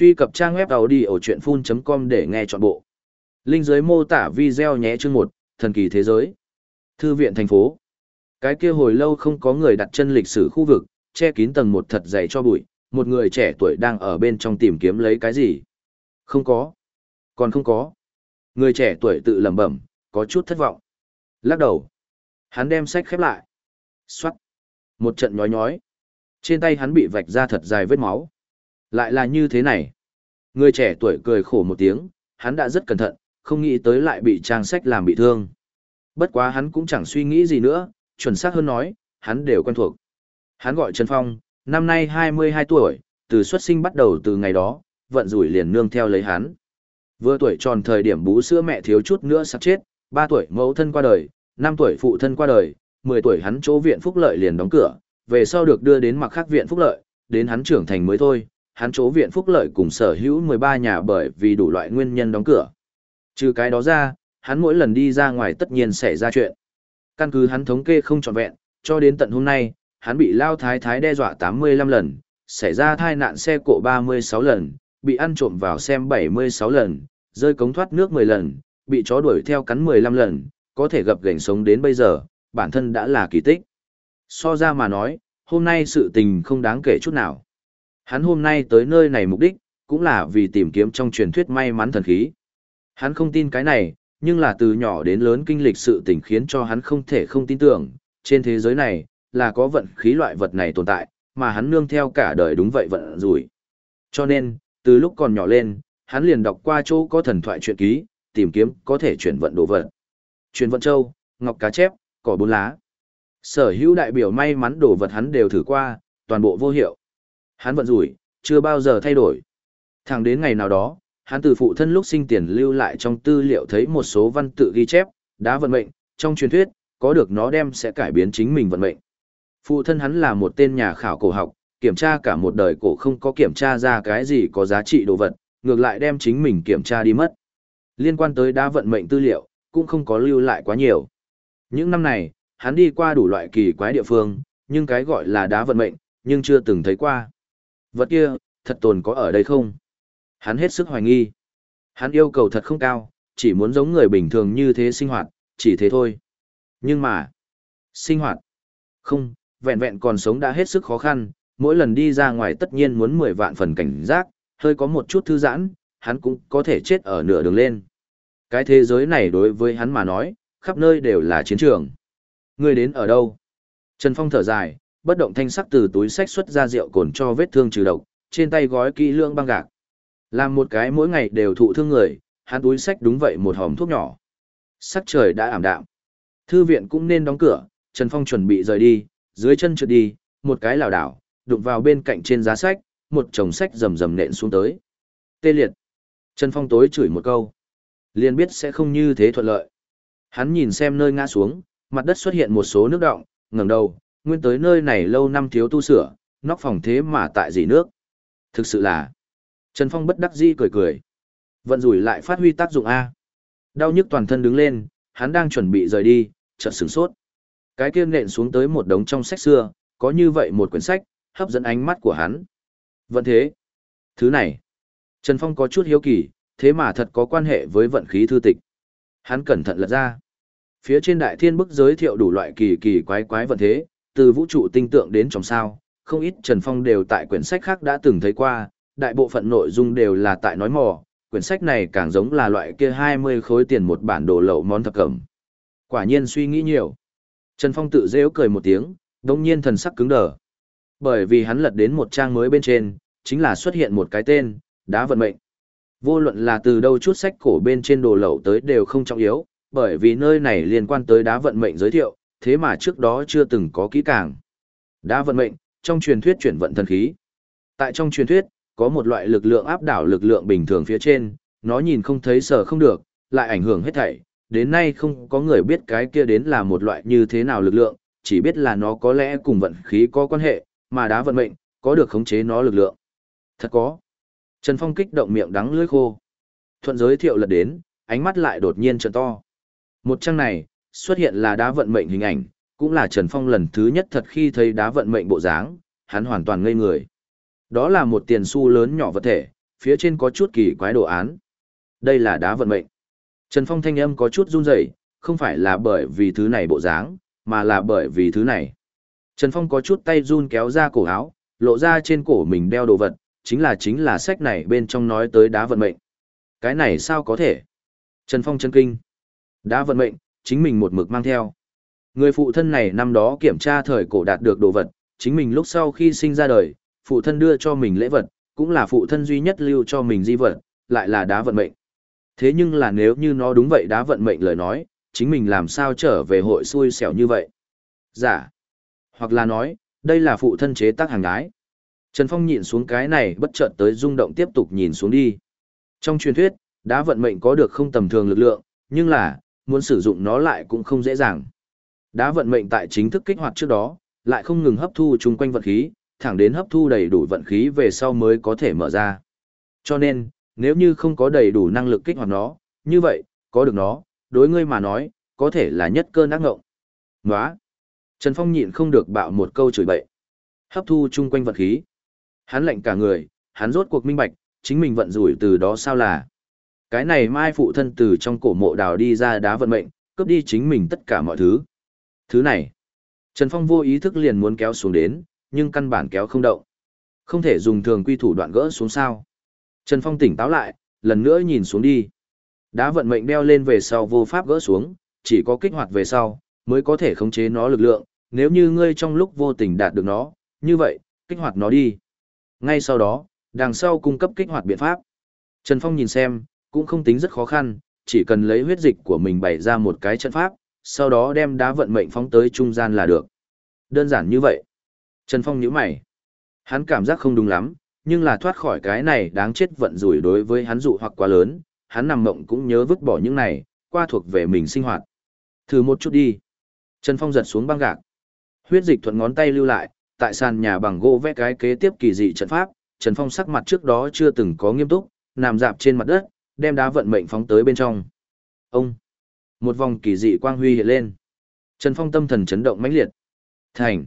Truy cập trang web đầu đi ở chuyện full.com để nghe trọn bộ. Linh dưới mô tả video nhé chương 1, thần kỳ thế giới. Thư viện thành phố. Cái kia hồi lâu không có người đặt chân lịch sử khu vực, che kín tầng một thật dày cho bụi, một người trẻ tuổi đang ở bên trong tìm kiếm lấy cái gì. Không có. Còn không có. Người trẻ tuổi tự lẩm bẩm, có chút thất vọng. Lắc đầu. Hắn đem sách khép lại. Xoát. Một trận nhói nhói. Trên tay hắn bị vạch ra thật dài vết máu. Lại là như thế này. Người trẻ tuổi cười khổ một tiếng, hắn đã rất cẩn thận, không nghĩ tới lại bị trang sách làm bị thương. Bất quá hắn cũng chẳng suy nghĩ gì nữa, chuẩn xác hơn nói, hắn đều quen thuộc. Hắn gọi Trần Phong, năm nay 22 tuổi, từ xuất sinh bắt đầu từ ngày đó, vận rủi liền nương theo lấy hắn. Vừa tuổi tròn thời điểm bú sữa mẹ thiếu chút nữa sắp chết, 3 tuổi mẫu thân qua đời, 5 tuổi phụ thân qua đời, 10 tuổi hắn chỗ viện phúc lợi liền đóng cửa, về sau được đưa đến mặc khác viện phúc lợi, đến hắn trưởng thành mới thôi, hắn chỗ viện phúc lợi cùng sở hữu 13 nhà bởi vì đủ loại nguyên nhân đóng cửa. Trừ cái đó ra, hắn mỗi lần đi ra ngoài tất nhiên xảy ra chuyện. Căn cứ hắn thống kê không trọn vẹn, cho đến tận hôm nay, hắn bị lao thái thái đe dọa 85 lần, xảy ra thai nạn xe cộ 36 lần, bị ăn trộm vào xem 76 lần, rơi cống thoát nước 10 lần, bị chó đuổi theo cắn 15 lần, có thể gặp gành sống đến bây giờ, bản thân đã là kỳ tích. So ra mà nói, hôm nay sự tình không đáng kể chút nào. Hắn hôm nay tới nơi này mục đích, cũng là vì tìm kiếm trong truyền thuyết may mắn thần khí. Hắn không tin cái này, nhưng là từ nhỏ đến lớn kinh lịch sự tình khiến cho hắn không thể không tin tưởng, trên thế giới này, là có vận khí loại vật này tồn tại, mà hắn nương theo cả đời đúng vậy vận rủi. Cho nên, từ lúc còn nhỏ lên, hắn liền đọc qua chỗ có thần thoại truyện ký, tìm kiếm có thể chuyển vận đồ vật. Chuyển vận châu, ngọc cá chép, cỏ bốn lá. Sở hữu đại biểu may mắn đồ vật hắn đều thử qua, toàn bộ vô hiệu. Hắn vận rủi, chưa bao giờ thay đổi. Thẳng đến ngày nào đó, hắn từ phụ thân lúc sinh tiền lưu lại trong tư liệu thấy một số văn tự ghi chép, đã vận mệnh, trong truyền thuyết, có được nó đem sẽ cải biến chính mình vận mệnh. Phụ thân hắn là một tên nhà khảo cổ học, kiểm tra cả một đời cổ không có kiểm tra ra cái gì có giá trị đồ vật, ngược lại đem chính mình kiểm tra đi mất. Liên quan tới đá vận mệnh tư liệu, cũng không có lưu lại quá nhiều. Những năm này, hắn đi qua đủ loại kỳ quái địa phương, nhưng cái gọi là đá vận mệnh, nhưng chưa từng thấy qua. Vật kia, thật tồn có ở đây không? Hắn hết sức hoài nghi. Hắn yêu cầu thật không cao, chỉ muốn giống người bình thường như thế sinh hoạt, chỉ thế thôi. Nhưng mà, sinh hoạt, không, vẹn vẹn còn sống đã hết sức khó khăn, mỗi lần đi ra ngoài tất nhiên muốn 10 vạn phần cảnh giác, hơi có một chút thư giãn, hắn cũng có thể chết ở nửa đường lên. Cái thế giới này đối với hắn mà nói, khắp nơi đều là chiến trường. Ngươi đến ở đâu? Trần Phong thở dài, bất động thanh sắc từ túi sách xuất ra rượu cồn cho vết thương trừ độc, trên tay gói kỹ lưỡng băng gạc. Làm một cái mỗi ngày đều thụ thương người, hắn túi sách đúng vậy một hòm thuốc nhỏ. Sắc trời đã ảm đạm. Thư viện cũng nên đóng cửa, Trần Phong chuẩn bị rời đi, dưới chân trượt đi, một cái lảo đảo, đụng vào bên cạnh trên giá sách, một chồng sách rầm rầm nện xuống tới. Tê liệt. Trần Phong tối chửi một câu. Liền biết sẽ không như thế thuận lợi. Hắn nhìn xem nơi ngã xuống, mặt đất xuất hiện một số nước động, ngẩng đầu, nguyên tới nơi này lâu năm thiếu tu sửa, nóc phòng thế mà tại gì nước. Thực sự là, Trần Phong bất đắc dĩ cười cười. Vận rủi lại phát huy tác dụng A. Đau nhức toàn thân đứng lên, hắn đang chuẩn bị rời đi, chợt sửng sốt. Cái kia nện xuống tới một đống trong sách xưa, có như vậy một quyển sách, hấp dẫn ánh mắt của hắn. Vận thế. Thứ này. Trần Phong có chút hiếu kỳ, thế mà thật có quan hệ với vận khí thư tịch. Hắn cẩn thận lật ra. Phía trên đại thiên bức giới thiệu đủ loại kỳ kỳ quái quái vận thế, từ vũ trụ tinh tượng đến trong sao, không ít Trần Phong đều tại quyển sách khác đã từng thấy qua, đại bộ phận nội dung đều là tại nói mò, quyển sách này càng giống là loại kia 20 khối tiền một bản đồ lậu món thập cẩm. Quả nhiên suy nghĩ nhiều. Trần Phong tự dễu cười một tiếng, đồng nhiên thần sắc cứng đờ. Bởi vì hắn lật đến một trang mới bên trên, chính là xuất hiện một cái tên, đá vận mệnh. Vô luận là từ đâu chút sách cổ bên trên đồ lậu tới đều không trọng yếu, bởi vì nơi này liên quan tới đá vận mệnh giới thiệu, thế mà trước đó chưa từng có kỹ càng. Đã vận mệnh, trong truyền thuyết chuyển vận thần khí. Tại trong truyền thuyết, có một loại lực lượng áp đảo lực lượng bình thường phía trên, nó nhìn không thấy sở không được, lại ảnh hưởng hết thảy. Đến nay không có người biết cái kia đến là một loại như thế nào lực lượng, chỉ biết là nó có lẽ cùng vận khí có quan hệ, mà đá vận mệnh, có được khống chế nó lực lượng. Thật có. Trần Phong kích động miệng đắng lưỡi khô. Thuận giới thiệu lật đến, ánh mắt lại đột nhiên trợn to. Một trang này, xuất hiện là đá vận mệnh hình ảnh, cũng là Trần Phong lần thứ nhất thật khi thấy đá vận mệnh bộ dáng, hắn hoàn toàn ngây người. Đó là một tiền xu lớn nhỏ vật thể, phía trên có chút kỳ quái đồ án. Đây là đá vận mệnh. Trần Phong thanh âm có chút run rẩy, không phải là bởi vì thứ này bộ dáng, mà là bởi vì thứ này. Trần Phong có chút tay run kéo ra cổ áo, lộ ra trên cổ mình đeo đồ vật, chính là chính là sách này bên trong nói tới đá vận mệnh. Cái này sao có thể? Trần Phong chân kinh. Đá vận mệnh, chính mình một mực mang theo. Người phụ thân này năm đó kiểm tra thời cổ đạt được đồ vật, chính mình lúc sau khi sinh ra đời, phụ thân đưa cho mình lễ vật, cũng là phụ thân duy nhất lưu cho mình di vật, lại là đá vận mệnh. Thế nhưng là nếu như nó đúng vậy đá vận mệnh lời nói, chính mình làm sao trở về hội xui xẻo như vậy? Giả. Dạ. Hoặc là nói, đây là phụ thân chế tác hàng gái. Trần Phong nhìn xuống cái này bất chợt tới rung động tiếp tục nhìn xuống đi. Trong truyền thuyết, đá vận mệnh có được không tầm thường lực lượng, nhưng là, muốn sử dụng nó lại cũng không dễ dàng. Đá vận mệnh tại chính thức kích hoạt trước đó, lại không ngừng hấp thu chung quanh vận khí, thẳng đến hấp thu đầy đủ vận khí về sau mới có thể mở ra. Cho nên, nếu như không có đầy đủ năng lực kích hoạt nó, như vậy, có được nó, đối ngươi mà nói, có thể là nhất cơn ác ngộng. Nóa! Trần Phong nhịn không được bạo một câu chửi bậy. Hấp thu chung quanh vận khí. Hắn lệnh cả người, hắn rốt cuộc minh bạch, chính mình vận rủi từ đó sao là. Cái này mai phụ thân từ trong cổ mộ đào đi ra đá vận mệnh, cướp đi chính mình tất cả mọi thứ. Thứ này, Trần Phong vô ý thức liền muốn kéo xuống đến, nhưng căn bản kéo không động. Không thể dùng thường quy thủ đoạn gỡ xuống sao. Trần Phong tỉnh táo lại, lần nữa nhìn xuống đi. Đá vận mệnh đeo lên về sau vô pháp gỡ xuống, chỉ có kích hoạt về sau, mới có thể khống chế nó lực lượng, nếu như ngươi trong lúc vô tình đạt được nó, như vậy, kích hoạt nó đi. Ngay sau đó, đằng sau cung cấp kích hoạt biện pháp. Trần Phong nhìn xem, cũng không tính rất khó khăn, chỉ cần lấy huyết dịch của mình bày ra một cái trận pháp, sau đó đem đá vận mệnh phóng tới trung gian là được. Đơn giản như vậy. Trần Phong nhíu mày. Hắn cảm giác không đúng lắm, nhưng là thoát khỏi cái này đáng chết vận rủi đối với hắn dụ hoặc quá lớn, hắn nằm mộng cũng nhớ vứt bỏ những này, qua thuộc về mình sinh hoạt. Thử một chút đi. Trần Phong giật xuống băng gạc. Huyết dịch thuận ngón tay lưu lại, tại sàn nhà bằng gỗ vẽ cái kế tiếp kỳ dị trận pháp, Trần Phong sắc mặt trước đó chưa từng có nghiêm túc, nằm dạp trên mặt đất, đem đá vận mệnh phóng tới bên trong. Ông! Một vòng kỳ dị quang huy hiện lên. Trần Phong tâm thần chấn động mãnh liệt. Thành!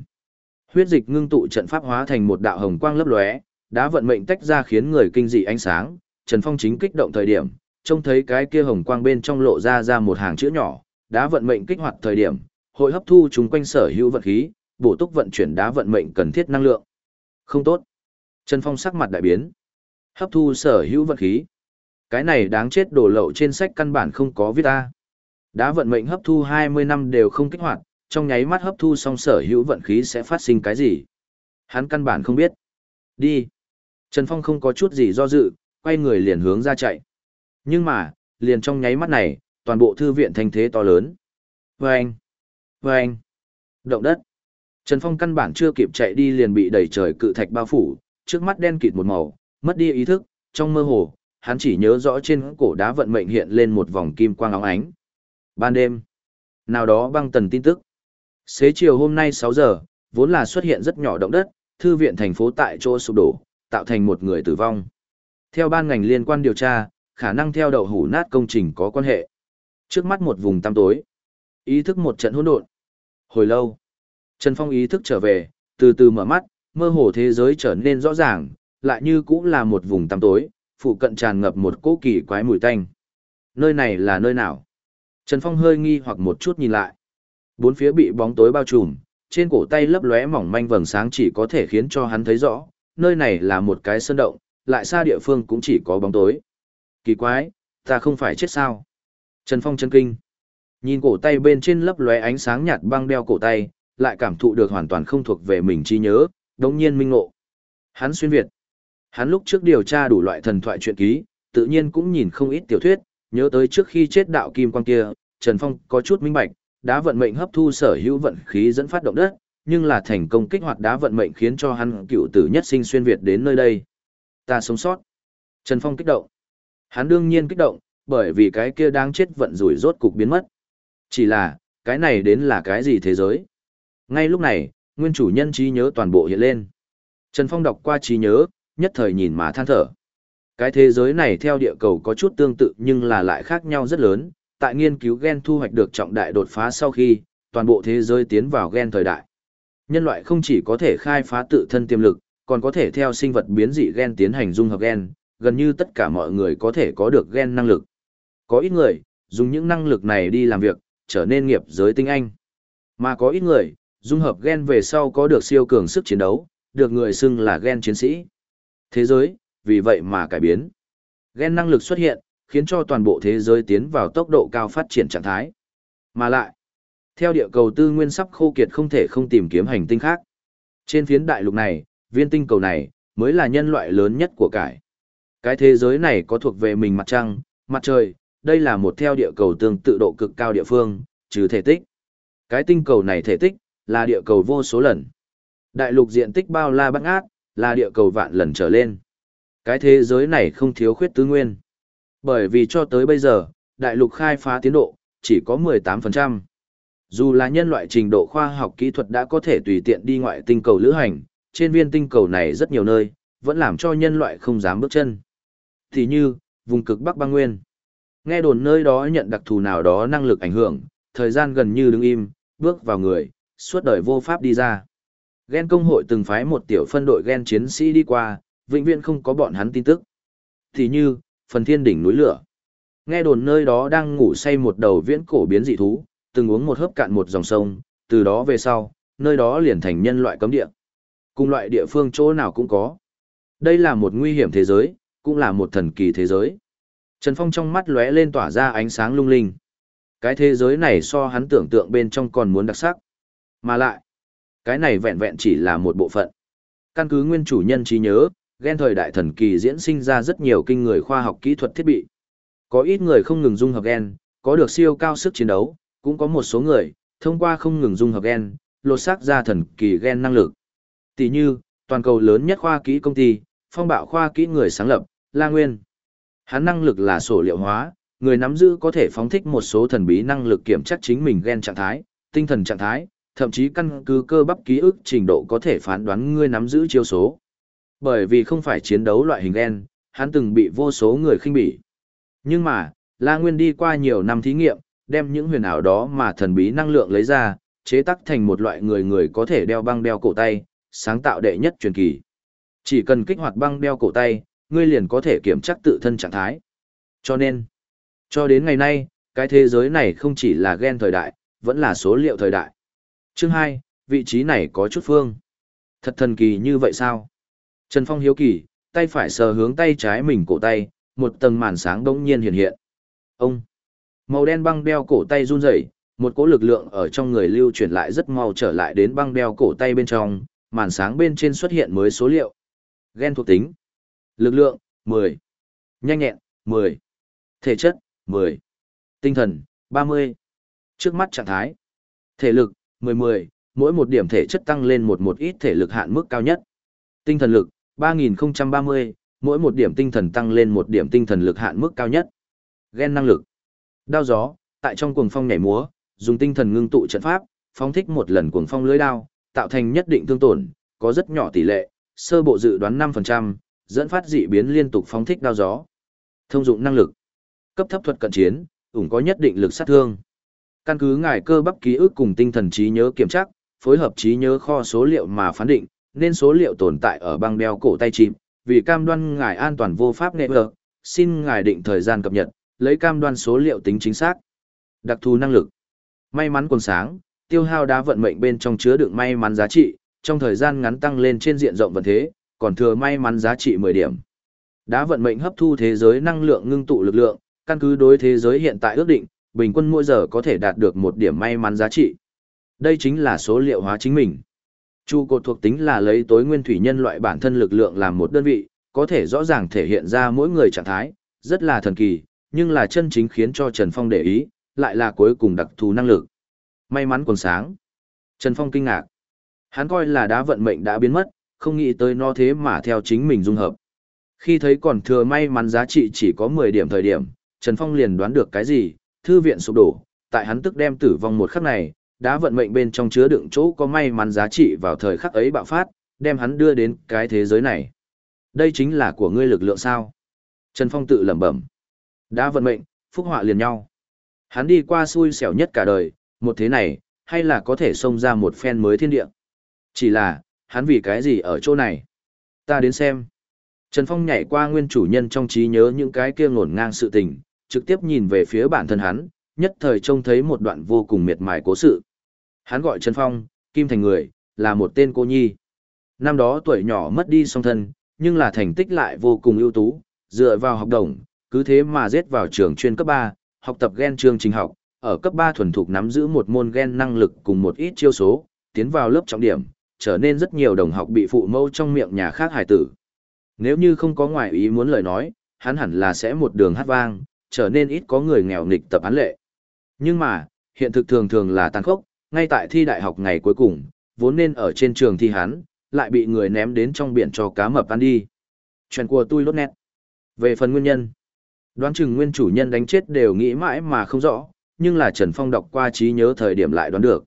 Huyết dịch ngưng tụ trận pháp hóa thành một đạo hồng quang lấp lóe, đá vận mệnh tách ra khiến người kinh dị ánh sáng. Trần Phong chính kích động thời điểm, trông thấy cái kia hồng quang bên trong lộ ra ra một hàng chữ nhỏ, đá vận mệnh kích hoạt thời điểm, hội hấp thu chúng quanh sở hữu vận khí, bổ túc vận chuyển đá vận mệnh cần thiết năng lượng. Không tốt. Trần Phong sắc mặt đại biến. Hấp thu sở hữu vận khí. Cái này đáng chết đổ lậu trên sách căn bản không có viết ta. Đã vận mệnh hấp thu 20 năm đều không kích hoạt, trong nháy mắt hấp thu xong sở hữu vận khí sẽ phát sinh cái gì. Hắn căn bản không biết. Đi. Trần Phong không có chút gì do dự, quay người liền hướng ra chạy. Nhưng mà, liền trong nháy mắt này, toàn bộ thư viện thanh thế to lớn. Vâng! Vâng! Động đất! Trần Phong căn bản chưa kịp chạy đi liền bị đẩy trời cự thạch bao phủ, trước mắt đen kịt một màu, mất đi ý thức, trong mơ hồ, hắn chỉ nhớ rõ trên cổ đá vận mệnh hiện lên một vòng kim quang óng ánh. Ban đêm, nào đó băng tần tin tức. Xế chiều hôm nay 6 giờ, vốn là xuất hiện rất nhỏ động đất, thư viện thành phố tại chỗ sụp đổ, tạo thành một người tử vong. Theo ban ngành liên quan điều tra, khả năng theo đậu hủ nát công trình có quan hệ. Trước mắt một vùng tăm tối, ý thức một trận hỗn độn. Hồi lâu, Trần Phong ý thức trở về, từ từ mở mắt, mơ hồ thế giới trở nên rõ ràng, lại như cũng là một vùng tăm tối, phụ cận tràn ngập một cỗ kỳ quái mùi tanh. Nơi này là nơi nào? Trần Phong hơi nghi hoặc một chút nhìn lại. Bốn phía bị bóng tối bao trùm, trên cổ tay lấp lóe mỏng manh vầng sáng chỉ có thể khiến cho hắn thấy rõ, nơi này là một cái sơn động, lại xa địa phương cũng chỉ có bóng tối. Kỳ quái, ta không phải chết sao? Trần Phong chân kinh. Nhìn cổ tay bên trên lấp lóe ánh sáng nhạt băng đeo cổ tay, lại cảm thụ được hoàn toàn không thuộc về mình trí nhớ, đống nhiên minh ngộ. Hắn xuyên Việt. Hắn lúc trước điều tra đủ loại thần thoại truyện ký, tự nhiên cũng nhìn không ít tiểu thuyết, nhớ tới trước khi chết đạo kim quang kia, Trần Phong có chút minh bạch, đá vận mệnh hấp thu sở hữu vận khí dẫn phát động đất, nhưng là thành công kích hoạt đá vận mệnh khiến cho hắn cựu tử nhất sinh xuyên Việt đến nơi đây. Ta sống sót. Trần Phong kích động. Hắn đương nhiên kích động, bởi vì cái kia đang chết vận rủi rốt cục biến mất. Chỉ là, cái này đến là cái gì thế giới? Ngay lúc này, nguyên chủ nhân trí nhớ toàn bộ hiện lên. Trần Phong đọc qua trí nhớ, nhất thời nhìn mà than thở. Cái thế giới này theo địa cầu có chút tương tự nhưng là lại khác nhau rất lớn, tại nghiên cứu gen thu hoạch được trọng đại đột phá sau khi, toàn bộ thế giới tiến vào gen thời đại. Nhân loại không chỉ có thể khai phá tự thân tiềm lực, còn có thể theo sinh vật biến dị gen tiến hành dung hợp gen, gần như tất cả mọi người có thể có được gen năng lực. Có ít người, dùng những năng lực này đi làm việc, trở nên nghiệp giới tinh anh. Mà có ít người, dung hợp gen về sau có được siêu cường sức chiến đấu, được người xưng là gen chiến sĩ. Thế giới, vì vậy mà cải biến. Gen năng lực xuất hiện, khiến cho toàn bộ thế giới tiến vào tốc độ cao phát triển trạng thái. Mà lại, theo địa cầu tư nguyên sắp khô kiệt không thể không tìm kiếm hành tinh khác. Trên phiến đại lục này, viên tinh cầu này, mới là nhân loại lớn nhất của cải. Cái thế giới này có thuộc về mình mặt trăng, mặt trời, đây là một theo địa cầu tương tự độ cực cao địa phương, trừ thể tích. Cái tinh cầu này thể tích, là địa cầu vô số lần. Đại lục diện tích bao la bát ngát là địa cầu vạn lần trở lên. Cái thế giới này không thiếu khuyết tứ nguyên. Bởi vì cho tới bây giờ, đại lục khai phá tiến độ, chỉ có 18%. Dù là nhân loại trình độ khoa học kỹ thuật đã có thể tùy tiện đi ngoại tinh cầu lữ hành, trên viên tinh cầu này rất nhiều nơi, vẫn làm cho nhân loại không dám bước chân. Thì như, vùng cực Bắc băng nguyên. Nghe đồn nơi đó nhận đặc thù nào đó năng lực ảnh hưởng, thời gian gần như đứng im, bước vào người, suốt đời vô pháp đi ra. Ghen công hội từng phái một tiểu phân đội ghen chiến sĩ đi qua, vĩnh viễn không có bọn hắn tin tức. Thì như, phần thiên đỉnh núi lửa. Nghe đồn nơi đó đang ngủ say một đầu viễn cổ biến dị thú, từng uống một hớp cạn một dòng sông, từ đó về sau, nơi đó liền thành nhân loại cấm địa. Cùng loại địa phương chỗ nào cũng có. Đây là một nguy hiểm thế giới, cũng là một thần kỳ thế giới. Trần Phong trong mắt lóe lên tỏa ra ánh sáng lung linh. Cái thế giới này so hắn tưởng tượng bên trong còn muốn đặc sắc. Mà lại, cái này vẹn vẹn chỉ là một bộ phận. Căn cứ nguyên chủ nhân trí nhớ, ghen thời đại thần kỳ diễn sinh ra rất nhiều kinh người khoa học kỹ thuật thiết bị. Có ít người không ngừng dung hợp gen, có được siêu cao sức chiến đấu, cũng có một số người, thông qua không ngừng dung hợp gen, lột xác ra thần kỳ gen năng lực. Tỷ như, toàn cầu lớn nhất khoa kỹ công ty, phong bạo khoa kỹ người sáng lập, La Nguyên. Hắn năng lực là sổ liệu hóa, người nắm giữ có thể phóng thích một số thần bí năng lực kiểm chắc chính mình gen trạng thái, tinh thần trạng thái, thậm chí căn cứ cơ bắp ký ức trình độ có thể phán đoán ngươi nắm giữ chiêu số. Bởi vì không phải chiến đấu loại hình gen, hắn từng bị vô số người khinh bỉ. Nhưng mà, La Nguyên đi qua nhiều năm thí nghiệm, đem những huyền ảo đó mà thần bí năng lượng lấy ra, chế tác thành một loại người người có thể đeo băng đeo cổ tay, sáng tạo đệ nhất truyền kỳ. Chỉ cần kích hoạt băng đeo cổ tay, ngươi liền có thể kiểm chắc tự thân trạng thái. Cho nên, cho đến ngày nay, cái thế giới này không chỉ là gen thời đại, vẫn là số liệu thời đại. Chương 2, vị trí này có chút phương. Thật thần kỳ như vậy sao? Trần Phong hiếu kỳ, tay phải sờ hướng tay trái mình cổ tay, một tầng màn sáng đống nhiên hiện hiện. Ông! Màu đen băng đeo cổ tay run rẩy, một cỗ lực lượng ở trong người lưu chuyển lại rất mau trở lại đến băng đeo cổ tay bên trong, màn sáng bên trên xuất hiện mới số liệu. Gen thuộc tính. Lực lượng, 10. Nhanh nhẹn, 10. Thể chất, 10. Tinh thần, 30. Trước mắt trạng thái. Thể lực, 10-10, mỗi một điểm thể chất tăng lên một một ít thể lực hạn mức cao nhất. Tinh thần lực, 3030, mỗi một điểm tinh thần tăng lên một điểm tinh thần lực hạn mức cao nhất. Gen năng lực. Đao gió, tại trong cuồng phong nhảy múa, dùng tinh thần ngưng tụ trận pháp, phóng thích một lần cuồng phong lưới đao, tạo thành nhất định thương tổn, có rất nhỏ tỷ lệ, sơ bộ dự đoán 5%, dẫn phát dị biến liên tục phóng thích đao gió. Thông dụng năng lực. Cấp thấp thuật cận chiến, ủng có nhất định lực sát thương. Căn cứ ngài cơ bắp ký ức cùng tinh thần trí nhớ kiểm tra, phối hợp trí nhớ kho số liệu mà phán định, nên số liệu tồn tại ở băng đeo cổ tay chìm, vì cam đoan ngài an toàn vô pháp nghệ vợ, xin ngài định thời gian cập nhật, lấy cam đoan số liệu tính chính xác. Đặc thù năng lực. May mắn quần sáng, tiêu hao đá vận mệnh bên trong chứa đựng may mắn giá trị, trong thời gian ngắn tăng lên trên diện rộng vận thế, còn thừa may mắn giá trị 10 điểm. Đá vận mệnh hấp thu thế giới năng lượng ngưng tụ lực lượng, căn cứ đối thế giới hiện tại ước định, bình quân mỗi giờ có thể đạt được một điểm may mắn giá trị. Đây chính là số liệu hóa chính mình. Chu cột thuộc tính là lấy tối nguyên thủy nhân loại bản thân lực lượng làm một đơn vị, có thể rõ ràng thể hiện ra mỗi người trạng thái, rất là thần kỳ, nhưng là chân chính khiến cho Trần Phong để ý, lại là cuối cùng đặc thù năng lực. May mắn còn sáng. Trần Phong kinh ngạc. Hắn coi là đá vận mệnh đã biến mất, không nghĩ tới nó thế mà theo chính mình dung hợp. Khi thấy còn thừa may mắn giá trị chỉ có 10 điểm thời điểm, Trần Phong liền đoán được cái gì, thư viện sụp đổ, tại hắn tức đem tử vong một khắc này, đá vận mệnh bên trong chứa đựng chỗ có may mắn giá trị vào thời khắc ấy bạo phát, đem hắn đưa đến cái thế giới này. Đây chính là của ngươi lực lượng sao? Trần Phong tự lẩm bẩm. Đá vận mệnh, phúc họa liền nhau. Hắn đi qua xui xẻo nhất cả đời, một thế này, hay là có thể xông ra một phen mới thiên địa. Chỉ là, hắn vì cái gì ở chỗ này? Ta đến xem. Trần Phong nhảy qua nguyên chủ nhân trong trí nhớ những cái kia ngổn ngang sự tình, trực tiếp nhìn về phía bản thân hắn, nhất thời trông thấy một đoạn vô cùng miệt mài cố sự. Hắn gọi Trần Phong, Kim Thành người, là một tên cô nhi. Năm đó tuổi nhỏ mất đi song thân, nhưng là thành tích lại vô cùng ưu tú, dựa vào học đồng, cứ thế mà giết vào trường chuyên cấp 3, học tập gen chương trình học, ở cấp 3 thuần thục nắm giữ một môn gen năng lực cùng một ít chiêu số, tiến vào lớp trọng điểm, trở nên rất nhiều đồng học bị phụ mâu trong miệng nhà khác hải tử. Nếu như không có ngoại ý muốn lời nói, hắn hẳn là sẽ một đường hát vang, trở nên ít có người nghèo nghịch tập án lệ. Nhưng mà, hiện thực thường thường là tàn khốc, ngay tại thi đại học ngày cuối cùng, vốn nên ở trên trường thi hắn, lại bị người ném đến trong biển cho cá mập ăn đi. Chuyện của tôi lốt nét. Về phần nguyên nhân, đoán chừng nguyên chủ nhân đánh chết đều nghĩ mãi mà không rõ, nhưng là Trần Phong đọc qua trí nhớ thời điểm lại đoán được.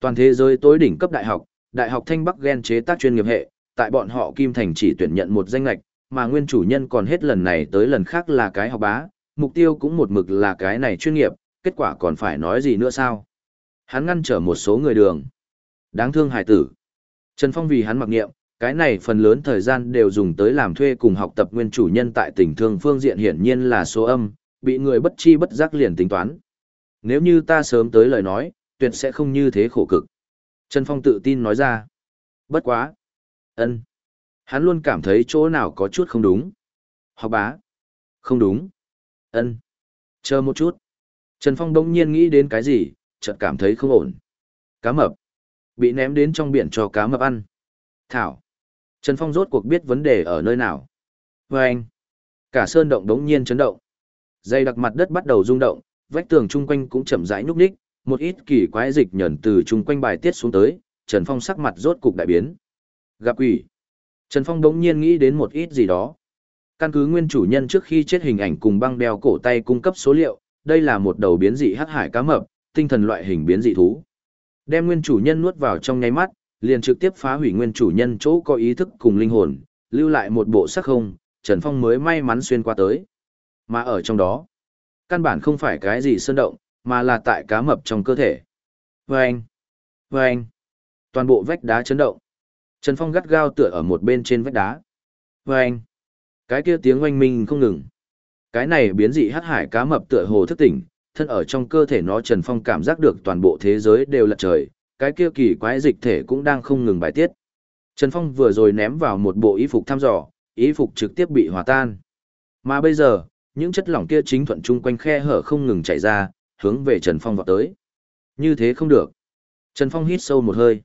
Toàn thế giới tối đỉnh cấp đại học, Đại học Thanh Bắc ghen chế tác chuyên nghiệp hệ, tại bọn họ Kim Thành chỉ tuyển nhận một danh lệch, mà nguyên chủ nhân còn hết lần này tới lần khác là cái học bá, mục tiêu cũng một mực là cái này chuyên nghiệp, kết quả còn phải nói gì nữa sao? Hắn ngăn trở một số người đường. Đáng thương hải tử. Trần Phong vì hắn mặc nghiệm, cái này phần lớn thời gian đều dùng tới làm thuê cùng học tập nguyên chủ nhân tại tỉnh thương phương diện hiển nhiên là số âm, bị người bất chi bất giác liền tính toán. Nếu như ta sớm tới lời nói, tuyệt sẽ không như thế khổ cực. Trần Phong tự tin nói ra. Bất quá. ân Hắn luôn cảm thấy chỗ nào có chút không đúng. Học bá. Không đúng ân Chờ một chút. Trần Phong đông nhiên nghĩ đến cái gì, chợt cảm thấy không ổn. Cá mập. Bị ném đến trong biển cho cá mập ăn. Thảo. Trần Phong rốt cuộc biết vấn đề ở nơi nào. Và anh. Cả sơn động đống nhiên chấn động. Dây đặc mặt đất bắt đầu rung động, vách tường chung quanh cũng chậm rãi nhúc nhích, một ít kỳ quái dịch nhẫn từ chung quanh bài tiết xuống tới, Trần Phong sắc mặt rốt cục đại biến. Gặp quỷ. Trần Phong đống nhiên nghĩ đến một ít gì đó. Căn cứ nguyên chủ nhân trước khi chết hình ảnh cùng băng đeo cổ tay cung cấp số liệu, đây là một đầu biến dị hắc hải cá mập, tinh thần loại hình biến dị thú. Đem nguyên chủ nhân nuốt vào trong nháy mắt, liền trực tiếp phá hủy nguyên chủ nhân chỗ có ý thức cùng linh hồn, lưu lại một bộ sắc không, Trần Phong mới may mắn xuyên qua tới. Mà ở trong đó, căn bản không phải cái gì sơn động, mà là tại cá mập trong cơ thể. Vâng! Vâng! Toàn bộ vách đá chấn động. Trần Phong gắt gao tựa ở một bên trên vách đá. Vâng! Cái kia tiếng oanh minh không ngừng. Cái này biến dị hắc hải cá mập tựa hồ thức tỉnh, thân ở trong cơ thể nó Trần Phong cảm giác được toàn bộ thế giới đều lật trời, cái kia kỳ quái dịch thể cũng đang không ngừng bài tiết. Trần Phong vừa rồi ném vào một bộ y phục thăm dò, y phục trực tiếp bị hòa tan. Mà bây giờ, những chất lỏng kia chính thuận chung quanh khe hở không ngừng chảy ra, hướng về Trần Phong vọt tới. Như thế không được. Trần Phong hít sâu một hơi.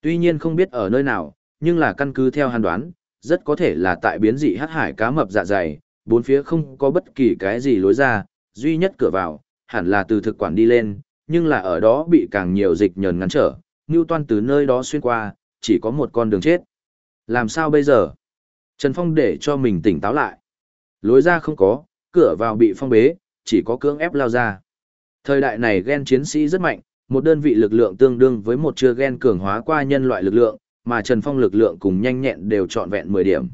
Tuy nhiên không biết ở nơi nào, nhưng là căn cứ theo hàn đoán, rất có thể là tại biến dị hát hải cá mập dạ dày, bốn phía không có bất kỳ cái gì lối ra, duy nhất cửa vào, hẳn là từ thực quản đi lên, nhưng là ở đó bị càng nhiều dịch nhờn ngăn trở, Ngưu Toan từ nơi đó xuyên qua, chỉ có một con đường chết. Làm sao bây giờ? Trần Phong để cho mình tỉnh táo lại. Lối ra không có, cửa vào bị phong bế, chỉ có cưỡng ép lao ra. Thời đại này gen chiến sĩ rất mạnh, một đơn vị lực lượng tương đương với một chưa gen cường hóa qua nhân loại lực lượng, mà Trần Phong lực lượng cùng nhanh nhẹn đều trọn vẹn 10 điểm.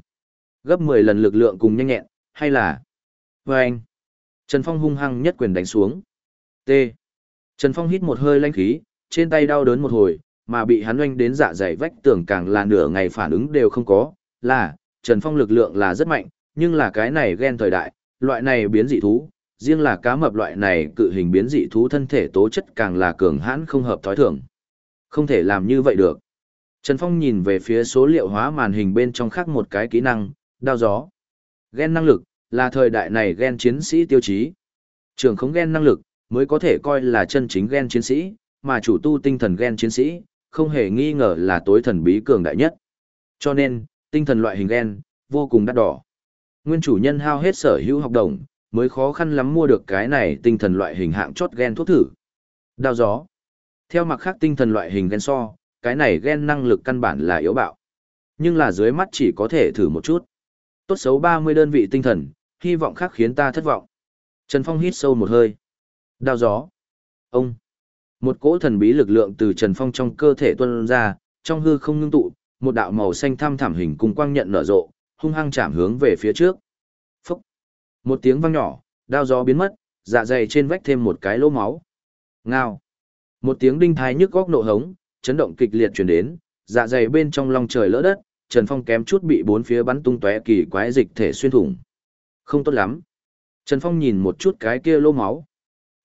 Gấp 10 lần lực lượng cùng nhanh nhẹn, hay là... Vâng! Trần Phong hung hăng nhất quyền đánh xuống. T. Trần Phong hít một hơi lanh khí, trên tay đau đớn một hồi, mà bị hắn oanh đến dạ dày vách tưởng càng là nửa ngày phản ứng đều không có, là, Trần Phong lực lượng là rất mạnh, nhưng là cái này ghen thời đại, loại này biến dị thú, riêng là cá mập loại này cự hình biến dị thú thân thể tố chất càng là cường hãn không hợp thói thường. Không thể làm như vậy được. Trần Phong nhìn về phía số liệu hóa màn hình bên trong khác một cái kỹ năng, đao gió. Gen năng lực, là thời đại này gen chiến sĩ tiêu chí. Trường không gen năng lực, mới có thể coi là chân chính gen chiến sĩ, mà chủ tu tinh thần gen chiến sĩ, không hề nghi ngờ là tối thần bí cường đại nhất. Cho nên, tinh thần loại hình gen, vô cùng đắt đỏ. Nguyên chủ nhân hao hết sở hữu học đồng, mới khó khăn lắm mua được cái này tinh thần loại hình hạng chót gen thuốc thử. Đao gió. Theo mặt khác tinh thần loại hình gen so, cái này ghen năng lực căn bản là yếu bạo. Nhưng là dưới mắt chỉ có thể thử một chút. Tốt xấu 30 đơn vị tinh thần, hy vọng khác khiến ta thất vọng. Trần Phong hít sâu một hơi. Đao gió. Ông. Một cỗ thần bí lực lượng từ Trần Phong trong cơ thể tuôn ra, trong hư không ngưng tụ, một đạo màu xanh thăm thảm hình cùng quang nhận nở rộ, hung hăng chạm hướng về phía trước. Phúc. Một tiếng vang nhỏ, đao gió biến mất, dạ dày trên vách thêm một cái lỗ máu. Ngao. Một tiếng đinh thái nhức góc nộ hống, chấn động kịch liệt truyền đến, dạ dày bên trong lòng trời lỡ đất, Trần Phong kém chút bị bốn phía bắn tung tóe kỳ quái dịch thể xuyên thủng. Không tốt lắm. Trần Phong nhìn một chút cái kia lô máu.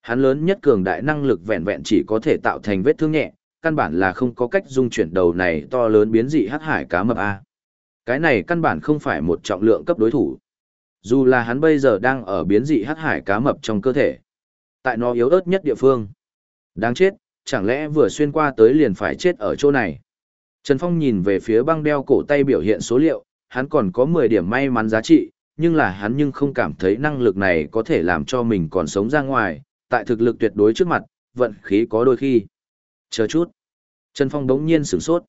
Hắn lớn nhất cường đại năng lực vẹn vẹn chỉ có thể tạo thành vết thương nhẹ, căn bản là không có cách dung chuyển đầu này to lớn biến dị hắc hải cá mập A. Cái này căn bản không phải một trọng lượng cấp đối thủ. Dù là hắn bây giờ đang ở biến dị hắc hải cá mập trong cơ thể. Tại nó yếu ớt nhất địa phương. Đáng chết, chẳng lẽ vừa xuyên qua tới liền phải chết ở chỗ này. Trần Phong nhìn về phía băng đeo cổ tay biểu hiện số liệu, hắn còn có 10 điểm may mắn giá trị, nhưng là hắn nhưng không cảm thấy năng lực này có thể làm cho mình còn sống ra ngoài, tại thực lực tuyệt đối trước mặt, vận khí có đôi khi. Chờ chút. Trần Phong đống nhiên sửng sốt.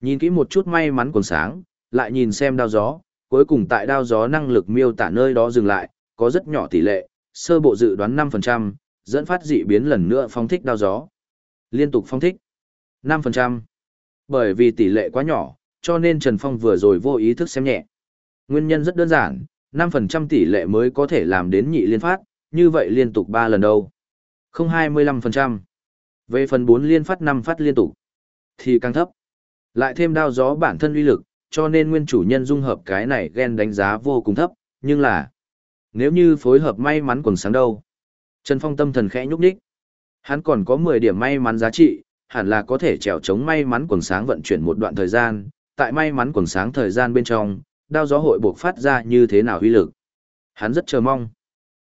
Nhìn kỹ một chút may mắn còn sáng, lại nhìn xem đao gió, cuối cùng tại đao gió năng lực miêu tả nơi đó dừng lại, có rất nhỏ tỷ lệ, sơ bộ dự đoán 5%, dẫn phát dị biến lần nữa phong thích đao gió. Liên tục phong thích. 5%. Bởi vì tỷ lệ quá nhỏ, cho nên Trần Phong vừa rồi vô ý thức xem nhẹ. Nguyên nhân rất đơn giản, 5% tỷ lệ mới có thể làm đến nhị liên phát, như vậy liên tục 3 lần đâu. Không 25%. Về phần 4 liên phát 5 phát liên tục, thì càng thấp. Lại thêm đao gió bản thân uy lực, cho nên nguyên chủ nhân dung hợp cái này ghen đánh giá vô cùng thấp, nhưng là nếu như phối hợp may mắn quần sáng đâu. Trần Phong tâm thần khẽ nhúc nhích. Hắn còn có 10 điểm may mắn giá trị, hẳn là có thể trèo chống may mắn quần sáng vận chuyển một đoạn thời gian, tại may mắn quần sáng thời gian bên trong, đao gió hội buộc phát ra như thế nào uy lực. Hắn rất chờ mong.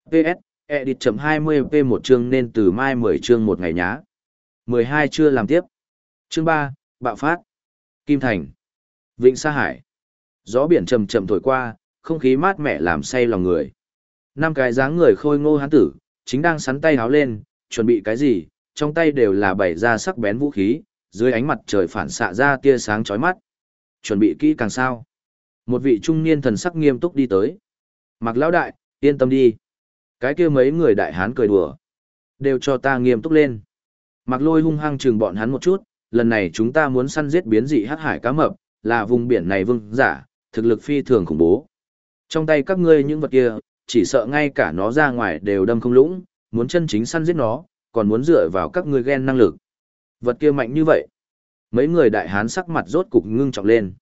PS, edit chấm 20p một chương nên từ mai 10 chương một ngày nhá. 12 chưa làm tiếp. Chương 3, bạo phát. Kim Thành. Vịnh Sa Hải. Gió biển chậm chậm thổi qua, không khí mát mẻ làm say lòng người. Năm cái dáng người khôi ngô hán tử, chính đang sắn tay háo lên, chuẩn bị cái gì, trong tay đều là bảy ra sắc bén vũ khí, dưới ánh mặt trời phản xạ ra tia sáng chói mắt. Chuẩn bị kỹ càng sao. Một vị trung niên thần sắc nghiêm túc đi tới. Mặc lão đại, yên tâm đi. Cái kia mấy người đại hán cười đùa. Đều cho ta nghiêm túc lên. Mặc lôi hung hăng chừng bọn hắn một chút, lần này chúng ta muốn săn giết biến dị hắc hải cá mập, là vùng biển này vương giả, thực lực phi thường khủng bố. Trong tay các ngươi những vật kia, chỉ sợ ngay cả nó ra ngoài đều đâm không lũng, muốn chân chính săn giết nó, còn muốn dựa vào các ngươi ghen năng lực. Vật kia mạnh như vậy. Mấy người đại hán sắc mặt rốt cục ngưng trọng lên.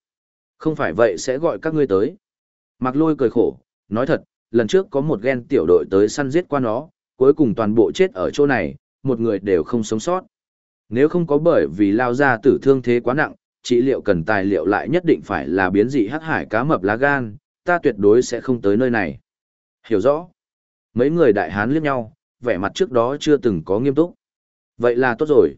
Không phải vậy sẽ gọi các ngươi tới. Mạc lôi cười khổ, nói thật, lần trước có một ghen tiểu đội tới săn giết qua nó, cuối cùng toàn bộ chết ở chỗ này, một người đều không sống sót. Nếu không có bởi vì lao ra tử thương thế quá nặng, trị liệu cần tài liệu lại nhất định phải là biến dị hắc hải cá mập lá gan, ta tuyệt đối sẽ không tới nơi này. Hiểu rõ. Mấy người đại hán liếc nhau, vẻ mặt trước đó chưa từng có nghiêm túc. Vậy là tốt rồi.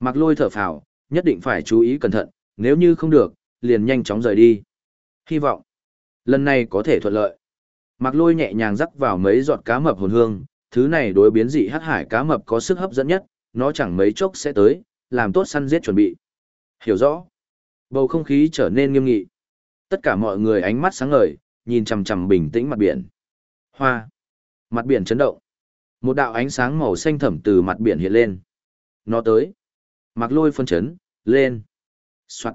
Mặc lôi thở phào, nhất định phải chú ý cẩn thận, nếu như không được, liền nhanh chóng rời đi. Hy vọng, lần này có thể thuận lợi. Mặc lôi nhẹ nhàng rắc vào mấy giọt cá mập hồn hương, thứ này đối biến dị hắc hải cá mập có sức hấp dẫn nhất, nó chẳng mấy chốc sẽ tới, làm tốt săn giết chuẩn bị. Hiểu rõ. Bầu không khí trở nên nghiêm nghị. Tất cả mọi người ánh mắt sáng ngời, nhìn chằm chằm bình tĩnh mặt biển. Hoa. Mặt biển chấn động. Một đạo ánh sáng màu xanh thẳm từ mặt biển hiện lên. Nó tới. Mặc lôi phân chấn, lên. Soạn.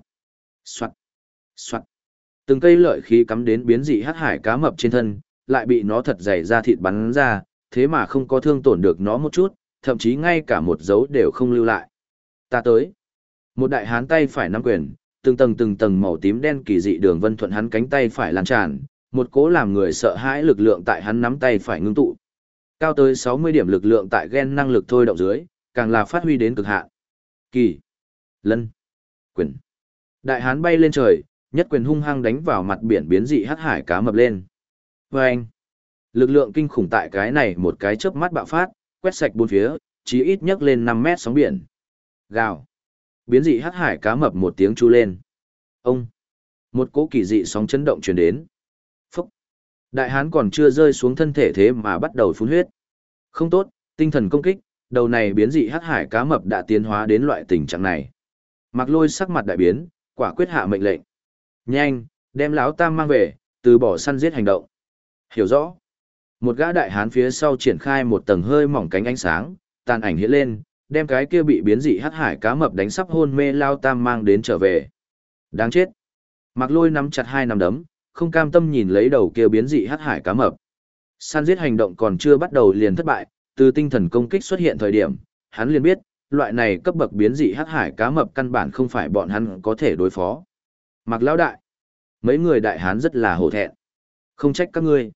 Soạn. Soạn. Từng cây lợi khí cắm đến biến dị hắc hải cá mập trên thân, lại bị nó thật dày ra thịt bắn ra, thế mà không có thương tổn được nó một chút, thậm chí ngay cả một dấu đều không lưu lại. Ta tới. Một đại hán tay phải nắm quyền, từng tầng từng tầng màu tím đen kỳ dị đường vân thuận hắn cánh tay phải lan tràn, một cố làm người sợ hãi lực lượng tại hắn nắm tay phải ngưng tụ. Cao tới 60 điểm lực lượng tại gen năng lực thôi động dưới, càng là phát huy đến cực hạn. Kỳ, lân, quyền. Đại hán bay lên trời, nhất quyền hung hăng đánh vào mặt biển biến dị hắc hải cá mập lên. Vâng! Lực lượng kinh khủng tại cái này một cái chớp mắt bạo phát, quét sạch bốn phía, chí ít nhấc lên 5 mét sóng biển. Gào! Biến dị hắc hải cá mập một tiếng chu lên. Ông! Một cỗ kỳ dị sóng chấn động truyền đến. Đại hán còn chưa rơi xuống thân thể thế mà bắt đầu phun huyết. Không tốt, tinh thần công kích, đầu này biến dị hắc hải cá mập đã tiến hóa đến loại tình trạng này. Mặc lôi sắc mặt đại biến, quả quyết hạ mệnh lệnh. Nhanh, đem lão tam mang về, từ bỏ săn giết hành động. Hiểu rõ. Một gã đại hán phía sau triển khai một tầng hơi mỏng cánh ánh sáng, tàn ảnh hiện lên, đem cái kia bị biến dị hắc hải cá mập đánh sắp hôn mê lao tam mang đến trở về. Đáng chết. Mặc lôi nắm chặt hai nắm đấm, không cam tâm nhìn lấy đầu kia biến dị hắc hải cá mập. Săn giết hành động còn chưa bắt đầu liền thất bại, từ tinh thần công kích xuất hiện thời điểm, hắn liền biết, loại này cấp bậc biến dị hắc hải cá mập căn bản không phải bọn hắn có thể đối phó. Mạc lão đại, mấy người đại hán rất là hổ thẹn. Không trách các ngươi.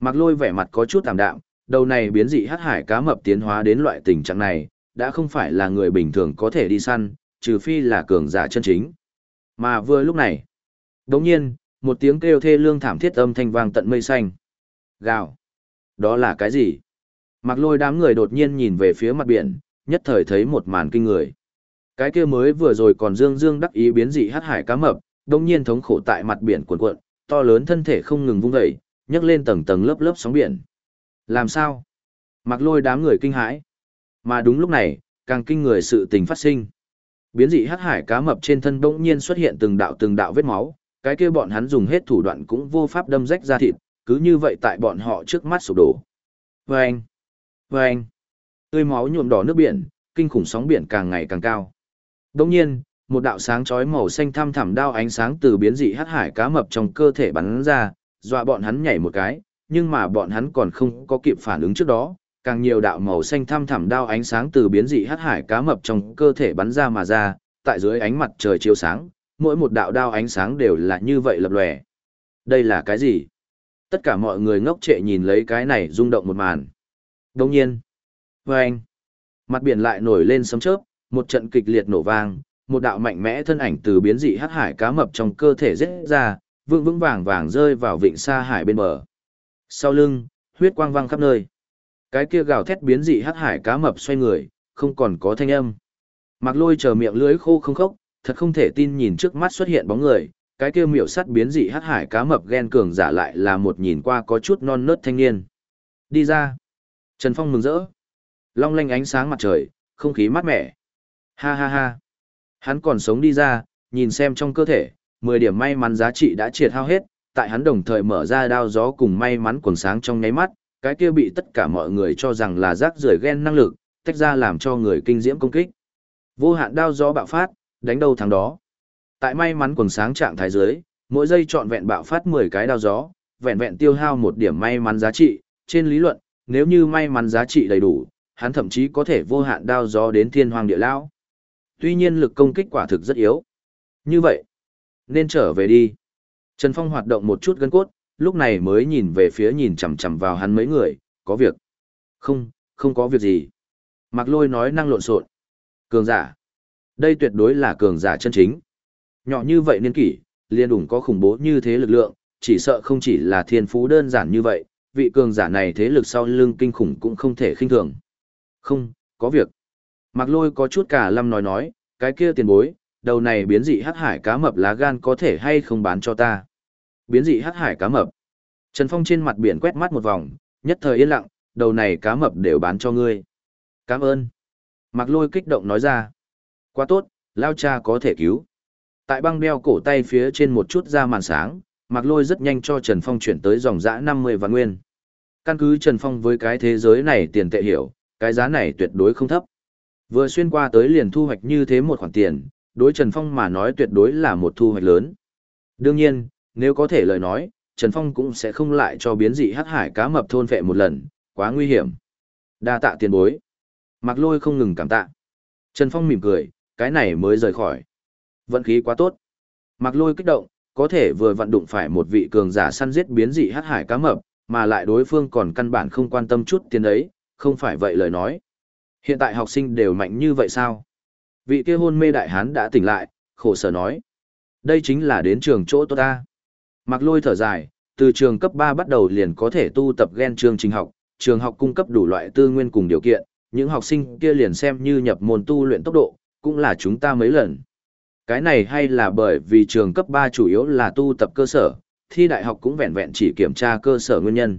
Mạc lôi vẻ mặt có chút tạm đạm, đầu này biến dị hắc hải cá mập tiến hóa đến loại tình trạng này, đã không phải là người bình thường có thể đi săn, trừ phi là cường giả chân chính. Mà vừa lúc này, đột nhiên, một tiếng kêu thê lương thảm thiết âm thanh vang tận mây xanh. Gào. Đó là cái gì? Mặc lôi đám người đột nhiên nhìn về phía mặt biển, nhất thời thấy một màn kinh người. Cái kia mới vừa rồi còn dương dương đắc ý biến dị hát hải cá mập, đông nhiên thống khổ tại mặt biển cuộn cuộn, to lớn thân thể không ngừng vung dậy, nhấc lên tầng tầng lớp lớp sóng biển. Làm sao? Mặc lôi đám người kinh hãi. Mà đúng lúc này, càng kinh người sự tình phát sinh. Biến dị hắc hải cá mập trên thân bỗng nhiên xuất hiện từng đạo từng đạo vết máu, cái kia bọn hắn dùng hết thủ đoạn cũng vô pháp đâm rách ra thịt, cứ như vậy tại bọn họ trước mắt sụp đổ. Vâng! Vâng! Tươi máu nhuộm đỏ nước biển, kinh khủng sóng biển càng ngày càng cao. Đồng nhiên, một đạo sáng chói màu xanh thăm thẳm đao ánh sáng từ biến dị hắc hải cá mập trong cơ thể bắn ra, dọa bọn hắn nhảy một cái, nhưng mà bọn hắn còn không có kịp phản ứng trước đó, càng nhiều đạo màu xanh thăm thẳm đao ánh sáng từ biến dị hắc hải cá mập trong cơ thể bắn ra mà ra, tại dưới ánh mặt trời chiếu sáng, mỗi một đạo đao ánh sáng đều là như vậy lập lòe. Đây là cái gì? Tất cả mọi người ngốc trệ nhìn lấy cái này rung động một màn. Đồng nhiên, vâng, mặt biển lại nổi lên sấm chớp, một trận kịch liệt nổ vang, một đạo mạnh mẽ thân ảnh từ biến dị hắc hải cá mập trong cơ thể rết ra, vững vững vàng vàng rơi vào vịnh xa hải bên bờ. Sau lưng, huyết quang vang khắp nơi. Cái kia gào thét biến dị hắc hải cá mập xoay người, không còn có thanh âm. Mặc lôi chờ miệng lưới khô không khốc, thật không thể tin nhìn trước mắt xuất hiện bóng người, cái kia miểu sắt biến dị hắc hải cá mập ghen cường giả lại là một nhìn qua có chút non nớt thanh niên. Đi ra. Trần Phong mừng rỡ. Long lanh ánh sáng mặt trời, không khí mát mẻ. Ha ha ha. Hắn còn sống đi ra, nhìn xem trong cơ thể, 10 điểm may mắn giá trị đã triệt hao hết, tại hắn đồng thời mở ra đao gió cùng may mắn quần sáng trong nháy mắt, cái kia bị tất cả mọi người cho rằng là rác rưởi ghen năng lực, tách ra làm cho người kinh diễm công kích. Vô hạn đao gió bạo phát, đánh đâu thắng đó. Tại may mắn quần sáng trạng thái dưới, mỗi giây trọn vẹn bạo phát 10 cái đao gió, vẹn vẹn tiêu hao một điểm may mắn giá trị, trên lý luận, nếu như may mắn giá trị đầy đủ, hắn thậm chí có thể vô hạn đao gió đến thiên hoàng địa lão. Tuy nhiên lực công kích quả thực rất yếu. Như vậy, nên trở về đi. Trần Phong hoạt động một chút gân cốt, lúc này mới nhìn về phía nhìn chằm chằm vào hắn mấy người, có việc. Không, không có việc gì. Mạc Lôi nói năng lộn xộn. Cường giả. Đây tuyệt đối là cường giả chân chính. Nhỏ như vậy niên kỷ, liền đủng có khủng bố như thế lực lượng, chỉ sợ không chỉ là thiên phú đơn giản như vậy, vị cường giả này thế lực sau lưng kinh khủng cũng không thể khinh thường. Không, có việc. Mạc Lôi có chút cả lâm nói nói, cái kia tiền bối, đầu này biến dị hắc hải cá mập lá gan có thể hay không bán cho ta. Biến dị hắc hải cá mập. Trần Phong trên mặt biển quét mắt một vòng, nhất thời yên lặng, đầu này cá mập đều bán cho ngươi. Cảm ơn. Mạc Lôi kích động nói ra. Quá tốt, lao cha có thể cứu. Tại băng đeo cổ tay phía trên một chút ra màn sáng, Mạc Lôi rất nhanh cho Trần Phong chuyển tới dòng dã 50 vạn nguyên. Căn cứ Trần Phong với cái thế giới này tiền tệ hiểu, cái giá này tuyệt đối không thấp. Vừa xuyên qua tới liền thu hoạch như thế một khoản tiền, đối Trần Phong mà nói tuyệt đối là một thu hoạch lớn. Đương nhiên, nếu có thể lời nói, Trần Phong cũng sẽ không lại cho biến dị hắc hải cá mập thôn vệ một lần, quá nguy hiểm. Đa tạ tiền bối. Mạc Lôi không ngừng cảm tạ. Trần Phong mỉm cười, cái này mới rời khỏi. Vận khí quá tốt. Mạc Lôi kích động, có thể vừa vận đụng phải một vị cường giả săn giết biến dị hắc hải cá mập, mà lại đối phương còn căn bản không quan tâm chút tiền ấy, không phải vậy lời nói. Hiện tại học sinh đều mạnh như vậy sao? Vị kia hôn mê đại hán đã tỉnh lại, khổ sở nói. Đây chính là đến trường chỗ tốt ta. Mặc lôi thở dài, từ trường cấp 3 bắt đầu liền có thể tu tập gen chương trình học, trường học cung cấp đủ loại tư nguyên cùng điều kiện, những học sinh kia liền xem như nhập môn tu luyện tốc độ, cũng là chúng ta mấy lần. Cái này hay là bởi vì trường cấp 3 chủ yếu là tu tập cơ sở, thi đại học cũng vẹn vẹn chỉ kiểm tra cơ sở nguyên nhân.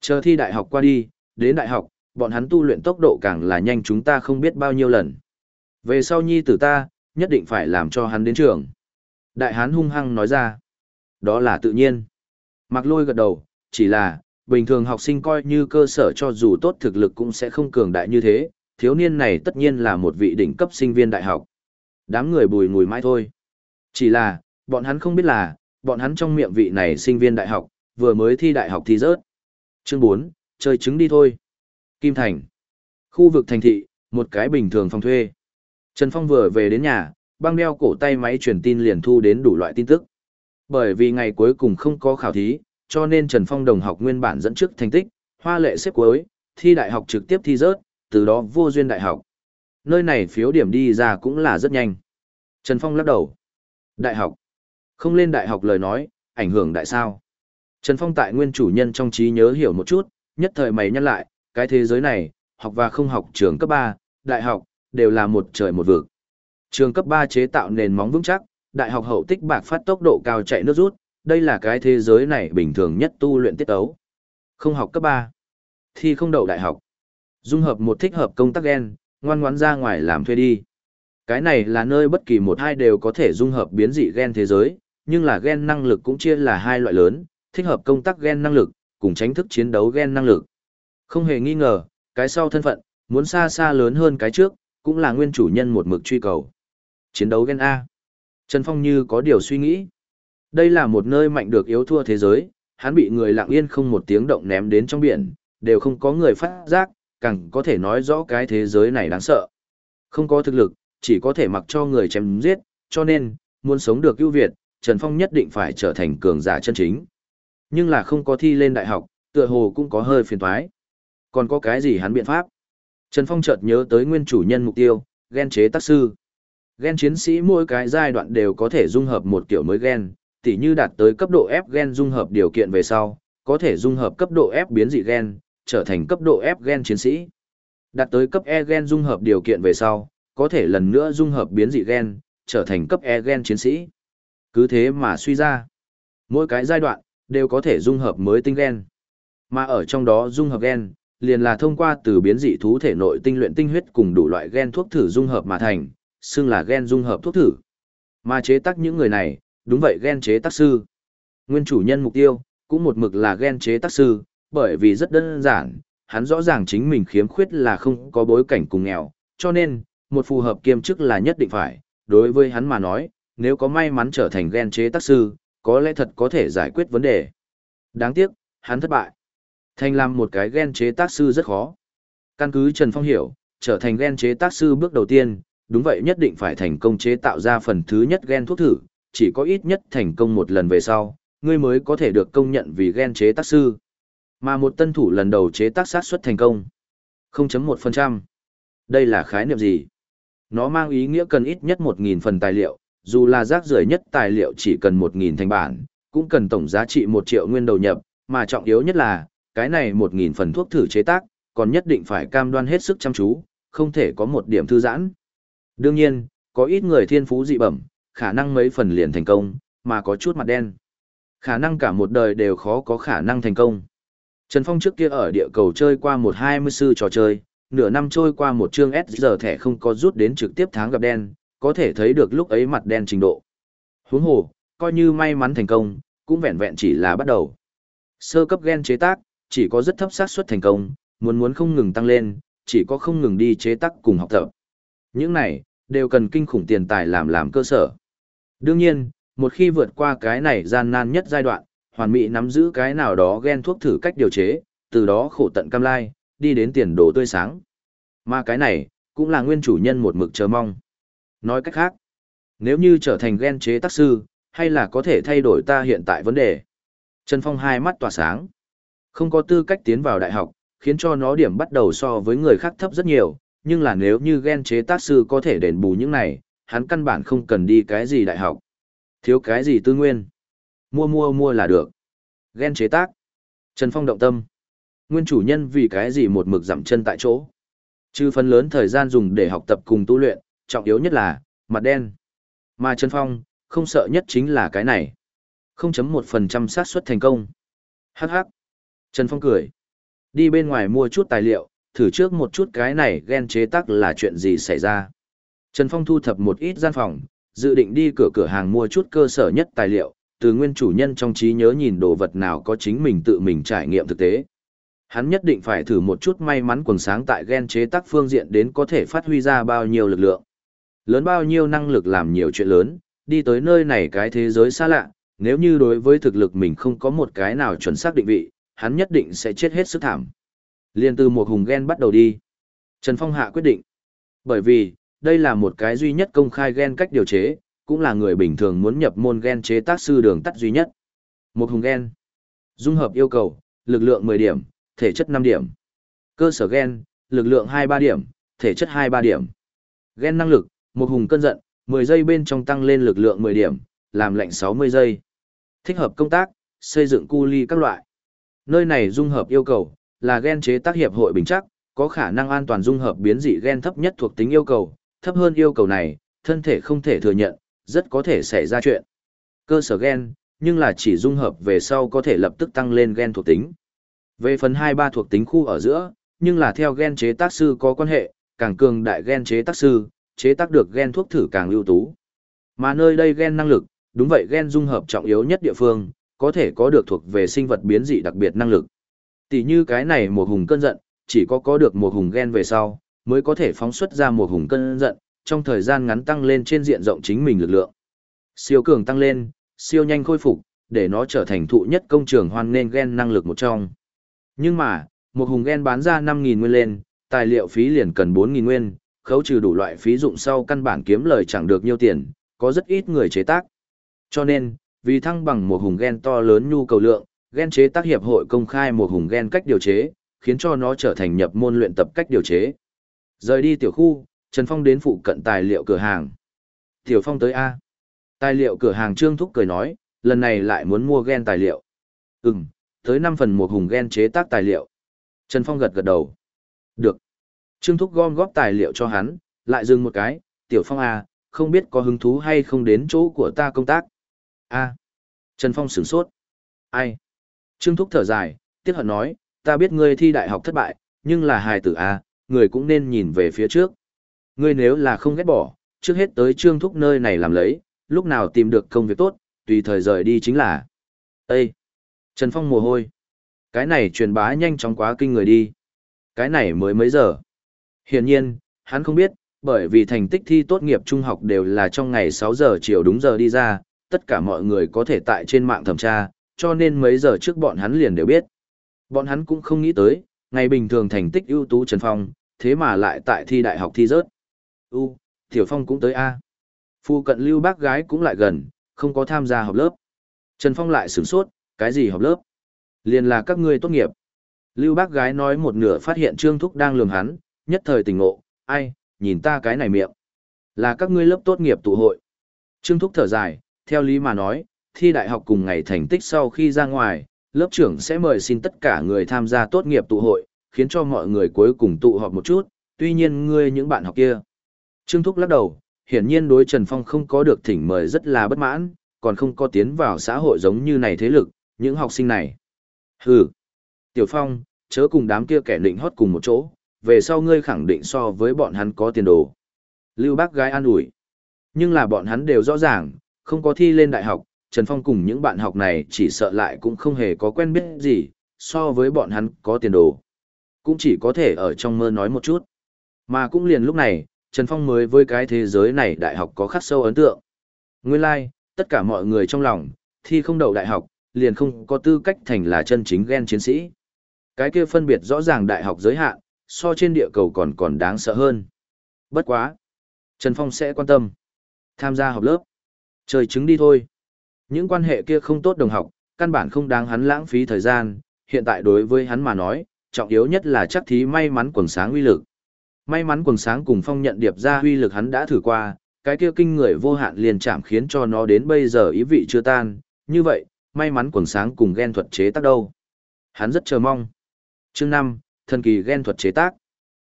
Chờ thi đại học qua đi, đến đại học, bọn hắn tu luyện tốc độ càng là nhanh chúng ta không biết bao nhiêu lần. Về sau nhi tử ta, nhất định phải làm cho hắn đến trường. Đại hán hung hăng nói ra. Đó là tự nhiên. Mặc lôi gật đầu, chỉ là, bình thường học sinh coi như cơ sở cho dù tốt thực lực cũng sẽ không cường đại như thế, thiếu niên này tất nhiên là một vị đỉnh cấp sinh viên đại học. Đám người bùi ngùi mãi thôi. Chỉ là, bọn hắn không biết là, bọn hắn trong miệng vị này sinh viên đại học, vừa mới thi đại học thi rớt. Chương 4, chơi trứng đi thôi. Kim Thành. Khu vực thành thị, một cái bình thường phòng thuê. Trần Phong vừa về đến nhà, băng đeo cổ tay máy truyền tin liền thu đến đủ loại tin tức. Bởi vì ngày cuối cùng không có khảo thí, cho nên Trần Phong đồng học nguyên bản dẫn trước thành tích, hoa lệ xếp cuối, thi đại học trực tiếp thi rớt, từ đó vô duyên đại học. Nơi này phiếu điểm đi ra cũng là rất nhanh. Trần Phong lắc đầu. Đại học. Không lên đại học lời nói, ảnh hưởng đại sao. Trần Phong tại nguyên chủ nhân trong trí nhớ hiểu một chút, nhất thời mày nhăn lại, cái thế giới này, học và không học trường cấp 3, đại học, đều là một trời một vực. Trường cấp 3 chế tạo nền móng vững chắc, đại học hậu tích bạc phát tốc độ cao chạy nước rút, đây là cái thế giới này bình thường nhất tu luyện tiết ấu. Không học cấp 3, thi không đậu đại học. Dung hợp một thích hợp công tác gen, ngoan ngoãn ra ngoài làm thuê đi. Cái này là nơi bất kỳ một hai đều có thể dung hợp biến dị gen thế giới, nhưng là gen năng lực cũng chia là hai loại lớn, thích hợp công tác gen năng lực, cùng tránh thức chiến đấu gen năng lực. Không hề nghi ngờ, cái sau thân phận, muốn xa xa lớn hơn cái trước, cũng là nguyên chủ nhân một mực truy cầu. Chiến đấu gen A. Trần Phong như có điều suy nghĩ. Đây là một nơi mạnh được yếu thua thế giới, hắn bị người lặng yên không một tiếng động ném đến trong biển, đều không có người phát giác, càng có thể nói rõ cái thế giới này đáng sợ. Không có thực lực, chỉ có thể mặc cho người chém giết, cho nên, muốn sống được ưu việt, Trần Phong nhất định phải trở thành cường giả chân chính. Nhưng là không có thi lên đại học, tựa hồ cũng có hơi phiền toái. Còn có cái gì hắn biện pháp? Trần Phong chợt nhớ tới nguyên chủ nhân mục tiêu, gen chế tác sư. Gen chiến sĩ mỗi cái giai đoạn đều có thể dung hợp một kiểu mới gen, tỉ như đạt tới cấp độ F gen dung hợp điều kiện về sau, có thể dung hợp cấp độ F biến dị gen, trở thành cấp độ F gen chiến sĩ. Đạt tới cấp E gen dung hợp điều kiện về sau, có thể lần nữa dung hợp biến dị gen, trở thành cấp E gen chiến sĩ. Cứ thế mà suy ra, mỗi cái giai đoạn đều có thể dung hợp mới tinh gen. Mà ở trong đó dung hợp gen, liền là thông qua từ biến dị thú thể nội tinh luyện tinh huyết cùng đủ loại gen thuốc thử dung hợp mà thành, xưng là gen dung hợp thuốc thử. Mà chế tác những người này, đúng vậy gen chế tác sư. Nguyên chủ nhân mục tiêu, cũng một mực là gen chế tác sư, bởi vì rất đơn giản, hắn rõ ràng chính mình khiếm khuyết là không có bối cảnh cùng nghèo, cho nên, một phù hợp kiêm chức là nhất định phải, đối với hắn mà nói, nếu có may mắn trở thành gen chế tác sư, có lẽ thật có thể giải quyết vấn đề. Đáng tiếc, hắn thất bại. Thành làm một cái gen chế tác sư rất khó. Căn cứ Trần Phong hiểu, trở thành gen chế tác sư bước đầu tiên, đúng vậy nhất định phải thành công chế tạo ra phần thứ nhất gen thuốc thử, chỉ có ít nhất thành công một lần về sau, ngươi mới có thể được công nhận vì gen chế tác sư. Mà một tân thủ lần đầu chế tác sát xuất thành công. 0.1%. Đây là khái niệm gì? Nó mang ý nghĩa cần ít nhất 1.000 phần tài liệu, dù là rác rưởi nhất tài liệu chỉ cần 1.000 thành bản, cũng cần tổng giá trị 1 triệu nguyên đầu nhập, mà trọng yếu nhất là, cái này 1.000 phần thuốc thử chế tác, còn nhất định phải cam đoan hết sức chăm chú, không thể có một điểm thư giãn. Đương nhiên, có ít người thiên phú dị bẩm, khả năng mấy phần liền thành công, mà có chút mặt đen. Khả năng cả một đời đều khó có khả năng thành công. Trần Phong trước kia ở địa cầu chơi qua một hai mươi sư trò chơi, nửa năm trôi qua một chương S giờ thẻ không có rút đến trực tiếp tháng gặp đen, có thể thấy được lúc ấy mặt đen trình độ. Huống hồ, coi như may mắn thành công, cũng vẹn vẹn chỉ là bắt đầu. Sơ cấp gen chế tác, chỉ có rất thấp xác suất thành công, muốn muốn không ngừng tăng lên, chỉ có không ngừng đi chế tác cùng học tập. Những này, đều cần kinh khủng tiền tài làm làm cơ sở. Đương nhiên, một khi vượt qua cái này gian nan nhất giai đoạn, hoàn mỹ nắm giữ cái nào đó ghen thuốc thử cách điều chế, từ đó khổ tận cam lai, đi đến tiền đồ tươi sáng. Mà cái này, cũng là nguyên chủ nhân một mực chờ mong. Nói cách khác, nếu như trở thành ghen chế tác sư, hay là có thể thay đổi ta hiện tại vấn đề. Trần Phong hai mắt tỏa sáng. Không có tư cách tiến vào đại học, khiến cho nó điểm bắt đầu so với người khác thấp rất nhiều, nhưng là nếu như ghen chế tác sư có thể đền bù những này, hắn căn bản không cần đi cái gì đại học. Thiếu cái gì tư nguyên. Mua mua mua là được. ghen chế tác. Trần Phong động tâm. Nguyên chủ nhân vì cái gì một mực giảm chân tại chỗ. Trừ phần lớn thời gian dùng để học tập cùng tu luyện, trọng yếu nhất là, mặt đen. Mà Trần Phong, không sợ nhất chính là cái này. 0.1% xác suất thành công. Hắc hắc. Trần Phong cười. Đi bên ngoài mua chút tài liệu, thử trước một chút cái này ghen chế tác là chuyện gì xảy ra. Trần Phong thu thập một ít gian phòng, dự định đi cửa cửa hàng mua chút cơ sở nhất tài liệu, từ nguyên chủ nhân trong trí nhớ nhìn đồ vật nào có chính mình tự mình trải nghiệm thực tế. Hắn nhất định phải thử một chút may mắn quần sáng tại gen chế tác phương diện đến có thể phát huy ra bao nhiêu lực lượng. Lớn bao nhiêu năng lực làm nhiều chuyện lớn, đi tới nơi này cái thế giới xa lạ, nếu như đối với thực lực mình không có một cái nào chuẩn xác định vị, hắn nhất định sẽ chết hết sức thảm. Liên từ một hùng gen bắt đầu đi. Trần Phong hạ quyết định. Bởi vì, đây là một cái duy nhất công khai gen cách điều chế, cũng là người bình thường muốn nhập môn gen chế tác sư đường tắt duy nhất. Một hùng gen. Dung hợp yêu cầu, lực lượng 10 điểm, thể chất 5 điểm. Cơ sở gen, lực lượng 2-3 điểm, thể chất 2-3 điểm. Gen năng lực, một hùng cơn giận, 10 giây bên trong tăng lên lực lượng 10 điểm, làm lạnh 60 giây. Thích hợp công tác, xây dựng cu ly các loại. Nơi này dung hợp yêu cầu, là gen chế tác hiệp hội bình chắc, có khả năng an toàn dung hợp biến dị gen thấp nhất thuộc tính yêu cầu, thấp hơn yêu cầu này, thân thể không thể thừa nhận, rất có thể xảy ra chuyện. Cơ sở gen, nhưng là chỉ dung hợp về sau có thể lập tức tăng lên gen thuộc tính. Về phần 2-3 thuộc tính khu ở giữa, nhưng là theo gen chế tác sư có quan hệ, càng cường đại gen chế tác sư, chế tác được gen thuốc thử càng ưu tú. Mà nơi đây gen năng lực, đúng vậy gen dung hợp trọng yếu nhất địa phương, có thể có được thuộc về sinh vật biến dị đặc biệt năng lực. Tỷ như cái này một hùng cơn giận, chỉ có có được một hùng gen về sau, mới có thể phóng xuất ra một hùng cơn giận, trong thời gian ngắn tăng lên trên diện rộng chính mình lực lượng. Siêu cường tăng lên, siêu nhanh khôi phục, để nó trở thành thụ nhất công trường hoan nên gen năng lực một trong. Nhưng mà, một hùng gen bán ra 5.000 nguyên lên, tài liệu phí liền cần 4.000 nguyên, khấu trừ đủ loại phí dụng sau căn bản kiếm lời chẳng được nhiêu tiền, có rất ít người chế tác. Cho nên, vì thăng bằng một hùng gen to lớn nhu cầu lượng, gen chế tác hiệp hội công khai một hùng gen cách điều chế, khiến cho nó trở thành nhập môn luyện tập cách điều chế. Rời đi tiểu khu, Trần Phong đến phụ cận tài liệu cửa hàng. Tiểu Phong tới A. Tài liệu cửa hàng Trương Thúc cười nói, lần này lại muốn mua gen tài liệu. Ừm, tới 5 phần một hùng gen chế tác tài liệu. Trần Phong gật gật đầu. Được. Trương Thúc gom góp tài liệu cho hắn, lại dừng một cái, Tiểu Phong A, không biết có hứng thú hay không đến chỗ của ta công tác. A. Trần Phong sửng sốt. Ai? Trương Thúc thở dài, tiếc hận nói, ta biết ngươi thi đại học thất bại, nhưng là hài tử A, người cũng nên nhìn về phía trước. Ngươi nếu là không ghét bỏ, trước hết tới Trương Thúc nơi này làm lấy, lúc nào tìm được công việc tốt, tùy thời rời đi chính là. Ê! Trần Phong mồ hôi. Cái này truyền bá nhanh chóng quá kinh người đi. Cái này mới mấy giờ. Hiển nhiên, hắn không biết, bởi vì thành tích thi tốt nghiệp trung học đều là trong ngày 6 giờ chiều đúng giờ đi ra, tất cả mọi người có thể tại trên mạng thẩm tra, cho nên mấy giờ trước bọn hắn liền đều biết. Bọn hắn cũng không nghĩ tới, ngày bình thường thành tích ưu tú Trần Phong, thế mà lại tại thi đại học thi rớt. U, Tiểu Phong cũng tới A. Phu cận lưu bác gái cũng lại gần, không có tham gia học lớp. Trần Phong lại sửng sốt, cái gì học lớp? Liền là các ngươi tốt nghiệp. Lưu bác gái nói một nửa phát hiện Trương Thúc đang lường hắn, nhất thời tỉnh ngộ, ai, nhìn ta cái này miệng. Là các ngươi lớp tốt nghiệp tụ hội. Trương Thúc thở dài, theo lý mà nói, thi đại học cùng ngày thành tích sau khi ra ngoài, lớp trưởng sẽ mời xin tất cả người tham gia tốt nghiệp tụ hội, khiến cho mọi người cuối cùng tụ họp một chút, tuy nhiên ngươi những bạn học kia. Trương Thúc lắc đầu, hiển nhiên đối Trần Phong không có được thỉnh mời rất là bất mãn, còn không có tiến vào xã hội giống như này thế lực, những học sinh này. Hừ. Tiểu Phong, chớ cùng đám kia kẻ định hót cùng một chỗ, về sau ngươi khẳng định so với bọn hắn có tiền đồ. Lưu bác gái an ủi. Nhưng là bọn hắn đều rõ ràng, không có thi lên đại học, Trần Phong cùng những bạn học này chỉ sợ lại cũng không hề có quen biết gì, so với bọn hắn có tiền đồ. Cũng chỉ có thể ở trong mơ nói một chút. Mà cũng liền lúc này, Trần Phong mới với cái thế giới này đại học có khắc sâu ấn tượng. Nguyên lai, like, tất cả mọi người trong lòng, thi không đậu đại học, liền không có tư cách thành là chân chính ghen chiến sĩ. Cái kia phân biệt rõ ràng đại học giới hạn, so trên địa cầu còn còn đáng sợ hơn. Bất quá. Trần Phong sẽ quan tâm. Tham gia học lớp. Trời chứng đi thôi. Những quan hệ kia không tốt đồng học, căn bản không đáng hắn lãng phí thời gian, hiện tại đối với hắn mà nói, trọng yếu nhất là chắc thí may mắn quần sáng uy lực. May mắn quần sáng cùng phong nhận điệp ra huy lực hắn đã thử qua, cái kia kinh người vô hạn liền chạm khiến cho nó đến bây giờ ý vị chưa tan, như vậy, may mắn quần sáng cùng ghen thuật chế tác đâu. Hắn rất chờ mong. Chương 5, thần kỳ ghen thuật chế tác.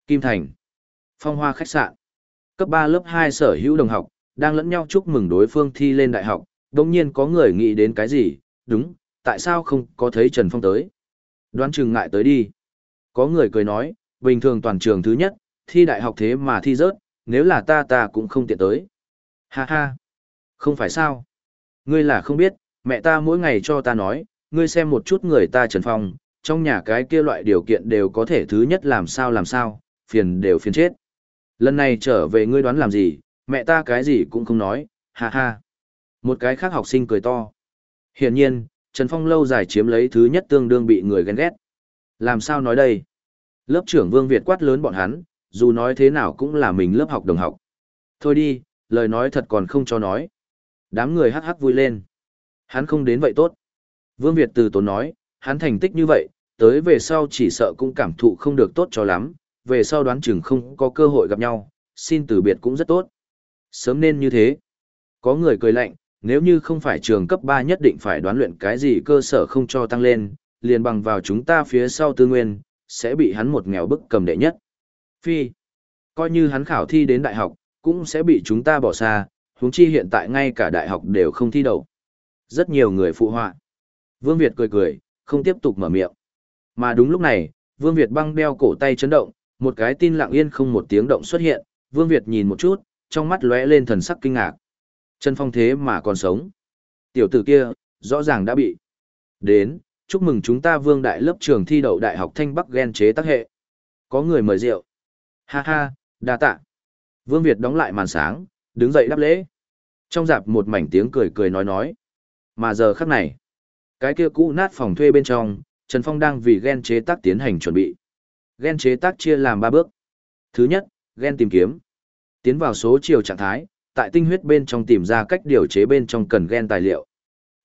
Kim Thành. Phong hoa khách sạn. Cấp 3 lớp 2 sở hữu đồng học, đang lẫn nhau chúc mừng đối phương thi lên đại học, đồng nhiên có người nghĩ đến cái gì, đúng, tại sao không có thấy Trần Phong tới. Đoán chừng ngại tới đi. Có người cười nói, bình thường toàn trường thứ nhất, thi đại học thế mà thi rớt, nếu là ta ta cũng không tiện tới. Ha ha. Không phải sao. Ngươi là không biết, mẹ ta mỗi ngày cho ta nói, ngươi xem một chút người ta Trần Phong, trong nhà cái kia loại điều kiện đều có thể thứ nhất làm sao làm sao, phiền đều phiền chết. Lần này trở về ngươi đoán làm gì, mẹ ta cái gì cũng không nói, ha ha. Một cái khác học sinh cười to. Hiển nhiên, Trần Phong lâu dài chiếm lấy thứ nhất tương đương bị người ghen ghét. Làm sao nói đây? Lớp trưởng Vương Việt quát lớn bọn hắn, dù nói thế nào cũng là mình lớp học đồng học. Thôi đi, lời nói thật còn không cho nói. Đám người hắc hắc vui lên. Hắn không đến vậy tốt. Vương Việt từ tốn nói, hắn thành tích như vậy, tới về sau chỉ sợ cũng cảm thụ không được tốt cho lắm, về sau đoán chừng không có cơ hội gặp nhau, xin từ biệt cũng rất tốt. Sớm nên như thế. Có người cười lạnh, nếu như không phải trường cấp 3 nhất định phải đoán luyện cái gì cơ sở không cho tăng lên, liền bằng vào chúng ta phía sau tư nguyên, sẽ bị hắn một nghèo bức cầm đệ nhất. Phi, coi như hắn khảo thi đến đại học, cũng sẽ bị chúng ta bỏ xa, huống chi hiện tại ngay cả đại học đều không thi đậu. Rất nhiều người phụ họa. Vương Việt cười cười, không tiếp tục mở miệng. Mà đúng lúc này, Vương Việt băng đeo cổ tay chấn động, một cái tin lặng yên không một tiếng động xuất hiện, Vương Việt nhìn một chút, trong mắt lóe lên thần sắc kinh ngạc. Trần Phong thế mà còn sống. Tiểu tử kia, rõ ràng đã bị. Đến, chúc mừng chúng ta Vương Đại lớp trường thi đậu Đại học Thanh Bắc ghen chế tác hệ. Có người mời rượu. Ha ha, đa tạ. Vương Việt đóng lại màn sáng, đứng dậy đáp lễ. Trong dạp một mảnh tiếng cười cười nói nói. Mà giờ khắc này, cái kia cũ nát phòng thuê bên trong, Trần Phong đang vì ghen chế tác tiến hành chuẩn bị. Ghen chế tác chia làm ba bước. Thứ nhất, ghen tìm kiếm. Tiến vào số chiều trạng thái, tại tinh huyết bên trong tìm ra cách điều chế bên trong cần gen tài liệu.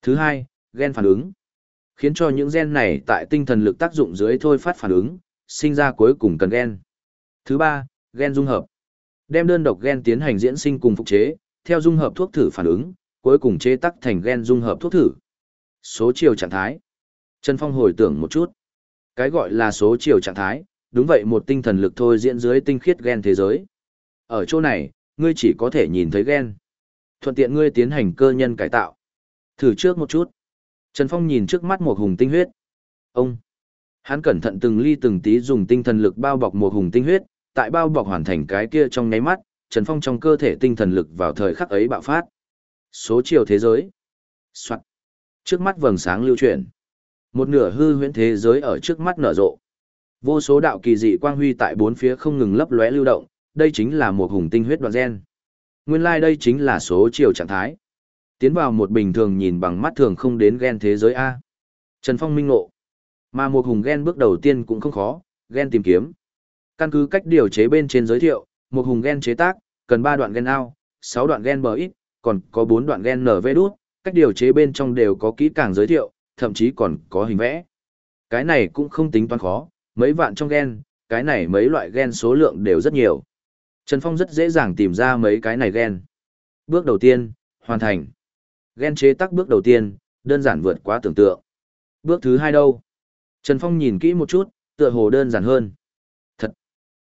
Thứ hai, gen phản ứng. Khiến cho những gen này tại tinh thần lực tác dụng dưới thôi phát phản ứng, sinh ra cuối cùng cần gen. Thứ ba, gen dung hợp. Đem đơn độc gen tiến hành diễn sinh cùng phục chế, theo dung hợp thuốc thử phản ứng, cuối cùng chế tác thành gen dung hợp thuốc thử. Số chiều trạng thái. Trần Phong hồi tưởng một chút. Cái gọi là số chiều trạng thái, đúng vậy một tinh thần lực thôi diễn dưới tinh khiết gen thế giới. Ở chỗ này, ngươi chỉ có thể nhìn thấy gen. Thuận tiện ngươi tiến hành cơ nhân cải tạo. Thử trước một chút. Trần Phong nhìn trước mắt một hùng tinh huyết. Ông. Hắn cẩn thận từng ly từng tí dùng tinh thần lực bao bọc một hùng tinh huyết, tại bao bọc hoàn thành cái kia trong nháy mắt, Trần Phong trong cơ thể tinh thần lực vào thời khắc ấy bạo phát. Số chiều thế giới. Soạn. Trước mắt vầng sáng lưu chuyển. Một nửa hư huyễn thế giới ở trước mắt nở rộ. Vô số đạo kỳ dị quang huy tại bốn phía không ngừng lấp lóe lưu động, đây chính là một hùng tinh huyết đoạn gen. Nguyên lai like đây chính là số chiều trạng thái. Tiến vào một bình thường nhìn bằng mắt thường không đến gen thế giới A. Trần Phong minh ngộ. Mà một hùng gen bước đầu tiên cũng không khó, gen tìm kiếm. Căn cứ cách điều chế bên trên giới thiệu, một hùng gen chế tác, cần 3 đoạn gen ao, 6 đoạn gen bờ ít, còn có 4 đoạn gen NV đút, cách điều chế bên trong đều có kỹ càng giới thiệu, thậm chí còn có hình vẽ. Cái này cũng không tính toán khó, mấy vạn trong gen, cái này mấy loại gen số lượng đều rất nhiều. Trần Phong rất dễ dàng tìm ra mấy cái này gen. Bước đầu tiên, hoàn thành. Gen chế tác bước đầu tiên, đơn giản vượt quá tưởng tượng. Bước thứ hai đâu? Trần Phong nhìn kỹ một chút, tựa hồ đơn giản hơn.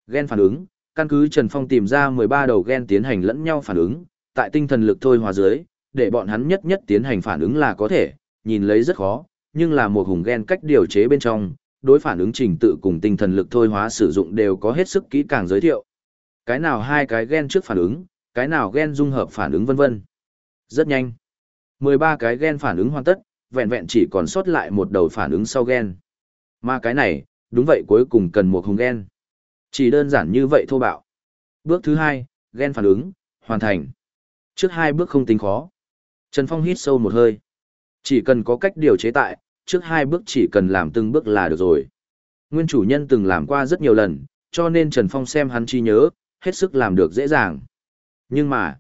Gen phản ứng, căn cứ Trần Phong tìm ra 13 đầu gen tiến hành lẫn nhau phản ứng, tại tinh thần lực thôi hòa dưới, để bọn hắn nhất nhất tiến hành phản ứng là có thể, nhìn lấy rất khó, nhưng là một hùng gen cách điều chế bên trong, đối phản ứng trình tự cùng tinh thần lực thôi hóa sử dụng đều có hết sức kỹ càng giới thiệu. Cái nào hai cái gen trước phản ứng, cái nào gen dung hợp phản ứng vân vân. Rất nhanh. 13 cái gen phản ứng hoàn tất, vẹn vẹn chỉ còn sót lại một đầu phản ứng sau gen. Mà cái này, đúng vậy cuối cùng cần một hùng gen. Chỉ đơn giản như vậy thô bạo. Bước thứ hai, gen phản ứng, hoàn thành. Trước hai bước không tính khó. Trần Phong hít sâu một hơi. Chỉ cần có cách điều chế tại, trước hai bước chỉ cần làm từng bước là được rồi. Nguyên chủ nhân từng làm qua rất nhiều lần, cho nên Trần Phong xem hắn chi nhớ, hết sức làm được dễ dàng. Nhưng mà,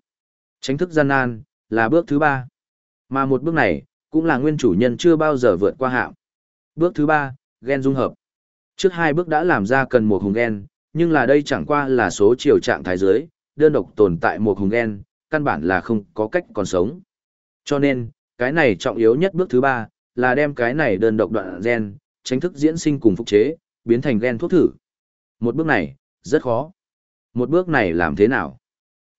tránh thức gian nan, là bước thứ ba. Mà một bước này, cũng là nguyên chủ nhân chưa bao giờ vượt qua hạm. Bước thứ ba, gen dung hợp. Trước hai bước đã làm ra cần một hùng gen, nhưng là đây chẳng qua là số chiều trạng thái dưới, đơn độc tồn tại một hùng gen, căn bản là không có cách còn sống. Cho nên, cái này trọng yếu nhất bước thứ ba, là đem cái này đơn độc đoạn gen, tránh thức diễn sinh cùng phục chế, biến thành gen thuốc thử. Một bước này, rất khó. Một bước này làm thế nào?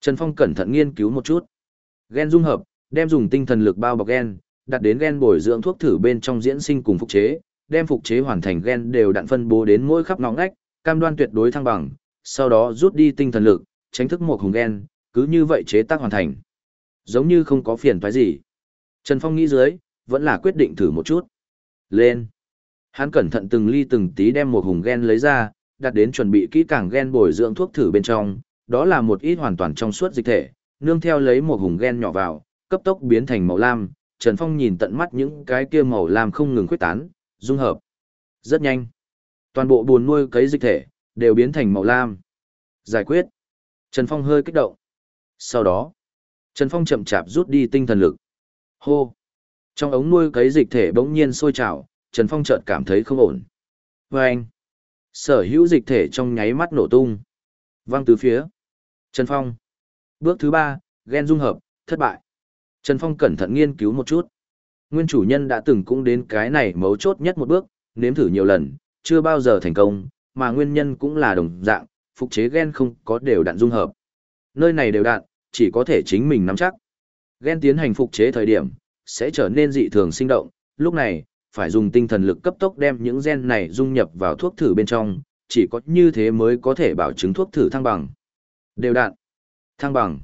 Trần Phong cẩn thận nghiên cứu một chút. Gen dung hợp, đem dùng tinh thần lực bao bọc gen, đặt đến gen bồi dưỡng thuốc thử bên trong diễn sinh cùng phục chế, đem phục chế hoàn thành gen đều đặn phân bố đến mỗi khắp ngõ ngách, cam đoan tuyệt đối thăng bằng, sau đó rút đi tinh thần lực, tránh thức một hùng gen, cứ như vậy chế tác hoàn thành. Giống như không có phiền toái gì. Trần Phong nghĩ dưới, vẫn là quyết định thử một chút. Lên. Hắn cẩn thận từng ly từng tí đem một hùng gen lấy ra, đặt đến chuẩn bị kỹ càng gen bồi dưỡng thuốc thử bên trong, đó là một ít hoàn toàn trong suốt dịch thể, nương theo lấy một hùng gen nhỏ vào, cấp tốc biến thành màu lam, Trần Phong nhìn tận mắt những cái kia màu lam không ngừng khuếch tán, dung hợp. Rất nhanh. Toàn bộ buồn nuôi cấy dịch thể, đều biến thành màu lam. Giải quyết. Trần Phong hơi kích động. Sau đó, Trần Phong chậm chạp rút đi tinh thần lực. Hô! Trong ống nuôi cấy dịch thể bỗng nhiên sôi trào, Trần Phong chợt cảm thấy không ổn. Và anh! Sở hữu dịch thể trong nháy mắt nổ tung. Văng từ phía. Trần Phong! Bước thứ ba, gen dung hợp, thất bại. Trần Phong cẩn thận nghiên cứu một chút. Nguyên chủ nhân đã từng cũng đến cái này mấu chốt nhất một bước, nếm thử nhiều lần, chưa bao giờ thành công, mà nguyên nhân cũng là đồng dạng, phục chế gen không có đều đặn dung hợp. Nơi này đều đặn, chỉ có thể chính mình nắm chắc. Gen tiến hành phục chế thời điểm, sẽ trở nên dị thường sinh động, lúc này, phải dùng tinh thần lực cấp tốc đem những gen này dung nhập vào thuốc thử bên trong, chỉ có như thế mới có thể bảo chứng thuốc thử thăng bằng. Đều đặn, thăng bằng.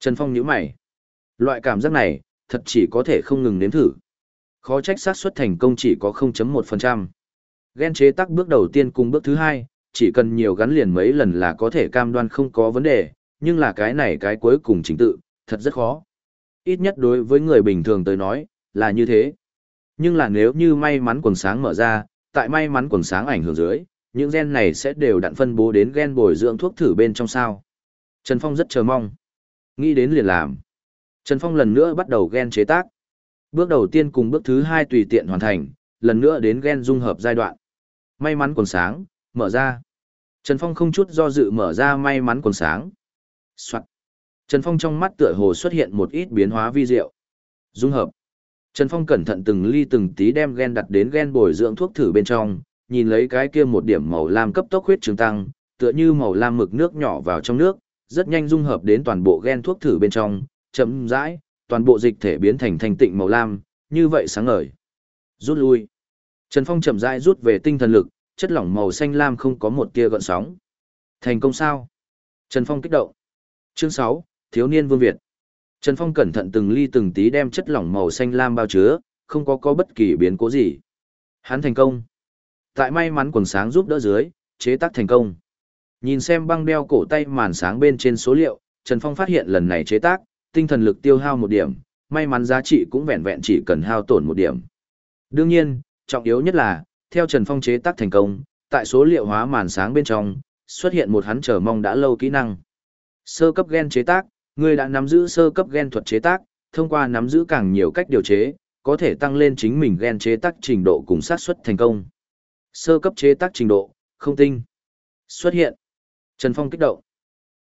Trần Phong nhíu mày. Loại cảm giác này, thật chỉ có thể không ngừng nếm thử. Khó trách xác suất thành công chỉ có 0.1%. Gen chế tác bước đầu tiên cùng bước thứ hai, chỉ cần nhiều gắn liền mấy lần là có thể cam đoan không có vấn đề, nhưng là cái này cái cuối cùng chính tự, thật rất khó. Ít nhất đối với người bình thường tới nói, là như thế. Nhưng là nếu như may mắn quần sáng mở ra, tại may mắn quần sáng ảnh hưởng dưới, những gen này sẽ đều đặn phân bố đến gen bồi dưỡng thuốc thử bên trong sao. Trần Phong rất chờ mong. Nghĩ đến liền làm. Trần Phong lần nữa bắt đầu gen chế tác. Bước đầu tiên cùng bước thứ hai tùy tiện hoàn thành, lần nữa đến gen dung hợp giai đoạn. May mắn quần sáng, mở ra. Trần Phong không chút do dự mở ra may mắn quần sáng. Soạn. Trần Phong trong mắt tựa hồ xuất hiện một ít biến hóa vi diệu. Dung hợp. Trần Phong cẩn thận từng ly từng tí đem gen đặt đến gen bồi dưỡng thuốc thử bên trong, nhìn lấy cái kia một điểm màu lam cấp tốc huyết trường tăng, tựa như màu lam mực nước nhỏ vào trong nước, rất nhanh dung hợp đến toàn bộ gen thuốc thử bên trong, chậm rãi, toàn bộ dịch thể biến thành thanh tịnh màu lam, như vậy sáng ngời. Rút lui. Trần Phong chậm rãi rút về tinh thần lực, chất lỏng màu xanh lam không có một tia gợn sóng. Thành công sao? Trần Phong kích động. Chương 6, Thiếu niên Vương Việt. Trần Phong cẩn thận từng ly từng tí đem chất lỏng màu xanh lam bao chứa, không có có bất kỳ biến cố gì. Hắn thành công. Tại may mắn quần sáng giúp đỡ dưới, chế tác thành công. Nhìn xem băng đeo cổ tay màn sáng bên trên số liệu, Trần Phong phát hiện lần này chế tác, tinh thần lực tiêu hao một điểm, may mắn giá trị cũng vẹn vẹn chỉ cần hao tổn một điểm. Đương nhiên, trọng yếu nhất là, theo Trần Phong chế tác thành công, tại số liệu hóa màn sáng bên trong, xuất hiện một hắn chờ mong đã lâu kỹ năng. Sơ cấp gen chế tác, người đã nắm giữ sơ cấp gen thuật chế tác, thông qua nắm giữ càng nhiều cách điều chế, có thể tăng lên chính mình gen chế tác trình độ cùng xác suất thành công. Sơ cấp chế tác trình độ, không tinh. Xuất hiện. Trần Phong kích động.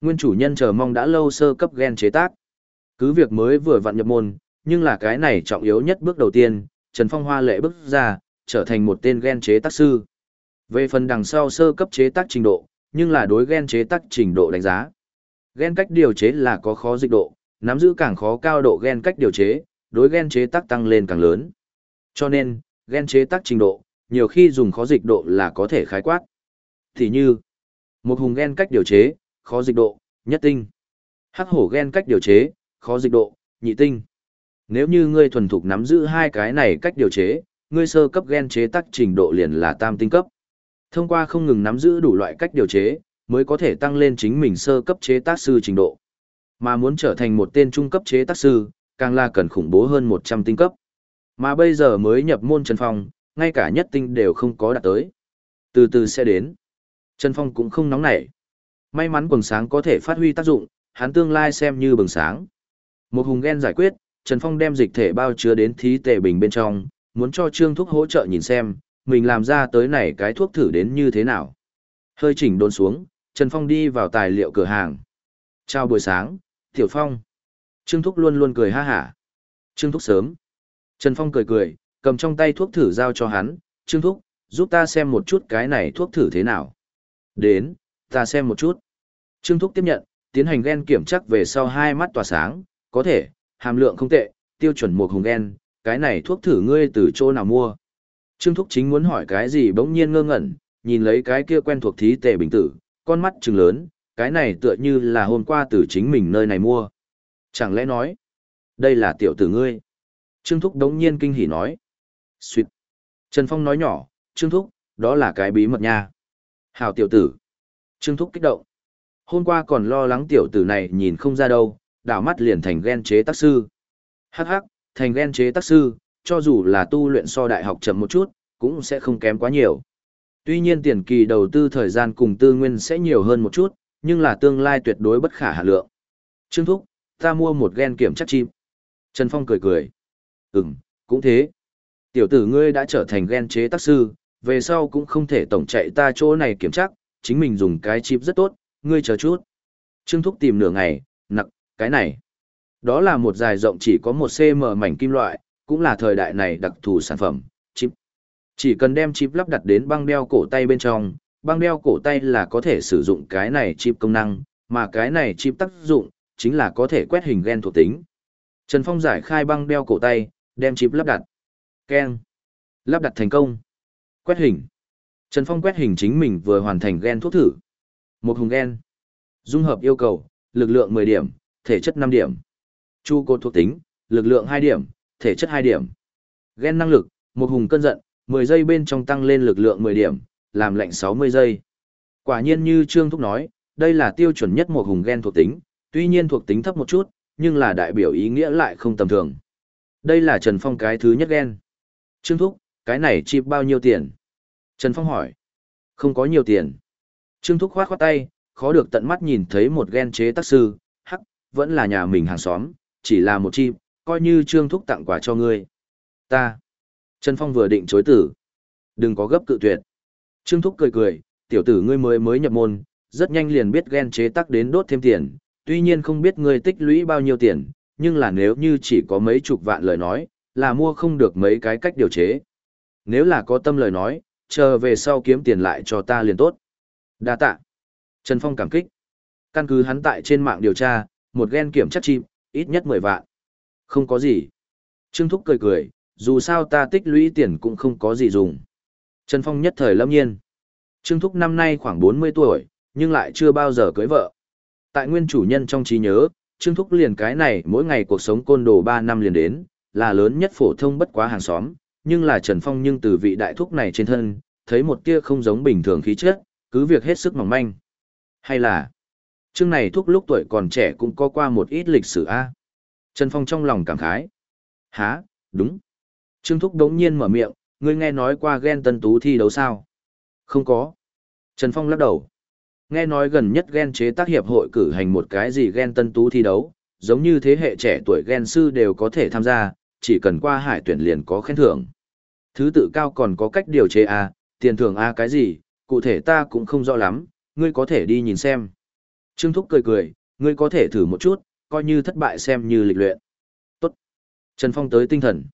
Nguyên chủ nhân chờ mong đã lâu sơ cấp gen chế tác. Cứ việc mới vừa vặn nhập môn, nhưng là cái này trọng yếu nhất bước đầu tiên, Trần Phong hoa lệ bước ra, trở thành một tên gen chế tác sư. Về phần đằng sau sơ cấp chế tác trình độ, nhưng là đối gen chế tác trình độ đánh giá. Gen cách điều chế là có khó dịch độ, nắm giữ càng khó cao độ gen cách điều chế, đối gen chế tác tăng lên càng lớn. Cho nên, gen chế tác trình độ, nhiều khi dùng khó dịch độ là có thể khái quát. Thì như, một hùng gen cách điều chế, khó dịch độ, nhất tinh. Hắc hổ gen cách điều chế, khó dịch độ, nhị tinh. Nếu như ngươi thuần thục nắm giữ hai cái này cách điều chế, ngươi sơ cấp gen chế tác trình độ liền là tam tinh cấp. Thông qua không ngừng nắm giữ đủ loại cách điều chế, mới có thể tăng lên chính mình sơ cấp chế tác sư trình độ. Mà muốn trở thành một tên trung cấp chế tác sư, càng là cần khủng bố hơn 100 tinh cấp. Mà bây giờ mới nhập môn Trần Phong, ngay cả nhất tinh đều không có đạt tới. Từ từ sẽ đến. Trần Phong cũng không nóng nảy. May mắn quần sáng có thể phát huy tác dụng, hắn tương lai xem như bừng sáng. Một hùng gen giải quyết, Trần Phong đem dịch thể bao chứa đến thí tệ bình bên trong, muốn cho Trương Thúc hỗ trợ nhìn xem, mình làm ra tới này cái thuốc thử đến như thế nào. Hơi chỉnh đôn xuống, Trần Phong đi vào tài liệu cửa hàng. Chào buổi sáng, Tiểu Phong. Trương Thúc luôn luôn cười ha hả. Trương Thúc sớm. Trần Phong cười cười, cầm trong tay thuốc thử giao cho hắn. Trương Thúc, giúp ta xem một chút cái này thuốc thử thế nào. Đến, ta xem một chút. Trương Thúc tiếp nhận, tiến hành gen kiểm chắc về sau hai mắt tỏa sáng, có thể, hàm lượng không tệ, tiêu chuẩn một hùng gen, cái này thuốc thử ngươi từ chỗ nào mua. Trương Thúc chính muốn hỏi cái gì bỗng nhiên ngơ ngẩn, nhìn lấy cái kia quen thuộc thí tề bình tử, con mắt trừng lớn, cái này tựa như là hôm qua từ chính mình nơi này mua. Chẳng lẽ nói, đây là tiểu tử ngươi? Trương Thúc đống nhiên kinh hỉ nói. Xuyệt. Trần Phong nói nhỏ, Trương Thúc, đó là cái bí mật nha. Hào tiểu tử. Trương Thúc kích động. Hôm qua còn lo lắng tiểu tử này nhìn không ra đâu, đảo mắt liền thành ghen chế tác sư. Hắc hắc, thành ghen chế tác sư, cho dù là tu luyện so đại học chậm một chút, cũng sẽ không kém quá nhiều. Tuy nhiên tiền kỳ đầu tư thời gian cùng tư nguyên sẽ nhiều hơn một chút, nhưng là tương lai tuyệt đối bất khả hạ lượng. Trương Thúc, Ta mua một gen kiểm chắc chip. Trần Phong cười cười. Ừm, cũng thế. Tiểu tử ngươi đã trở thành gen chế tác sư, về sau cũng không thể tổng chạy ta chỗ này kiểm chắc, chính mình dùng cái chip rất tốt, ngươi chờ chút. Trương Thúc tìm nửa ngày, nặng, cái này. Đó là một dài rộng chỉ có một cm mảnh kim loại, cũng là thời đại này đặc thù sản phẩm, chip. Chỉ cần đem chip lắp đặt đến băng đeo cổ tay bên trong, băng đeo cổ tay là có thể sử dụng cái này chip công năng, mà cái này chip tác dụng, chính là có thể quét hình gen thuộc tính. Trần Phong giải khai băng đeo cổ tay, đem chip lắp đặt. Keng. Lắp đặt thành công. Quét hình. Trần Phong quét hình chính mình vừa hoàn thành gen thuốc thử. Một hùng gen. Dung hợp yêu cầu, lực lượng 10 điểm, thể chất 5 điểm. Chu cột thuộc tính, lực lượng 2 điểm, thể chất 2 điểm. Gen năng lực, một hùng cân giận, 10 giây bên trong tăng lên lực lượng 10 điểm, làm lạnh 60 giây. Quả nhiên như Trương Thúc nói, đây là tiêu chuẩn nhất một hùng gen thuộc tính, tuy nhiên thuộc tính thấp một chút, nhưng là đại biểu ý nghĩa lại không tầm thường. Đây là Trần Phong cái thứ nhất gen. Trương Thúc, cái này chip bao nhiêu tiền? Trần Phong hỏi. Không có nhiều tiền. Trương Thúc khoát khoát tay, khó được tận mắt nhìn thấy một gen chế tác sư, hắc, vẫn là nhà mình hàng xóm, chỉ là một chim, coi như Trương Thúc tặng quà cho ngươi. Ta. Trần Phong vừa định chối tử. Đừng có gấp cự tuyệt. Trương Thúc cười cười, tiểu tử ngươi mới mới nhập môn, rất nhanh liền biết gen chế tắc đến đốt thêm tiền, tuy nhiên không biết ngươi tích lũy bao nhiêu tiền, nhưng là nếu như chỉ có mấy chục vạn lời nói, là mua không được mấy cái cách điều chế. Nếu là có tâm lời nói, chờ về sau kiếm tiền lại cho ta liền tốt. Đa tạ. Trần Phong cảm kích. Căn cứ hắn tại trên mạng điều tra, một gen kiểm chắc chim, ít nhất 10 vạn. Không có gì. Trương Thúc cười cười, dù sao ta tích lũy tiền cũng không có gì dùng. Trần Phong nhất thời lâm nhiên. Trương Thúc năm nay khoảng 40 tuổi, nhưng lại chưa bao giờ cưới vợ. Tại nguyên chủ nhân trong trí nhớ, Trương Thúc liền cái này mỗi ngày cuộc sống côn đồ 3 năm liền đến, là lớn nhất phổ thông bất quá hàng xóm, nhưng là Trần Phong nhưng từ vị đại thúc này trên thân, thấy một tia không giống bình thường khí chất, cứ việc hết sức mỏng manh. Hay là, chương này thuốc lúc tuổi còn trẻ cũng có qua một ít lịch sử a Trần Phong trong lòng cảm khái. Hả, đúng. Trương Thúc đống nhiên mở miệng, ngươi nghe nói qua ghen tân tú thi đấu sao? Không có. Trần Phong lắc đầu. Nghe nói gần nhất ghen chế tác hiệp hội cử hành một cái gì ghen tân tú thi đấu, giống như thế hệ trẻ tuổi ghen sư đều có thể tham gia, chỉ cần qua hải tuyển liền có khen thưởng. Thứ tự cao còn có cách điều chế A, tiền thưởng A cái gì, cụ thể ta cũng không rõ lắm, ngươi có thể đi nhìn xem. Trương Thúc cười cười, ngươi có thể thử một chút, coi như thất bại xem như lịch luyện. Tốt. Trần Phong tới tinh thần.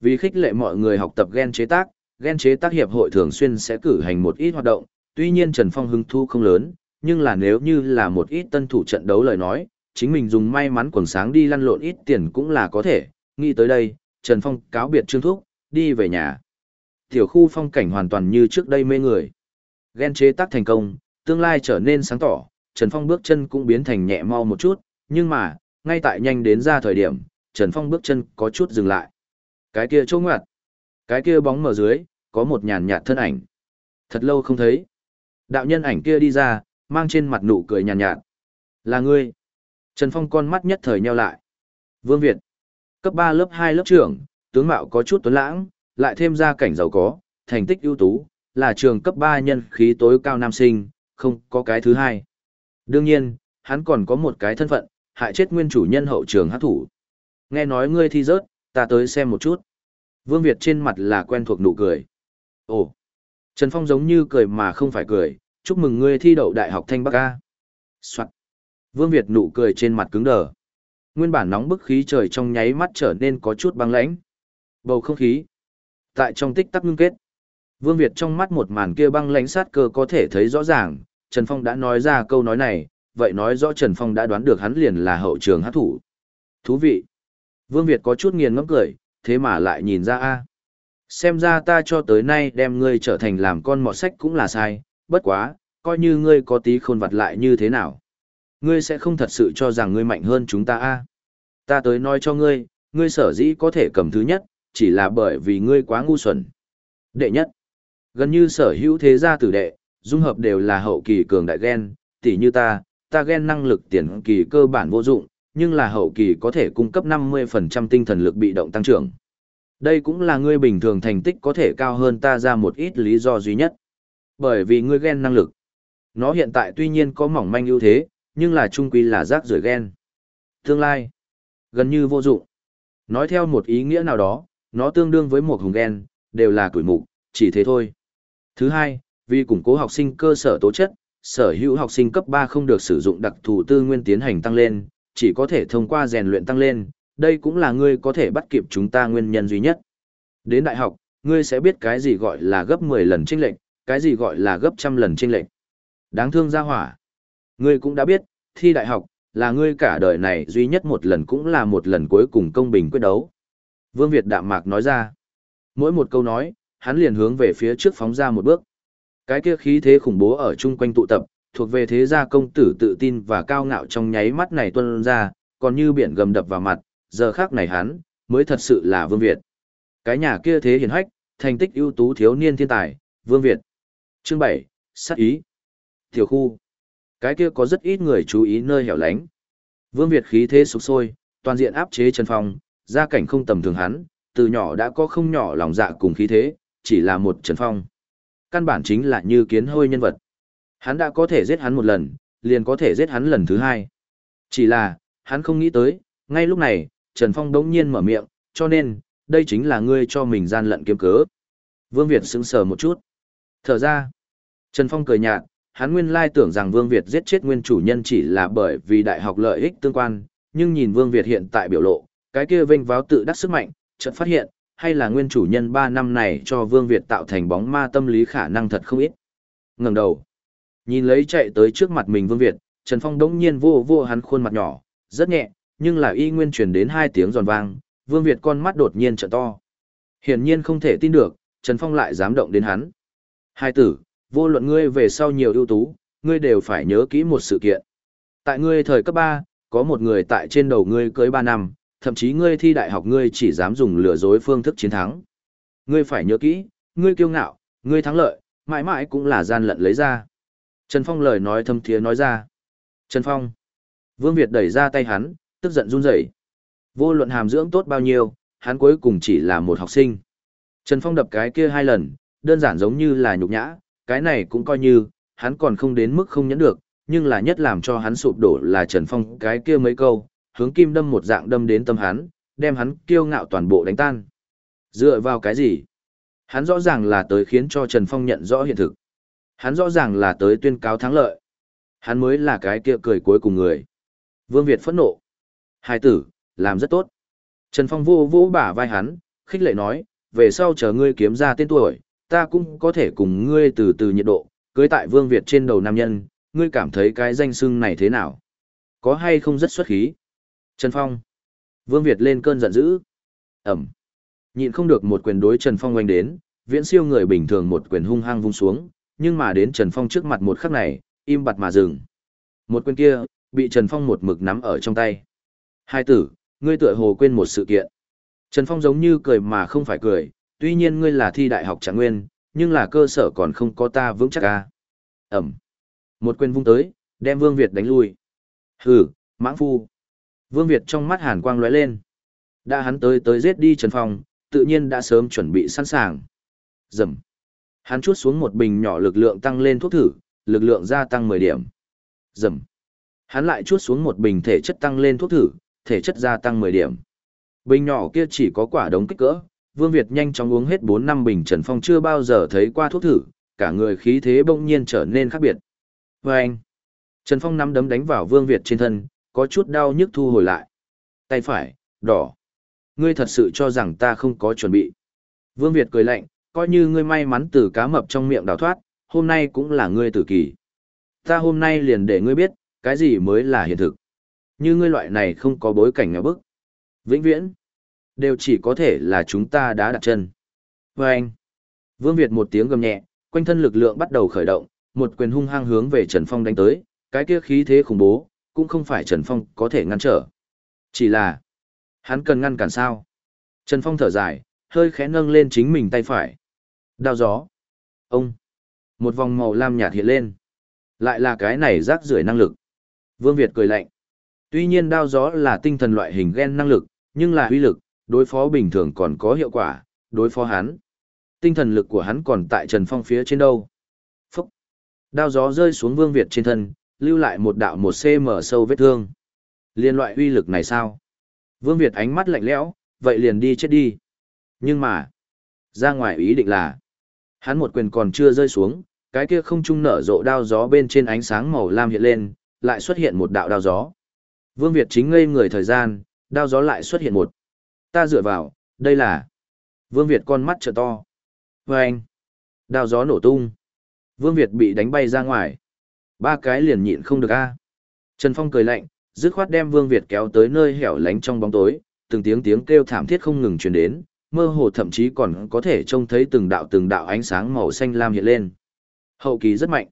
Vì khích lệ mọi người học tập gen chế tác, gen chế tác hiệp hội thường xuyên sẽ cử hành một ít hoạt động, tuy nhiên Trần Phong hứng thu không lớn, nhưng là nếu như là một ít tân thủ trận đấu lời nói, chính mình dùng may mắn quần sáng đi lăn lộn ít tiền cũng là có thể, nghĩ tới đây, Trần Phong cáo biệt Trương Thúc, đi về nhà. Tiểu khu phong cảnh hoàn toàn như trước đây mê người. Gen chế tác thành công, tương lai trở nên sáng tỏ, Trần Phong bước chân cũng biến thành nhẹ mau một chút, nhưng mà, ngay tại nhanh đến ra thời điểm, Trần Phong bước chân có chút dừng lại. Cái kia trông ngoặt, cái kia bóng mở dưới, có một nhàn nhạt thân ảnh. Thật lâu không thấy. Đạo nhân ảnh kia đi ra, mang trên mặt nụ cười nhàn nhạt. Là ngươi. Trần Phong con mắt nhất thời nheo lại. Vương Việt. Cấp 3 lớp 2 lớp trưởng, tướng mạo có chút tuấn lãng, lại thêm ra cảnh giàu có, thành tích ưu tú, là trường cấp 3 nhân khí tối cao nam sinh, không có cái thứ hai. Đương nhiên, hắn còn có một cái thân phận, hại chết nguyên chủ nhân hậu trường hát thủ. Nghe nói ngươi thi rớt, ta tới xem một chút. Vương Việt trên mặt là quen thuộc nụ cười. Ồ, Trần Phong giống như cười mà không phải cười, chúc mừng ngươi thi đậu Đại học Thanh Bắc A. Soạn. Vương Việt nụ cười trên mặt cứng đờ. Nguyên bản nóng bức khí trời trong nháy mắt trở nên có chút băng lãnh. Bầu không khí. Tại trong tích tắc ngưng kết. Vương Việt trong mắt một màn kia băng lãnh sát cơ có thể thấy rõ ràng, Trần Phong đã nói ra câu nói này, vậy nói rõ Trần Phong đã đoán được hắn liền là hậu trường hát thủ. Thú vị. Vương Việt có chút nghiền ngẫm cười, thế mà lại nhìn ra a. Xem ra ta cho tới nay đem ngươi trở thành làm con mọt sách cũng là sai, bất quá, coi như ngươi có tí khôn vặt lại như thế nào. Ngươi sẽ không thật sự cho rằng ngươi mạnh hơn chúng ta a. Ta tới nói cho ngươi, ngươi sở dĩ có thể cầm thứ nhất, chỉ là bởi vì ngươi quá ngu xuẩn. Đệ nhất, gần như sở hữu thế gia tử đệ, dung hợp đều là hậu kỳ cường đại gen, tỉ như ta, ta gen năng lực tiền kỳ cơ bản vô dụng, nhưng là hậu kỳ có thể cung cấp 50% tinh thần lực bị động tăng trưởng. Đây cũng là ngươi bình thường thành tích có thể cao hơn ta ra một ít lý do duy nhất. Bởi vì ngươi gen năng lực. Nó hiện tại tuy nhiên có mỏng manh ưu thế, nhưng là trung quy là rác rưởi gen. Tương lai, gần như vô dụng. Nói theo một ý nghĩa nào đó, nó tương đương với một hùng gen, đều là tuổi mục, chỉ thế thôi. Thứ hai, vì củng cố học sinh cơ sở tố chất, sở hữu học sinh cấp 3 không được sử dụng đặc thù tư nguyên tiến hành tăng lên, chỉ có thể thông qua rèn luyện tăng lên, đây cũng là ngươi có thể bắt kịp chúng ta nguyên nhân duy nhất. Đến đại học, ngươi sẽ biết cái gì gọi là gấp 10 lần chênh lệnh, cái gì gọi là gấp trăm lần chênh lệnh. Đáng thương ra hỏa. Ngươi cũng đã biết, thi đại học, là ngươi cả đời này duy nhất một lần cũng là một lần cuối cùng công bình quyết đấu. Vương Việt đạm mạc nói ra. Mỗi một câu nói, hắn liền hướng về phía trước phóng ra một bước. Cái kia khí thế khủng bố ở chung quanh tụ tập, thuộc về thế gia công tử tự tin và cao ngạo trong nháy mắt này tuôn ra, còn như biển gầm đập vào mặt, giờ khác này hắn, mới thật sự là Vương Việt. Cái nhà kia thế hiển hách, thành tích ưu tú thiếu niên thiên tài, Vương Việt. Chương 7, sát ý. Tiểu khu. Cái kia có rất ít người chú ý nơi hẻo lánh. Vương Việt khí thế sục sôi, toàn diện áp chế Trần Phong, gia cảnh không tầm thường hắn, từ nhỏ đã có không nhỏ lòng dạ cùng khí thế, chỉ là một Trần Phong. Căn bản chính là như kiến hôi nhân vật. Hắn đã có thể giết hắn một lần, liền có thể giết hắn lần thứ hai. Chỉ là, hắn không nghĩ tới, ngay lúc này, Trần Phong đống nhiên mở miệng, cho nên, đây chính là ngươi cho mình gian lận kiếm cớ. Vương Việt sững sờ một chút. Thở ra, Trần Phong cười nhạt, hắn nguyên lai tưởng rằng Vương Việt giết chết nguyên chủ nhân chỉ là bởi vì đại học lợi ích tương quan, nhưng nhìn Vương Việt hiện tại biểu lộ, cái kia vênh váo tự đắc sức mạnh, chợt phát hiện, hay là nguyên chủ nhân 3 năm này cho Vương Việt tạo thành bóng ma tâm lý khả năng thật không ít. Ngẩng đầu, nhìn lấy chạy tới trước mặt mình Vương Việt, Trần Phong đống nhiên vô vô hắn khuôn mặt nhỏ, rất nhẹ, nhưng là y nguyên truyền đến hai tiếng giòn vang, Vương Việt con mắt đột nhiên trợ to. Hiển nhiên không thể tin được, Trần Phong lại dám động đến hắn. Hai tử, vô luận ngươi về sau nhiều ưu tú, ngươi đều phải nhớ kỹ một sự kiện. Tại ngươi thời cấp 3, có một người tại trên đầu ngươi cưới 3 năm, thậm chí ngươi thi đại học ngươi chỉ dám dùng lừa dối phương thức chiến thắng. Ngươi phải nhớ kỹ, ngươi kiêu ngạo, ngươi thắng lợi, mãi mãi cũng là gian lận lấy ra. Trần Phong lời nói thâm thiế nói ra. Trần Phong. Vương Việt đẩy ra tay hắn, tức giận run rẩy. Vô luận hàm dưỡng tốt bao nhiêu, hắn cuối cùng chỉ là một học sinh. Trần Phong đập cái kia hai lần, đơn giản giống như là nhục nhã, cái này cũng coi như, hắn còn không đến mức không nhẫn được, nhưng là nhất làm cho hắn sụp đổ là Trần Phong cái kia mấy câu, hướng kim đâm một dạng đâm đến tâm hắn, đem hắn kiêu ngạo toàn bộ đánh tan. Dựa vào cái gì? Hắn rõ ràng là tới khiến cho Trần Phong nhận rõ hiện thực. Hắn rõ ràng là tới tuyên cáo thắng lợi. Hắn mới là cái kia cười cuối cùng người. Vương Việt phẫn nộ. Hai tử, làm rất tốt. Trần Phong vô vô bả vai hắn, khích lệ nói, về sau chờ ngươi kiếm ra tên tuổi, ta cũng có thể cùng ngươi từ từ nhiệt độ, cưới tại Vương Việt trên đầu nam nhân, ngươi cảm thấy cái danh xưng này thế nào? Có hay không rất xuất khí? Trần Phong. Vương Việt lên cơn giận dữ. Ẩm. Nhịn không được một quyền đối Trần Phong oanh đến, viễn siêu người bình thường một quyền hung hăng vung xuống, nhưng mà đến Trần Phong trước mặt một khắc này, im bặt mà dừng. Một quyền kia, bị Trần Phong một mực nắm ở trong tay. Hai tử, ngươi tựa hồ quên một sự kiện. Trần Phong giống như cười mà không phải cười, tuy nhiên ngươi là thi đại học trạng nguyên, nhưng là cơ sở còn không có ta vững chắc ca. Ẩm. Một quyền vung tới, đem Vương Việt đánh lui. Hừ, mãng phu. Vương Việt trong mắt hàn quang lóe lên. Đã hắn tới tới giết đi Trần Phong, tự nhiên đã sớm chuẩn bị sẵn sàng. Dầm. Hắn chút xuống một bình nhỏ lực lượng tăng lên thuốc thử, lực lượng gia tăng 10 điểm. Dầm. Hắn lại chút xuống một bình thể chất tăng lên thuốc thử, thể chất gia tăng 10 điểm. Bình nhỏ kia chỉ có quả đống kích cỡ, Vương Việt nhanh chóng uống hết 4 năm bình Trần Phong chưa bao giờ thấy qua thuốc thử, cả người khí thế bỗng nhiên trở nên khác biệt. Và anh, Trần Phong nắm đấm đánh vào Vương Việt trên thân, có chút đau nhức thu hồi lại. Tay phải, đỏ. Ngươi thật sự cho rằng ta không có chuẩn bị. Vương Việt cười lạnh, coi như ngươi may mắn từ cá mập trong miệng đào thoát, hôm nay cũng là ngươi tử kỳ. Ta hôm nay liền để ngươi biết, cái gì mới là hiện thực. Như ngươi loại này không có bối cảnh ngạo bức. Vĩnh viễn, đều chỉ có thể là chúng ta đã đặt chân. Và anh, Vương Việt một tiếng gầm nhẹ, quanh thân lực lượng bắt đầu khởi động, một quyền hung hăng hướng về Trần Phong đánh tới, cái kia khí thế khủng bố, cũng không phải Trần Phong có thể ngăn trở. Chỉ là, hắn cần ngăn cản sao. Trần Phong thở dài, hơi khẽ nâng lên chính mình tay phải. Đao gió. Ông. Một vòng màu lam nhạt hiện lên. Lại là cái này rác rưởi năng lực. Vương Việt cười lạnh. Tuy nhiên đao gió là tinh thần loại hình gen năng lực, nhưng là uy lực, đối phó bình thường còn có hiệu quả, đối phó hắn. Tinh thần lực của hắn còn tại Trần Phong phía trên đâu. Phúc. Đao gió rơi xuống Vương Việt trên thân, lưu lại một đạo một cm sâu vết thương. Liên loại uy lực này sao? Vương Việt ánh mắt lạnh lẽo, vậy liền đi chết đi. Nhưng mà, ra ngoài ý định là, hắn một quyền còn chưa rơi xuống, cái kia không trung nở rộ đao gió bên trên ánh sáng màu lam hiện lên, lại xuất hiện một đạo đao gió. Vương Việt chính ngây người thời gian, đao gió lại xuất hiện một. Ta dựa vào, đây là... Vương Việt con mắt trợ to. Và anh, đao gió nổ tung. Vương Việt bị đánh bay ra ngoài. Ba cái liền nhịn không được a. Trần Phong cười lạnh, dứt khoát đem Vương Việt kéo tới nơi hẻo lánh trong bóng tối, từng tiếng tiếng kêu thảm thiết không ngừng truyền đến, mơ hồ thậm chí còn có thể trông thấy từng đạo từng đạo ánh sáng màu xanh lam hiện lên. Hậu kỳ rất mạnh.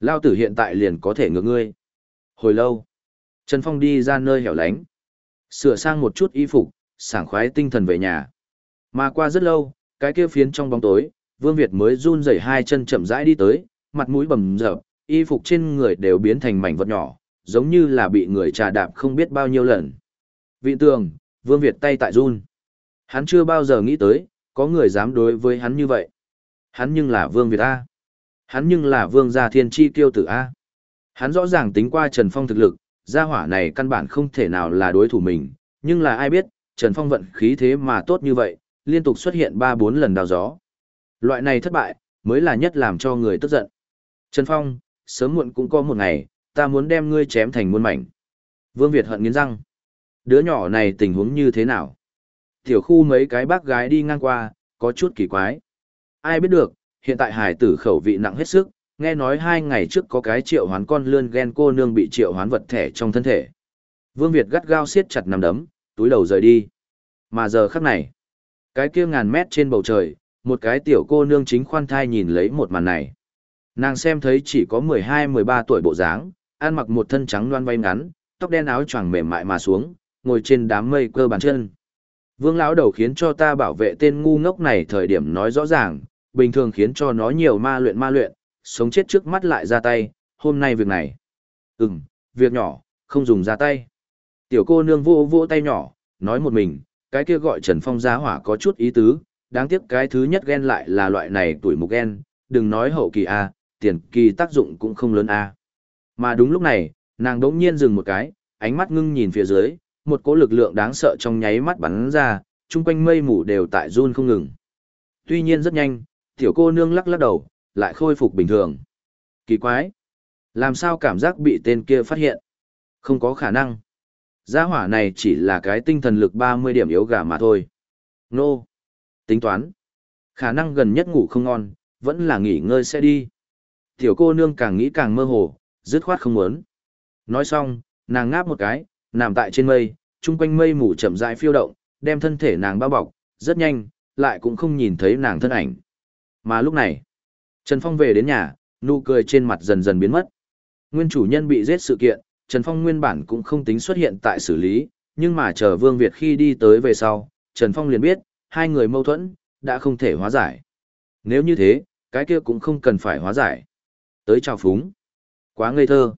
Lao tử hiện tại liền có thể ngược ngươi. Hồi lâu, Trần Phong đi ra nơi hẻo lánh. Sửa sang một chút y phục, sảng khoái tinh thần về nhà. Mà qua rất lâu, cái kia phiến trong bóng tối, Vương Việt mới run rẩy hai chân chậm rãi đi tới, mặt mũi bầm dập, y phục trên người đều biến thành mảnh vật nhỏ, giống như là bị người trà đạp không biết bao nhiêu lần. Vị tường, Vương Việt tay tại run. Hắn chưa bao giờ nghĩ tới, có người dám đối với hắn như vậy. Hắn nhưng là Vương Việt A. Hắn nhưng là Vương gia thiên chi tiêu tử A. Hắn rõ ràng tính qua Trần Phong thực lực, gia hỏa này căn bản không thể nào là đối thủ mình, nhưng là ai biết, Trần Phong vận khí thế mà tốt như vậy, liên tục xuất hiện 3-4 lần đào gió. Loại này thất bại, mới là nhất làm cho người tức giận. Trần Phong, sớm muộn cũng có một ngày, ta muốn đem ngươi chém thành muôn mảnh. Vương Việt hận nghiến răng. Đứa nhỏ này tình huống như thế nào? Tiểu khu mấy cái bác gái đi ngang qua, có chút kỳ quái. Ai biết được, hiện tại hải tử khẩu vị nặng hết sức, nghe nói hai ngày trước có cái triệu hoán con lươn ghen cô nương bị triệu hoán vật thể trong thân thể. Vương Việt gắt gao siết chặt nằm đấm, túi đầu rời đi. Mà giờ khắc này, cái kia ngàn mét trên bầu trời, một cái tiểu cô nương chính khoan thai nhìn lấy một màn này. Nàng xem thấy chỉ có 12-13 tuổi bộ dáng, ăn mặc một thân trắng loan vay ngắn, tóc đen áo choàng mềm mại mà xuống, ngồi trên đám mây cơ bàn chân. Vương lão đầu khiến cho ta bảo vệ tên ngu ngốc này thời điểm nói rõ ràng, bình thường khiến cho nó nhiều ma luyện ma luyện, sống chết trước mắt lại ra tay, hôm nay việc này. Ừm, việc nhỏ, không dùng ra tay. Tiểu cô nương vô vô tay nhỏ, nói một mình, cái kia gọi Trần Phong giá hỏa có chút ý tứ, đáng tiếc cái thứ nhất ghen lại là loại này tuổi mục ghen, đừng nói hậu kỳ A, tiền kỳ tác dụng cũng không lớn A. Mà đúng lúc này, nàng đỗng nhiên dừng một cái, ánh mắt ngưng nhìn phía dưới, một cỗ lực lượng đáng sợ trong nháy mắt bắn ra, chung quanh mây mù đều tại run không ngừng. Tuy nhiên rất nhanh, tiểu cô nương lắc lắc đầu, lại khôi phục bình thường. Kỳ quái! Làm sao cảm giác bị tên kia phát hiện? Không có khả năng. Gia hỏa này chỉ là cái tinh thần lực 30 điểm yếu gà mà thôi. Nô! Tính toán. Khả năng gần nhất ngủ không ngon, vẫn là nghỉ ngơi sẽ đi. Tiểu cô nương càng nghĩ càng mơ hồ, dứt khoát không muốn. Nói xong, nàng ngáp một cái, nằm tại trên mây, chung quanh mây mù chậm rãi phiêu động, đem thân thể nàng bao bọc, rất nhanh, lại cũng không nhìn thấy nàng thân ảnh. Mà lúc này, Trần Phong về đến nhà, nụ cười trên mặt dần dần biến mất. Nguyên chủ nhân bị giết sự kiện, Trần Phong nguyên bản cũng không tính xuất hiện tại xử lý, nhưng mà chờ Vương Việt khi đi tới về sau, Trần Phong liền biết, hai người mâu thuẫn, đã không thể hóa giải. Nếu như thế, cái kia cũng không cần phải hóa giải. Tới chào phúng. Quá ngây thơ.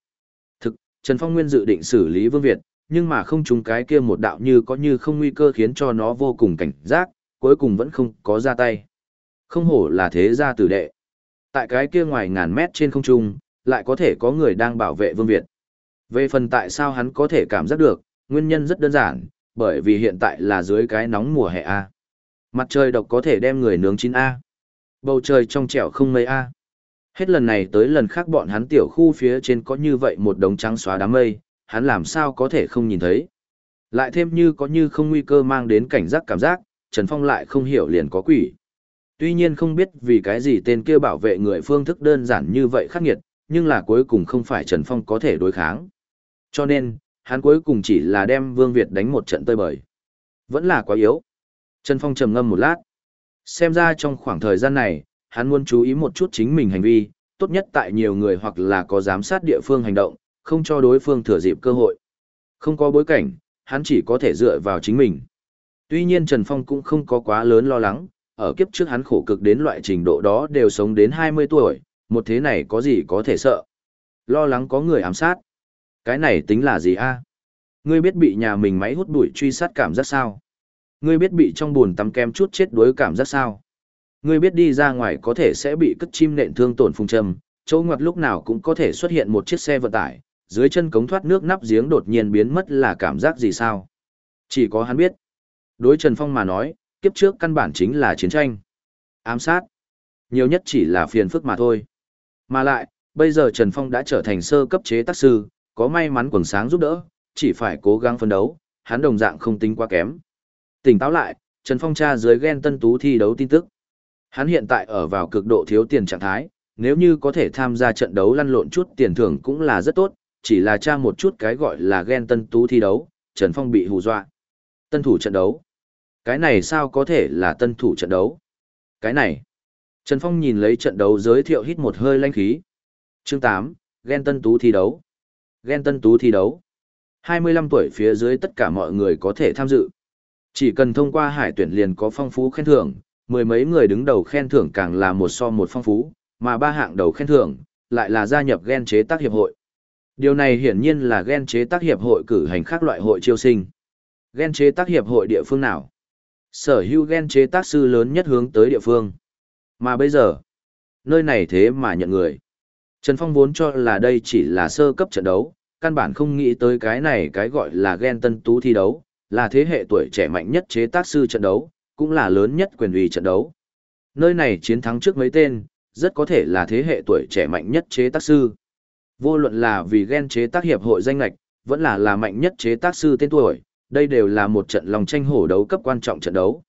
Thực, Trần Phong nguyên dự định xử lý Vương Việt, nhưng mà không trúng cái kia một đạo như có như không nguy cơ khiến cho nó vô cùng cảnh giác, cuối cùng vẫn không có ra tay. Không hổ là thế gia tử đệ. Tại cái kia ngoài ngàn mét trên không trung, lại có thể có người đang bảo vệ Vương Việt. Về phần tại sao hắn có thể cảm giác được, nguyên nhân rất đơn giản, bởi vì hiện tại là dưới cái nóng mùa hè A. Mặt trời độc có thể đem người nướng chín A. Bầu trời trong trẻo không mây A. Hết lần này tới lần khác bọn hắn tiểu khu phía trên có như vậy một đống trắng xóa đám mây, hắn làm sao có thể không nhìn thấy. Lại thêm như có như không nguy cơ mang đến cảnh giác cảm giác, Trần Phong lại không hiểu liền có quỷ. Tuy nhiên không biết vì cái gì tên kia bảo vệ người phương thức đơn giản như vậy khắc nghiệt, nhưng là cuối cùng không phải Trần Phong có thể đối kháng. Cho nên, hắn cuối cùng chỉ là đem Vương Việt đánh một trận tơi bời. Vẫn là quá yếu. Trần Phong trầm ngâm một lát. Xem ra trong khoảng thời gian này, hắn muốn chú ý một chút chính mình hành vi, tốt nhất tại nhiều người hoặc là có giám sát địa phương hành động, không cho đối phương thừa dịp cơ hội. Không có bối cảnh, hắn chỉ có thể dựa vào chính mình. Tuy nhiên Trần Phong cũng không có quá lớn lo lắng, ở kiếp trước hắn khổ cực đến loại trình độ đó đều sống đến 20 tuổi, một thế này có gì có thể sợ. Lo lắng có người ám sát. Cái này tính là gì a? Ngươi biết bị nhà mình máy hút bụi truy sát cảm giác sao? Ngươi biết bị trong buồn tắm kem chút chết đuối cảm giác sao? Ngươi biết đi ra ngoài có thể sẽ bị cất chim nện thương tổn phùng trầm, chỗ ngoặt lúc nào cũng có thể xuất hiện một chiếc xe vận tải, dưới chân cống thoát nước nắp giếng đột nhiên biến mất là cảm giác gì sao? Chỉ có hắn biết. Đối Trần Phong mà nói, kiếp trước căn bản chính là chiến tranh. Ám sát. Nhiều nhất chỉ là phiền phức mà thôi. Mà lại, bây giờ Trần Phong đã trở thành sơ cấp chế tác sư, có may mắn quần sáng giúp đỡ, chỉ phải cố gắng phấn đấu, hắn đồng dạng không tính quá kém. Tỉnh táo lại, Trần Phong tra dưới ghen tân tú thi đấu tin tức. Hắn hiện tại ở vào cực độ thiếu tiền trạng thái, nếu như có thể tham gia trận đấu lăn lộn chút tiền thưởng cũng là rất tốt, chỉ là tra một chút cái gọi là ghen tân tú thi đấu, Trần Phong bị hù dọa. Tân thủ trận đấu. Cái này sao có thể là tân thủ trận đấu? Cái này. Trần Phong nhìn lấy trận đấu giới thiệu hít một hơi lanh khí. Chương 8, ghen tân tú thi đấu. Ghen tân tú thi đấu. 25 tuổi phía dưới tất cả mọi người có thể tham dự. Chỉ cần thông qua hải tuyển liền có phong phú khen thưởng, mười mấy người đứng đầu khen thưởng càng là một so một phong phú, mà ba hạng đầu khen thưởng lại là gia nhập ghen chế tác hiệp hội. Điều này hiển nhiên là ghen chế tác hiệp hội cử hành khác loại hội chiêu sinh. Ghen chế tác hiệp hội địa phương nào? Sở hữu ghen chế tác sư lớn nhất hướng tới địa phương. Mà bây giờ, nơi này thế mà nhận người. Trần Phong vốn cho là đây chỉ là sơ cấp trận đấu, căn bản không nghĩ tới cái này cái gọi là ghen tân tú thi đấu, là thế hệ tuổi trẻ mạnh nhất chế tác sư trận đấu, cũng là lớn nhất quyền uy trận đấu. Nơi này chiến thắng trước mấy tên, rất có thể là thế hệ tuổi trẻ mạnh nhất chế tác sư. Vô luận là vì ghen chế tác hiệp hội danh lạch, vẫn là là mạnh nhất chế tác sư tên tuổi, đây đều là một trận lòng tranh hổ đấu cấp quan trọng trận đấu.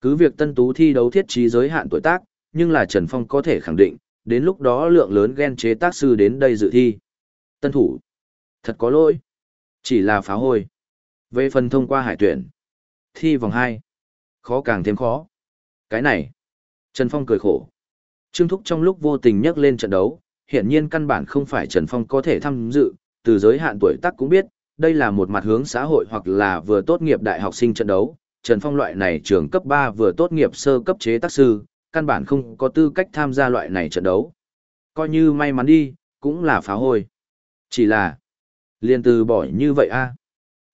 Cứ việc tân tú thi đấu thiết trí giới hạn tuổi tác, nhưng là Trần Phong có thể khẳng định, đến lúc đó lượng lớn ghen chế tác sư đến đây dự thi. Tân thủ. Thật có lỗi. Chỉ là phá hôi. Về phần thông qua hải tuyển. Thi vòng 2. Khó càng thêm khó. Cái này. Trần Phong cười khổ. Trương Thúc trong lúc vô tình nhắc lên trận đấu, hiện nhiên căn bản không phải Trần Phong có thể tham dự, từ giới hạn tuổi tác cũng biết, đây là một mặt hướng xã hội hoặc là vừa tốt nghiệp đại học sinh trận đấu. Trần Phong loại này trường cấp 3 vừa tốt nghiệp sơ cấp chế tác sư, căn bản không có tư cách tham gia loại này trận đấu. Coi như may mắn đi, cũng là phá hôi. Chỉ là, liền từ bỏ như vậy a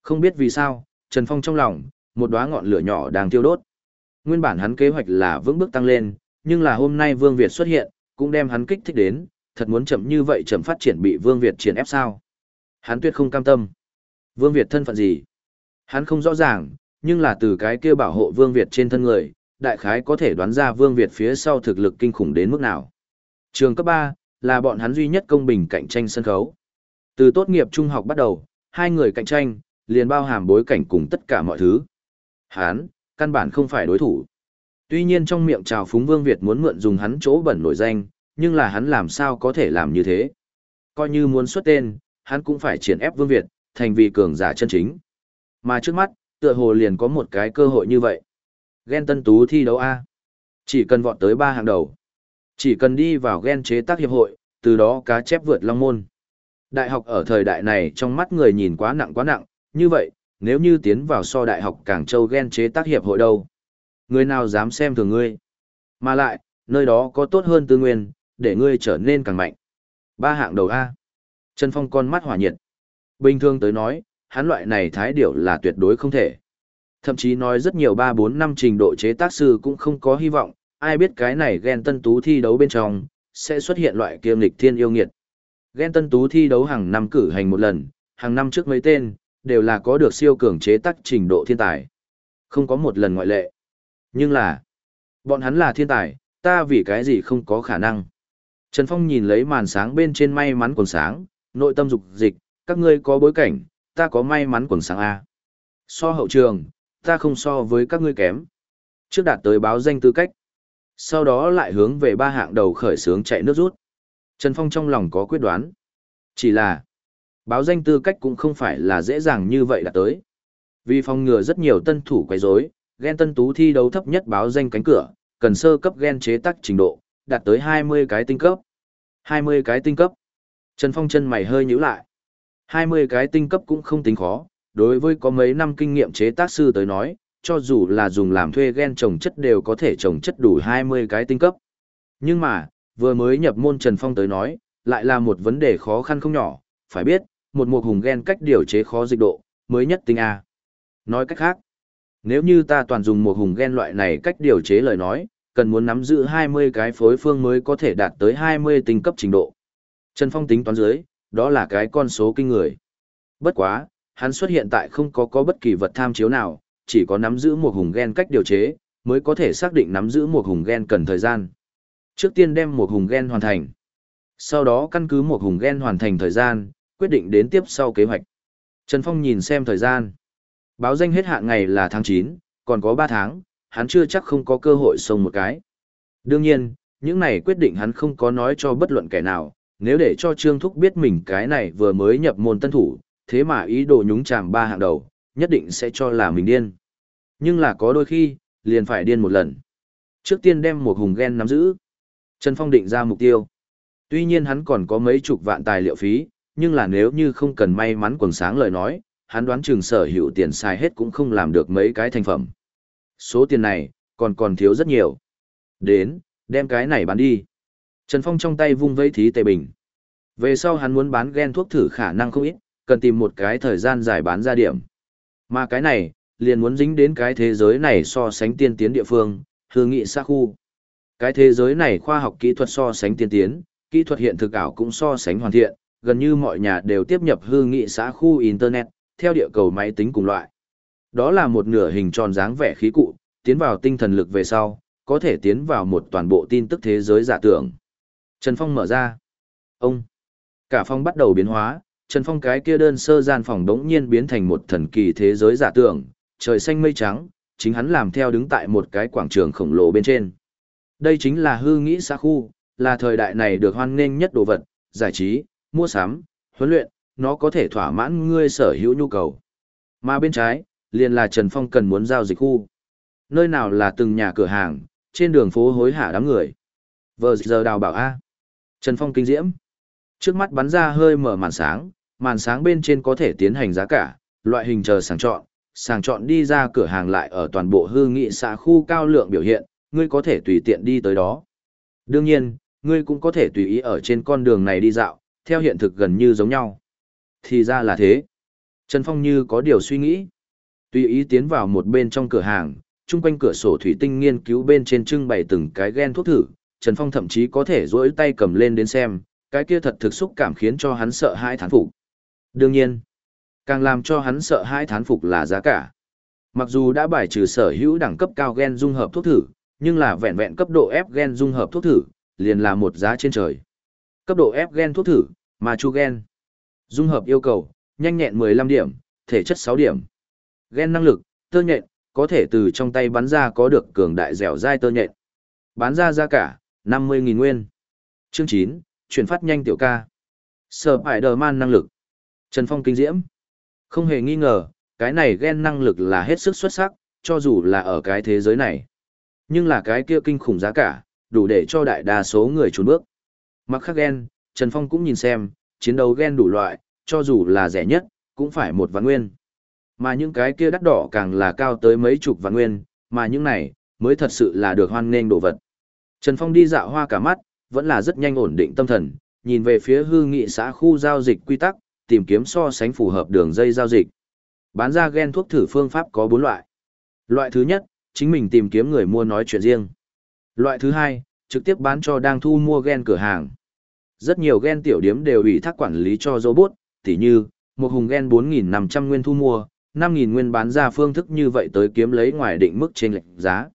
Không biết vì sao, Trần Phong trong lòng, một đóa ngọn lửa nhỏ đang tiêu đốt. Nguyên bản hắn kế hoạch là vững bước tăng lên, nhưng là hôm nay Vương Việt xuất hiện, cũng đem hắn kích thích đến, thật muốn chậm như vậy chậm phát triển bị Vương Việt triển ép sao. Hắn tuyệt không cam tâm. Vương Việt thân phận gì? Hắn không rõ ràng, nhưng là từ cái kia bảo hộ Vương Việt trên thân người, đại khái có thể đoán ra Vương Việt phía sau thực lực kinh khủng đến mức nào. Trường cấp 3, là bọn hắn duy nhất công bình cạnh tranh sân khấu. Từ tốt nghiệp trung học bắt đầu, hai người cạnh tranh, liền bao hàm bối cảnh cùng tất cả mọi thứ. Hắn, căn bản không phải đối thủ. Tuy nhiên trong miệng trào phúng Vương Việt muốn mượn dùng hắn chỗ bẩn nổi danh, nhưng là hắn làm sao có thể làm như thế. Coi như muốn xuất tên, hắn cũng phải triển ép Vương Việt, thành vì cường giả chân chính. Mà trước mắt, tựa hồ liền có một cái cơ hội như vậy. Ghen tân tú thi đấu A. Chỉ cần vọt tới ba hàng đầu. Chỉ cần đi vào ghen chế tác hiệp hội, từ đó cá chép vượt long môn. Đại học ở thời đại này trong mắt người nhìn quá nặng quá nặng, như vậy, nếu như tiến vào so đại học Cảng Châu ghen chế tác hiệp hội đâu. Người nào dám xem thường ngươi. Mà lại, nơi đó có tốt hơn tư nguyên, để ngươi trở nên càng mạnh. Ba hạng đầu A. Trần Phong con mắt hỏa nhiệt. Bình thường tới nói, hắn loại này thái điểu là tuyệt đối không thể. Thậm chí nói rất nhiều 3-4 năm trình độ chế tác sư cũng không có hy vọng, ai biết cái này ghen tân tú thi đấu bên trong, sẽ xuất hiện loại kiêm lịch thiên yêu nghiệt. Ghen tân tú thi đấu hàng năm cử hành một lần, hàng năm trước mấy tên, đều là có được siêu cường chế tác trình độ thiên tài. Không có một lần ngoại lệ. Nhưng là, bọn hắn là thiên tài, ta vì cái gì không có khả năng. Trần Phong nhìn lấy màn sáng bên trên may mắn quần sáng, nội tâm dục dịch, các ngươi có bối cảnh, ta có may mắn quần sáng A. So hậu trường, ta không so với các ngươi kém. Trước đạt tới báo danh tư cách. Sau đó lại hướng về ba hạng đầu khởi sướng chạy nước rút. Trần Phong trong lòng có quyết đoán. Chỉ là, báo danh tư cách cũng không phải là dễ dàng như vậy đạt tới. Vì phòng ngừa rất nhiều tân thủ quấy rối, ghen tân tú thi đấu thấp nhất báo danh cánh cửa, cần sơ cấp ghen chế tác trình độ, đạt tới 20 cái tinh cấp. 20 cái tinh cấp. Trần Phong chân mày hơi nhíu lại. 20 cái tinh cấp cũng không tính khó, đối với có mấy năm kinh nghiệm chế tác sư tới nói, cho dù là dùng làm thuê gen trồng chất đều có thể trồng chất đủ 20 cái tinh cấp. Nhưng mà, vừa mới nhập môn Trần Phong tới nói, lại là một vấn đề khó khăn không nhỏ, phải biết, một mục hùng gen cách điều chế khó dịch độ, mới nhất tinh A. Nói cách khác, nếu như ta toàn dùng một hùng gen loại này cách điều chế lời nói, cần muốn nắm giữ 20 cái phối phương mới có thể đạt tới 20 tinh cấp trình độ. Trần Phong tính toán dưới, đó là cái con số kinh người. Bất quá, hắn xuất hiện tại không có có bất kỳ vật tham chiếu nào, chỉ có nắm giữ một hùng gen cách điều chế, mới có thể xác định nắm giữ một hùng gen cần thời gian. Trước tiên đem một hùng gen hoàn thành. Sau đó căn cứ một hùng gen hoàn thành thời gian, quyết định đến tiếp sau kế hoạch. Trần Phong nhìn xem thời gian. Báo danh hết hạn ngày là tháng 9, còn có 3 tháng, hắn chưa chắc không có cơ hội xông một cái. Đương nhiên, những này quyết định hắn không có nói cho bất luận kẻ nào, nếu để cho Trương Thúc biết mình cái này vừa mới nhập môn tân thủ, thế mà ý đồ nhúng chàm ba hạng đầu, nhất định sẽ cho là mình điên. Nhưng là có đôi khi, liền phải điên một lần. Trước tiên đem một hùng ghen nắm giữ. Trần Phong định ra mục tiêu. Tuy nhiên hắn còn có mấy chục vạn tài liệu phí, nhưng là nếu như không cần may mắn quần sáng lời nói, hắn đoán chừng sở hữu tiền xài hết cũng không làm được mấy cái thành phẩm. Số tiền này, còn còn thiếu rất nhiều. Đến, đem cái này bán đi. Trần Phong trong tay vung vây thí tề bình. Về sau hắn muốn bán gen thuốc thử khả năng không ít, cần tìm một cái thời gian dài bán ra điểm. Mà cái này, liền muốn dính đến cái thế giới này so sánh tiên tiến địa phương, hương nghị xa khu. Cái thế giới này khoa học kỹ thuật so sánh tiên tiến, kỹ thuật hiện thực ảo cũng so sánh hoàn thiện, gần như mọi nhà đều tiếp nhập hư nghị xã khu Internet, theo địa cầu máy tính cùng loại. Đó là một nửa hình tròn dáng vẻ khí cụ, tiến vào tinh thần lực về sau, có thể tiến vào một toàn bộ tin tức thế giới giả tưởng. Trần Phong mở ra. Ông. Cả phong bắt đầu biến hóa, Trần Phong cái kia đơn sơ gian phòng đống nhiên biến thành một thần kỳ thế giới giả tưởng, trời xanh mây trắng, chính hắn làm theo đứng tại một cái quảng trường khổng lồ bên trên. Đây chính là hư nghĩ xã khu, là thời đại này được hoan nghênh nhất đồ vật, giải trí, mua sắm, huấn luyện, nó có thể thỏa mãn ngươi sở hữu nhu cầu. Mà bên trái, liền là Trần Phong cần muốn giao dịch khu. Nơi nào là từng nhà cửa hàng, trên đường phố hối hả đám người. Vờ giờ đào bảo A. Trần Phong kinh diễm. Trước mắt bắn ra hơi mở màn sáng, màn sáng bên trên có thể tiến hành giá cả, loại hình chờ sàng chọn, sàng chọn đi ra cửa hàng lại ở toàn bộ hư nghị xã khu cao lượng biểu hiện, ngươi có thể tùy tiện đi tới đó. Đương nhiên, ngươi cũng có thể tùy ý ở trên con đường này đi dạo, theo hiện thực gần như giống nhau. Thì ra là thế. Trần Phong như có điều suy nghĩ. Tùy ý tiến vào một bên trong cửa hàng, chung quanh cửa sổ thủy tinh nghiên cứu bên trên trưng bày từng cái gen thuốc thử, Trần Phong thậm chí có thể duỗi tay cầm lên đến xem, cái kia thật thực xúc cảm khiến cho hắn sợ hãi thán phục. Đương nhiên, càng làm cho hắn sợ hãi thán phục là giá cả. Mặc dù đã bài trừ sở hữu đẳng cấp cao gen dung hợp thuốc thử, nhưng là vẹn vẹn cấp độ F gen dung hợp thuốc thử, liền là một giá trên trời. Cấp độ F gen thuốc thử, mà chu gen. Dung hợp yêu cầu, nhanh nhẹn 15 điểm, thể chất 6 điểm. Gen năng lực, tơ nhện, có thể từ trong tay bắn ra có được cường đại dẻo dai tơ nhện. Bán ra giá cả, 50.000 nguyên. Chương 9, chuyển phát nhanh tiểu ca. Sở Spider-Man năng lực. Trần Phong kinh diễm. Không hề nghi ngờ, cái này gen năng lực là hết sức xuất sắc, cho dù là ở cái thế giới này. Nhưng là cái kia kinh khủng giá cả, đủ để cho đại đa số người trốn bước. Mặc khắc ghen, Trần Phong cũng nhìn xem, chiến đấu ghen đủ loại, cho dù là rẻ nhất, cũng phải một vạn nguyên. Mà những cái kia đắt đỏ càng là cao tới mấy chục vạn nguyên, mà những này, mới thật sự là được hoan nghênh đồ vật. Trần Phong đi dạo hoa cả mắt, vẫn là rất nhanh ổn định tâm thần, nhìn về phía hư nghị xã khu giao dịch quy tắc, tìm kiếm so sánh phù hợp đường dây giao dịch. Bán ra gen thuốc thử phương pháp có 4 loại. Loại thứ nhất, chính mình tìm kiếm người mua nói chuyện riêng. Loại thứ hai, trực tiếp bán cho đang thu mua gen cửa hàng. Rất nhiều gen tiểu điếm đều ủy thác quản lý cho robot, tỉ như, một hùng gen 4.500 nguyên thu mua, 5.000 nguyên bán ra phương thức như vậy tới kiếm lấy ngoài định mức trên lệnh giá.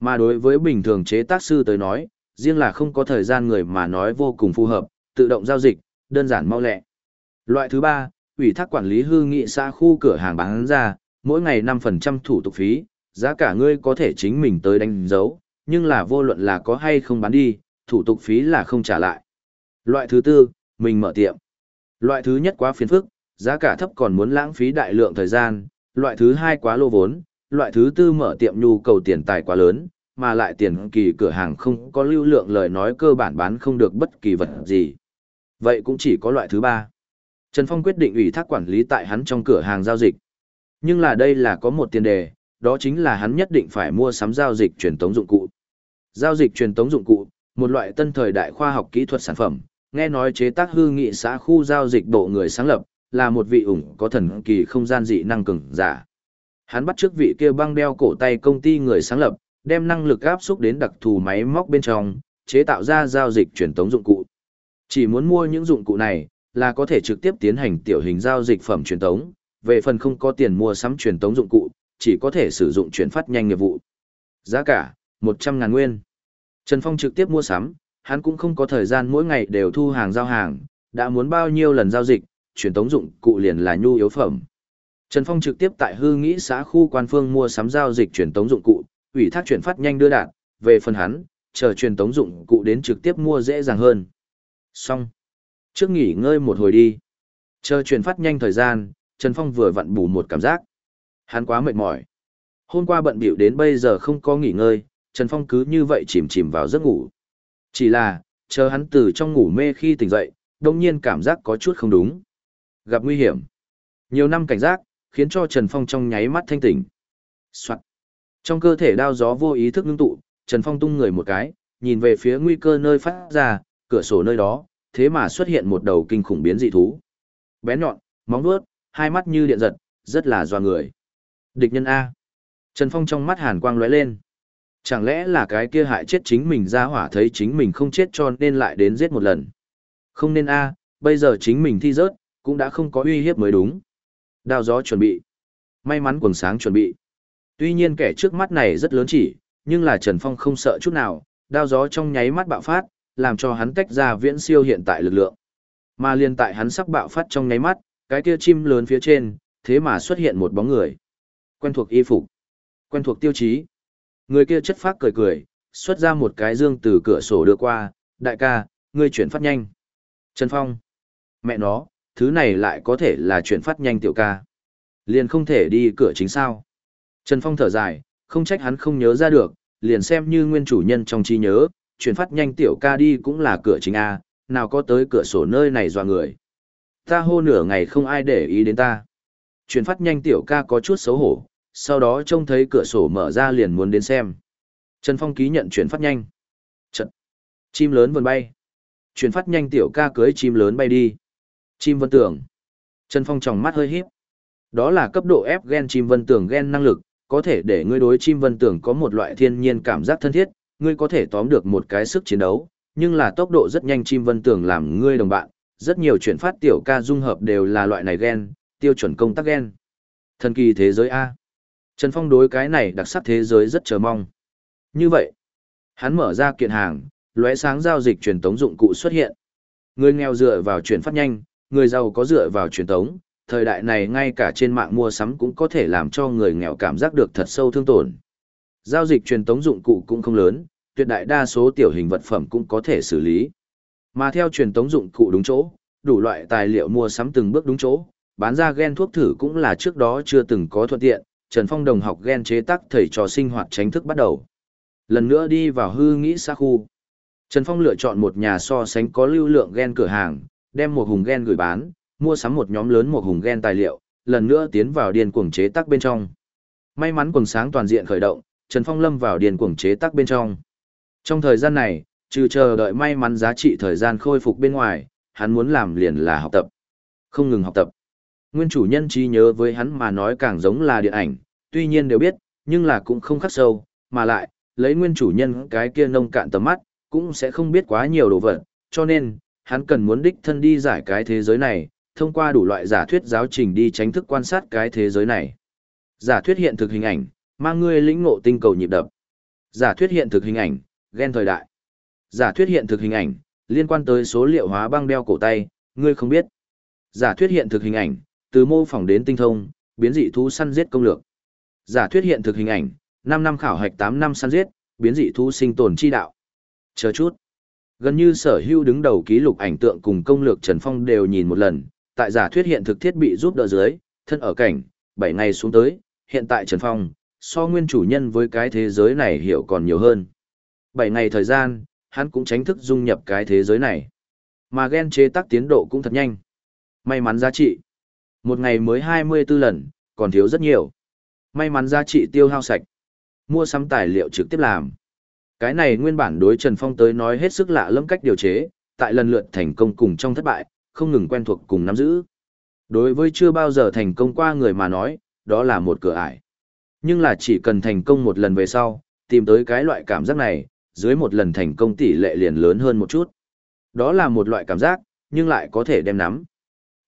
Mà đối với bình thường chế tác sư tới nói, riêng là không có thời gian người mà nói vô cùng phù hợp, tự động giao dịch, đơn giản mau lẹ. Loại thứ ba, ủy thác quản lý hư nghị xã khu cửa hàng bán ra, mỗi ngày 5% thủ tục phí, giá cả ngươi có thể chính mình tới đánh dấu, nhưng là vô luận là có hay không bán đi, thủ tục phí là không trả lại. Loại thứ tư, mình mở tiệm. Loại thứ nhất quá phiền phức, giá cả thấp còn muốn lãng phí đại lượng thời gian, loại thứ hai quá lô vốn, loại thứ tư mở tiệm nhu cầu tiền tài quá lớn, mà lại tiền kỳ cửa hàng không có lưu lượng lời nói cơ bản bán không được bất kỳ vật gì. Vậy cũng chỉ có loại thứ ba. Trần Phong quyết định ủy thác quản lý tại hắn trong cửa hàng giao dịch. Nhưng là đây là có một tiền đề, đó chính là hắn nhất định phải mua sắm giao dịch truyền tống dụng cụ. Giao dịch truyền tống dụng cụ, một loại tân thời đại khoa học kỹ thuật sản phẩm, nghe nói chế tác hư nghị xã khu giao dịch bộ người sáng lập, là một vị ủng có thần kỳ không gian dị năng cường giả. Hắn bắt trước vị kia băng đeo cổ tay công ty người sáng lập, đem năng lực áp xúc đến đặc thù máy móc bên trong, chế tạo ra giao dịch truyền tống dụng cụ. Chỉ muốn mua những dụng cụ này, là có thể trực tiếp tiến hành tiểu hình giao dịch phẩm truyền tống, về phần không có tiền mua sắm truyền tống dụng cụ, chỉ có thể sử dụng chuyển phát nhanh nghiệp vụ. Giá cả, một trăm ngàn nguyên. Trần Phong trực tiếp mua sắm, hắn cũng không có thời gian mỗi ngày đều thu hàng giao hàng, đã muốn bao nhiêu lần giao dịch, chuyển tống dụng cụ liền là nhu yếu phẩm. Trần Phong trực tiếp tại hư nghĩ xã khu quan phương mua sắm giao dịch chuyển tống dụng cụ, ủy thác chuyển phát nhanh đưa đạt, về phần hắn, chờ truyền tống dụng cụ đến trực tiếp mua dễ dàng hơn. Xong. Trước nghỉ ngơi một hồi đi. Chờ truyền phát nhanh thời gian, Trần Phong vừa vặn bù một cảm giác. Hắn quá mệt mỏi. Hôm qua bận bịu đến bây giờ không có nghỉ ngơi, Trần Phong cứ như vậy chìm chìm vào giấc ngủ. Chỉ là, chờ hắn từ trong ngủ mê khi tỉnh dậy, đồng nhiên cảm giác có chút không đúng. Gặp nguy hiểm. Nhiều năm cảnh giác, khiến cho Trần Phong trong nháy mắt thanh tỉnh. Soạn. Trong cơ thể đao gió vô ý thức ngưng tụ, Trần Phong tung người một cái, nhìn về phía nguy cơ nơi phát ra, cửa sổ nơi đó, thế mà xuất hiện một đầu kinh khủng biến dị thú. Bén nhọn, móng vuốt, hai mắt như điện giật, rất là doa người. Địch nhân A. Trần Phong trong mắt hàn quang lóe lên. Chẳng lẽ là cái kia hại chết chính mình ra hỏa thấy chính mình không chết cho nên lại đến giết một lần. Không nên A, bây giờ chính mình thi rớt, cũng đã không có uy hiếp mới đúng. Đao gió chuẩn bị. May mắn quần sáng chuẩn bị. Tuy nhiên kẻ trước mắt này rất lớn chỉ, nhưng là Trần Phong không sợ chút nào, đao gió trong nháy mắt bạo phát, làm cho hắn tách ra viễn siêu hiện tại lực lượng. Mà liên tại hắn sắp bạo phát trong nháy mắt, cái kia chim lớn phía trên, thế mà xuất hiện một bóng người. Quen thuộc y phục, quen thuộc tiêu chí. Người kia chất phác cười cười, xuất ra một cái dương từ cửa sổ đưa qua, đại ca, ngươi chuyển phát nhanh. Trần Phong, mẹ nó, thứ này lại có thể là chuyển phát nhanh tiểu ca. Liền không thể đi cửa chính sao. Trần Phong thở dài, không trách hắn không nhớ ra được, liền xem như nguyên chủ nhân trong trí nhớ, chuyển phát nhanh tiểu ca đi cũng là cửa chính A, nào có tới cửa sổ nơi này dọa người. Ta hô nửa ngày không ai để ý đến ta. Chuyển phát nhanh tiểu ca có chút xấu hổ, sau đó trông thấy cửa sổ mở ra liền muốn đến xem. Trần Phong ký nhận chuyển phát nhanh. Trận. Chim lớn vần bay. Chuyển phát nhanh tiểu ca cưới chim lớn bay đi. Chim vân tưởng. Trần Phong tròng mắt hơi híp. Đó là cấp độ ép gen chim vân tưởng gen năng lực, có thể để ngươi đối chim vân tưởng có một loại thiên nhiên cảm giác thân thiết, ngươi có thể tóm được một cái sức chiến đấu, nhưng là tốc độ rất nhanh chim vân tưởng làm ngươi đồng bạn, rất nhiều chuyển phát tiểu ca dung hợp đều là loại này gen, tiêu chuẩn công tác gen. Thần kỳ thế giới A. Trần Phong đối cái này đặc sắc thế giới rất chờ mong. Như vậy, hắn mở ra kiện hàng, lóe sáng giao dịch truyền tống dụng cụ xuất hiện. Người nghèo dựa vào chuyển phát nhanh, người giàu có dựa vào truyền tống, thời đại này ngay cả trên mạng mua sắm cũng có thể làm cho người nghèo cảm giác được thật sâu thương tổn. Giao dịch truyền tống dụng cụ cũng không lớn, tuyệt đại đa số tiểu hình vật phẩm cũng có thể xử lý. Mà theo truyền tống dụng cụ đúng chỗ, đủ loại tài liệu mua sắm từng bước đúng chỗ, bán ra gen thuốc thử cũng là trước đó chưa từng có thuận tiện, Trần Phong đồng học gen chế tác thầy trò sinh hoạt tránh thức bắt đầu. Lần nữa đi vào hư nghĩ xa khu. Trần Phong lựa chọn một nhà so sánh có lưu lượng gen cửa hàng, đem một hùng gen gửi bán, mua sắm một nhóm lớn một hùng gen tài liệu, lần nữa tiến vào điền cuồng chế tác bên trong. May mắn quần sáng toàn diện khởi động, Trần Phong lâm vào điền cuồng chế tác bên trong. Trong thời gian này, trừ chờ đợi may mắn giá trị thời gian khôi phục bên ngoài, hắn muốn làm liền là học tập. Không ngừng học tập. Nguyên chủ nhân trí nhớ với hắn mà nói càng giống là điện ảnh, tuy nhiên đều biết, nhưng là cũng không khắc sâu, mà lại, lấy nguyên chủ nhân cái kia nông cạn tầm mắt, cũng sẽ không biết quá nhiều đồ vật, cho nên, hắn cần muốn đích thân đi giải cái thế giới này, thông qua đủ loại giả thuyết giáo trình đi tránh thức quan sát cái thế giới này. Giả thuyết hiện thực hình ảnh, mang ngươi lĩnh ngộ tinh cầu nhịp đập. Giả thuyết hiện thực hình ảnh, ghen thời đại. Giả thuyết hiện thực hình ảnh, liên quan tới số liệu hóa băng đeo cổ tay, ngươi không biết. Giả thuyết hiện thực hình ảnh, từ mô phỏng đến tinh thông, biến dị thú săn giết công lược. Giả thuyết hiện thực hình ảnh, 5 năm khảo hạch 8 năm săn giết, biến dị thú sinh tồn chi đạo. Chờ chút. Gần như sở hữu đứng đầu ký lục ảnh tượng cùng công lược Trần Phong đều nhìn một lần, tại giả thuyết hiện thực thiết bị giúp đỡ dưới, thân ở cảnh, 7 ngày xuống tới, hiện tại Trần Phong, so nguyên chủ nhân với cái thế giới này hiểu còn nhiều hơn. 7 ngày thời gian, hắn cũng tránh thức dung nhập cái thế giới này. Mà gen chế tác tiến độ cũng thật nhanh. May mắn giá trị. Một ngày mới 24 lần, còn thiếu rất nhiều. May mắn giá trị tiêu hao sạch. Mua sắm tài liệu trực tiếp làm. Cái này nguyên bản đối Trần Phong tới nói hết sức lạ lẫm cách điều chế, tại lần lượt thành công cùng trong thất bại, không ngừng quen thuộc cùng nắm giữ. Đối với chưa bao giờ thành công qua người mà nói, đó là một cửa ải. Nhưng là chỉ cần thành công một lần về sau, tìm tới cái loại cảm giác này, dưới một lần thành công tỷ lệ liền lớn hơn một chút. Đó là một loại cảm giác, nhưng lại có thể đem nắm.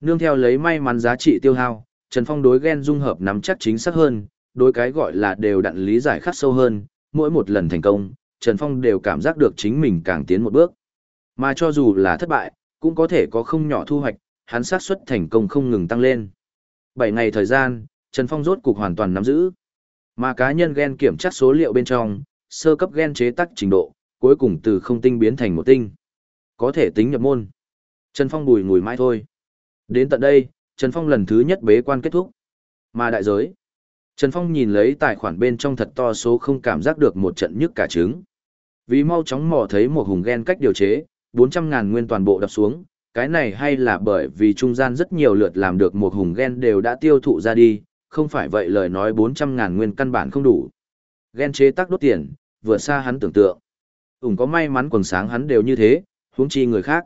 Nương theo lấy may mắn giá trị tiêu hao, Trần Phong đối gen dung hợp nắm chắc chính xác hơn, đối cái gọi là đều đặn lý giải khắc sâu hơn, mỗi một lần thành công, Trần Phong đều cảm giác được chính mình càng tiến một bước. Mà cho dù là thất bại, cũng có thể có không nhỏ thu hoạch, hắn xác suất thành công không ngừng tăng lên. 7 ngày thời gian, Trần Phong rốt cục hoàn toàn nắm giữ. Mà cá nhân gen kiểm tra số liệu bên trong, sơ cấp gen chế tác trình độ, cuối cùng từ không tinh biến thành một tinh. Có thể tính nhập môn. Trần Phong bùi ngùi mãi thôi. Đến tận đây, Trần Phong lần thứ nhất bế quan kết thúc. Mà đại giới. Trần Phong nhìn lấy tài khoản bên trong thật to số không cảm giác được một trận nhức cả trứng. Vì mau chóng mò thấy một hùng gen cách điều chế, 400.000 nguyên toàn bộ đập xuống, cái này hay là bởi vì trung gian rất nhiều lượt làm được một hùng gen đều đã tiêu thụ ra đi, không phải vậy lời nói 400.000 nguyên căn bản không đủ. Gen chế tác đốt tiền, vừa xa hắn tưởng tượng. Ủng có may mắn quần sáng hắn đều như thế, huống chi người khác.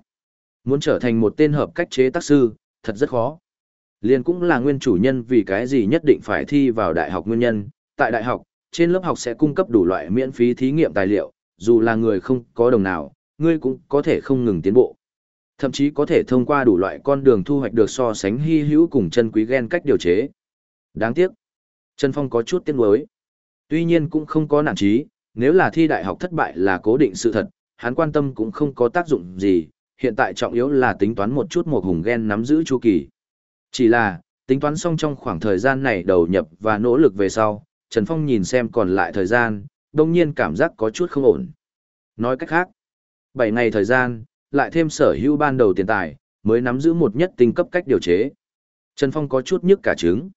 Muốn trở thành một tên hợp cách chế tác sư, thật rất khó. Liên cũng là nguyên chủ nhân vì cái gì nhất định phải thi vào đại học nguyên nhân. Tại đại học, trên lớp học sẽ cung cấp đủ loại miễn phí thí nghiệm tài liệu, dù là người không có đồng nào, ngươi cũng có thể không ngừng tiến bộ. Thậm chí có thể thông qua đủ loại con đường thu hoạch được so sánh hy hữu cùng chân quý gen cách điều chế. Đáng tiếc, Trần Phong có chút tiếc nuối. Tuy nhiên cũng không có nản trí, nếu là thi đại học thất bại là cố định sự thật, hắn quan tâm cũng không có tác dụng gì, hiện tại trọng yếu là tính toán một chút một hùng gen nắm giữ chu kỳ. Chỉ là, tính toán xong trong khoảng thời gian này đầu nhập và nỗ lực về sau, Trần Phong nhìn xem còn lại thời gian, đông nhiên cảm giác có chút không ổn. Nói cách khác, 7 ngày thời gian, lại thêm sở hữu ban đầu tiền tài, mới nắm giữ một nhất tinh cấp cách điều chế. Trần Phong có chút nhức cả trứng.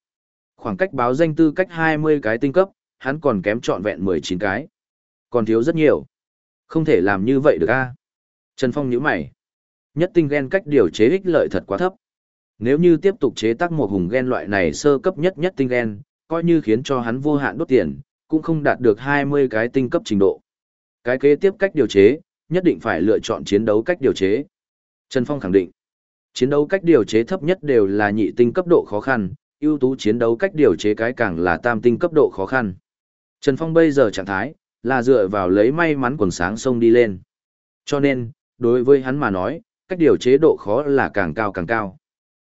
Khoảng cách báo danh tư cách 20 cái tinh cấp, hắn còn kém trọn vẹn 19 cái. Còn thiếu rất nhiều. Không thể làm như vậy được a. Trần Phong nhíu mày. Nhất tinh gen cách điều chế ích lợi thật quá thấp. Nếu như tiếp tục chế tác một hùng gen loại này sơ cấp nhất nhất tinh gen, coi như khiến cho hắn vô hạn đốt tiền, cũng không đạt được 20 cái tinh cấp trình độ. Cái kế tiếp cách điều chế, nhất định phải lựa chọn chiến đấu cách điều chế. Trần Phong khẳng định, chiến đấu cách điều chế thấp nhất đều là nhị tinh cấp độ khó khăn, ưu tú chiến đấu cách điều chế cái càng là tam tinh cấp độ khó khăn. Trần Phong bây giờ trạng thái, là dựa vào lấy may mắn quần sáng sông đi lên. Cho nên, đối với hắn mà nói, cách điều chế độ khó là càng cao càng cao.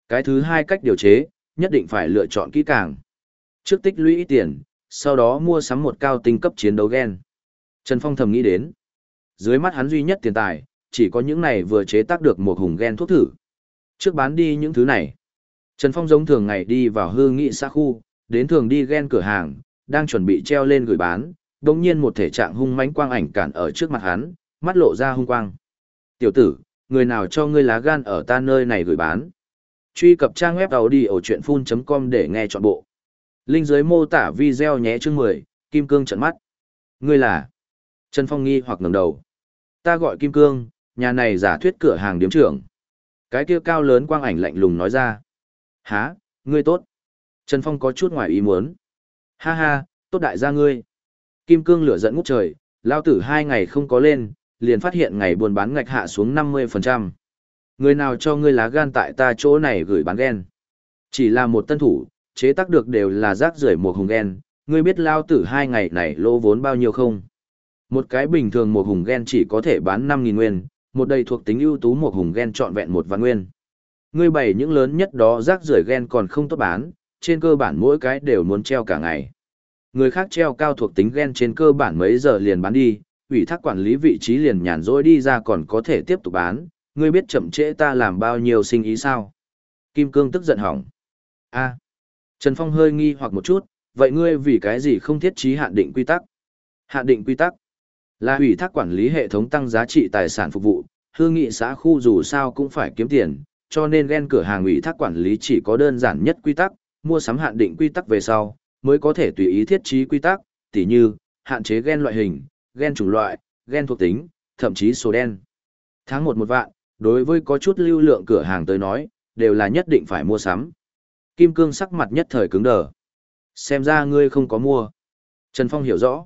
Cái thứ hai cách điều chế, nhất định phải lựa chọn kỹ càng. Trước tích lũy tiền, sau đó mua sắm một cao tinh cấp chiến đấu gen. Trần Phong thầm nghĩ đến. Dưới mắt hắn duy nhất tiền tài, chỉ có những này vừa chế tác được một hùng gen thuốc thử. Trước bán đi những thứ này. Trần Phong giống thường ngày đi vào hư nghị xa khu, đến thường đi gen cửa hàng, đang chuẩn bị treo lên gửi bán, đồng nhiên một thể trạng hung mãnh quang ảnh cản ở trước mặt hắn, mắt lộ ra hung quang. Tiểu tử, người nào cho ngươi lá gan ở ta nơi này gửi bán? Truy cập trang web đầu đi ở chuyện full.com để nghe trọn bộ. Linh dưới mô tả video nhé chương 10, Kim Cương trận mắt. Ngươi là? Trần Phong nghi hoặc ngẩng đầu. Ta gọi Kim Cương, nhà này giả thuyết cửa hàng điếm trưởng. Cái kia cao lớn quang ảnh lạnh lùng nói ra. Hả, ngươi tốt. Trần Phong có chút ngoài ý muốn. Ha ha, tốt đại gia ngươi. Kim Cương lửa giận ngút trời, lao tử hai ngày không có lên, liền phát hiện ngày buôn bán ngạch hạ xuống 50%. Người nào cho ngươi lá gan tại ta chỗ này gửi bán ghen. Chỉ là một tân thủ, chế tác được đều là rác rưởi một hùng ghen, ngươi biết lao tử hai ngày này lỗ vốn bao nhiêu không? Một cái bình thường một hùng ghen chỉ có thể bán 5.000 nguyên, một đầy thuộc tính ưu tú một hùng ghen trọn vẹn một vạn nguyên. Ngươi bày những lớn nhất đó rác rưởi ghen còn không tốt bán, trên cơ bản mỗi cái đều muốn treo cả ngày. Người khác treo cao thuộc tính ghen trên cơ bản mấy giờ liền bán đi, ủy thác quản lý vị trí liền nhàn rỗi đi ra còn có thể tiếp tục bán, ngươi biết chậm trễ ta làm bao nhiêu sinh ý sao? Kim Cương tức giận hỏng. A. Trần Phong hơi nghi hoặc một chút, vậy ngươi vì cái gì không thiết trí hạn định quy tắc? Hạn định quy tắc là ủy thác quản lý hệ thống tăng giá trị tài sản phục vụ, hương nghị xã khu dù sao cũng phải kiếm tiền, cho nên ghen cửa hàng ủy thác quản lý chỉ có đơn giản nhất quy tắc, mua sắm hạn định quy tắc về sau, mới có thể tùy ý thiết trí quy tắc, tỉ như, hạn chế ghen loại hình, ghen chủng loại, ghen thuộc tính, thậm chí số đen. Tháng một một vạn, đối với có chút lưu lượng cửa hàng tới nói, đều là nhất định phải mua sắm. Kim Cương sắc mặt nhất thời cứng đờ. Xem ra ngươi không có mua. Trần Phong hiểu rõ.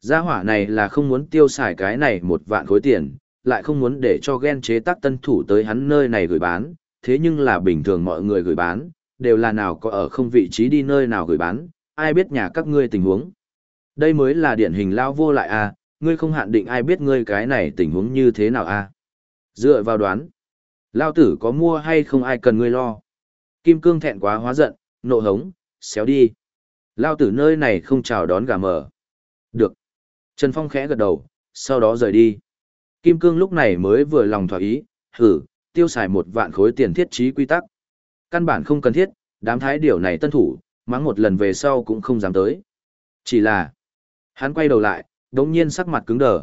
Gia hỏa này là không muốn tiêu xài cái này một vạn khối tiền, lại không muốn để cho ghen chế tác tân thủ tới hắn nơi này gửi bán, thế nhưng là bình thường mọi người gửi bán, đều là nào có ở không vị trí đi nơi nào gửi bán, ai biết nhà các ngươi tình huống. Đây mới là điển hình lao vô lại à, ngươi không hạn định ai biết ngươi cái này tình huống như thế nào à. Dựa vào đoán, Lao tử có mua hay không ai cần ngươi lo. Kim cương thẹn quá hóa giận, nộ hống, xéo đi. Lao tử nơi này không chào đón gà mờ. Được. Trần Phong khẽ gật đầu, sau đó rời đi. Kim cương lúc này mới vừa lòng thỏa ý, hử, tiêu xài một vạn khối tiền thiết trí quy tắc. Căn bản không cần thiết, đám thái điều này tân thủ, mắng một lần về sau cũng không dám tới. Chỉ là, hắn quay đầu lại, đống nhiên sắc mặt cứng đờ.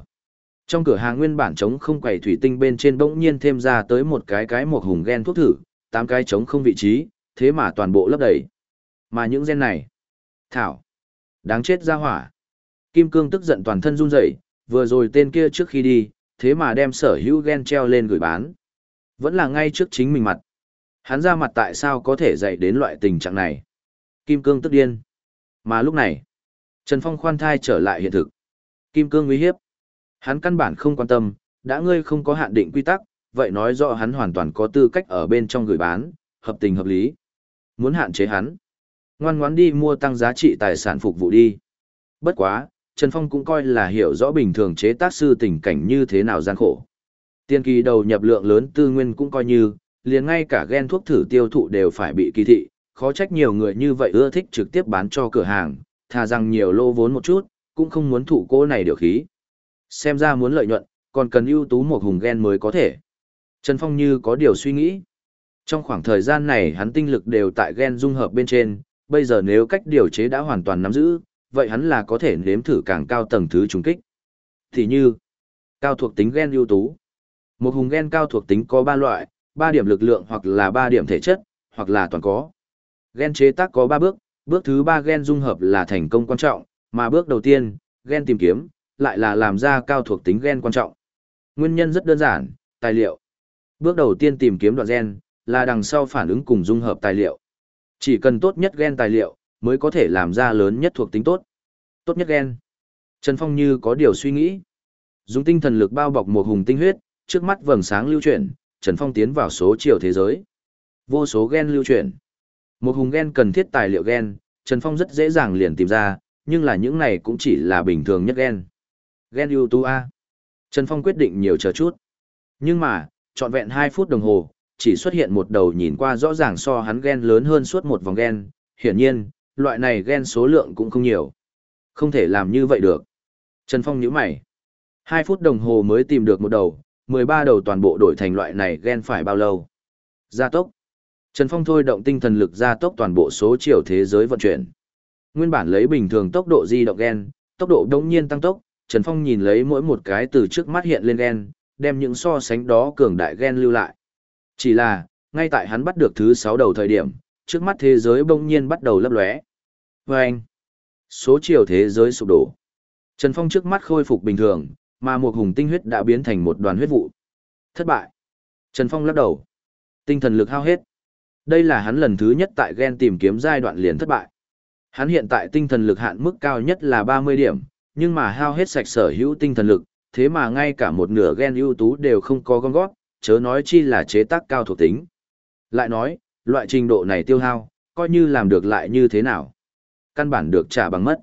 Trong cửa hàng nguyên bản trống không quầy thủy tinh bên trên bỗng nhiên thêm ra tới một cái cái một hùng gen thuốc thử, tám cái trống không vị trí, thế mà toàn bộ lấp đầy. Mà những gen này, thảo, đáng chết ra hỏa. Kim Cương tức giận toàn thân run rẩy, vừa rồi tên kia trước khi đi, thế mà đem sở hữu gen treo lên gửi bán. Vẫn là ngay trước chính mình mặt. Hắn ra mặt tại sao có thể dạy đến loại tình trạng này. Kim Cương tức điên. Mà lúc này, Trần Phong khoan thai trở lại hiện thực. Kim Cương nguy hiếp. Hắn căn bản không quan tâm, đã ngươi không có hạn định quy tắc, vậy nói rõ hắn hoàn toàn có tư cách ở bên trong gửi bán, hợp tình hợp lý. Muốn hạn chế hắn, ngoan ngoãn đi mua tăng giá trị tài sản phục vụ đi. Bất quá, Trần Phong cũng coi là hiểu rõ bình thường chế tác sư tình cảnh như thế nào gian khổ. Tiên kỳ đầu nhập lượng lớn tư nguyên cũng coi như, liền ngay cả gen thuốc thử tiêu thụ đều phải bị kỳ thị, khó trách nhiều người như vậy ưa thích trực tiếp bán cho cửa hàng, thà rằng nhiều lô vốn một chút, cũng không muốn thụ cô này điều khí. Xem ra muốn lợi nhuận, còn cần ưu tú một hùng gen mới có thể. Trần Phong như có điều suy nghĩ. Trong khoảng thời gian này hắn tinh lực đều tại gen dung hợp bên trên, bây giờ nếu cách điều chế đã hoàn toàn nắm giữ, vậy hắn là có thể nếm thử càng cao tầng thứ trùng kích. Thì như, cao thuộc tính gen ưu tú. Một hùng gen cao thuộc tính có 3 loại, 3 điểm lực lượng hoặc là 3 điểm thể chất, hoặc là toàn có. Gen chế tác có 3 bước, bước thứ ba gen dung hợp là thành công quan trọng, mà bước đầu tiên, gen tìm kiếm, lại là làm ra cao thuộc tính gen quan trọng. Nguyên nhân rất đơn giản, tài liệu. Bước đầu tiên tìm kiếm đoạn gen, là đằng sau phản ứng cùng dung hợp tài liệu. Chỉ cần tốt nhất gen tài liệu, mới có thể làm ra lớn nhất thuộc tính tốt. Tốt nhất gen. Trần Phong như có điều suy nghĩ. Dùng tinh thần lực bao bọc một hùng tinh huyết, trước mắt vầng sáng lưu chuyển, Trần Phong tiến vào số chiều thế giới. Vô số gen lưu chuyển. Một hùng gen cần thiết tài liệu gen, Trần Phong rất dễ dàng liền tìm ra, nhưng là những này cũng chỉ là bình thường nhất gen. Gen ưu tú A. Trần Phong quyết định nhiều chờ chút. Nhưng mà, trọn vẹn 2 phút đồng hồ, chỉ xuất hiện một đầu nhìn qua rõ ràng so hắn gen lớn hơn suốt một vòng gen. Hiển nhiên, loại này gen số lượng cũng không nhiều. Không thể làm như vậy được. Trần Phong nhíu mày. 2 phút đồng hồ mới tìm được một đầu, 13 đầu toàn bộ đổi thành loại này gen phải bao lâu? Gia tốc. Trần Phong thôi động tinh thần lực gia tốc toàn bộ số chiều thế giới vận chuyển. Nguyên bản lấy bình thường tốc độ di động gen, tốc độ đống nhiên tăng tốc, Trần Phong nhìn lấy mỗi một cái từ trước mắt hiện lên gen, đem những so sánh đó cường đại gen lưu lại. Chỉ là, ngay tại hắn bắt được thứ 6 đầu thời điểm, trước mắt thế giới bỗng nhiên bắt đầu lấp lóe. Vâng! số chiều thế giới sụp đổ. Trần Phong trước mắt khôi phục bình thường, mà một hùng tinh huyết đã biến thành một đoàn huyết vụ. Thất bại. Trần Phong lắc đầu. Tinh thần lực hao hết. Đây là hắn lần thứ nhất tại gen tìm kiếm giai đoạn liền thất bại. Hắn hiện tại tinh thần lực hạn mức cao nhất là 30 điểm, nhưng mà hao hết sạch sở hữu tinh thần lực, thế mà ngay cả một nửa gen ưu tú đều không có gom gót, chớ nói chi là chế tác cao thuộc tính. Lại nói, loại trình độ này tiêu hao, coi như làm được lại như thế nào. Căn bản được trả bằng mất.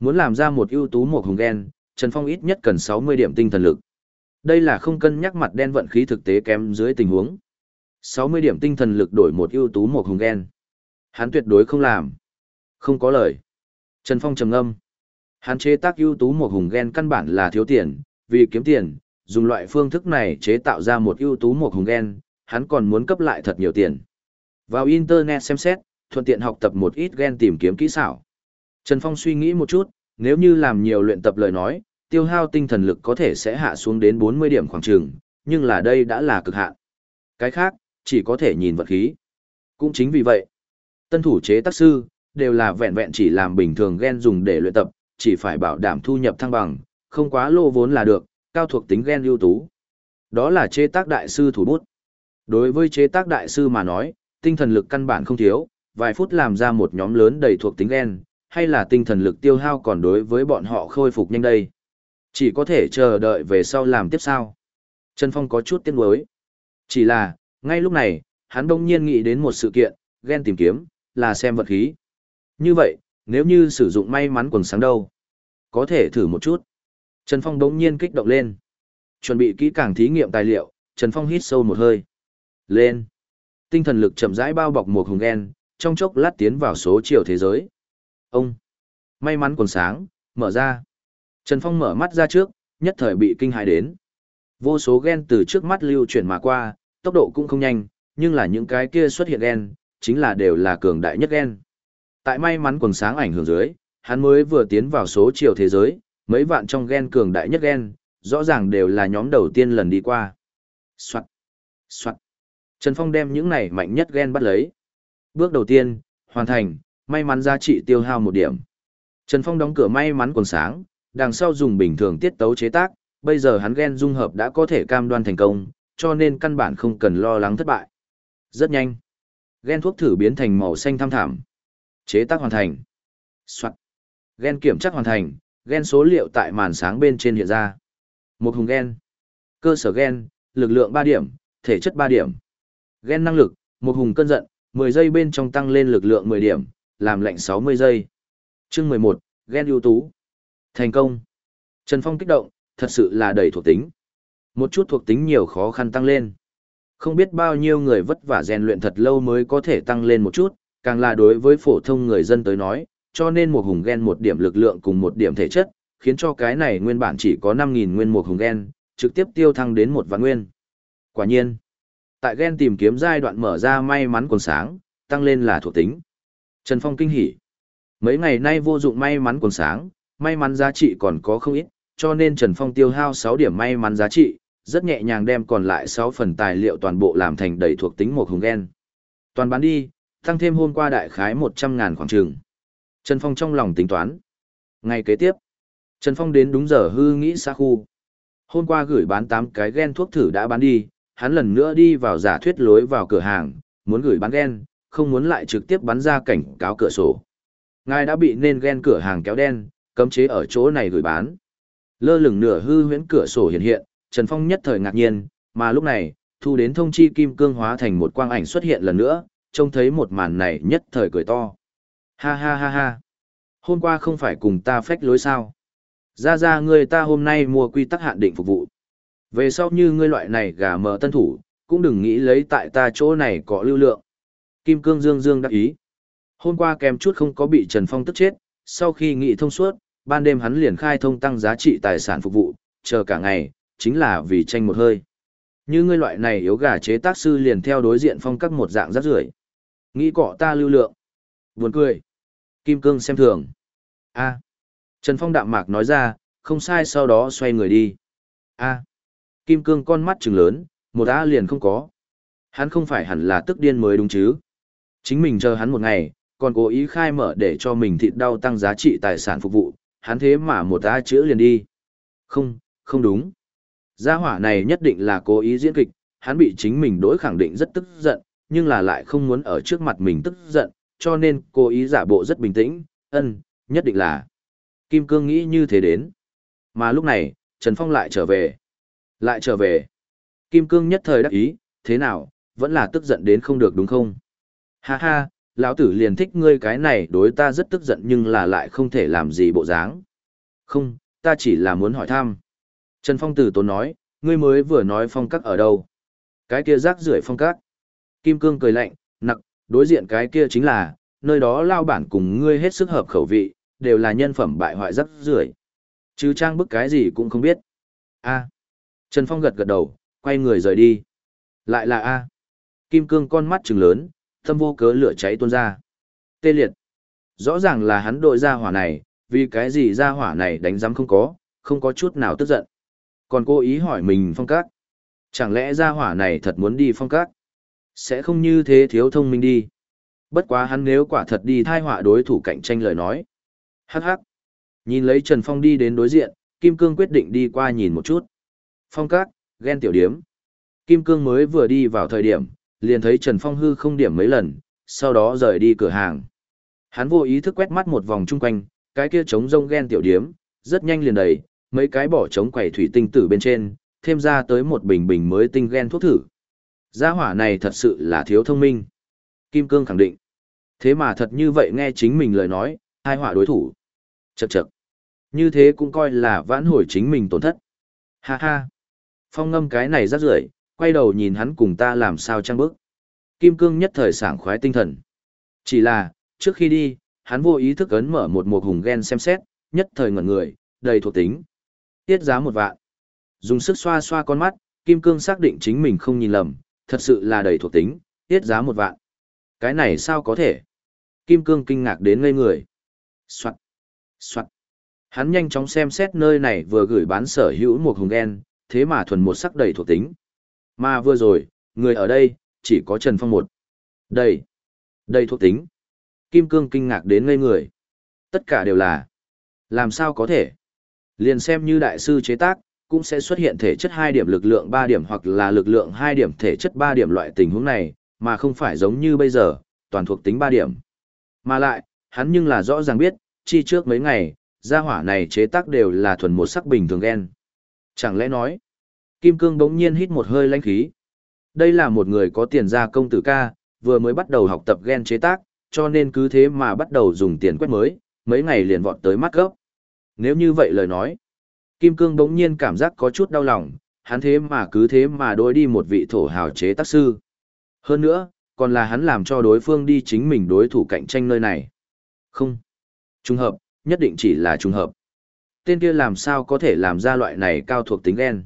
Muốn làm ra một ưu tú một hùng gen, Trần Phong ít nhất cần 60 điểm tinh thần lực. Đây là không cân nhắc mặt đen vận khí thực tế kém dưới tình huống. 60 điểm tinh thần lực đổi một ưu tú một hùng gen. Hắn tuyệt đối không làm. Không có lời. Trần Phong trầm ngâm. Hắn chế tác ưu tú một hùng gen căn bản là thiếu tiền, vì kiếm tiền, dùng loại phương thức này chế tạo ra một ưu tú một hùng gen, hắn còn muốn cấp lại thật nhiều tiền. Vào Internet xem xét, thuận tiện học tập một ít gen tìm kiếm kỹ xảo. Trần Phong suy nghĩ một chút, nếu như làm nhiều luyện tập lời nói, tiêu hao tinh thần lực có thể sẽ hạ xuống đến 40 điểm khoảng trường, nhưng là đây đã là cực hạn. Cái khác, chỉ có thể nhìn vật khí. Cũng chính vì vậy, tân thủ chế tác sư, đều là vẹn vẹn chỉ làm bình thường gen dùng để luyện tập, chỉ phải bảo đảm thu nhập thăng bằng, không quá lô vốn là được, cao thuộc tính gen ưu tú. Đó là chế tác đại sư thủ bút. Đối với chế tác đại sư mà nói, tinh thần lực căn bản không thiếu, vài phút làm ra một nhóm lớn đầy thuộc tính gen, hay là tinh thần lực tiêu hao còn đối với bọn họ khôi phục nhanh đây. Chỉ có thể chờ đợi về sau làm tiếp sao. Trần Phong có chút tiếc nuối. Chỉ là, ngay lúc này, hắn đông nhiên nghĩ đến một sự kiện, ghen tìm kiếm, là xem vật khí. Như vậy, nếu như sử dụng may mắn quần sáng đâu, có thể thử một chút. Trần Phong đông nhiên kích động lên. Chuẩn bị kỹ càng thí nghiệm tài liệu, Trần Phong hít sâu một hơi. Lên. Tinh thần lực chậm rãi bao bọc một hùng ghen, trong chốc lát tiến vào số chiều thế giới. Ông. May mắn quần sáng, mở ra. Trần Phong mở mắt ra trước, nhất thời bị kinh hãi đến. Vô số ghen từ trước mắt lưu chuyển mà qua, tốc độ cũng không nhanh, nhưng là những cái kia xuất hiện gen, chính là đều là cường đại nhất gen. Tại may mắn quần sáng ảnh hưởng dưới, hắn mới vừa tiến vào số chiều thế giới, mấy vạn trong gen cường đại nhất gen, rõ ràng đều là nhóm đầu tiên lần đi qua. Soạn, soạn. Trần Phong đem những này mạnh nhất gen bắt lấy. Bước đầu tiên, hoàn thành, may mắn giá trị tiêu hao một điểm. Trần Phong đóng cửa may mắn quần sáng, đằng sau dùng bình thường tiết tấu chế tác, bây giờ hắn gen dung hợp đã có thể cam đoan thành công, cho nên căn bản không cần lo lắng thất bại. Rất nhanh. Gen thuốc thử biến thành màu xanh thăm thảm. Chế tác hoàn thành. Soạn. Gen kiểm tra hoàn thành, gen số liệu tại màn sáng bên trên hiện ra. Một hùng gen. Cơ sở gen, lực lượng 3 điểm, thể chất 3 điểm. Gen năng lực, một hùng cơn giận, 10 giây bên trong tăng lên lực lượng 10 điểm, làm lạnh 60 giây. Chương 11, gen ưu tú. Thành công. Trần Phong kích động, thật sự là đầy thuộc tính. Một chút thuộc tính nhiều khó khăn tăng lên. Không biết bao nhiêu người vất vả rèn luyện thật lâu mới có thể tăng lên một chút, càng là đối với phổ thông người dân tới nói, cho nên một hùng gen một điểm lực lượng cùng một điểm thể chất, khiến cho cái này nguyên bản chỉ có 5.000 nguyên một hùng gen, trực tiếp tiêu thăng đến một vạn nguyên. Quả nhiên, tại gen tìm kiếm giai đoạn mở ra may mắn còn sáng, tăng lên là thuộc tính. Trần Phong kinh hỉ. Mấy ngày nay vô dụng may mắn còn sáng, may mắn giá trị còn có không ít, cho nên Trần Phong tiêu hao 6 điểm may mắn giá trị, rất nhẹ nhàng đem còn lại 6 phần tài liệu toàn bộ làm thành đầy thuộc tính một hùng gen. Toàn bán đi, tăng thêm hôm qua đại khái 100 ngàn khoảng trường. Trần Phong trong lòng tính toán. Ngày kế tiếp, Trần Phong đến đúng giờ hư nghĩ xa khu. Hôm qua gửi bán 8 cái gen thuốc thử đã bán đi, hắn lần nữa đi vào giả thuyết lối vào cửa hàng, muốn gửi bán gen, không muốn lại trực tiếp bắn ra cảnh cáo cửa sổ. Ngài đã bị nên gen cửa hàng kéo đen, cấm chế ở chỗ này gửi bán. Lơ lửng nửa hư huyễn cửa sổ hiện hiện, Trần Phong nhất thời ngạc nhiên, mà lúc này, thu đến thông chi kim cương hóa thành một quang ảnh xuất hiện lần nữa, trông thấy một màn này nhất thời cười to. Ha ha ha ha. Hôm qua không phải cùng ta phách lối sao. Ra ra ngươi ta hôm nay mua quy tắc hạn định phục vụ. Về sau như ngươi loại này gà mờ tân thủ, cũng đừng nghĩ lấy tại ta chỗ này có lưu lượng. Kim cương dương dương đắc ý. Hôm qua kèm chút không có bị Trần Phong tức chết, sau khi nghị thông suốt, ban đêm hắn liền khai thông tăng giá trị tài sản phục vụ, chờ cả ngày, chính là vì tranh một hơi. Như ngươi loại này yếu gà chế tác sư liền theo đối diện phong các một dạng rất rưởi. Nghĩ cọ ta lưu lượng. Buồn cười. Kim cương xem thường. a Trần Phong đạm mạc nói ra, không sai sau đó xoay người đi. a Kim cương con mắt trừng lớn, một A liền không có. Hắn không phải hẳn là tức điên mới đúng chứ. Chính mình chờ hắn một ngày, còn cố ý khai mở để cho mình thịt đau tăng giá trị tài sản phục vụ, hắn thế mà một A chữa liền đi. Không, không đúng. Gia hỏa này nhất định là cố ý diễn kịch, hắn bị chính mình đối khẳng định rất tức giận, nhưng là lại không muốn ở trước mặt mình tức giận, cho nên cố ý giả bộ rất bình tĩnh, ân, nhất định là. Kim Cương nghĩ như thế đến. Mà lúc này, Trần Phong lại trở về. Lại trở về. Kim Cương nhất thời đắc ý, thế nào, vẫn là tức giận đến không được đúng không? Ha ha, lão tử liền thích ngươi cái này đối ta rất tức giận nhưng là lại không thể làm gì bộ dáng. Không, ta chỉ là muốn hỏi thăm. Trần Phong từ tốn nói, ngươi mới vừa nói phong các ở đâu. Cái kia rác rưởi phong các. Kim Cương cười lạnh, nặc, đối diện cái kia chính là, nơi đó lao bản cùng ngươi hết sức hợp khẩu vị, đều là nhân phẩm bại hoại rác rưởi. Chứ trang bức cái gì cũng không biết. A. Trần Phong gật gật đầu, quay người rời đi. Lại là A. Kim Cương con mắt trừng lớn, tâm vô cớ lửa cháy tuôn ra. Tê liệt. Rõ ràng là hắn đội ra hỏa này, vì cái gì ra hỏa này đánh giám không có, không có chút nào tức giận. Còn cố ý hỏi mình phong các. Chẳng lẽ ra hỏa này thật muốn đi phong các? Sẽ không như thế thiếu thông minh đi. Bất quá hắn nếu quả thật đi thai họa đối thủ cạnh tranh lời nói. Hắc hắc. Nhìn lấy Trần Phong đi đến đối diện, Kim Cương quyết định đi qua nhìn một chút. Phong các, ghen tiểu điếm. Kim Cương mới vừa đi vào thời điểm, liền thấy Trần Phong hư không điểm mấy lần, sau đó rời đi cửa hàng. Hắn vô ý thức quét mắt một vòng chung quanh, cái kia trống rông ghen tiểu điếm, rất nhanh liền đầy, mấy cái bỏ trống quẩy thủy tinh tử bên trên, thêm ra tới một bình bình mới tinh ghen thuốc thử. Gia hỏa này thật sự là thiếu thông minh. Kim Cương khẳng định. Thế mà thật như vậy nghe chính mình lời nói, hai hỏa đối thủ. Chậc chậc. Như thế cũng coi là vãn hồi chính mình tổn thất. Ha ha. Phong ngâm cái này rất rưởi, quay đầu nhìn hắn cùng ta làm sao trang bức. Kim cương nhất thời sảng khoái tinh thần. Chỉ là, trước khi đi, hắn vô ý thức ấn mở một mục hùng gen xem xét, nhất thời ngẩn người, đầy thuộc tính. Tiết giá một vạn. Dùng sức xoa xoa con mắt, Kim Cương xác định chính mình không nhìn lầm, thật sự là đầy thuộc tính, tiết giá một vạn. Cái này sao có thể? Kim Cương kinh ngạc đến ngây người. Soạn. Soạn. Hắn nhanh chóng xem xét nơi này vừa gửi bán sở hữu một hùng gen, thế mà thuần một sắc đầy thuộc tính. Mà vừa rồi, người ở đây, chỉ có Trần Phong một. Đây. Đây thuộc tính. Kim Cương kinh ngạc đến ngây người. Tất cả đều là. Làm sao có thể? Liền xem như đại sư chế tác, cũng sẽ xuất hiện thể chất 2 điểm lực lượng 3 điểm hoặc là lực lượng 2 điểm thể chất 3 điểm loại tình huống này, mà không phải giống như bây giờ, toàn thuộc tính 3 điểm. Mà lại, hắn nhưng là rõ ràng biết, chi trước mấy ngày, gia hỏa này chế tác đều là thuần một sắc bình thường gen. Chẳng lẽ nói, Kim Cương bỗng nhiên hít một hơi lãnh khí. Đây là một người có tiền gia công tử ca, vừa mới bắt đầu học tập gen chế tác, cho nên cứ thế mà bắt đầu dùng tiền quét mới, mấy ngày liền vọt tới mắt gốc. Nếu như vậy lời nói, Kim Cương bỗng nhiên cảm giác có chút đau lòng, hắn thế mà cứ thế mà đối đi một vị thổ hào chế tác sư. Hơn nữa, còn là hắn làm cho đối phương đi chính mình đối thủ cạnh tranh nơi này. Không. Trùng hợp, nhất định chỉ là trùng hợp. Tên kia làm sao có thể làm ra loại này cao thuộc tính ghen.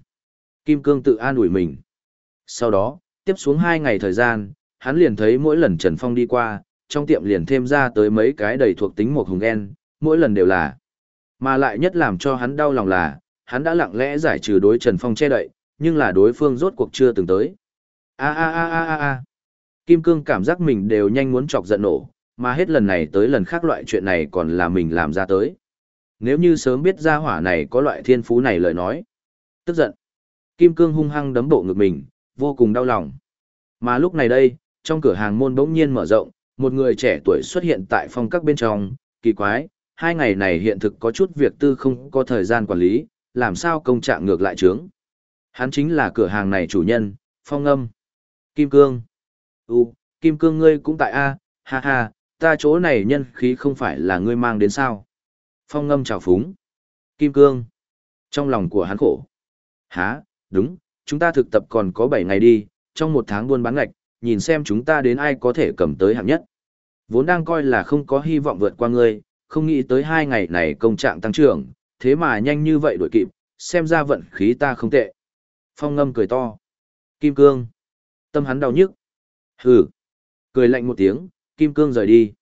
Kim Cương tự an ủi mình. Sau đó, tiếp xuống hai ngày thời gian, hắn liền thấy mỗi lần Trần Phong đi qua, trong tiệm liền thêm ra tới mấy cái đầy thuộc tính một hùng ghen, mỗi lần đều là. Mà lại nhất làm cho hắn đau lòng là, hắn đã lặng lẽ giải trừ đối Trần Phong che đậy, nhưng là đối phương rốt cuộc chưa từng tới. A a a a a a. Kim Cương cảm giác mình đều nhanh muốn chọc giận nổ, mà hết lần này tới lần khác loại chuyện này còn là mình làm ra tới. Nếu như sớm biết ra hỏa này có loại thiên phú này lời nói. Tức giận. Kim Cương hung hăng đấm bộ ngực mình, vô cùng đau lòng. Mà lúc này đây, trong cửa hàng môn bỗng nhiên mở rộng, một người trẻ tuổi xuất hiện tại phòng các bên trong, kỳ quái, hai ngày này hiện thực có chút việc tư không có thời gian quản lý, làm sao công trạng ngược lại trướng. Hắn chính là cửa hàng này chủ nhân, Phong Âm. Kim Cương. U, Kim Cương ngươi cũng tại A, ha ha, ta chỗ này nhân khí không phải là ngươi mang đến sao. Phong Âm chào phúng. Kim Cương. Trong lòng của hắn khổ. Hả, đúng, chúng ta thực tập còn có 7 ngày đi, trong một tháng buôn bán ngạch, nhìn xem chúng ta đến ai có thể cầm tới hạng nhất. Vốn đang coi là không có hy vọng vượt qua ngươi, không nghĩ tới hai ngày này công trạng tăng trưởng, thế mà nhanh như vậy đổi kịp, xem ra vận khí ta không tệ. Phong ngâm cười to. Kim cương. Tâm hắn đau nhức. Hừ. Cười lạnh một tiếng, kim cương rời đi.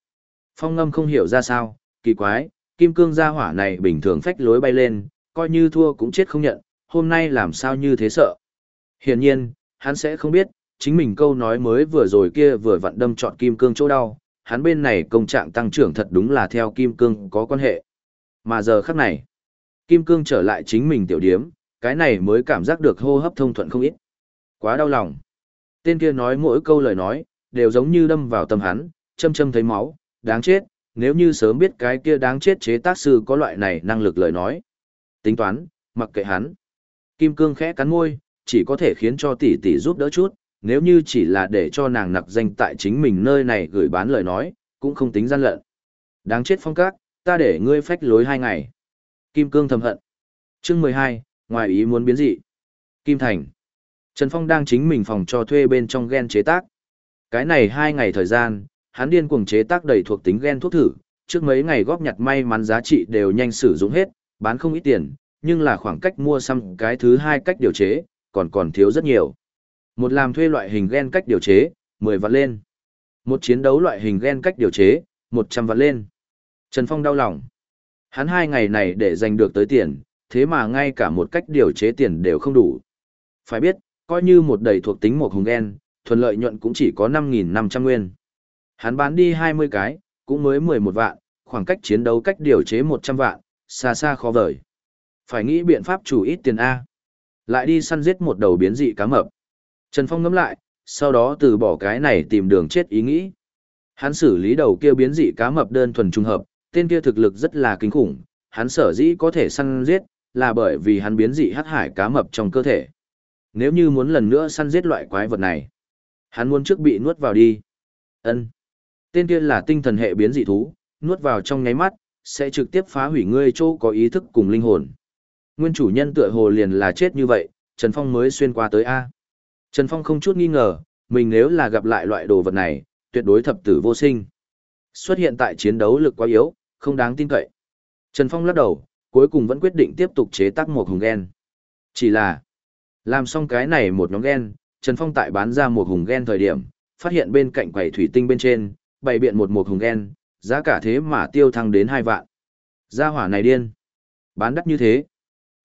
Phong ngâm không hiểu ra sao, kỳ quái, kim cương gia hỏa này bình thường phách lối bay lên, coi như thua cũng chết không nhận, hôm nay làm sao như thế sợ. Hiển nhiên, hắn sẽ không biết, chính mình câu nói mới vừa rồi kia vừa vặn đâm trọn kim cương chỗ đau, hắn bên này công trạng tăng trưởng thật đúng là theo kim cương có quan hệ. Mà giờ khắc này, kim cương trở lại chính mình tiểu điếm, cái này mới cảm giác được hô hấp thông thuận không ít. Quá đau lòng. Tên kia nói mỗi câu lời nói, đều giống như đâm vào tâm hắn, châm châm thấy máu, đáng chết, nếu như sớm biết cái kia đáng chết chế tác sư có loại này năng lực lời nói. Tính toán, mặc kệ hắn. Kim cương khẽ cắn môi, chỉ có thể khiến cho tỷ tỷ giúp đỡ chút, nếu như chỉ là để cho nàng nặc danh tại chính mình nơi này gửi bán lời nói, cũng không tính gian lận. Đáng chết phong các, ta để ngươi phách lối hai ngày. Kim Cương thầm hận. chương 12, ngoài ý muốn biến dị. Kim Thành. Trần Phong đang chính mình phòng cho thuê bên trong gen chế tác. Cái này hai ngày thời gian, hắn điên cuồng chế tác đầy thuộc tính gen thuốc thử, trước mấy ngày góp nhặt may mắn giá trị đều nhanh sử dụng hết, bán không ít tiền, nhưng là khoảng cách mua xăm cái thứ hai cách điều chế, còn còn thiếu rất nhiều. Một làm thuê loại hình gen cách điều chế, 10 vạn lên. Một chiến đấu loại hình gen cách điều chế, 100 vạn lên. Trần Phong đau lòng. Hắn hai ngày này để giành được tới tiền, thế mà ngay cả một cách điều chế tiền đều không đủ. Phải biết, coi như một đầy thuộc tính một hùng gen, thuần lợi nhuận cũng chỉ có 5.500 nguyên. Hắn bán đi 20 cái, cũng mới 11 vạn, khoảng cách chiến đấu cách điều chế 100 vạn, xa xa khó vời. Phải nghĩ biện pháp chủ ít tiền A. Lại đi săn giết một đầu biến dị cá mập. Trần Phong ngẫm lại, sau đó từ bỏ cái này tìm đường chết ý nghĩ. Hắn xử lý đầu kia biến dị cá mập đơn thuần trùng hợp, tên kia thực lực rất là kinh khủng, hắn sở dĩ có thể săn giết, là bởi vì hắn biến dị hắc hải cá mập trong cơ thể. Nếu như muốn lần nữa săn giết loại quái vật này, hắn muốn trước bị nuốt vào đi. Ân. Tên kia là tinh thần hệ biến dị thú, nuốt vào trong nháy mắt, sẽ trực tiếp phá hủy ngươi chỗ có ý thức cùng linh hồn. Nguyên chủ nhân tựa hồ liền là chết như vậy, Trần Phong mới xuyên qua tới A. Trần Phong không chút nghi ngờ, mình nếu là gặp lại loại đồ vật này, tuyệt đối thập tử vô sinh. Xuất hiện tại chiến đấu lực quá yếu, không đáng tin cậy. Trần Phong lắc đầu, cuối cùng vẫn quyết định tiếp tục chế tác một hùng gen. Chỉ là, làm xong cái này một nhóm gen, Trần Phong tại bán ra một hùng gen thời điểm, phát hiện bên cạnh quầy thủy tinh bên trên, bày biện một một hùng gen, giá cả thế mà tiêu thăng đến hai vạn. Gia hỏa này điên. Bán đắt như thế.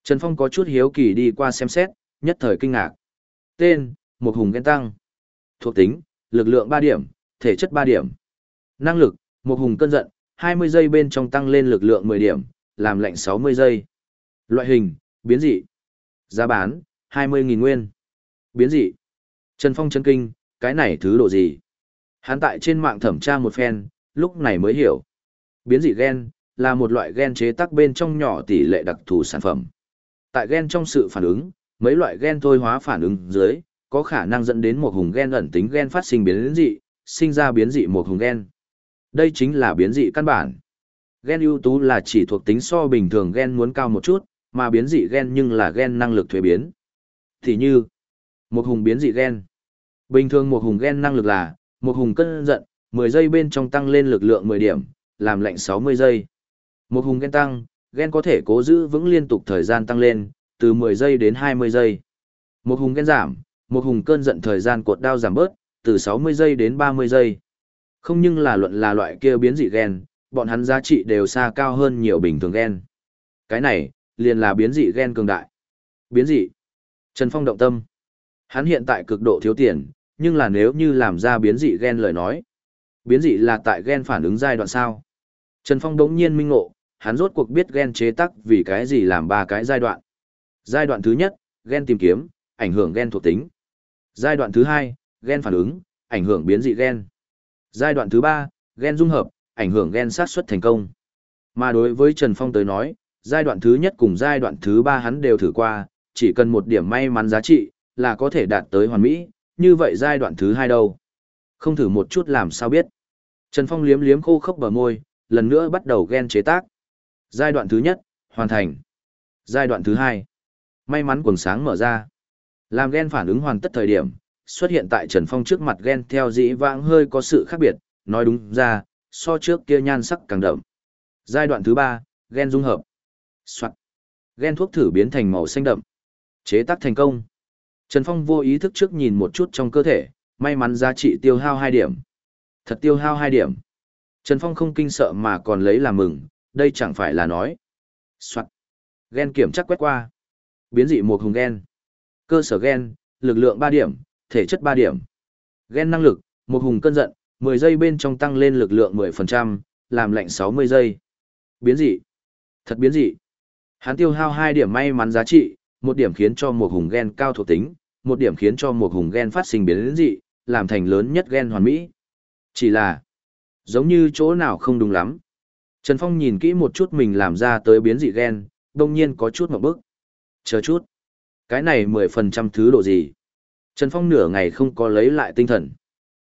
Trần Phong có chút hiếu kỳ đi qua xem xét, nhất thời kinh ngạc. Tên, một hùng gen tăng. Thuộc tính, lực lượng 3 điểm, thể chất 3 điểm. Năng lực, một hùng cân giận, 20 giây bên trong tăng lên lực lượng 10 điểm, làm lạnh 60 giây. Loại hình, biến dị. Giá bán, 20.000 nguyên. Biến dị. Trần Phong chân kinh, cái này thứ độ gì? Hắn tại trên mạng thẩm tra một phen, lúc này mới hiểu. Biến dị gen, là một loại gen chế tác bên trong nhỏ tỷ lệ đặc thù sản phẩm. Tại gen trong sự phản ứng, mấy loại gen thôi hóa phản ứng dưới, có khả năng dẫn đến một hùng gen ẩn tính gen phát sinh biến dị, sinh ra biến dị một hùng gen. Đây chính là biến dị căn bản. Gen ưu tú là chỉ thuộc tính so bình thường gen muốn cao một chút, mà biến dị gen nhưng là gen năng lực thuế biến. Thì như, một hùng biến dị gen. Bình thường một hùng gen năng lực là, một hùng cân giận, 10 giây bên trong tăng lên lực lượng 10 điểm, làm lạnh 60 giây. Một hùng gen tăng, gen có thể cố giữ vững liên tục thời gian tăng lên, từ 10 giây đến 20 giây. Một hùng gen giảm, một hùng cơn giận thời gian cột đao giảm bớt, từ 60 giây đến 30 giây. Không nhưng là luận là loại kia biến dị gen, bọn hắn giá trị đều xa cao hơn nhiều bình thường gen. Cái này, liền là biến dị gen cường đại. Biến dị. Trần Phong động tâm. Hắn hiện tại cực độ thiếu tiền, nhưng là nếu như làm ra biến dị gen lời nói. Biến dị là tại gen phản ứng giai đoạn sao? Trần Phong đống nhiên minh ngộ, hắn rốt cuộc biết gen chế tắc vì cái gì làm ba cái giai đoạn. Giai đoạn thứ nhất, gen tìm kiếm, ảnh hưởng gen thuộc tính. Giai đoạn thứ hai, gen phản ứng, ảnh hưởng biến dị gen. Giai đoạn thứ ba, gen dung hợp, ảnh hưởng gen sát xuất thành công. Mà đối với Trần Phong tới nói, giai đoạn thứ nhất cùng giai đoạn thứ ba hắn đều thử qua, chỉ cần một điểm may mắn giá trị, là có thể đạt tới hoàn mỹ, như vậy giai đoạn thứ hai đâu? Không thử một chút làm sao biết. Trần Phong liếm liếm khô khốc bờ môi, lần nữa bắt đầu gen chế tác. Giai đoạn thứ nhất, hoàn thành. Giai đoạn thứ hai, may mắn quần sáng mở ra. Làm gen phản ứng hoàn tất thời điểm, xuất hiện tại Trần Phong trước mặt gen theo dĩ vãng hơi có sự khác biệt, nói đúng ra, so trước kia nhan sắc càng đậm. Giai đoạn thứ ba, gen dung hợp. Soạn. Gen thuốc thử biến thành màu xanh đậm. Chế tác thành công. Trần Phong vô ý thức trước nhìn một chút trong cơ thể, may mắn giá trị tiêu hao 2 điểm. Thật tiêu hao 2 điểm. Trần Phong không kinh sợ mà còn lấy làm mừng, đây chẳng phải là nói. Soạn. Gen kiểm chắc quét qua. Biến dị một hùng gen. Cơ sở gen, lực lượng 3 điểm, thể chất 3 điểm. Gen năng lực, một hùng cân giận, 10 giây bên trong tăng lên lực lượng 10%, làm lạnh 60 giây. Biến dị. Thật biến dị. Hắn tiêu hao 2 điểm may mắn giá trị, một điểm khiến cho một hùng gen cao thuộc tính, một điểm khiến cho một hùng gen phát sinh biến dị, làm thành lớn nhất gen hoàn mỹ. Chỉ là, giống như chỗ nào không đúng lắm. Trần Phong nhìn kỹ một chút mình làm ra tới biến dị gen, đông nhiên có chút một bức. Chờ chút. Cái này 10% thứ độ gì? Trần Phong nửa ngày không có lấy lại tinh thần.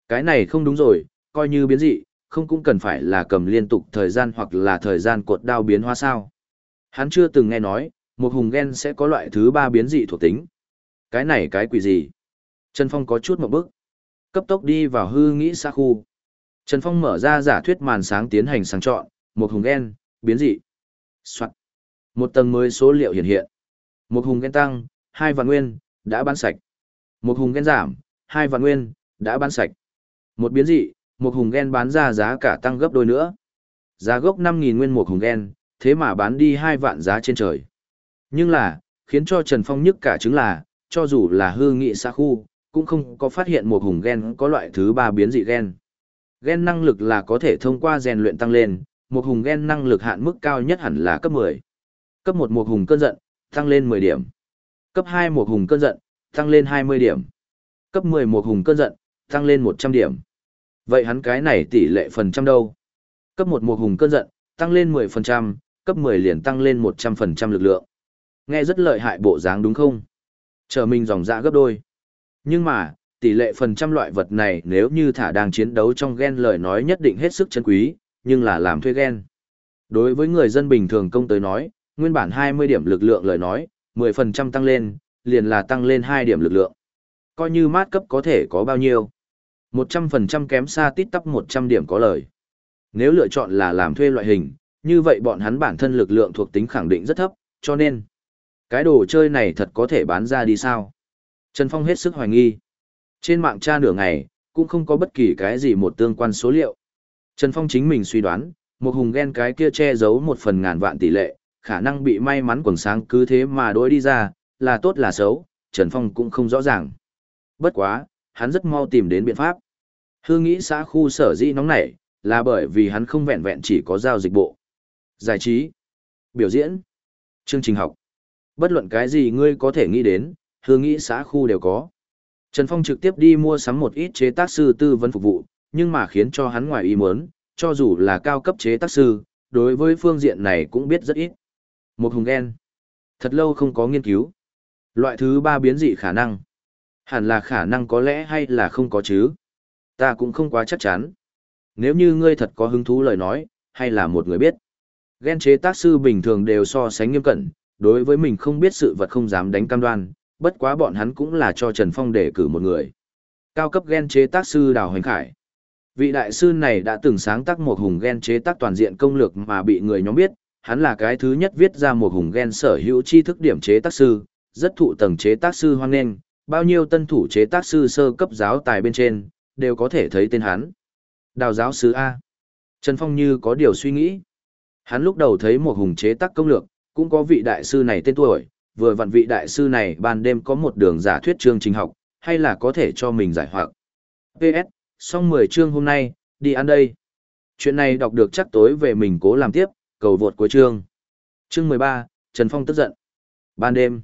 Cái này không đúng rồi, coi như biến dị, không cũng cần phải là cầm liên tục thời gian hoặc là thời gian cột đao biến hóa sao. Hắn chưa từng nghe nói, một hùng gen sẽ có loại thứ ba biến dị thuộc tính. Cái này cái quỷ gì? Trần Phong có chút một bước. Cấp tốc đi vào hư nghĩ xa khu. Trần Phong mở ra giả thuyết màn sáng tiến hành sáng chọn, một hùng gen, biến dị. Soạn. Một tầng mới số liệu hiện hiện. Một hùng gen tăng, hai vạn nguyên, đã bán sạch. Một hùng gen giảm, hai vạn nguyên, đã bán sạch. Một biến dị, một hùng gen bán ra giá cả tăng gấp đôi nữa. Giá gốc 5.000 nguyên một hùng gen, thế mà bán đi hai vạn giá trên trời. Nhưng là, khiến cho Trần Phong nhức cả chứng là, cho dù là hư nghị xa khu, cũng không có phát hiện một hùng gen có loại thứ ba biến dị gen. Gen năng lực là có thể thông qua rèn luyện tăng lên, một hùng gen năng lực hạn mức cao nhất hẳn là cấp 10. Cấp 1 một hùng cơn giận, tăng lên 10 điểm. Cấp 2 một hùng cơn giận, tăng lên 20 điểm. Cấp 10 một hùng cơn giận, tăng lên 100 điểm. Vậy hắn cái này tỷ lệ phần trăm đâu? Cấp 1 một hùng cơn giận, tăng lên 10%, cấp 10 liền tăng lên 100% lực lượng. Nghe rất lợi hại bộ dáng đúng không? Chờ mình dòng dã gấp đôi. Nhưng mà, tỷ lệ phần trăm loại vật này nếu như thả đang chiến đấu trong gen lời nói nhất định hết sức chân quý, nhưng là làm thuê gen. Đối với người dân bình thường công tới nói, nguyên bản 20 điểm lực lượng lời nói, 10% tăng lên, liền là tăng lên 2 điểm lực lượng. Coi như mát cấp có thể có bao nhiêu. 100% kém xa tít tắp 100 điểm có lời. Nếu lựa chọn là làm thuê loại hình, như vậy bọn hắn bản thân lực lượng thuộc tính khẳng định rất thấp, cho nên cái đồ chơi này thật có thể bán ra đi sao? Trần Phong hết sức hoài nghi. Trên mạng tra nửa ngày, cũng không có bất kỳ cái gì một tương quan số liệu. Trần Phong chính mình suy đoán, một hùng ghen cái kia che giấu một phần ngàn vạn tỷ lệ, khả năng bị may mắn quần sáng cứ thế mà đối đi ra, là tốt là xấu, Trần Phong cũng không rõ ràng. Bất quá, hắn rất mau tìm đến biện pháp. Hương nghĩ xã khu sở dĩ nóng nảy, là bởi vì hắn không vẹn vẹn chỉ có giao dịch bộ. Giải trí, biểu diễn, chương trình học. Bất luận cái gì ngươi có thể nghĩ đến, hương nghĩ xã khu đều có. Trần Phong trực tiếp đi mua sắm một ít chế tác sư tư vấn phục vụ, nhưng mà khiến cho hắn ngoài ý muốn, cho dù là cao cấp chế tác sư, đối với phương diện này cũng biết rất ít. Một hùng ghen. Thật lâu không có nghiên cứu. Loại thứ ba biến dị khả năng. Hẳn là khả năng có lẽ hay là không có chứ. Ta cũng không quá chắc chắn. Nếu như ngươi thật có hứng thú lời nói, hay là một người biết. Ghen chế tác sư bình thường đều so sánh nghiêm cẩn, đối với mình không biết sự vật không dám đánh cam đoan, bất quá bọn hắn cũng là cho Trần Phong để cử một người. Cao cấp ghen chế tác sư Đào Hoành Khải. Vị đại sư này đã từng sáng tác một hùng ghen chế tác toàn diện công lược mà bị người nhóm biết, hắn là cái thứ nhất viết ra một hùng ghen sở hữu tri thức điểm chế tác sư, rất thụ tầng chế tác sư hoan nghênh, bao nhiêu tân thủ chế tác sư sơ cấp giáo tài bên trên, đều có thể thấy tên hắn. Đào giáo sư A. Trần Phong như có điều suy nghĩ. Hắn lúc đầu thấy một hùng chế tác công lược, cũng có vị đại sư này tên tuổi, vừa vặn vị đại sư này ban đêm có một đường giả thuyết chương trình học, hay là có thể cho mình giải hoặc. PS, xong 10 chương hôm nay, đi ăn đây. Chuyện này đọc được chắc tối về mình cố làm tiếp, cầu vượt cuối chương. Chương 13, Trần Phong tức giận. Ban đêm,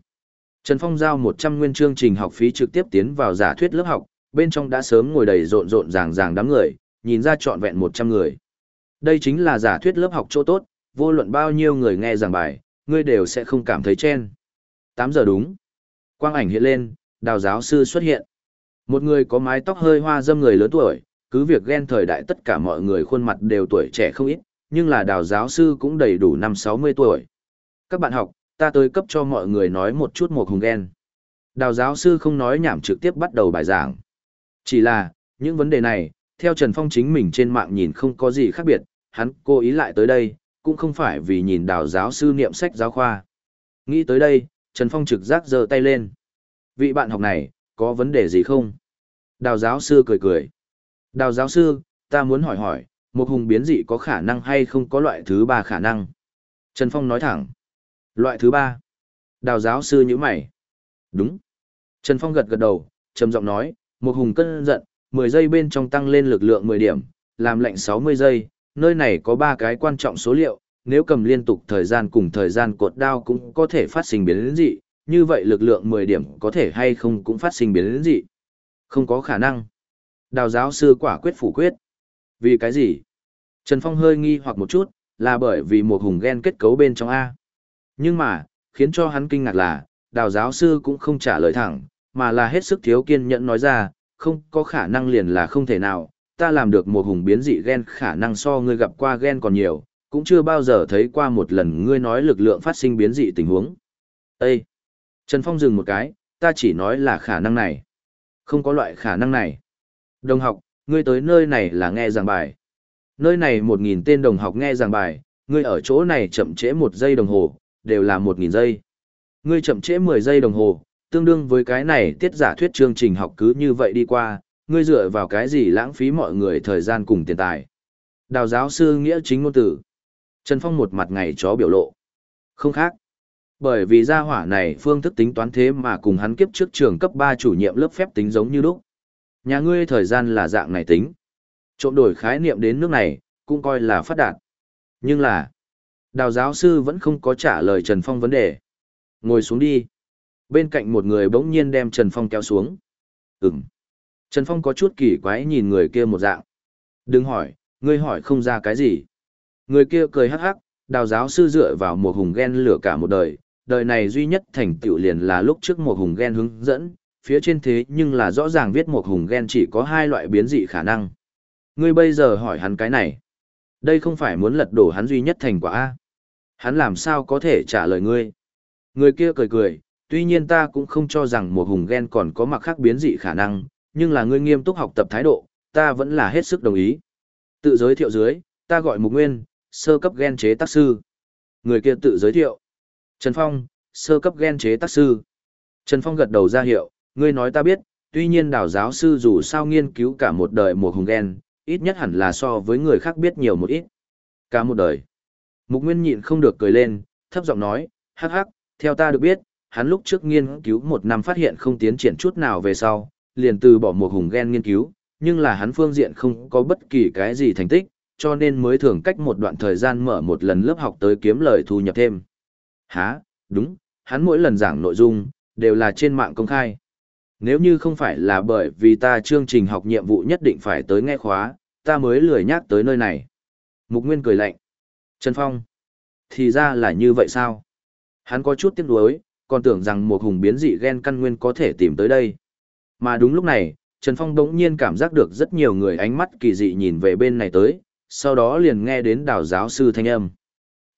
Trần Phong giao 100 nguyên chương trình học phí trực tiếp tiến vào giả thuyết lớp học, bên trong đã sớm ngồi đầy rộn rộn ràng ràng đám người, nhìn ra trọn vẹn 100 người. Đây chính là giả thuyết lớp học chỗ tốt, vô luận bao nhiêu người nghe giảng bài, ngươi đều sẽ không cảm thấy chen. 8 giờ đúng. Quang ảnh hiện lên, đào giáo sư xuất hiện. Một người có mái tóc hơi hoa dâm người lớn tuổi, cứ việc ghen thời đại tất cả mọi người khuôn mặt đều tuổi trẻ không ít, nhưng là đào giáo sư cũng đầy đủ năm 60 tuổi. Các bạn học, ta tới cấp cho mọi người nói một chút một hùng ghen. Đào giáo sư không nói nhảm trực tiếp bắt đầu bài giảng. Chỉ là, những vấn đề này, theo Trần Phong chính mình trên mạng nhìn không có gì khác biệt, hắn cố ý lại tới đây, cũng không phải vì nhìn đào giáo sư niệm sách giáo khoa. Nghĩ tới đây, Trần Phong trực giác giơ tay lên. Vị bạn học này, có vấn đề gì không? Đào giáo sư cười cười. Đào giáo sư, ta muốn hỏi hỏi, một hùng biến dị có khả năng hay không có loại thứ ba khả năng? Trần Phong nói thẳng. Loại thứ ba. Đào giáo sư như mày. Đúng. Trần Phong gật gật đầu, trầm giọng nói, một hùng cân giận, 10 giây bên trong tăng lên lực lượng 10 điểm, làm lệnh 60 giây, nơi này có ba cái quan trọng số liệu, nếu cầm liên tục thời gian cùng thời gian cột đao cũng có thể phát sinh biến dị, như vậy lực lượng 10 điểm có thể hay không cũng phát sinh biến dị. Không có khả năng. Đào giáo sư quả quyết phủ quyết. Vì cái gì? Trần Phong hơi nghi hoặc một chút, là bởi vì một hùng gen kết cấu bên trong A. Nhưng mà, khiến cho hắn kinh ngạc là, đào giáo sư cũng không trả lời thẳng, mà là hết sức thiếu kiên nhẫn nói ra, không có khả năng liền là không thể nào, ta làm được một hùng biến dị gen khả năng so ngươi gặp qua gen còn nhiều, cũng chưa bao giờ thấy qua một lần ngươi nói lực lượng phát sinh biến dị tình huống. Ê! Trần Phong dừng một cái, ta chỉ nói là khả năng này. Không có loại khả năng này. Đồng học, ngươi tới nơi này là nghe giảng bài. Nơi này một nghìn tên đồng học nghe giảng bài, ngươi ở chỗ này chậm trễ một giây đồng hồ, đều là một nghìn giây. Ngươi chậm trễ mười giây đồng hồ, tương đương với cái này tiết giả thuyết chương trình học cứ như vậy đi qua, ngươi dựa vào cái gì lãng phí mọi người thời gian cùng tiền tài. Đào giáo sư nghĩa chính ngôn tử. Trần Phong một mặt ngày chó biểu lộ. Không khác. Bởi vì gia hỏa này phương thức tính toán thế mà cùng hắn kiếp trước trường cấp 3 chủ nhiệm lớp phép tính giống như lúc. Nhà ngươi thời gian là dạng này tính. Trộm đổi khái niệm đến nước này, cũng coi là phát đạt. Nhưng là, đào giáo sư vẫn không có trả lời Trần Phong vấn đề. Ngồi xuống đi. Bên cạnh một người bỗng nhiên đem Trần Phong kéo xuống. Ừm. Trần Phong có chút kỳ quái nhìn người kia một dạng. Đừng hỏi, ngươi hỏi không ra cái gì. Người kia cười hắc hắc, đào giáo sư dựa vào một hùng ghen lửa cả một đời, đời này duy nhất thành tựu liền là lúc trước một hùng ghen hướng dẫn, phía trên thế nhưng là rõ ràng viết một hùng ghen chỉ có hai loại biến dị khả năng. Ngươi bây giờ hỏi hắn cái này. Đây không phải muốn lật đổ hắn duy nhất thành quả A. Hắn làm sao có thể trả lời ngươi. Người kia cười cười, Tuy nhiên ta cũng không cho rằng một hùng gen còn có mặt khác biến dị khả năng, nhưng là ngươi nghiêm túc học tập thái độ, ta vẫn là hết sức đồng ý. Tự giới thiệu dưới, ta gọi Mục Nguyên, sơ cấp gen chế tác sư. Người kia tự giới thiệu. Trần Phong, sơ cấp gen chế tác sư. Trần Phong gật đầu ra hiệu, ngươi nói ta biết, tuy nhiên đào giáo sư dù sao nghiên cứu cả một đời một hùng gen, ít nhất hẳn là so với người khác biết nhiều một ít. Cả một đời. Mục Nguyên nhịn không được cười lên, thấp giọng nói, hắc hắc, theo ta được biết, hắn lúc trước nghiên cứu một năm phát hiện không tiến triển chút nào về sau, liền từ bỏ một hùng gen nghiên cứu, nhưng là hắn phương diện không có bất kỳ cái gì thành tích, cho nên mới thường cách một đoạn thời gian mở một lần lớp học tới kiếm lời thu nhập thêm. Hả, đúng, hắn mỗi lần giảng nội dung, đều là trên mạng công khai. Nếu như không phải là bởi vì ta chương trình học nhiệm vụ nhất định phải tới nghe khóa, ta mới lười nhắc tới nơi này. Mục Nguyên cười lạnh. Trần Phong. Thì ra là như vậy sao? Hắn có chút tiếc nuối, còn tưởng rằng một hùng biến dị gen căn nguyên có thể tìm tới đây. Mà đúng lúc này, Trần Phong đống nhiên cảm giác được rất nhiều người ánh mắt kỳ dị nhìn về bên này tới, sau đó liền nghe đến đào giáo sư thanh âm.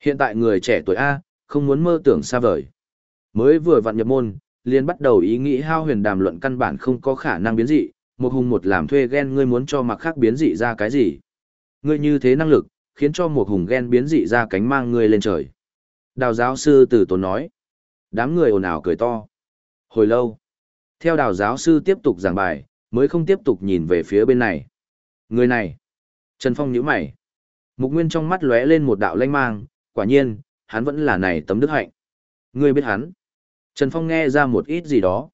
Hiện tại người trẻ tuổi A, không muốn mơ tưởng xa vời. Mới vừa vặn nhập môn, liền bắt đầu ý nghĩ hao huyền đàm luận căn bản không có khả năng biến dị, một hùng một làm thuê ghen ngươi muốn cho mặc khác biến dị ra cái gì. Ngươi như thế năng lực, khiến cho một hùng ghen biến dị ra cánh mang ngươi lên trời. Đào giáo sư từ tốn nói. Đám người ồn ào cười to. Hồi lâu. Theo đào giáo sư tiếp tục giảng bài, mới không tiếp tục nhìn về phía bên này. Người này. Trần Phong nhíu mày. Mục Nguyên trong mắt lóe lên một đạo lanh mang, quả nhiên, hắn vẫn là này tấm đức hạnh. Ngươi biết hắn. Trần Phong nghe ra một ít gì đó.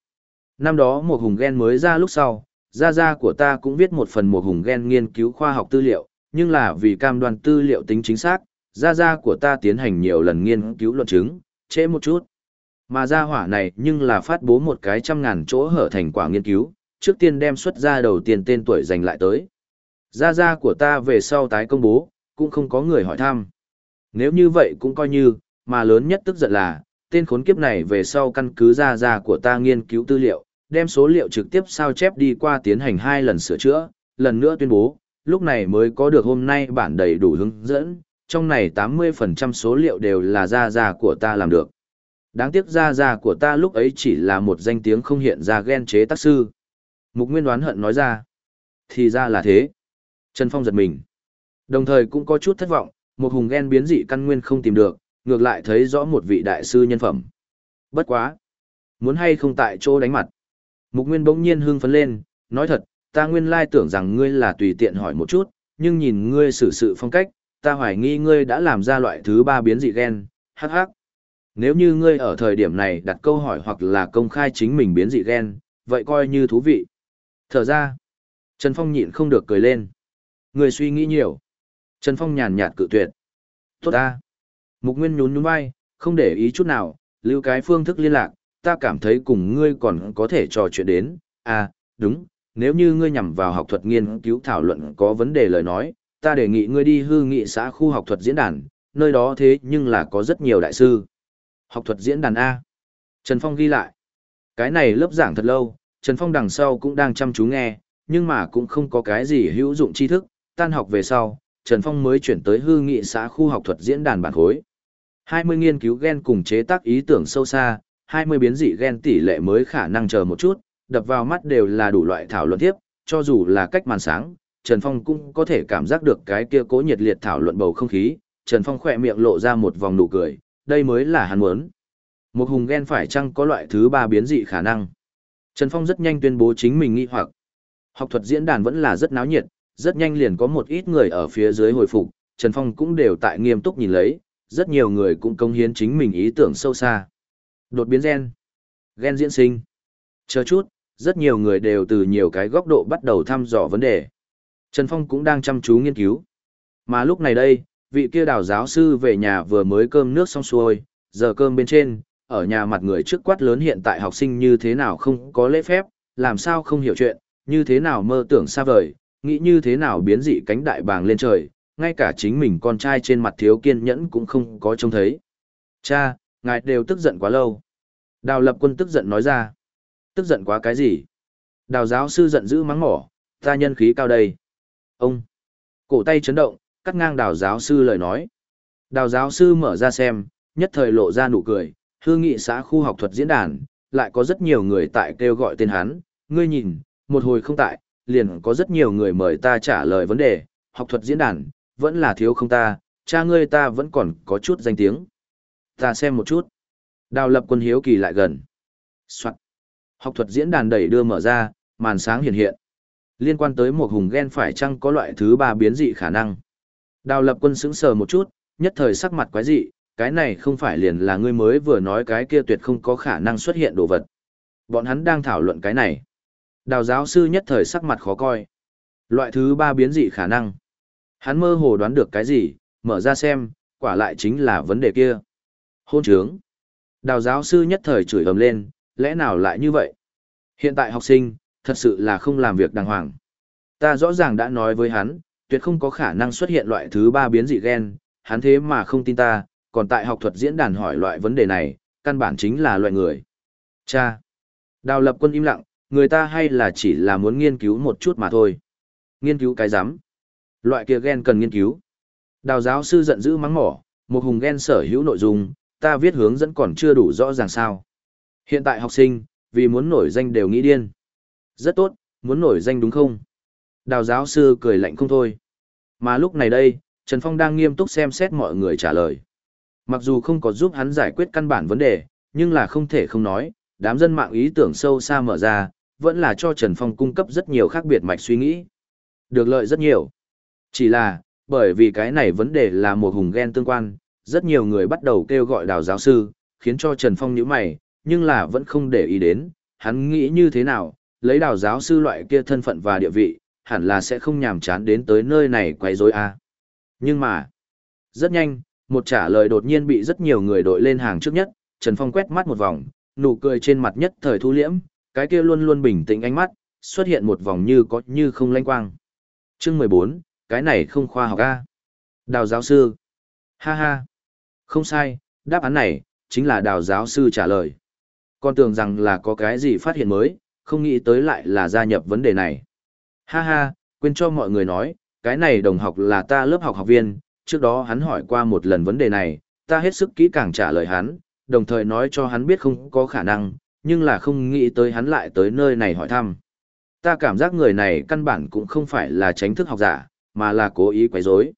Năm đó một hùng gen mới ra lúc sau, gia gia của ta cũng viết một phần một hùng gen nghiên cứu khoa học tư liệu, nhưng là vì cam đoan tư liệu tính chính xác, gia gia của ta tiến hành nhiều lần nghiên cứu luận chứng, trễ một chút. Mà gia hỏa này nhưng là phát bố một cái trăm ngàn chỗ hở thành quả nghiên cứu, trước tiên đem xuất ra đầu tiên tên tuổi dành lại tới. Gia gia của ta về sau tái công bố, cũng không có người hỏi thăm. Nếu như vậy cũng coi như, mà lớn nhất tức giận là, tên khốn kiếp này về sau căn cứ gia gia của ta nghiên cứu tư liệu, đem số liệu trực tiếp sao chép đi qua tiến hành hai lần sửa chữa, lần nữa tuyên bố, lúc này mới có được hôm nay bản đầy đủ hướng dẫn, trong này 80% số liệu đều là gia gia của ta làm được. Đáng tiếc gia gia của ta lúc ấy chỉ là một danh tiếng không hiện ra ghen chế tác sư. Mục Nguyên đoán hận nói ra. Thì ra là thế. Trần Phong giật mình. Đồng thời cũng có chút thất vọng, một hùng ghen biến dị căn nguyên không tìm được, ngược lại thấy rõ một vị đại sư nhân phẩm. Bất quá. Muốn hay không tại chỗ đánh mặt. Mục Nguyên bỗng nhiên hưng phấn lên, nói thật, ta nguyên lai tưởng rằng ngươi là tùy tiện hỏi một chút, nhưng nhìn ngươi xử sự phong cách, ta hoài nghi ngươi đã làm ra loại thứ ba biến dị gen, hắc hắc. Nếu như ngươi ở thời điểm này đặt câu hỏi hoặc là công khai chính mình biến dị gen, vậy coi như thú vị. Thở ra, Trần Phong nhịn không được cười lên. Ngươi suy nghĩ nhiều. Trần Phong nhàn nhạt cự tuyệt. Tốt ta. Mục Nguyên nhún nhún vai, không để ý chút nào, lưu cái phương thức liên lạc, ta cảm thấy cùng ngươi còn có thể trò chuyện đến. À, đúng, nếu như ngươi nhằm vào học thuật nghiên cứu thảo luận có vấn đề lời nói, ta đề nghị ngươi đi hư nghị xã khu học thuật diễn đàn, nơi đó thế nhưng là có rất nhiều đại sư. Học thuật diễn đàn A. Trần Phong ghi lại. Cái này lớp giảng thật lâu, Trần Phong đằng sau cũng đang chăm chú nghe, nhưng mà cũng không có cái gì hữu dụng tri thức, tan học về sau, Trần Phong mới chuyển tới hư nghị xã khu học thuật diễn đàn bản khối. 20 nghiên cứu gen cùng chế tác ý tưởng sâu xa, 20 biến dị gen tỷ lệ mới khả năng chờ một chút, đập vào mắt đều là đủ loại thảo luận tiếp, cho dù là cách màn sáng, Trần Phong cũng có thể cảm giác được cái kia cố nhiệt liệt thảo luận bầu không khí, Trần Phong khỏe miệng lộ ra một vòng nụ cười, đây mới là hắn muốn. Một hùng gen phải chăng có loại thứ ba biến dị khả năng? Trần Phong rất nhanh tuyên bố chính mình nghi hoặc. Học thuật diễn đàn vẫn là rất náo nhiệt, rất nhanh liền có một ít người ở phía dưới hồi phục, Trần Phong cũng đều tại nghiêm túc nhìn lấy, rất nhiều người cũng công hiến chính mình ý tưởng sâu xa. Đột biến gen, gen diễn sinh. Chờ chút, rất nhiều người đều từ nhiều cái góc độ bắt đầu thăm dò vấn đề. Trần Phong cũng đang chăm chú nghiên cứu. Mà lúc này đây, vị kia đào giáo sư về nhà vừa mới cơm nước xong xuôi, giờ cơm bên trên, ở nhà mặt người trước quát lớn hiện tại học sinh như thế nào không có lễ phép, làm sao không hiểu chuyện, như thế nào mơ tưởng xa vời, nghĩ như thế nào biến dị cánh đại bàng lên trời, ngay cả chính mình con trai trên mặt thiếu kiên nhẫn cũng không có trông thấy. Cha, ngài đều tức giận quá lâu. Đào lập quân tức giận nói ra. Tức giận quá cái gì? Đào giáo sư giận dữ mắng mỏ, ta nhân khí cao đây. Ông! Cổ tay chấn động, cắt ngang đào giáo sư lời nói. Đào giáo sư mở ra xem, nhất thời lộ ra nụ cười, hương nghị xã khu học thuật diễn đàn, lại có rất nhiều người tại kêu gọi tên hắn, ngươi nhìn, một hồi không tại, liền có rất nhiều người mời ta trả lời vấn đề, học thuật diễn đàn, vẫn là thiếu không ta, cha ngươi ta vẫn còn có chút danh tiếng. Ta xem một chút. Đào lập quân hiếu kỳ lại gần. Soạn. Học thuật diễn đàn đẩy đưa mở ra, màn sáng hiện hiện. Liên quan tới một hùng gen phải chăng có loại thứ ba biến dị khả năng. Đào lập quân sững sờ một chút, nhất thời sắc mặt quái dị, cái này không phải liền là ngươi mới vừa nói cái kia tuyệt không có khả năng xuất hiện đồ vật. Bọn hắn đang thảo luận cái này. Đào giáo sư nhất thời sắc mặt khó coi. Loại thứ ba biến dị khả năng. Hắn mơ hồ đoán được cái gì, mở ra xem, quả lại chính là vấn đề kia. Hôn trướng. Đào giáo sư nhất thời chửi ầm lên, lẽ nào lại như vậy? Hiện tại học sinh, thật sự là không làm việc đàng hoàng. Ta rõ ràng đã nói với hắn, tuyệt không có khả năng xuất hiện loại thứ ba biến dị gen, hắn thế mà không tin ta, còn tại học thuật diễn đàn hỏi loại vấn đề này, căn bản chính là loại người. Cha! Đào lập quân im lặng, người ta hay là chỉ là muốn nghiên cứu một chút mà thôi. Nghiên cứu cái rắm Loại kia gen cần nghiên cứu. Đào giáo sư giận dữ mắng mỏ, một hùng gen sở hữu nội dung, ta viết hướng dẫn còn chưa đủ rõ ràng sao. Hiện tại học sinh, vì muốn nổi danh đều nghĩ điên. Rất tốt, muốn nổi danh đúng không? Đào giáo sư cười lạnh không thôi. Mà lúc này đây, Trần Phong đang nghiêm túc xem xét mọi người trả lời. Mặc dù không có giúp hắn giải quyết căn bản vấn đề, nhưng là không thể không nói, đám dân mạng ý tưởng sâu xa mở ra, vẫn là cho Trần Phong cung cấp rất nhiều khác biệt mạch suy nghĩ. Được lợi rất nhiều. Chỉ là, bởi vì cái này vấn đề là một hùng gen tương quan, rất nhiều người bắt đầu kêu gọi đào giáo sư, khiến cho Trần Phong nhíu mày, nhưng là vẫn không để ý đến, hắn nghĩ như thế nào, lấy đào giáo sư loại kia thân phận và địa vị, hẳn là sẽ không nhàm chán đến tới nơi này quấy rối a. Nhưng mà, rất nhanh, một trả lời đột nhiên bị rất nhiều người đội lên hàng trước nhất, Trần Phong quét mắt một vòng, nụ cười trên mặt nhất thời thu liễm, cái kia luôn luôn bình tĩnh ánh mắt, xuất hiện một vòng như có như không lanh quang. Chương 14, cái này không khoa học a. Đào giáo sư. Ha ha. Không sai, đáp án này, chính là đào giáo sư trả lời. Con tưởng rằng là có cái gì phát hiện mới, không nghĩ tới lại là gia nhập vấn đề này. Ha ha, quên cho mọi người nói, cái này đồng học là ta lớp học học viên, trước đó hắn hỏi qua một lần vấn đề này, ta hết sức kỹ càng trả lời hắn, đồng thời nói cho hắn biết không có khả năng, nhưng là không nghĩ tới hắn lại tới nơi này hỏi thăm. Ta cảm giác người này căn bản cũng không phải là tránh thức học giả, mà là cố ý quấy rối.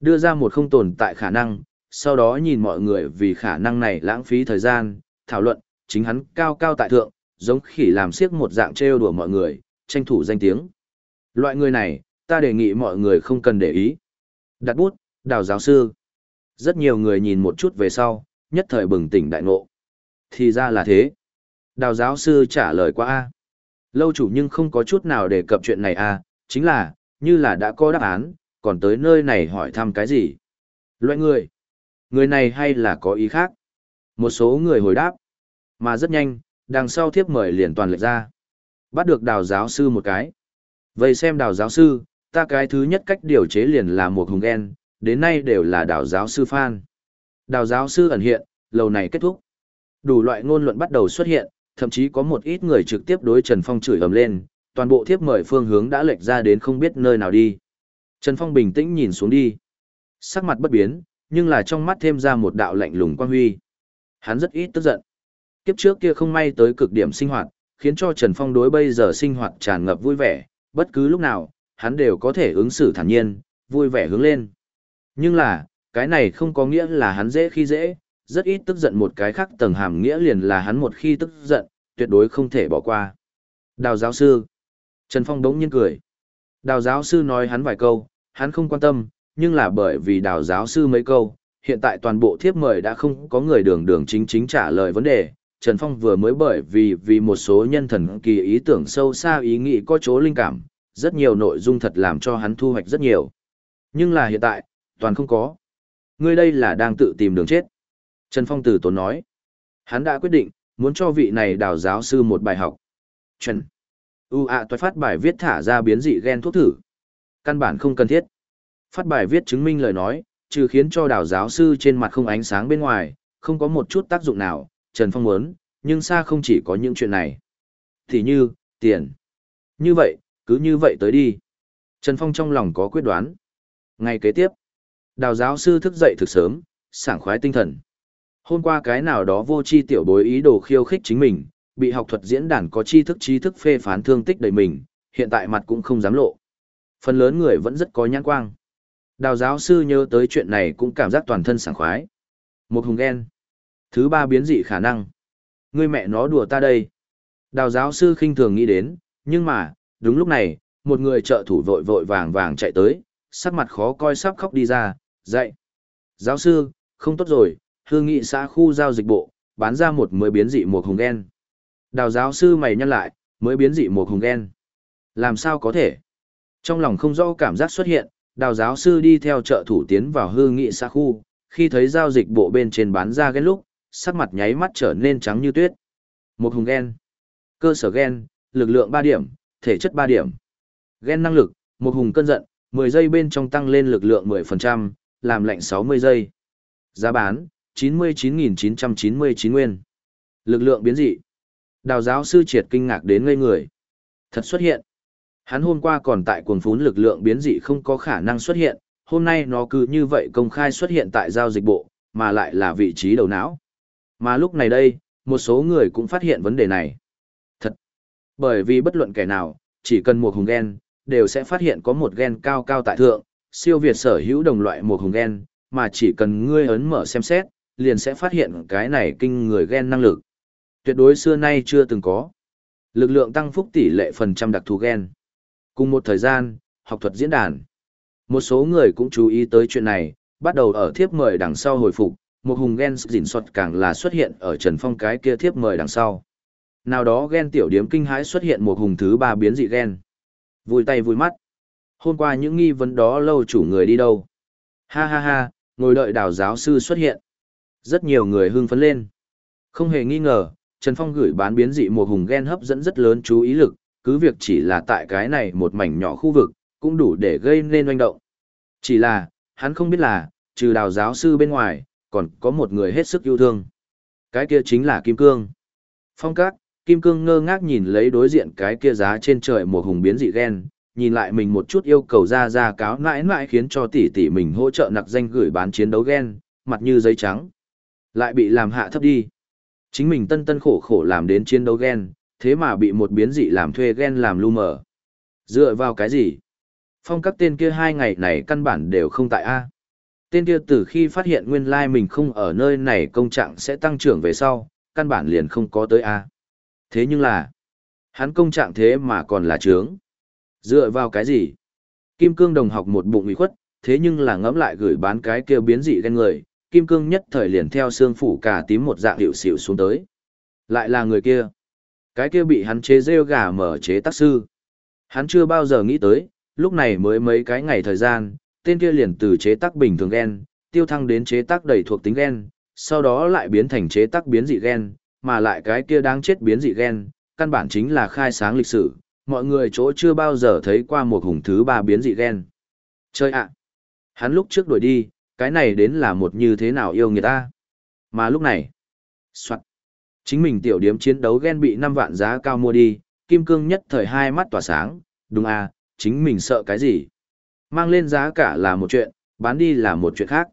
Đưa ra một không tồn tại khả năng, sau đó nhìn mọi người vì khả năng này lãng phí thời gian, thảo luận, chính hắn cao cao tại thượng, giống khỉ làm siếc một dạng trêu đùa mọi người, tranh thủ danh tiếng. Loại người này, ta đề nghị mọi người không cần để ý. Đặt bút, đào giáo sư. Rất nhiều người nhìn một chút về sau, nhất thời bừng tỉnh đại ngộ. Thì ra là thế. Đào giáo sư trả lời qua A. Lâu chủ nhưng không có chút nào đề cập chuyện này A, chính là, như là đã có đáp án, còn tới nơi này hỏi thăm cái gì. Loại người. Người này hay là có ý khác? Một số người hồi đáp. Mà rất nhanh, đằng sau thiếp mời liền toàn lệch ra. Bắt được đào giáo sư một cái. Vậy xem đào giáo sư, ta cái thứ nhất cách điều chế liền là một hùng ghen, đến nay đều là đào giáo sư Phan. Đào giáo sư ẩn hiện, lầu này kết thúc. Đủ loại ngôn luận bắt đầu xuất hiện, thậm chí có một ít người trực tiếp đối Trần Phong chửi ầm lên, toàn bộ thiếp mời phương hướng đã lệch ra đến không biết nơi nào đi. Trần Phong bình tĩnh nhìn xuống đi. Sắc mặt bất biến, nhưng là trong mắt thêm ra một đạo lạnh lùng quan huy. Hắn rất ít tức giận. Kiếp trước kia không may tới cực điểm sinh hoạt, khiến cho Trần Phong đối bây giờ sinh hoạt tràn ngập vui vẻ, bất cứ lúc nào, hắn đều có thể ứng xử thản nhiên, vui vẻ hướng lên. Nhưng là, cái này không có nghĩa là hắn dễ khi dễ, rất ít tức giận một cái khác tầng hàm nghĩa liền là hắn một khi tức giận, tuyệt đối không thể bỏ qua. Đào giáo sư. Trần Phong đống nhiên cười. Đào giáo sư nói hắn vài câu, hắn không quan tâm, nhưng là bởi vì đào giáo sư mấy câu, hiện tại toàn bộ thiếp mời đã không có người đường đường chính chính trả lời vấn đề. Trần Phong vừa mới bởi vì vì một số nhân thần kỳ ý tưởng sâu xa ý nghĩ có chỗ linh cảm, rất nhiều nội dung thật làm cho hắn thu hoạch rất nhiều. Nhưng là hiện tại, toàn không có. Ngươi đây là đang tự tìm đường chết. Trần Phong từ tốn nói. Hắn đã quyết định, muốn cho vị này đào giáo sư một bài học. Trần. U ạ toại phát bài viết thả ra biến dị gen thuốc thử. Căn bản không cần thiết. Phát bài viết chứng minh lời nói, trừ khiến cho đào giáo sư trên mặt không ánh sáng bên ngoài, không có một chút tác dụng nào, Trần Phong muốn, nhưng xa không chỉ có những chuyện này. Thì như, tiền. Như vậy, cứ như vậy tới đi. Trần Phong trong lòng có quyết đoán. Ngày kế tiếp, đào giáo sư thức dậy thực sớm, sảng khoái tinh thần. Hôm qua cái nào đó vô chi tiểu bối ý đồ khiêu khích chính mình, bị học thuật diễn đàn có tri thức trí thức phê phán thương tích đầy mình, hiện tại mặt cũng không dám lộ. Phần lớn người vẫn rất có nhãn quang. Đào giáo sư nhớ tới chuyện này cũng cảm giác toàn thân sảng khoái. Một hùng ghen. Thứ ba biến dị khả năng. Người mẹ nó đùa ta đây. Đào giáo sư khinh thường nghĩ đến, nhưng mà, đúng lúc này, một người trợ thủ vội vội vàng vàng chạy tới, sắc mặt khó coi sắp khóc đi ra, dậy. Giáo sư, không tốt rồi, hương nghị xã khu giao dịch bộ, bán ra một mới biến dị một hùng ghen. Đào giáo sư mày nhăn lại, mới biến dị một hùng ghen. Làm sao có thể? Trong lòng không rõ cảm giác xuất hiện, đào giáo sư đi theo trợ thủ tiến vào hư nghị xa khu, khi thấy giao dịch bộ bên trên bán ra ghen lúc, sắc mặt nháy mắt trở nên trắng như tuyết. Một hùng ghen. Cơ sở ghen, lực lượng 3 điểm, thể chất 3 điểm. Ghen năng lực, một hùng cơn giận, 10 giây bên trong tăng lên lực lượng 10%, làm lạnh 60 giây. Giá bán, 99.999 nguyên. Lực lượng biến dị. Đào giáo sư triệt kinh ngạc đến ngây người. Thật xuất hiện. Hắn hôm qua còn tại cuồng phún lực lượng biến dị không có khả năng xuất hiện, hôm nay nó cứ như vậy công khai xuất hiện tại giao dịch bộ, mà lại là vị trí đầu não. Mà lúc này đây, một số người cũng phát hiện vấn đề này. Thật. Bởi vì bất luận kẻ nào, chỉ cần một hùng gen, đều sẽ phát hiện có một gen cao cao tại thượng, siêu việt sở hữu đồng loại một hùng gen, mà chỉ cần ngươi ấn mở xem xét, liền sẽ phát hiện cái này kinh người gen năng lực. Tuyệt đối xưa nay chưa từng có. Lực lượng tăng phúc tỷ lệ phần trăm đặc thù gen. Cùng một thời gian, học thuật diễn đàn. Một số người cũng chú ý tới chuyện này, bắt đầu ở thiếp mời đằng sau hồi phục, một hùng gen dình xuất càng là xuất hiện ở Trần Phong cái kia thiếp mời đằng sau. Nào đó gen tiểu điếm kinh hãi xuất hiện một hùng thứ ba biến dị gen. Vui tay vui mắt. Hôm qua những nghi vấn đó lâu chủ người đi đâu? Ha ha ha, ngồi đợi đào giáo sư xuất hiện. Rất nhiều người hưng phấn lên. Không hề nghi ngờ, Trần Phong gửi bán biến dị một hùng gen hấp dẫn rất lớn chú ý lực, cứ việc chỉ là tại cái này một mảnh nhỏ khu vực, cũng đủ để gây nên oanh động. Chỉ là, hắn không biết là, trừ đào giáo sư bên ngoài, còn có một người hết sức yêu thương. Cái kia chính là Kim Cương. Phong cát, Kim Cương ngơ ngác nhìn lấy đối diện cái kia giá trên trời một hùng biến dị gen, nhìn lại mình một chút yêu cầu ra ra cáo mãi mãi khiến cho tỷ tỷ mình hỗ trợ nặc danh gửi bán chiến đấu gen, mặt như giấy trắng. Lại bị làm hạ thấp đi. Chính mình tân tân khổ khổ làm đến chiến đấu gen, thế mà bị một biến dị làm thuê gen làm lu mờ. Dựa vào cái gì? Phong các tên kia hai ngày này căn bản đều không tại A. Tên kia từ khi phát hiện nguyên lai mình không ở nơi này công trạng sẽ tăng trưởng về sau, căn bản liền không có tới A. Thế nhưng là, hắn công trạng thế mà còn là trướng. Dựa vào cái gì? Kim cương đồng học một bụng ủy khuất, thế nhưng là ngẫm lại gửi bán cái kia biến dị ghen người, kim cương nhất thời liền theo xương phủ cả tím một dạng hiệu xỉu xuống tới. Lại là người kia. Cái kia bị hắn chế rêu gà mở chế tác sư. Hắn chưa bao giờ nghĩ tới, lúc này mới mấy cái ngày thời gian, tên kia liền từ chế tác bình thường gen, tiêu thăng đến chế tác đầy thuộc tính gen, sau đó lại biến thành chế tác biến dị gen, mà lại cái kia đáng chết biến dị gen, căn bản chính là khai sáng lịch sử, mọi người chỗ chưa bao giờ thấy qua một hùng thứ ba biến dị gen. Chơi ạ! Hắn lúc trước đuổi đi, cái này đến là một như thế nào yêu người ta. Mà lúc này, soạn. Chính mình tiểu điếm chiến đấu ghen bị 5 vạn giá cao mua đi, kim cương nhất thời hai mắt tỏa sáng, đúng à, chính mình sợ cái gì. Mang lên giá cả là một chuyện, bán đi là một chuyện khác.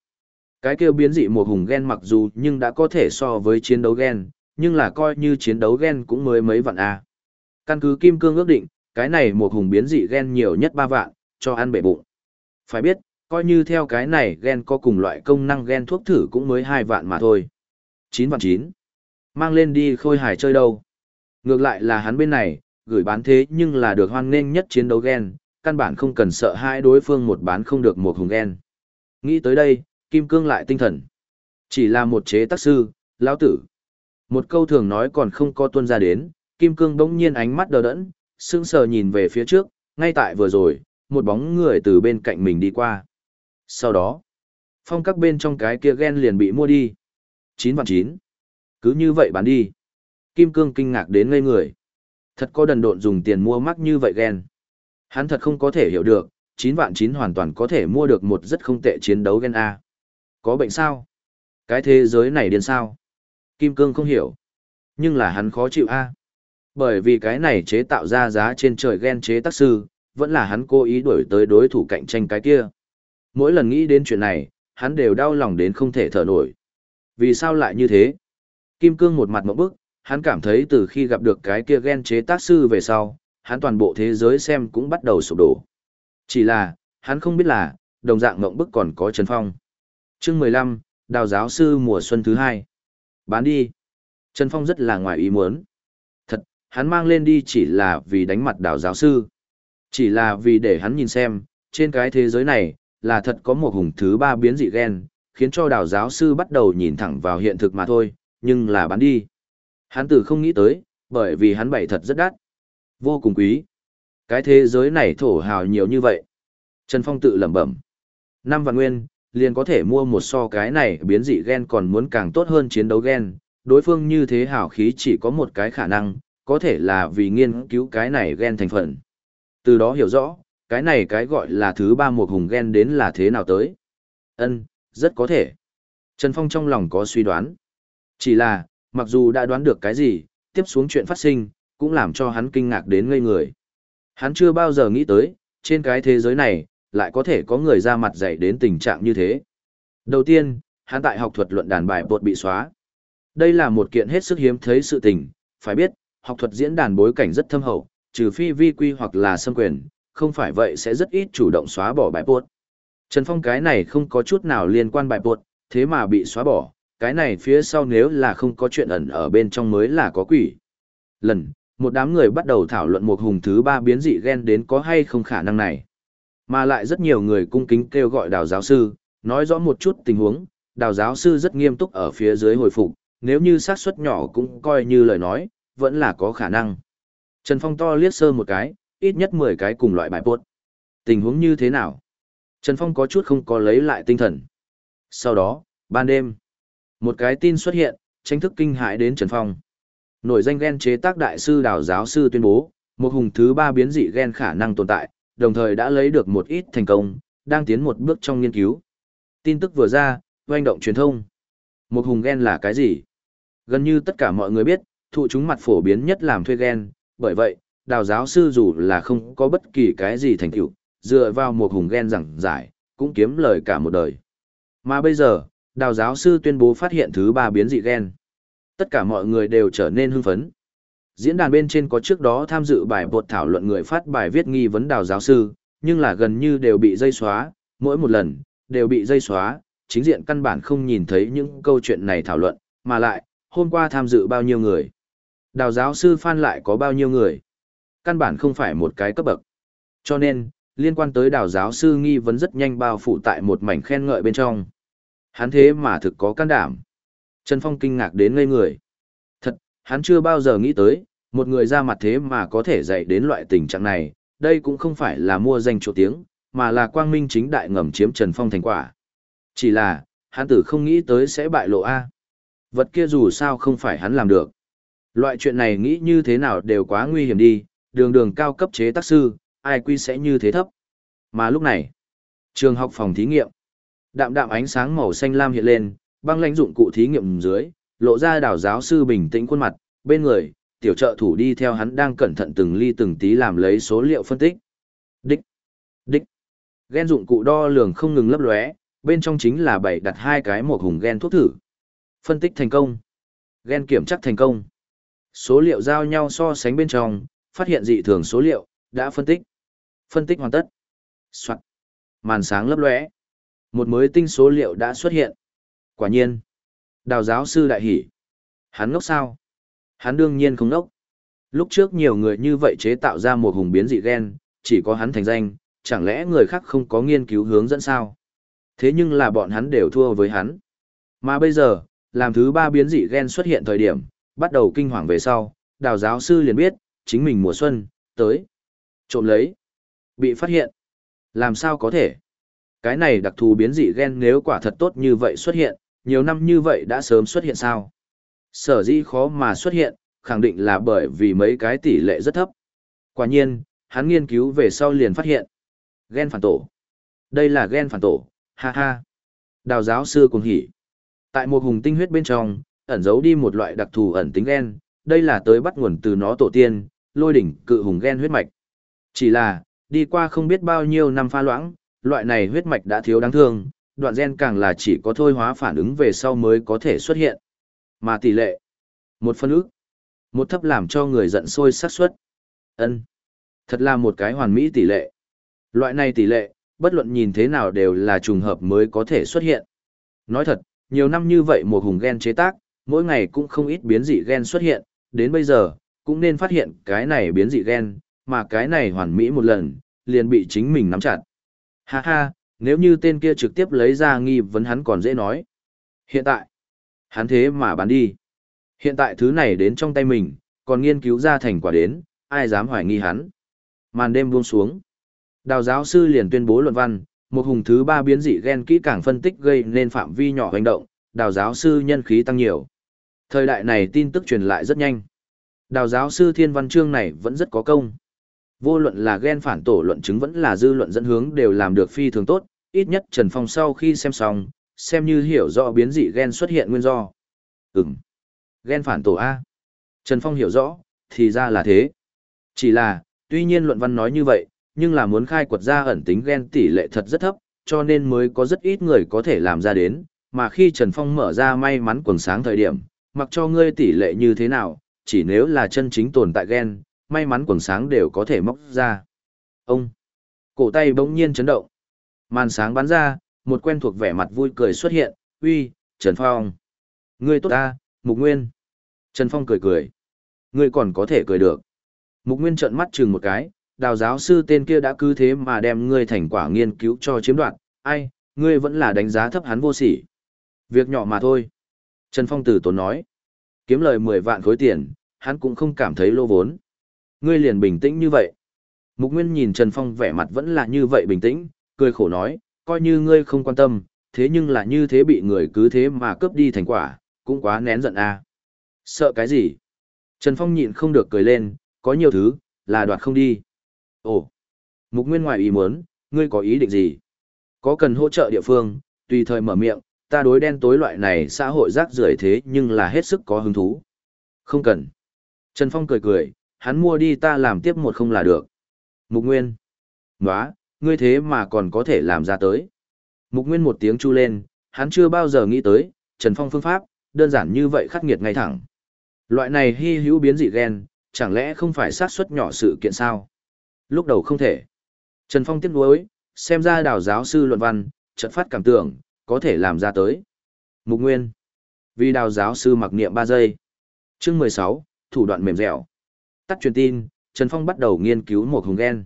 Cái kêu biến dị một hùng ghen mặc dù nhưng đã có thể so với chiến đấu ghen nhưng là coi như chiến đấu ghen cũng mới mấy vạn à Căn cứ kim cương ước định, cái này một hùng biến dị ghen nhiều nhất 3 vạn, cho ăn bể bụng. Phải biết, coi như theo cái này gen có cùng loại công năng gen thuốc thử cũng mới hai vạn mà thôi. chín vạn chín Mang lên đi khôi hài chơi đâu. Ngược lại là hắn bên này, gửi bán thế nhưng là được hoan nghênh nhất chiến đấu gen, căn bản không cần sợ hai đối phương một bán không được một hùng gen. Nghĩ tới đây, Kim Cương lại tinh thần. Chỉ là một chế tác sư, lão tử. Một câu thường nói còn không có tuân ra đến, Kim Cương đống nhiên ánh mắt đờ đẫn, sững sờ nhìn về phía trước, ngay tại vừa rồi, một bóng người từ bên cạnh mình đi qua. Sau đó, phong các bên trong cái kia gen liền bị mua đi. 9 vạn 9. Cứ như vậy bán đi. Kim Cương kinh ngạc đến ngây người. Thật có đần độn dùng tiền mua mắc như vậy gen. Hắn thật không có thể hiểu được, 9 vạn 9 hoàn toàn có thể mua được một rất không tệ chiến đấu gen A. Có bệnh sao? Cái thế giới này điên sao? Kim Cương không hiểu. Nhưng là hắn khó chịu A. Bởi vì cái này chế tạo ra giá trên trời gen chế tác sư, vẫn là hắn cố ý đuổi tới đối thủ cạnh tranh cái kia. Mỗi lần nghĩ đến chuyện này, hắn đều đau lòng đến không thể thở nổi. Vì sao lại như thế? Kim Cương một mặt mộng bức, hắn cảm thấy từ khi gặp được cái kia gen chế tác sư về sau, hắn toàn bộ thế giới xem cũng bắt đầu sụp đổ. Chỉ là, hắn không biết là, đồng dạng mộng bức còn có Trần Phong. chương 15, đào giáo sư mùa xuân thứ hai. Bán đi. Trần Phong rất là ngoài ý muốn. Thật, hắn mang lên đi chỉ là vì đánh mặt đào giáo sư. Chỉ là vì để hắn nhìn xem, trên cái thế giới này, là thật có một hùng thứ ba biến dị gen, khiến cho đào giáo sư bắt đầu nhìn thẳng vào hiện thực mà thôi, nhưng là bán đi. Hắn từ không nghĩ tới, bởi vì hắn bày thật rất đắt. Vô cùng quý. Cái thế giới này thổ hào nhiều như vậy. Trần Phong tự lẩm bẩm. Năm vạn nguyên, liền có thể mua một so cái này biến dị gen còn muốn càng tốt hơn chiến đấu gen. Đối phương như thế hào khí chỉ có một cái khả năng, có thể là vì nghiên cứu cái này gen thành phần. Từ đó hiểu rõ, cái này cái gọi là thứ ba một hùng gen đến là thế nào tới. Ân, rất có thể. Trần Phong trong lòng có suy đoán. Chỉ là, mặc dù đã đoán được cái gì, tiếp xuống chuyện phát sinh, cũng làm cho hắn kinh ngạc đến ngây người. Hắn chưa bao giờ nghĩ tới, trên cái thế giới này, lại có thể có người ra mặt dạy đến tình trạng như thế. Đầu tiên, hắn tại học thuật luận đàn bài bột bị xóa. Đây là một kiện hết sức hiếm thấy sự tình, phải biết, học thuật diễn đàn bối cảnh rất thâm hậu, trừ phi vi quy hoặc là xâm quyền, không phải vậy sẽ rất ít chủ động xóa bỏ bài bột. Trần Phong cái này không có chút nào liên quan bài bột, thế mà bị xóa bỏ, cái này phía sau nếu là không có chuyện ẩn ở bên trong mới là có quỷ. Lần, một đám người bắt đầu thảo luận một hùng thứ ba biến dị gen đến có hay không khả năng này. Mà lại rất nhiều người cung kính kêu gọi đào giáo sư, nói rõ một chút tình huống, đào giáo sư rất nghiêm túc ở phía dưới hồi phục, nếu như xác suất nhỏ cũng coi như lời nói, vẫn là có khả năng. Trần Phong to liếc sơ một cái, ít nhất 10 cái cùng loại bài bột. Tình huống như thế nào? Trần Phong có chút không có lấy lại tinh thần. Sau đó, ban đêm, một cái tin xuất hiện, tranh thức kinh hãi đến Trần Phong. Nổi danh gen chế tác đại sư đào giáo sư tuyên bố, một hùng thứ ba biến dị gen khả năng tồn tại, đồng thời đã lấy được một ít thành công, đang tiến một bước trong nghiên cứu. Tin tức vừa ra, doanh động truyền thông. Một hùng gen là cái gì? Gần như tất cả mọi người biết, thụ chúng mặt phổ biến nhất làm thuê gen, bởi vậy, đào giáo sư dù là không có bất kỳ cái gì thành tựu, dựa vào một hùng gen giảng giải, cũng kiếm lời cả một đời. Mà bây giờ, đào giáo sư tuyên bố phát hiện thứ ba biến dị gen. Tất cả mọi người đều trở nên hưng phấn. Diễn đàn bên trên có trước đó tham dự bài bột thảo luận người phát bài viết nghi vấn đào giáo sư, nhưng là gần như đều bị dây xóa, mỗi một lần, đều bị dây xóa, chính diện căn bản không nhìn thấy những câu chuyện này thảo luận, mà lại, hôm qua tham dự bao nhiêu người. Đào giáo sư phan lại có bao nhiêu người. Căn bản không phải một cái cấp bậc. Cho nên, liên quan tới đào giáo sư nghi vấn rất nhanh bao phủ tại một mảnh khen ngợi bên trong. Hắn thế mà thực có can đảm. Trần Phong kinh ngạc đến ngây người. Thật, hắn chưa bao giờ nghĩ tới, một người ra mặt thế mà có thể dạy đến loại tình trạng này, đây cũng không phải là mua danh chỗ tiếng, mà là quang minh chính đại ngầm chiếm Trần Phong thành quả. Chỉ là, hắn tử không nghĩ tới sẽ bại lộ A. Vật kia dù sao không phải hắn làm được. Loại chuyện này nghĩ như thế nào đều quá nguy hiểm đi, đường đường cao cấp chế tác sư, ai quy sẽ như thế thấp. Mà lúc này, trường học phòng thí nghiệm, đạm đạm ánh sáng màu xanh lam hiện lên, băng lãnh dụng cụ thí nghiệm dưới, lộ ra đảo giáo sư bình tĩnh khuôn mặt, bên người, tiểu trợ thủ đi theo hắn đang cẩn thận từng ly từng tí làm lấy số liệu phân tích. Đích, đích, gen dụng cụ đo lường không ngừng lấp lóe, bên trong chính là bảy đặt hai cái một hùng gen thuốc thử. Phân tích thành công. Gen kiểm chắc thành công. Số liệu giao nhau so sánh bên trong, phát hiện dị thường số liệu, đã phân tích. Phân tích hoàn tất. Soạn. Màn sáng lấp lóe. Một mới tinh số liệu đã xuất hiện. Quả nhiên. Đào giáo sư đại hỉ. Hắn ngốc sao? Hắn đương nhiên không ngốc. Lúc trước nhiều người như vậy chế tạo ra một hùng biến dị gen, chỉ có hắn thành danh, chẳng lẽ người khác không có nghiên cứu hướng dẫn sao? Thế nhưng là bọn hắn đều thua với hắn. Mà bây giờ, làm thứ ba biến dị gen xuất hiện thời điểm, bắt đầu kinh hoàng về sau, đào giáo sư liền biết, chính mình mùa xuân, tới. Trộm lấy. Bị phát hiện. Làm sao có thể? Cái này đặc thù biến dị gen nếu quả thật tốt như vậy xuất hiện, nhiều năm như vậy đã sớm xuất hiện sao? Sở dĩ khó mà xuất hiện, khẳng định là bởi vì mấy cái tỷ lệ rất thấp. Quả nhiên, hắn nghiên cứu về sau liền phát hiện. Gen phản tổ. Đây là gen phản tổ, ha ha. Đào giáo sư cùng hỉ. Tại một hùng tinh huyết bên trong, ẩn giấu đi một loại đặc thù ẩn tính gen, đây là tới bắt nguồn từ nó tổ tiên, lôi đỉnh cự hùng gen huyết mạch. Chỉ là, đi qua không biết bao nhiêu năm pha loãng, loại này huyết mạch đã thiếu đáng thương, đoạn gen càng là chỉ có thôi hóa phản ứng về sau mới có thể xuất hiện. Mà tỷ lệ, một phân ức, một thấp làm cho người giận sôi xác suất. ân Thật là một cái hoàn mỹ tỷ lệ. Loại này tỷ lệ, bất luận nhìn thế nào đều là trùng hợp mới có thể xuất hiện. Nói thật, nhiều năm như vậy một hùng gen chế tác, mỗi ngày cũng không ít biến dị gen xuất hiện, đến bây giờ, cũng nên phát hiện cái này biến dị gen, mà cái này hoàn mỹ một lần, liền bị chính mình nắm chặt. Ha ha, nếu như tên kia trực tiếp lấy ra nghi vấn hắn còn dễ nói. Hiện tại, hắn thế mà bán đi. Hiện tại thứ này đến trong tay mình, còn nghiên cứu ra thành quả đến, ai dám hoài nghi hắn. Màn đêm buông xuống. Đào giáo sư liền tuyên bố luận văn, một hùng thứ ba biến dị gen kỹ càng phân tích gây nên phạm vi nhỏ hành động, đào giáo sư nhân khí tăng nhiều. Thời đại này tin tức truyền lại rất nhanh. Đào giáo sư thiên văn chương này vẫn rất có công. Vô luận là ghen phản tổ luận chứng vẫn là dư luận dẫn hướng đều làm được phi thường tốt, ít nhất Trần Phong sau khi xem xong, xem như hiểu rõ biến dị ghen xuất hiện nguyên do. Ừm. Ghen phản tổ A. Trần Phong hiểu rõ, thì ra là thế. Chỉ là, tuy nhiên luận văn nói như vậy, nhưng là muốn khai quật ra ẩn tính ghen tỷ lệ thật rất thấp, cho nên mới có rất ít người có thể làm ra đến, mà khi Trần Phong mở ra may mắn quần sáng thời điểm, mặc cho ngươi tỷ lệ như thế nào, chỉ nếu là chân chính tồn tại gen, may mắn quần sáng đều có thể móc ra. Ông! Cổ tay bỗng nhiên chấn động. Màn sáng bắn ra, một quen thuộc vẻ mặt vui cười xuất hiện, uy, Trần Phong. Ngươi tốt ta, Mục Nguyên. Trần Phong cười cười. Ngươi còn có thể cười được. Mục Nguyên trợn mắt chừng một cái, đào giáo sư tên kia đã cứ thế mà đem ngươi thành quả nghiên cứu cho chiếm đoạt, ai, ngươi vẫn là đánh giá thấp hắn vô sỉ. Việc nhỏ mà thôi. Trần Phong tử tốn nói. Kiếm lời 10 vạn khối tiền, hắn cũng không cảm thấy lô vốn. Ngươi liền bình tĩnh như vậy. Mục Nguyên nhìn Trần Phong vẻ mặt vẫn là như vậy bình tĩnh, cười khổ nói, coi như ngươi không quan tâm, thế nhưng là như thế bị người cứ thế mà cướp đi thành quả, cũng quá nén giận a. À. Sợ cái gì? Trần Phong nhịn không được cười lên, có nhiều thứ, là đoạt không đi. Ồ, Mục Nguyên ngoài ý muốn, ngươi có ý định gì? Có cần hỗ trợ địa phương, tùy thời mở miệng, ta đối đen tối loại này xã hội rác rưởi thế nhưng là hết sức có hứng thú. Không cần. Trần Phong cười cười, hắn mua đi ta làm tiếp một không là được. Mục Nguyên. Nóa, ngươi thế mà còn có thể làm ra tới. Mục Nguyên một tiếng chu lên, hắn chưa bao giờ nghĩ tới, Trần Phong phương pháp, đơn giản như vậy khắc nghiệt ngay thẳng. Loại này hy hữu biến dị gen, chẳng lẽ không phải sát suất nhỏ sự kiện sao? Lúc đầu không thể. Trần Phong tiếp nối, xem ra đào giáo sư luận văn, trận phát cảm tưởng, có thể làm ra tới. Mục Nguyên. Vì đào giáo sư mặc niệm 3 giây. Chương 16, thủ đoạn mềm dẻo. Tắt truyền tin, Trần Phong bắt đầu nghiên cứu một hùng gen.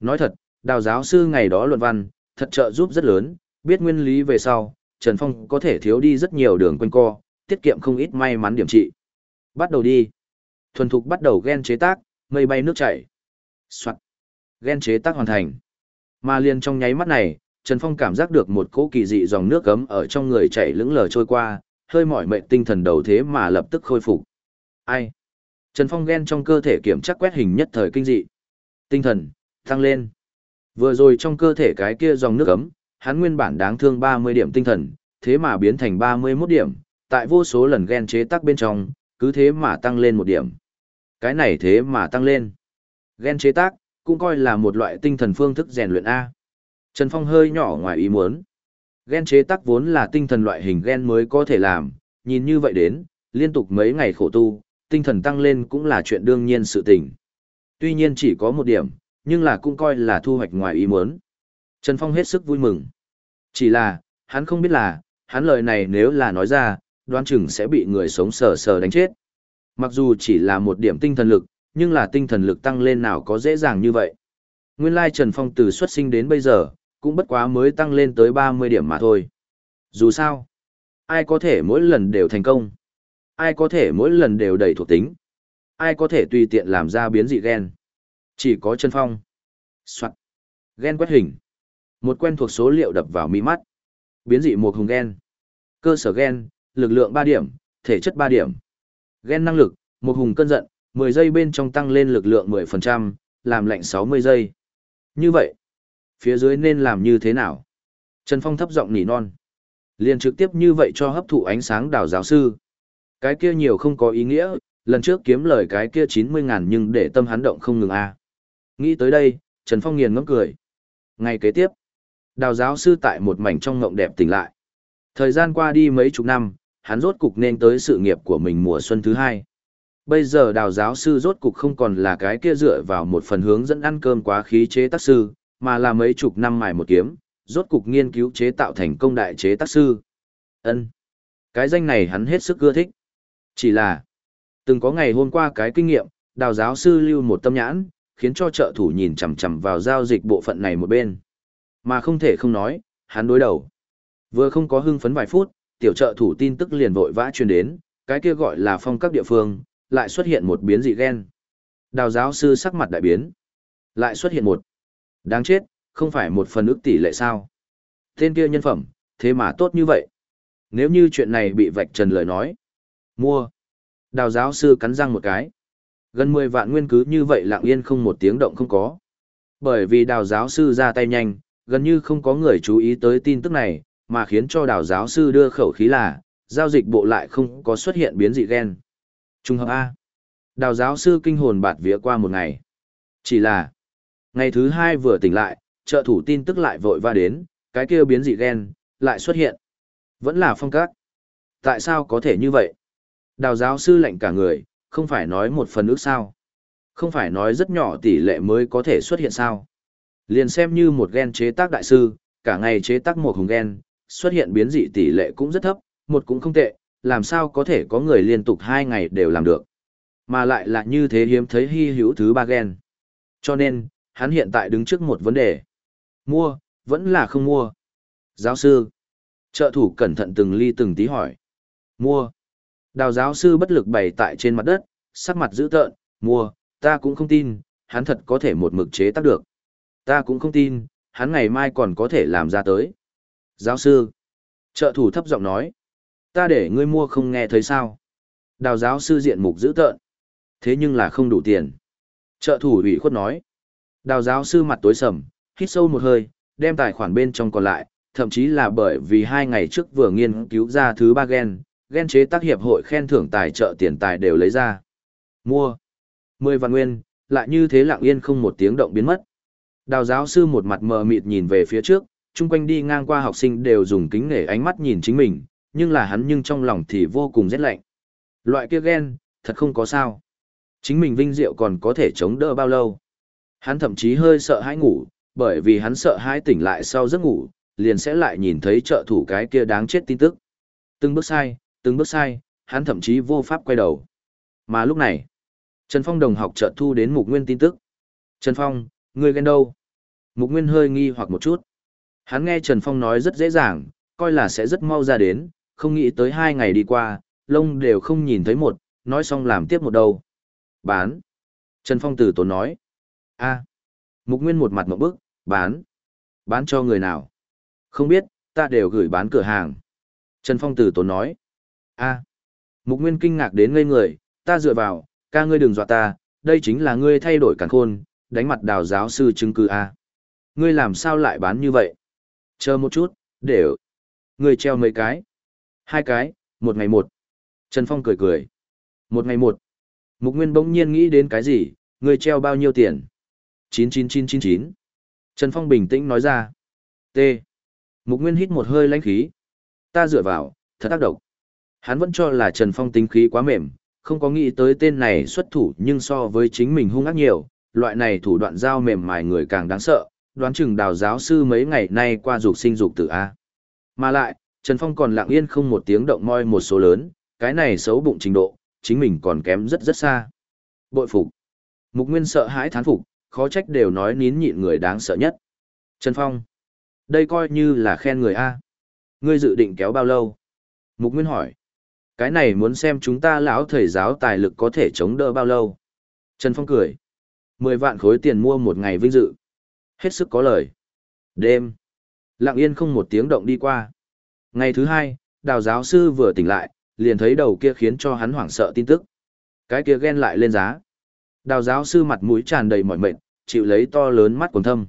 Nói thật, đào giáo sư ngày đó luận văn, thật trợ giúp rất lớn, biết nguyên lý về sau, Trần Phong có thể thiếu đi rất nhiều đường quanh co, tiết kiệm không ít may mắn điểm trị. Bắt đầu đi. Thuần thục bắt đầu gen chế tác, mây bay nước chảy. Soạn. Gen chế tác hoàn thành. Mà liền trong nháy mắt này, Trần Phong cảm giác được một cỗ kỳ dị dòng nước cấm ở trong người chảy lững lờ trôi qua, hơi mỏi mệt tinh thần đầu thế mà lập tức khôi phục. Ai? Trần Phong ghen trong cơ thể kiểm tra quét hình nhất thời kinh dị. Tinh thần, tăng lên. Vừa rồi trong cơ thể cái kia dòng nước ấm, hắn nguyên bản đáng thương 30 điểm tinh thần, thế mà biến thành 31 điểm, tại vô số lần ghen chế tác bên trong, cứ thế mà tăng lên một điểm. Cái này thế mà tăng lên. Ghen chế tác, cũng coi là một loại tinh thần phương thức rèn luyện A. Trần Phong hơi nhỏ ngoài ý muốn. Ghen chế tác vốn là tinh thần loại hình ghen mới có thể làm, nhìn như vậy đến, liên tục mấy ngày khổ tu, tinh thần tăng lên cũng là chuyện đương nhiên sự tình. Tuy nhiên chỉ có một điểm, nhưng là cũng coi là thu hoạch ngoài ý muốn. Trần Phong hết sức vui mừng. Chỉ là, hắn không biết là, hắn lời này nếu là nói ra, đoán chừng sẽ bị người sống sờ sờ đánh chết. Mặc dù chỉ là một điểm tinh thần lực, nhưng là tinh thần lực tăng lên nào có dễ dàng như vậy. Nguyên lai Trần Phong từ xuất sinh đến bây giờ, cũng bất quá mới tăng lên tới 30 điểm mà thôi. Dù sao, ai có thể mỗi lần đều thành công? Ai có thể mỗi lần đều đầy thuộc tính? Ai có thể tùy tiện làm ra biến dị gen? Chỉ có chân Phong. Soạn. Gen quét hình. Một quen thuộc số liệu đập vào mi mắt. Biến dị một hùng gen. Cơ sở gen, lực lượng ba điểm, thể chất ba điểm. Gen năng lực, một hùng cơn giận, 10 giây bên trong tăng lên lực lượng 10%, làm lạnh 60 giây. Như vậy, phía dưới nên làm như thế nào? Trần Phong thấp giọng nỉ non. Liền trực tiếp như vậy cho hấp thụ ánh sáng đào giáo sư. Cái kia nhiều không có ý nghĩa, lần trước kiếm lời cái kia 90 ngàn nhưng để tâm hắn động không ngừng a. Nghĩ tới đây, Trần Phong nghiền ngẫm cười. Ngày kế tiếp, Đào giáo sư tại một mảnh trong ngộng đẹp tỉnh lại. Thời gian qua đi mấy chục năm, hắn rốt cục nên tới sự nghiệp của mình mùa xuân thứ hai. Bây giờ đào giáo sư rốt cục không còn là cái kia dựa vào một phần hướng dẫn ăn cơm quá khí chế tác sư, mà là mấy chục năm mài một kiếm, rốt cục nghiên cứu chế tạo thành công đại chế tác sư. Ân, Cái danh này hắn hết sức ưa thích. Chỉ là, từng có ngày hôm qua cái kinh nghiệm, đào giáo sư lưu một tâm nhãn, khiến cho trợ thủ nhìn chằm chằm vào giao dịch bộ phận này một bên. Mà không thể không nói, hắn đối đầu. Vừa không có hưng phấn vài phút, tiểu trợ thủ tin tức liền vội vã truyền đến, cái kia gọi là phong các địa phương, lại xuất hiện một biến dị gen. Đào giáo sư sắc mặt đại biến. Lại xuất hiện một. Đáng chết, không phải một phần ước tỷ lệ sao. Tên kia nhân phẩm, thế mà tốt như vậy. Nếu như chuyện này bị vạch trần lời nói. Mua. Đào giáo sư cắn răng một cái. Gần 10 vạn nguyên cứ như vậy lặng yên không một tiếng động không có. Bởi vì đào giáo sư ra tay nhanh, gần như không có người chú ý tới tin tức này, mà khiến cho đào giáo sư đưa khẩu khí là, giao dịch bộ lại không có xuất hiện biến dị gen. Trung hợp A. Đào giáo sư kinh hồn bạt vía qua một ngày. Chỉ là, ngày thứ hai vừa tỉnh lại, trợ thủ tin tức lại vội va đến, cái kia biến dị gen, lại xuất hiện. Vẫn là phong cách. Tại sao có thể như vậy? Đào giáo sư lệnh cả người, không phải nói một phần ước sao. Không phải nói rất nhỏ tỷ lệ mới có thể xuất hiện sao. Liền xem như một gen chế tác đại sư, cả ngày chế tác một hùng gen, xuất hiện biến dị tỷ lệ cũng rất thấp, một cũng không tệ, làm sao có thể có người liên tục hai ngày đều làm được. Mà lại là như thế hiếm thấy hy hữu thứ ba gen. Cho nên, hắn hiện tại đứng trước một vấn đề. Mua, vẫn là không mua. Giáo sư. Trợ thủ cẩn thận từng ly từng tí hỏi. Mua. Đào giáo sư bất lực bày tại trên mặt đất, sắc mặt dữ tợn, mua, ta cũng không tin, hắn thật có thể một mực chế tác được. Ta cũng không tin, hắn ngày mai còn có thể làm ra tới. Giáo sư. Trợ thủ thấp giọng nói. Ta để ngươi mua không nghe thấy sao. Đào giáo sư diện mục dữ tợn. Thế nhưng là không đủ tiền. Trợ thủ ủy khuất nói. Đào giáo sư mặt tối sầm, hít sâu một hơi, đem tài khoản bên trong còn lại, thậm chí là bởi vì hai ngày trước vừa nghiên cứu ra thứ ba gen, Ghen chế tác hiệp hội khen thưởng tài trợ tiền tài đều lấy ra. Mua. Mười vạn nguyên, lại như thế lặng yên không một tiếng động biến mất. Đào giáo sư một mặt mờ mịt nhìn về phía trước, chung quanh đi ngang qua học sinh đều dùng kính nể ánh mắt nhìn chính mình, nhưng là hắn nhưng trong lòng thì vô cùng rét lạnh. Loại kia ghen, thật không có sao. Chính mình vinh diệu còn có thể chống đỡ bao lâu. Hắn thậm chí hơi sợ hãi ngủ, bởi vì hắn sợ hãi tỉnh lại sau giấc ngủ, liền sẽ lại nhìn thấy trợ thủ cái kia đáng chết tin tức. Từng bước sai, từng bước sai, hắn thậm chí vô pháp quay đầu. Mà lúc này, Trần Phong đồng học chợt thu đến Mục Nguyên tin tức. Trần Phong, ngươi ghen đâu? Mục Nguyên hơi nghi hoặc một chút. Hắn nghe Trần Phong nói rất dễ dàng, coi là sẽ rất mau ra đến, không nghĩ tới hai ngày đi qua, lông đều không nhìn thấy một, nói xong làm tiếp một đầu. Bán. Trần Phong từ tốn nói. a Mục Nguyên một mặt một bức, bán. Bán cho người nào? Không biết, ta đều gửi bán cửa hàng. Trần Phong từ tốn nói a Mục Nguyên kinh ngạc đến ngây người, ta dựa vào, ca ngươi đừng dọa ta, đây chính là ngươi thay đổi càn khôn, đánh mặt đào giáo sư chứng cứ a Ngươi làm sao lại bán như vậy? Chờ một chút, để Ngươi treo mấy cái? Hai cái, một ngày một. Trần Phong cười cười. Một ngày một. Mục Nguyên bỗng nhiên nghĩ đến cái gì, ngươi treo bao nhiêu tiền? 99999. Trần Phong bình tĩnh nói ra. T. Mục Nguyên hít một hơi lãnh khí. Ta dựa vào, thật tác động. Hắn vẫn cho là Trần Phong tính khí quá mềm, không có nghĩ tới tên này xuất thủ nhưng so với chính mình hung ác nhiều, loại này thủ đoạn giao mềm mại người càng đáng sợ, đoán chừng đào giáo sư mấy ngày nay qua dục sinh dục tử A. Mà lại, Trần Phong còn lặng yên không một tiếng động moi một số lớn, cái này xấu bụng trình độ, chính mình còn kém rất rất xa. Bội phục. Mục Nguyên sợ hãi thán phục, khó trách đều nói nín nhịn người đáng sợ nhất. Trần Phong. Đây coi như là khen người A. Ngươi dự định kéo bao lâu? Mục Nguyên hỏi. Cái này muốn xem chúng ta lão thầy giáo tài lực có thể chống đỡ bao lâu. Trần Phong cười. Mười vạn khối tiền mua một ngày vinh dự. Hết sức có lời. Đêm. Lặng yên không một tiếng động đi qua. Ngày thứ hai, đào giáo sư vừa tỉnh lại, liền thấy đầu kia khiến cho hắn hoảng sợ tin tức. Cái kia ghen lại lên giá. Đào giáo sư mặt mũi tràn đầy mỏi mệt, chịu lấy to lớn mắt quần thâm.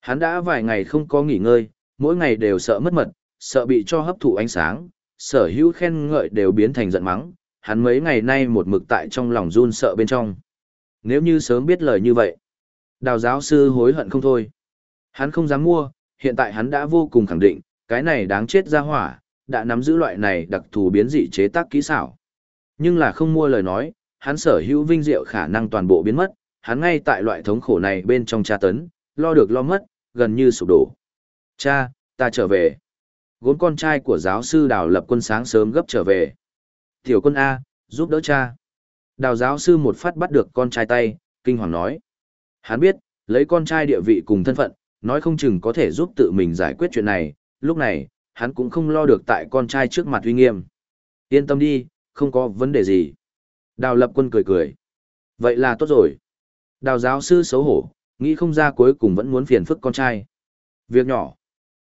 Hắn đã vài ngày không có nghỉ ngơi, mỗi ngày đều sợ mất mật, sợ bị cho hấp thụ ánh sáng, sở hữu khen ngợi đều biến thành giận mắng, hắn mấy ngày nay một mực tại trong lòng run sợ bên trong. Nếu như sớm biết lời như vậy, đào giáo sư hối hận không thôi. Hắn không dám mua, hiện tại hắn đã vô cùng khẳng định, cái này đáng chết ra hỏa, đã nắm giữ loại này đặc thù biến dị chế tác kỹ xảo. Nhưng là không mua lời nói, hắn sở hữu vinh diệu khả năng toàn bộ biến mất, hắn ngay tại loại thống khổ này bên trong tra tấn, lo được lo mất, gần như sụp đổ. Cha, ta trở về. Gốn con trai của giáo sư Đào Lập Quân sáng sớm gấp trở về. Tiểu quân A, giúp đỡ cha. Đào giáo sư một phát bắt được con trai tay, kinh hoàng nói. Hắn biết, lấy con trai địa vị cùng thân phận, nói không chừng có thể giúp tự mình giải quyết chuyện này, lúc này, hắn cũng không lo được tại con trai trước mặt uy nghiêm. Yên tâm đi, không có vấn đề gì. Đào lập quân cười cười. Vậy là tốt rồi. Đào giáo sư xấu hổ, nghĩ không ra cuối cùng vẫn muốn phiền phức con trai. Việc nhỏ.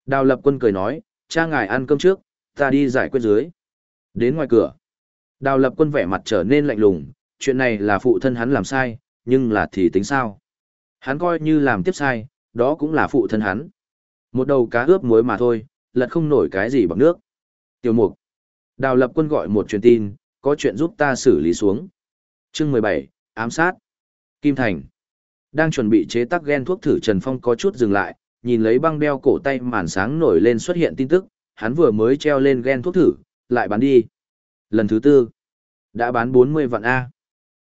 Đào lập quân cười nói, cha ngài ăn cơm trước, ta đi giải quyết dưới. Đến ngoài cửa. Đào lập quân vẻ mặt trở nên lạnh lùng, chuyện này là phụ thân hắn làm sai, nhưng là thì tính sao. Hắn coi như làm tiếp sai, đó cũng là phụ thân hắn. Một đầu cá ướp muối mà thôi, lật không nổi cái gì bằng nước. Tiểu mục. Đào lập quân gọi một truyền tin, có chuyện giúp ta xử lý xuống. Chương mười bảy ám sát. Kim Thành. Đang chuẩn bị chế tác gen thuốc thử Trần Phong có chút dừng lại, nhìn lấy băng đeo cổ tay màn sáng nổi lên xuất hiện tin tức, hắn vừa mới treo lên gen thuốc thử, lại bán đi. Lần thứ tư, đã bán bốn mươi vạn A.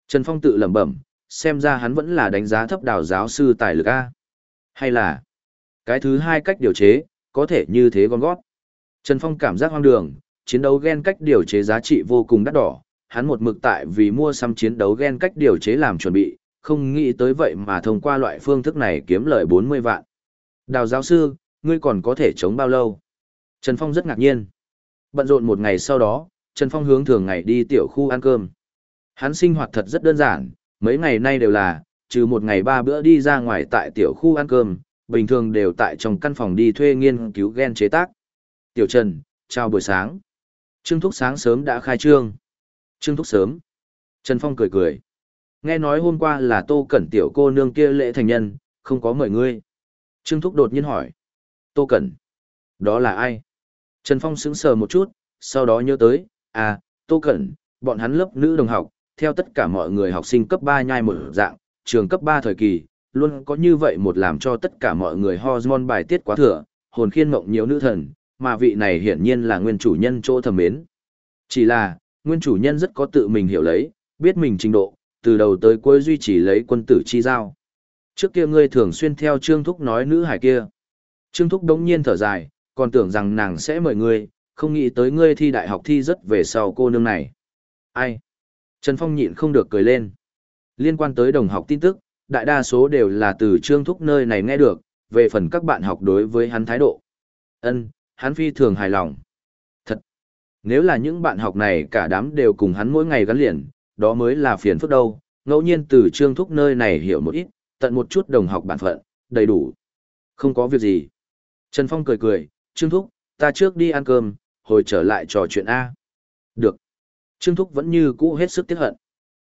Trần Phong tự lẩm bẩm, xem ra hắn vẫn là đánh giá thấp đào giáo sư tài lực A. Hay là, cái thứ hai cách điều chế, có thể như thế con gót. Trần Phong cảm giác hoang đường, chiến đấu gen cách điều chế giá trị vô cùng đắt đỏ, hắn một mực tại vì mua xăm chiến đấu gen cách điều chế làm chuẩn bị, không nghĩ tới vậy mà thông qua loại phương thức này kiếm lợi 40 vạn. Đào giáo sư, ngươi còn có thể chống bao lâu? Trần Phong rất ngạc nhiên. Bận rộn một ngày sau đó, Trần Phong hướng thường ngày đi tiểu khu ăn cơm. Hắn sinh hoạt thật rất đơn giản, mấy ngày nay đều là, trừ một ngày ba bữa đi ra ngoài tại tiểu khu ăn cơm, bình thường đều tại trong căn phòng đi thuê nghiên cứu gen chế tác. Tiểu Trần, chào buổi sáng. Trương Thúc sáng sớm đã khai trương. Trương Thúc sớm. Trần Phong cười cười. Nghe nói hôm qua là Tô Cẩn tiểu cô nương kia lễ thành nhân, không có mời ngươi. Trương Thúc đột nhiên hỏi. Tô Cẩn. Đó là ai? Trần Phong sững sờ một chút, sau đó nhớ tới, à, Tô Cẩn, bọn hắn lớp nữ đồng học, theo tất cả mọi người học sinh cấp 3 nhai một dạng, trường cấp 3 thời kỳ, luôn có như vậy một làm cho tất cả mọi người hormone bài tiết quá thừa, hồn khiên mộng nhiều nữ thần, mà vị này hiển nhiên là nguyên chủ nhân chỗ thầm mến. Chỉ là, nguyên chủ nhân rất có tự mình hiểu lấy, biết mình trình độ, từ đầu tới cuối duy trì lấy quân tử chi giao. Trước kia ngươi thường xuyên theo Trương Thúc nói nữ hải kia. Trương Thúc đống nhiên thở dài, còn tưởng rằng nàng sẽ mời ngươi, không nghĩ tới ngươi thi đại học thi rất về sau cô nương này. Ai? Trần Phong nhịn không được cười lên. Liên quan tới đồng học tin tức, đại đa số đều là từ Trương Thúc nơi này nghe được, về phần các bạn học đối với hắn thái độ. Ân, hắn phi thường hài lòng. Thật, nếu là những bạn học này cả đám đều cùng hắn mỗi ngày gắn liền, đó mới là phiền phức đâu, ngẫu nhiên từ Trương Thúc nơi này hiểu một ít, tận một chút đồng học bản phận, đầy đủ. Không có việc gì. Trần Phong cười cười, Trương Thúc, ta trước đi ăn cơm, hồi trở lại trò chuyện A. Được. Trương Thúc vẫn như cũ hết sức tiếc hận.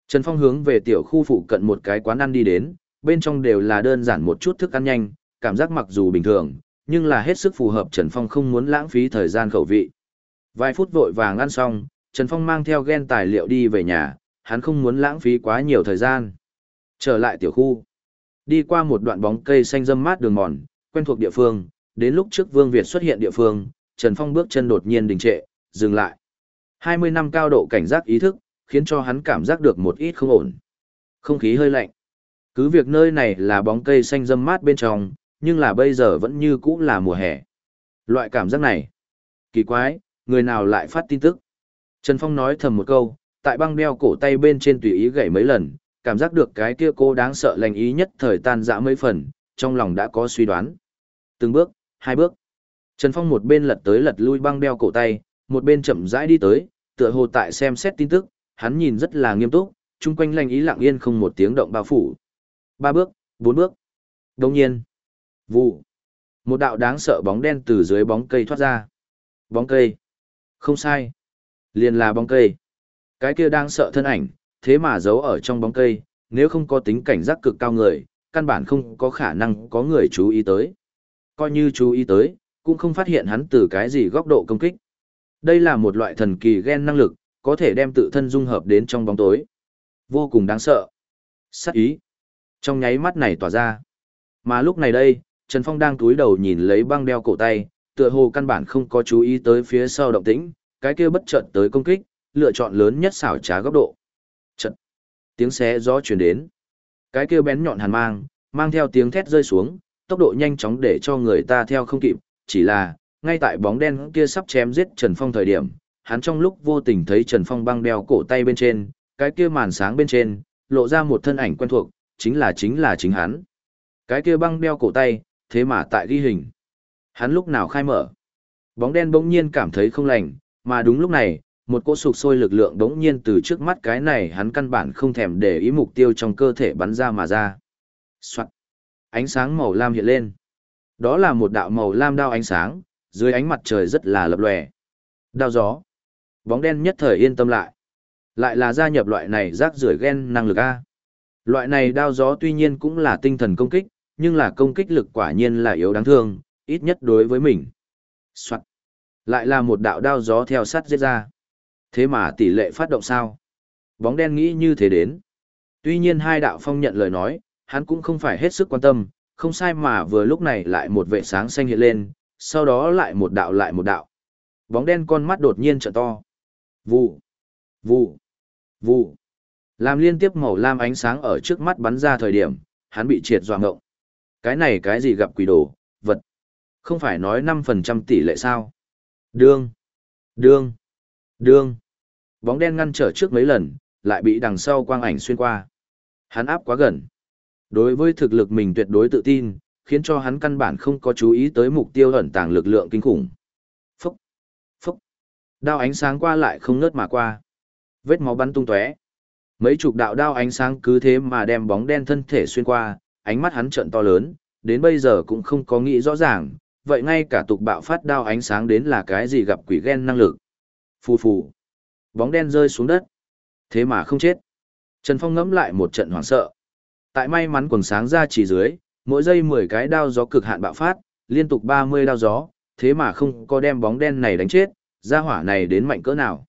Trần Phong hướng về tiểu khu phụ cận một cái quán ăn đi đến, bên trong đều là đơn giản một chút thức ăn nhanh, cảm giác mặc dù bình thường, nhưng là hết sức phù hợp Trần Phong không muốn lãng phí thời gian khẩu vị. Vài phút vội vàng ăn xong, Trần Phong mang theo gen tài liệu đi về nhà, hắn không muốn lãng phí quá nhiều thời gian. Trở lại tiểu khu, đi qua một đoạn bóng cây xanh râm mát đường mòn, quen thuộc địa phương, đến lúc trước Vương Việt xuất hiện địa phương, Trần Phong bước chân đột nhiên đình trệ, dừng lại. 20 năm cao độ cảnh giác ý thức, khiến cho hắn cảm giác được một ít không ổn. Không khí hơi lạnh. Cứ việc nơi này là bóng cây xanh râm mát bên trong, nhưng là bây giờ vẫn như cũ là mùa hè. Loại cảm giác này. Kỳ quái, người nào lại phát tin tức. Trần Phong nói thầm một câu, tại băng đeo cổ tay bên trên tùy ý gảy mấy lần, cảm giác được cái kia cô đáng sợ lành ý nhất thời tan dã mấy phần, trong lòng đã có suy đoán. Từng bước, hai bước. Trần Phong một bên lật tới lật lui băng đeo cổ tay, một bên chậm rãi đi tới, tựa hồ tại xem xét tin tức, hắn nhìn rất là nghiêm túc, chung quanh lành ý lặng yên không một tiếng động bao phủ. Ba bước, bốn bước. Đồng nhiên. Vụ. Một đạo đáng sợ bóng đen từ dưới bóng cây thoát ra. Bóng cây. Không sai. Liền là bóng cây. Cái kia đang sợ thân ảnh, thế mà giấu ở trong bóng cây, nếu không có tính cảnh giác cực cao người, căn bản không có khả năng có người chú ý tới. Coi như chú ý tới, cũng không phát hiện hắn từ cái gì góc độ công kích. Đây là một loại thần kỳ gen năng lực, có thể đem tự thân dung hợp đến trong bóng tối. Vô cùng đáng sợ. Sắc ý. Trong nháy mắt này tỏa ra. Mà lúc này đây, Trần Phong đang túi đầu nhìn lấy băng đeo cổ tay, tựa hồ căn bản không có chú ý tới phía sau động tĩnh, cái kia bất chợt tới công kích, lựa chọn lớn nhất xảo trá góc độ. Trận. Tiếng xé gió truyền đến. Cái kia bén nhọn hàn mang, mang theo tiếng thét rơi xuống, tốc độ nhanh chóng để cho người ta theo không kịp, chỉ là, ngay tại bóng đen kia sắp chém giết Trần Phong thời điểm, hắn trong lúc vô tình thấy Trần Phong băng đeo cổ tay bên trên, cái kia màn sáng bên trên, lộ ra một thân ảnh quen thuộc, chính là chính là chính hắn. Cái kia băng đeo cổ tay, thế mà tại ghi hình. Hắn lúc nào khai mở. Bóng đen bỗng nhiên cảm thấy không lành, mà đúng lúc này, một cỗ sục sôi lực lượng bỗng nhiên từ trước mắt cái này hắn căn bản không thèm để ý mục tiêu trong cơ thể bắn ra mà ra. Soạn. Ánh sáng màu lam hiện lên. Đó là một đạo màu lam đao ánh sáng, dưới ánh mặt trời rất là lập lòe. Đao gió. Bóng đen nhất thời yên tâm lại. Lại là gia nhập loại này rác rưởi gen năng lực A. Loại này đao gió tuy nhiên cũng là tinh thần công kích, nhưng là công kích lực quả nhiên là yếu đáng thương, ít nhất đối với mình. Soạn. Lại là một đạo đao gió theo sát giết ra. Thế mà tỷ lệ phát động sao? Bóng đen nghĩ như thế đến. Tuy nhiên hai đạo phong nhận lời nói, hắn cũng không phải hết sức quan tâm, không sai mà vừa lúc này lại một vệ sáng xanh hiện lên, sau đó lại một đạo lại một đạo. Bóng đen con mắt đột nhiên trợ to. Vụ, vụ, vụ. Làm liên tiếp màu lam ánh sáng ở trước mắt bắn ra thời điểm, hắn bị triệt doạng ngộng. Cái này cái gì gặp quỷ đồ, vật. Không phải nói 5% tỷ lệ sao? Đương, đương, đương. Bóng đen ngăn trở trước mấy lần, lại bị đằng sau quang ảnh xuyên qua. Hắn áp quá gần. Đối với thực lực mình tuyệt đối tự tin, khiến cho hắn căn bản không có chú ý tới mục tiêu ẩn tàng lực lượng kinh khủng. Phúc, phúc. Đao ánh sáng qua lại không ngớt mà qua. Vết máu bắn tung tóe. Mấy chục đạo đao ánh sáng cứ thế mà đem bóng đen thân thể xuyên qua, ánh mắt hắn trợn to lớn, đến bây giờ cũng không có nghĩ rõ ràng, vậy ngay cả tục bạo phát đao ánh sáng đến là cái gì gặp quỷ ghen năng lực. Phù phù. Bóng đen rơi xuống đất. Thế mà không chết. Trần Phong ngẫm lại một trận hoảng sợ. Tại may mắn quần sáng ra chỉ dưới, mỗi giây 10 cái đao gió cực hạn bạo phát, liên tục 30 đao gió, thế mà không có đem bóng đen này đánh chết, ra hỏa này đến mạnh cỡ nào.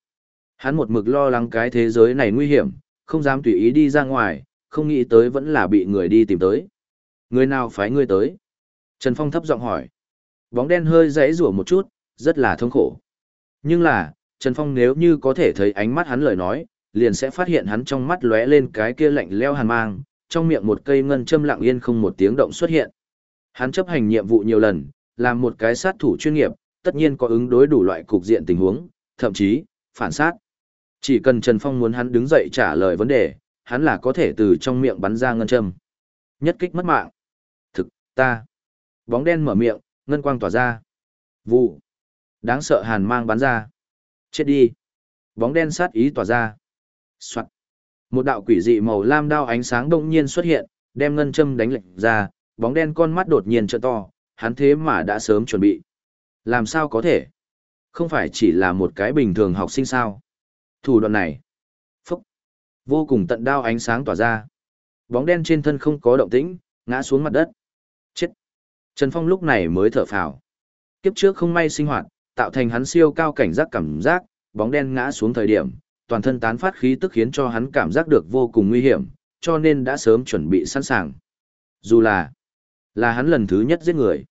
Hắn một mực lo lắng cái thế giới này nguy hiểm, không dám tùy ý đi ra ngoài, không nghĩ tới vẫn là bị người đi tìm tới. Người nào phái ngươi tới? Trần Phong thấp giọng hỏi. Bóng đen hơi rẽ rủa một chút, rất là thống khổ. Nhưng là, Trần Phong nếu như có thể thấy ánh mắt hắn lời nói, liền sẽ phát hiện hắn trong mắt lóe lên cái kia lạnh leo hàn mang, trong miệng một cây ngân châm lặng yên không một tiếng động xuất hiện. Hắn chấp hành nhiệm vụ nhiều lần, làm một cái sát thủ chuyên nghiệp, tất nhiên có ứng đối đủ loại cục diện tình huống, thậm chí, phản sát. Chỉ cần Trần Phong muốn hắn đứng dậy trả lời vấn đề, hắn là có thể từ trong miệng bắn ra ngân châm. Nhất kích mất mạng. Thực, ta. Bóng đen mở miệng, ngân quang tỏa ra. Vụ. Đáng sợ hàn mang bắn ra. Chết đi. Bóng đen sát ý tỏa ra. Soạn. Một đạo quỷ dị màu lam đao ánh sáng đông nhiên xuất hiện, đem ngân châm đánh lệch ra, bóng đen con mắt đột nhiên trợ to, hắn thế mà đã sớm chuẩn bị. Làm sao có thể? Không phải chỉ là một cái bình thường học sinh sao? Thủ đoạn này. Phúc. Vô cùng tận đao ánh sáng tỏa ra. Bóng đen trên thân không có động tĩnh, ngã xuống mặt đất. Chết. Trần Phong lúc này mới thở phào. Kiếp trước không may sinh hoạt, tạo thành hắn siêu cao cảnh giác cảm giác, bóng đen ngã xuống thời điểm, toàn thân tán phát khí tức khiến cho hắn cảm giác được vô cùng nguy hiểm, cho nên đã sớm chuẩn bị sẵn sàng. Dù là, là hắn lần thứ nhất giết người.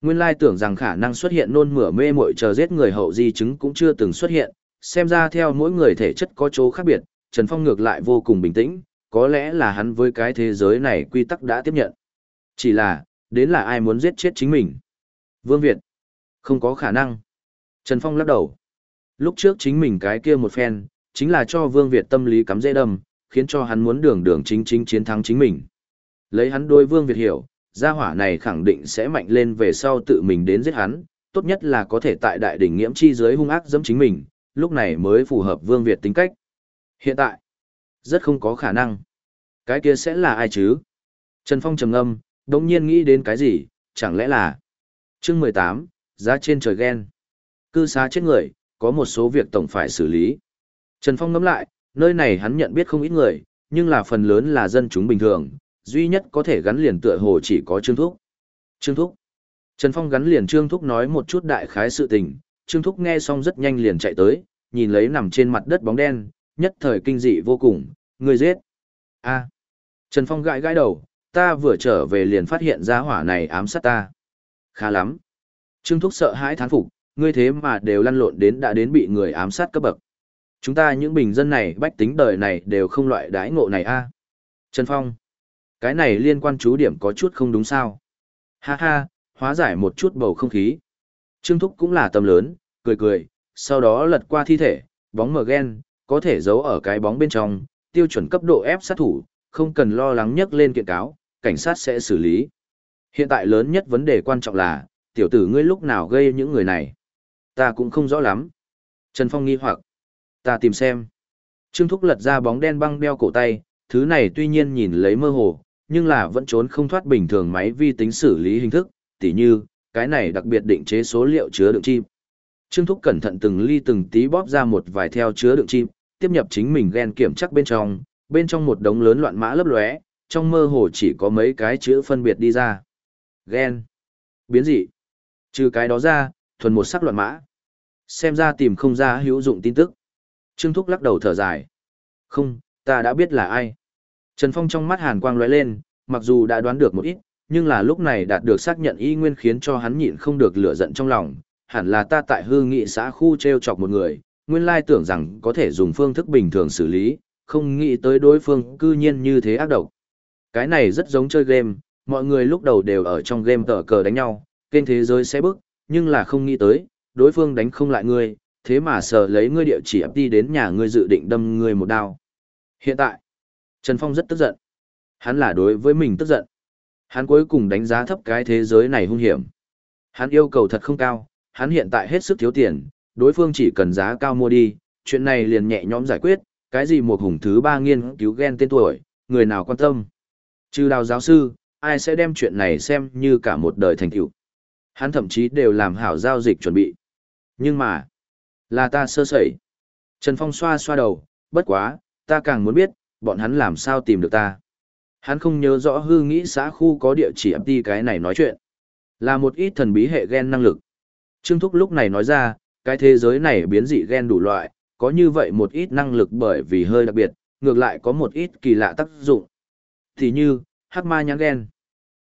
Nguyên lai tưởng rằng khả năng xuất hiện nôn mửa mê muội chờ giết người hậu di chứng cũng chưa từng xuất hiện, xem ra theo mỗi người thể chất có chỗ khác biệt, Trần Phong ngược lại vô cùng bình tĩnh, có lẽ là hắn với cái thế giới này quy tắc đã tiếp nhận. Chỉ là, đến là ai muốn giết chết chính mình. Vương Việt, không có khả năng. Trần Phong lắc đầu. Lúc trước chính mình cái kia một phen, chính là cho Vương Việt tâm lý cắm dễ đâm, khiến cho hắn muốn đường đường chính chính chiến thắng chính mình. Lấy hắn đôi Vương Việt hiểu, gia hỏa này khẳng định sẽ mạnh lên về sau tự mình đến giết hắn, tốt nhất là có thể tại đại đỉnh nghiễm chi giới hung ác dẫm chính mình, lúc này mới phù hợp Vương Việt tính cách. Hiện tại, rất không có khả năng. Cái kia sẽ là ai chứ? Trần Phong trầm ngâm, đống nhiên nghĩ đến cái gì, chẳng lẽ là... chương 18, giá trên trời ghen. Cư xá chết người, có một số việc tổng phải xử lý. Trần Phong ngẫm lại, nơi này hắn nhận biết không ít người, nhưng là phần lớn là dân chúng bình thường, duy nhất có thể gắn liền tựa hồ chỉ có Trương Thúc. Trương Thúc. Trần Phong gắn liền Trương Thúc nói một chút đại khái sự tình, Trương Thúc nghe xong rất nhanh liền chạy tới, nhìn lấy nằm trên mặt đất bóng đen, nhất thời kinh dị vô cùng, người giết. a Trần Phong gãi gãi đầu, ta vừa trở về liền phát hiện ra hỏa này ám sát ta. Khá lắm. Trương Thúc sợ hãi thán phục, ngươi thế mà đều lăn lộn đến đã đến bị người ám sát cấp bậc. Chúng ta những bình dân này bách tính đời này đều không loại đãi ngộ này a. À? Trần Phong. Cái này liên quan chú điểm có chút không đúng sao. Ha ha, hóa giải một chút bầu không khí. Trương Thúc cũng là tâm lớn, cười cười, sau đó lật qua thi thể, bóng mờ gen, có thể giấu ở cái bóng bên trong, tiêu chuẩn cấp độ ép sát thủ, không cần lo lắng nhất lên kiện cáo, cảnh sát sẽ xử lý. Hiện tại lớn nhất vấn đề quan trọng là, tiểu tử ngươi lúc nào gây những người này. Ta cũng không rõ lắm. Trần Phong nghi hoặc. Ta tìm xem. Trương Thúc lật ra bóng đen băng đeo cổ tay, thứ này tuy nhiên nhìn lấy mơ hồ, nhưng là vẫn trốn không thoát bình thường máy vi tính xử lý hình thức, tỉ như, cái này đặc biệt định chế số liệu chứa đựng chip. Trương Thúc cẩn thận từng ly từng tí bóp ra một vài theo chứa đựng chip, tiếp nhập chính mình gen kiểm chắc bên trong, bên trong một đống lớn loạn mã lấp lóe, trong mơ hồ chỉ có mấy cái chữ phân biệt đi ra. Gen. Biến dị. Trừ cái đó ra, thuần một sắc loạn mã. Xem ra tìm không ra hữu dụng tin tức. Trương Thúc lắc đầu thở dài. Không, ta đã biết là ai. Trần Phong trong mắt hàn quang lóe lên, mặc dù đã đoán được một ít, nhưng là lúc này đạt được xác nhận y nguyên khiến cho hắn nhịn không được lửa giận trong lòng. Hẳn là ta tại hư nghị xã khu treo chọc một người, nguyên lai tưởng rằng có thể dùng phương thức bình thường xử lý, không nghĩ tới đối phương cư nhiên như thế ác độc. Cái này rất giống chơi game, mọi người lúc đầu đều ở trong game tờ cờ đánh nhau, kênh thế giới sẽ bức, nhưng là không nghĩ tới, đối phương đánh không lại ngươi, thế mà sợ lấy ngươi địa chỉ ấp đi đến nhà ngươi dự định đâm ngươi một đao. Hiện tại, Trần Phong rất tức giận. Hắn là đối với mình tức giận. Hắn cuối cùng đánh giá thấp cái thế giới này hung hiểm. Hắn yêu cầu thật không cao, hắn hiện tại hết sức thiếu tiền, đối phương chỉ cần giá cao mua đi, chuyện này liền nhẹ nhõm giải quyết, cái gì một hùng thứ ba nghiên cứu gen tên tuổi, người nào quan tâm. Trừ đào giáo sư, ai sẽ đem chuyện này xem như cả một đời thành tựu. Hắn thậm chí đều làm hảo giao dịch chuẩn bị. Nhưng mà, là ta sơ sẩy. Trần Phong xoa xoa đầu, bất quá, ta càng muốn biết, bọn hắn làm sao tìm được ta. Hắn không nhớ rõ hư nghĩ xã khu có địa chỉ ấp đi cái này nói chuyện. Là một ít thần bí hệ gen năng lực. Trương Thúc lúc này nói ra, cái thế giới này biến dị gen đủ loại, có như vậy một ít năng lực bởi vì hơi đặc biệt, ngược lại có một ít kỳ lạ tác dụng. Thì như, hắc ma nhãn gen.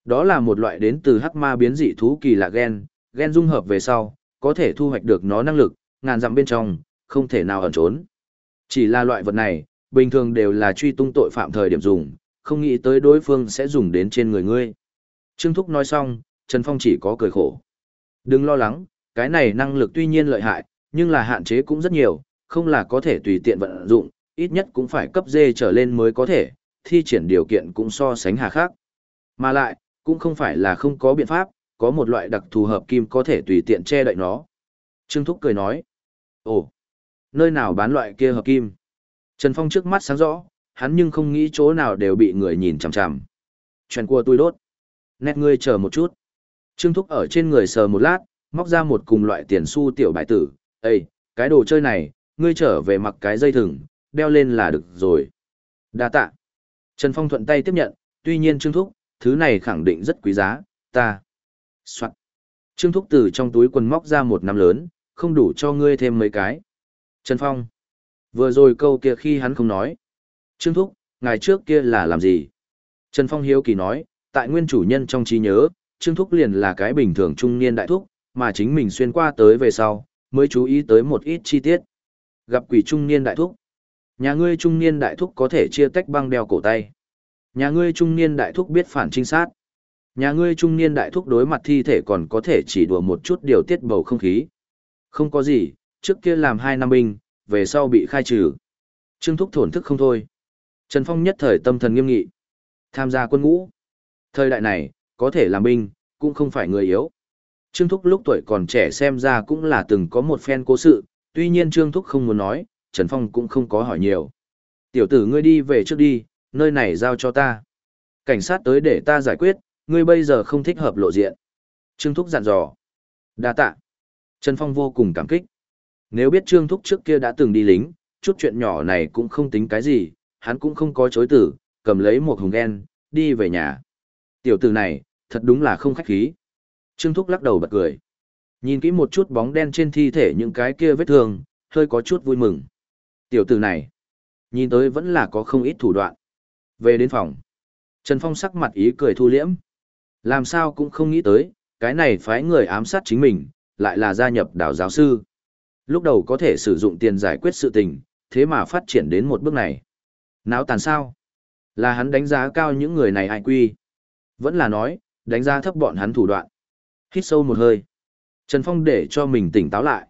Đó là một loại đến từ hắc ma biến dị thú kỳ lạ gen, gen dung hợp về sau, có thể thu hoạch được nó năng lực, ngàn dặm bên trong, không thể nào ẩn trốn. Chỉ là loại vật này, bình thường đều là truy tung tội phạm thời điểm dùng, không nghĩ tới đối phương sẽ dùng đến trên người ngươi. Trương Thúc nói xong, Trần Phong chỉ có cười khổ. Đừng lo lắng, cái này năng lực tuy nhiên lợi hại, nhưng là hạn chế cũng rất nhiều, không là có thể tùy tiện vận dụng, ít nhất cũng phải cấp dê trở lên mới có thể, thi triển điều kiện cũng so sánh hà khác. Mà lại, cũng không phải là không có biện pháp, có một loại đặc thù hợp kim có thể tùy tiện che đậy nó. Trương Thúc cười nói, ồ, nơi nào bán loại kia hợp kim? Trần Phong trước mắt sáng rõ, hắn nhưng không nghĩ chỗ nào đều bị người nhìn chằm chằm. Chuyện của tôi đốt. Nét ngươi chờ một chút. Trương Thúc ở trên người sờ một lát, móc ra một cùng loại tiền xu tiểu bài tử. Ê, cái đồ chơi này, ngươi trở về mặc cái dây thừng, đeo lên là được rồi. Đa tạ. Trần Phong thuận tay tiếp nhận, tuy nhiên Trương Thúc, thứ này khẳng định rất quý giá, ta. Soạn. Trương Thúc từ trong túi quần móc ra một năm lớn, không đủ cho ngươi thêm mấy cái. Trần Phong. Vừa rồi câu kia khi hắn không nói. Trương Thúc, ngày trước kia là làm gì? Trần Phong hiếu kỳ nói, tại nguyên chủ nhân trong trí nhớ, Trương Thúc liền là cái bình thường trung niên đại thúc, mà chính mình xuyên qua tới về sau, mới chú ý tới một ít chi tiết. Gặp quỷ trung niên đại thúc. Nhà ngươi trung niên đại thúc có thể chia tách băng đeo cổ tay. Nhà ngươi trung niên đại thúc biết phản trinh sát. Nhà ngươi trung niên đại thúc đối mặt thi thể còn có thể chỉ đùa một chút điều tiết bầu không khí. Không có gì, trước kia làm hai năm binh, về sau bị khai trừ. Trương thúc thổn thức không thôi. Trần Phong nhất thời tâm thần nghiêm nghị. Tham gia quân ngũ. Thời đại này, có thể làm binh, cũng không phải người yếu. Trương Thúc lúc tuổi còn trẻ xem ra cũng là từng có một phen cố sự, tuy nhiên Trương Thúc không muốn nói, Trần Phong cũng không có hỏi nhiều. Tiểu tử ngươi đi về trước đi, nơi này giao cho ta. Cảnh sát tới để ta giải quyết, ngươi bây giờ không thích hợp lộ diện. Trương Thúc dặn dò. Đa tạ. Trần Phong vô cùng cảm kích. Nếu biết Trương Thúc trước kia đã từng đi lính, chút chuyện nhỏ này cũng không tính cái gì, hắn cũng không có chối tử, cầm lấy một hùng gen, đi về nhà. Tiểu tử này, thật đúng là không khách khí. Trương Thúc lắc đầu bật cười. Nhìn kỹ một chút bóng đen trên thi thể những cái kia vết thương, hơi có chút vui mừng. Tiểu tử này, nhìn tới vẫn là có không ít thủ đoạn. Về đến phòng, Trần Phong sắc mặt ý cười thu liễm. Làm sao cũng không nghĩ tới, cái này phái người ám sát chính mình, lại là gia nhập đảo giáo sư. Lúc đầu có thể sử dụng tiền giải quyết sự tình, thế mà phát triển đến một bước này. Náo tàn sao? Là hắn đánh giá cao những người này ai quy. Vẫn là nói, đánh giá thấp bọn hắn thủ đoạn. Hít sâu một hơi. Trần Phong để cho mình tỉnh táo lại.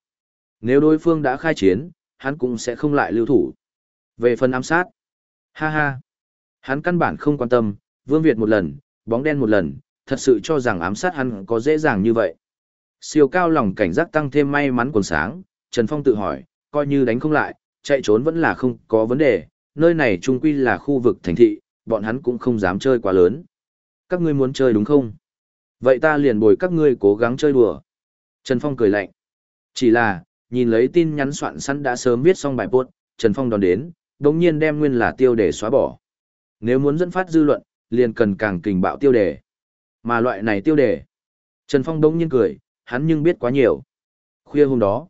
Nếu đối phương đã khai chiến, hắn cũng sẽ không lại lưu thủ. Về phần ám sát. Ha ha. Hắn căn bản không quan tâm, Vương Việt một lần, bóng đen một lần, thật sự cho rằng ám sát hắn có dễ dàng như vậy. Siêu cao lòng cảnh giác tăng thêm may mắn còn sáng, Trần Phong tự hỏi, coi như đánh không lại, chạy trốn vẫn là không có vấn đề, nơi này trung quy là khu vực thành thị, bọn hắn cũng không dám chơi quá lớn. Các ngươi muốn chơi đúng không? Vậy ta liền bồi các ngươi cố gắng chơi đùa. Trần Phong cười lạnh. Chỉ là, nhìn lấy tin nhắn soạn sẵn đã sớm viết xong bài post, Trần Phong đón đến, đồng nhiên đem nguyên là tiêu để xóa bỏ. Nếu muốn dẫn phát dư luận, liền cần càng kình bạo tiêu đề. Mà loại này tiêu đề. Trần Phong đống nhiên cười, hắn nhưng biết quá nhiều. Khuya hôm đó,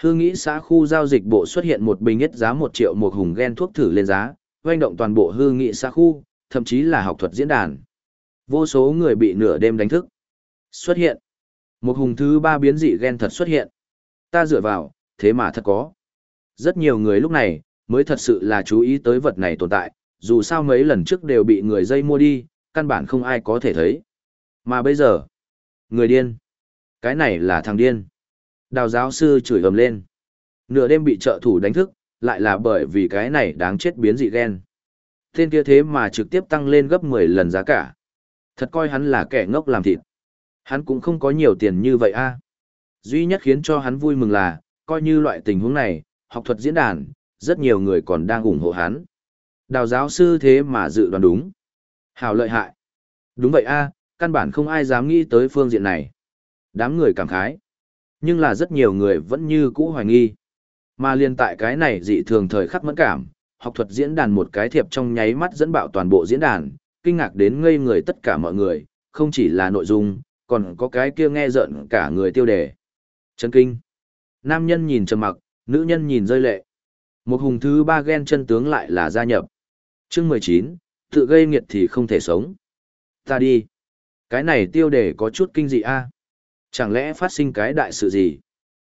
hương nghĩ xã khu giao dịch bộ xuất hiện một bình nhất giá một triệu một hùng gen thuốc thử lên giá, doanh động toàn bộ hương nghị xã khu, thậm chí là học thuật diễn đàn. Vô số người bị nửa đêm đánh thức. Xuất hiện. Một hùng thứ ba biến dị gen thật xuất hiện. Ta dựa vào, thế mà thật có. Rất nhiều người lúc này, mới thật sự là chú ý tới vật này tồn tại, dù sao mấy lần trước đều bị người dây mua đi, căn bản không ai có thể thấy. Mà bây giờ, người điên. Cái này là thằng điên. Đào giáo sư chửi ầm lên. Nửa đêm bị trợ thủ đánh thức, lại là bởi vì cái này đáng chết biến dị gen. Tên kia thế mà trực tiếp tăng lên gấp 10 lần giá cả. Thật coi hắn là kẻ ngốc làm thịt. Hắn cũng không có nhiều tiền như vậy a. Duy nhất khiến cho hắn vui mừng là, coi như loại tình huống này, học thuật diễn đàn, rất nhiều người còn đang ủng hộ hắn. Đào giáo sư thế mà dự đoán đúng. Hào lợi hại. Đúng vậy a, căn bản không ai dám nghĩ tới phương diện này. Đám người cảm khái. Nhưng là rất nhiều người vẫn như cũ hoài nghi. Mà liên tại cái này dị thường thời khắc mẫn cảm, học thuật diễn đàn một cái thiệp trong nháy mắt dẫn bạo toàn bộ diễn đàn, kinh ngạc đến ngây người tất cả mọi người, không chỉ là nội dung, còn có cái kia nghe giận cả người tiêu đề. Chân kinh. Nam nhân nhìn trầm mặc, nữ nhân nhìn rơi lệ. Một hùng thứ ba ghen chân tướng lại là gia nhập chương 19, tự gây nghiệt thì không thể sống. Ta đi. Cái này tiêu đề có chút kinh dị a Chẳng lẽ phát sinh cái đại sự gì?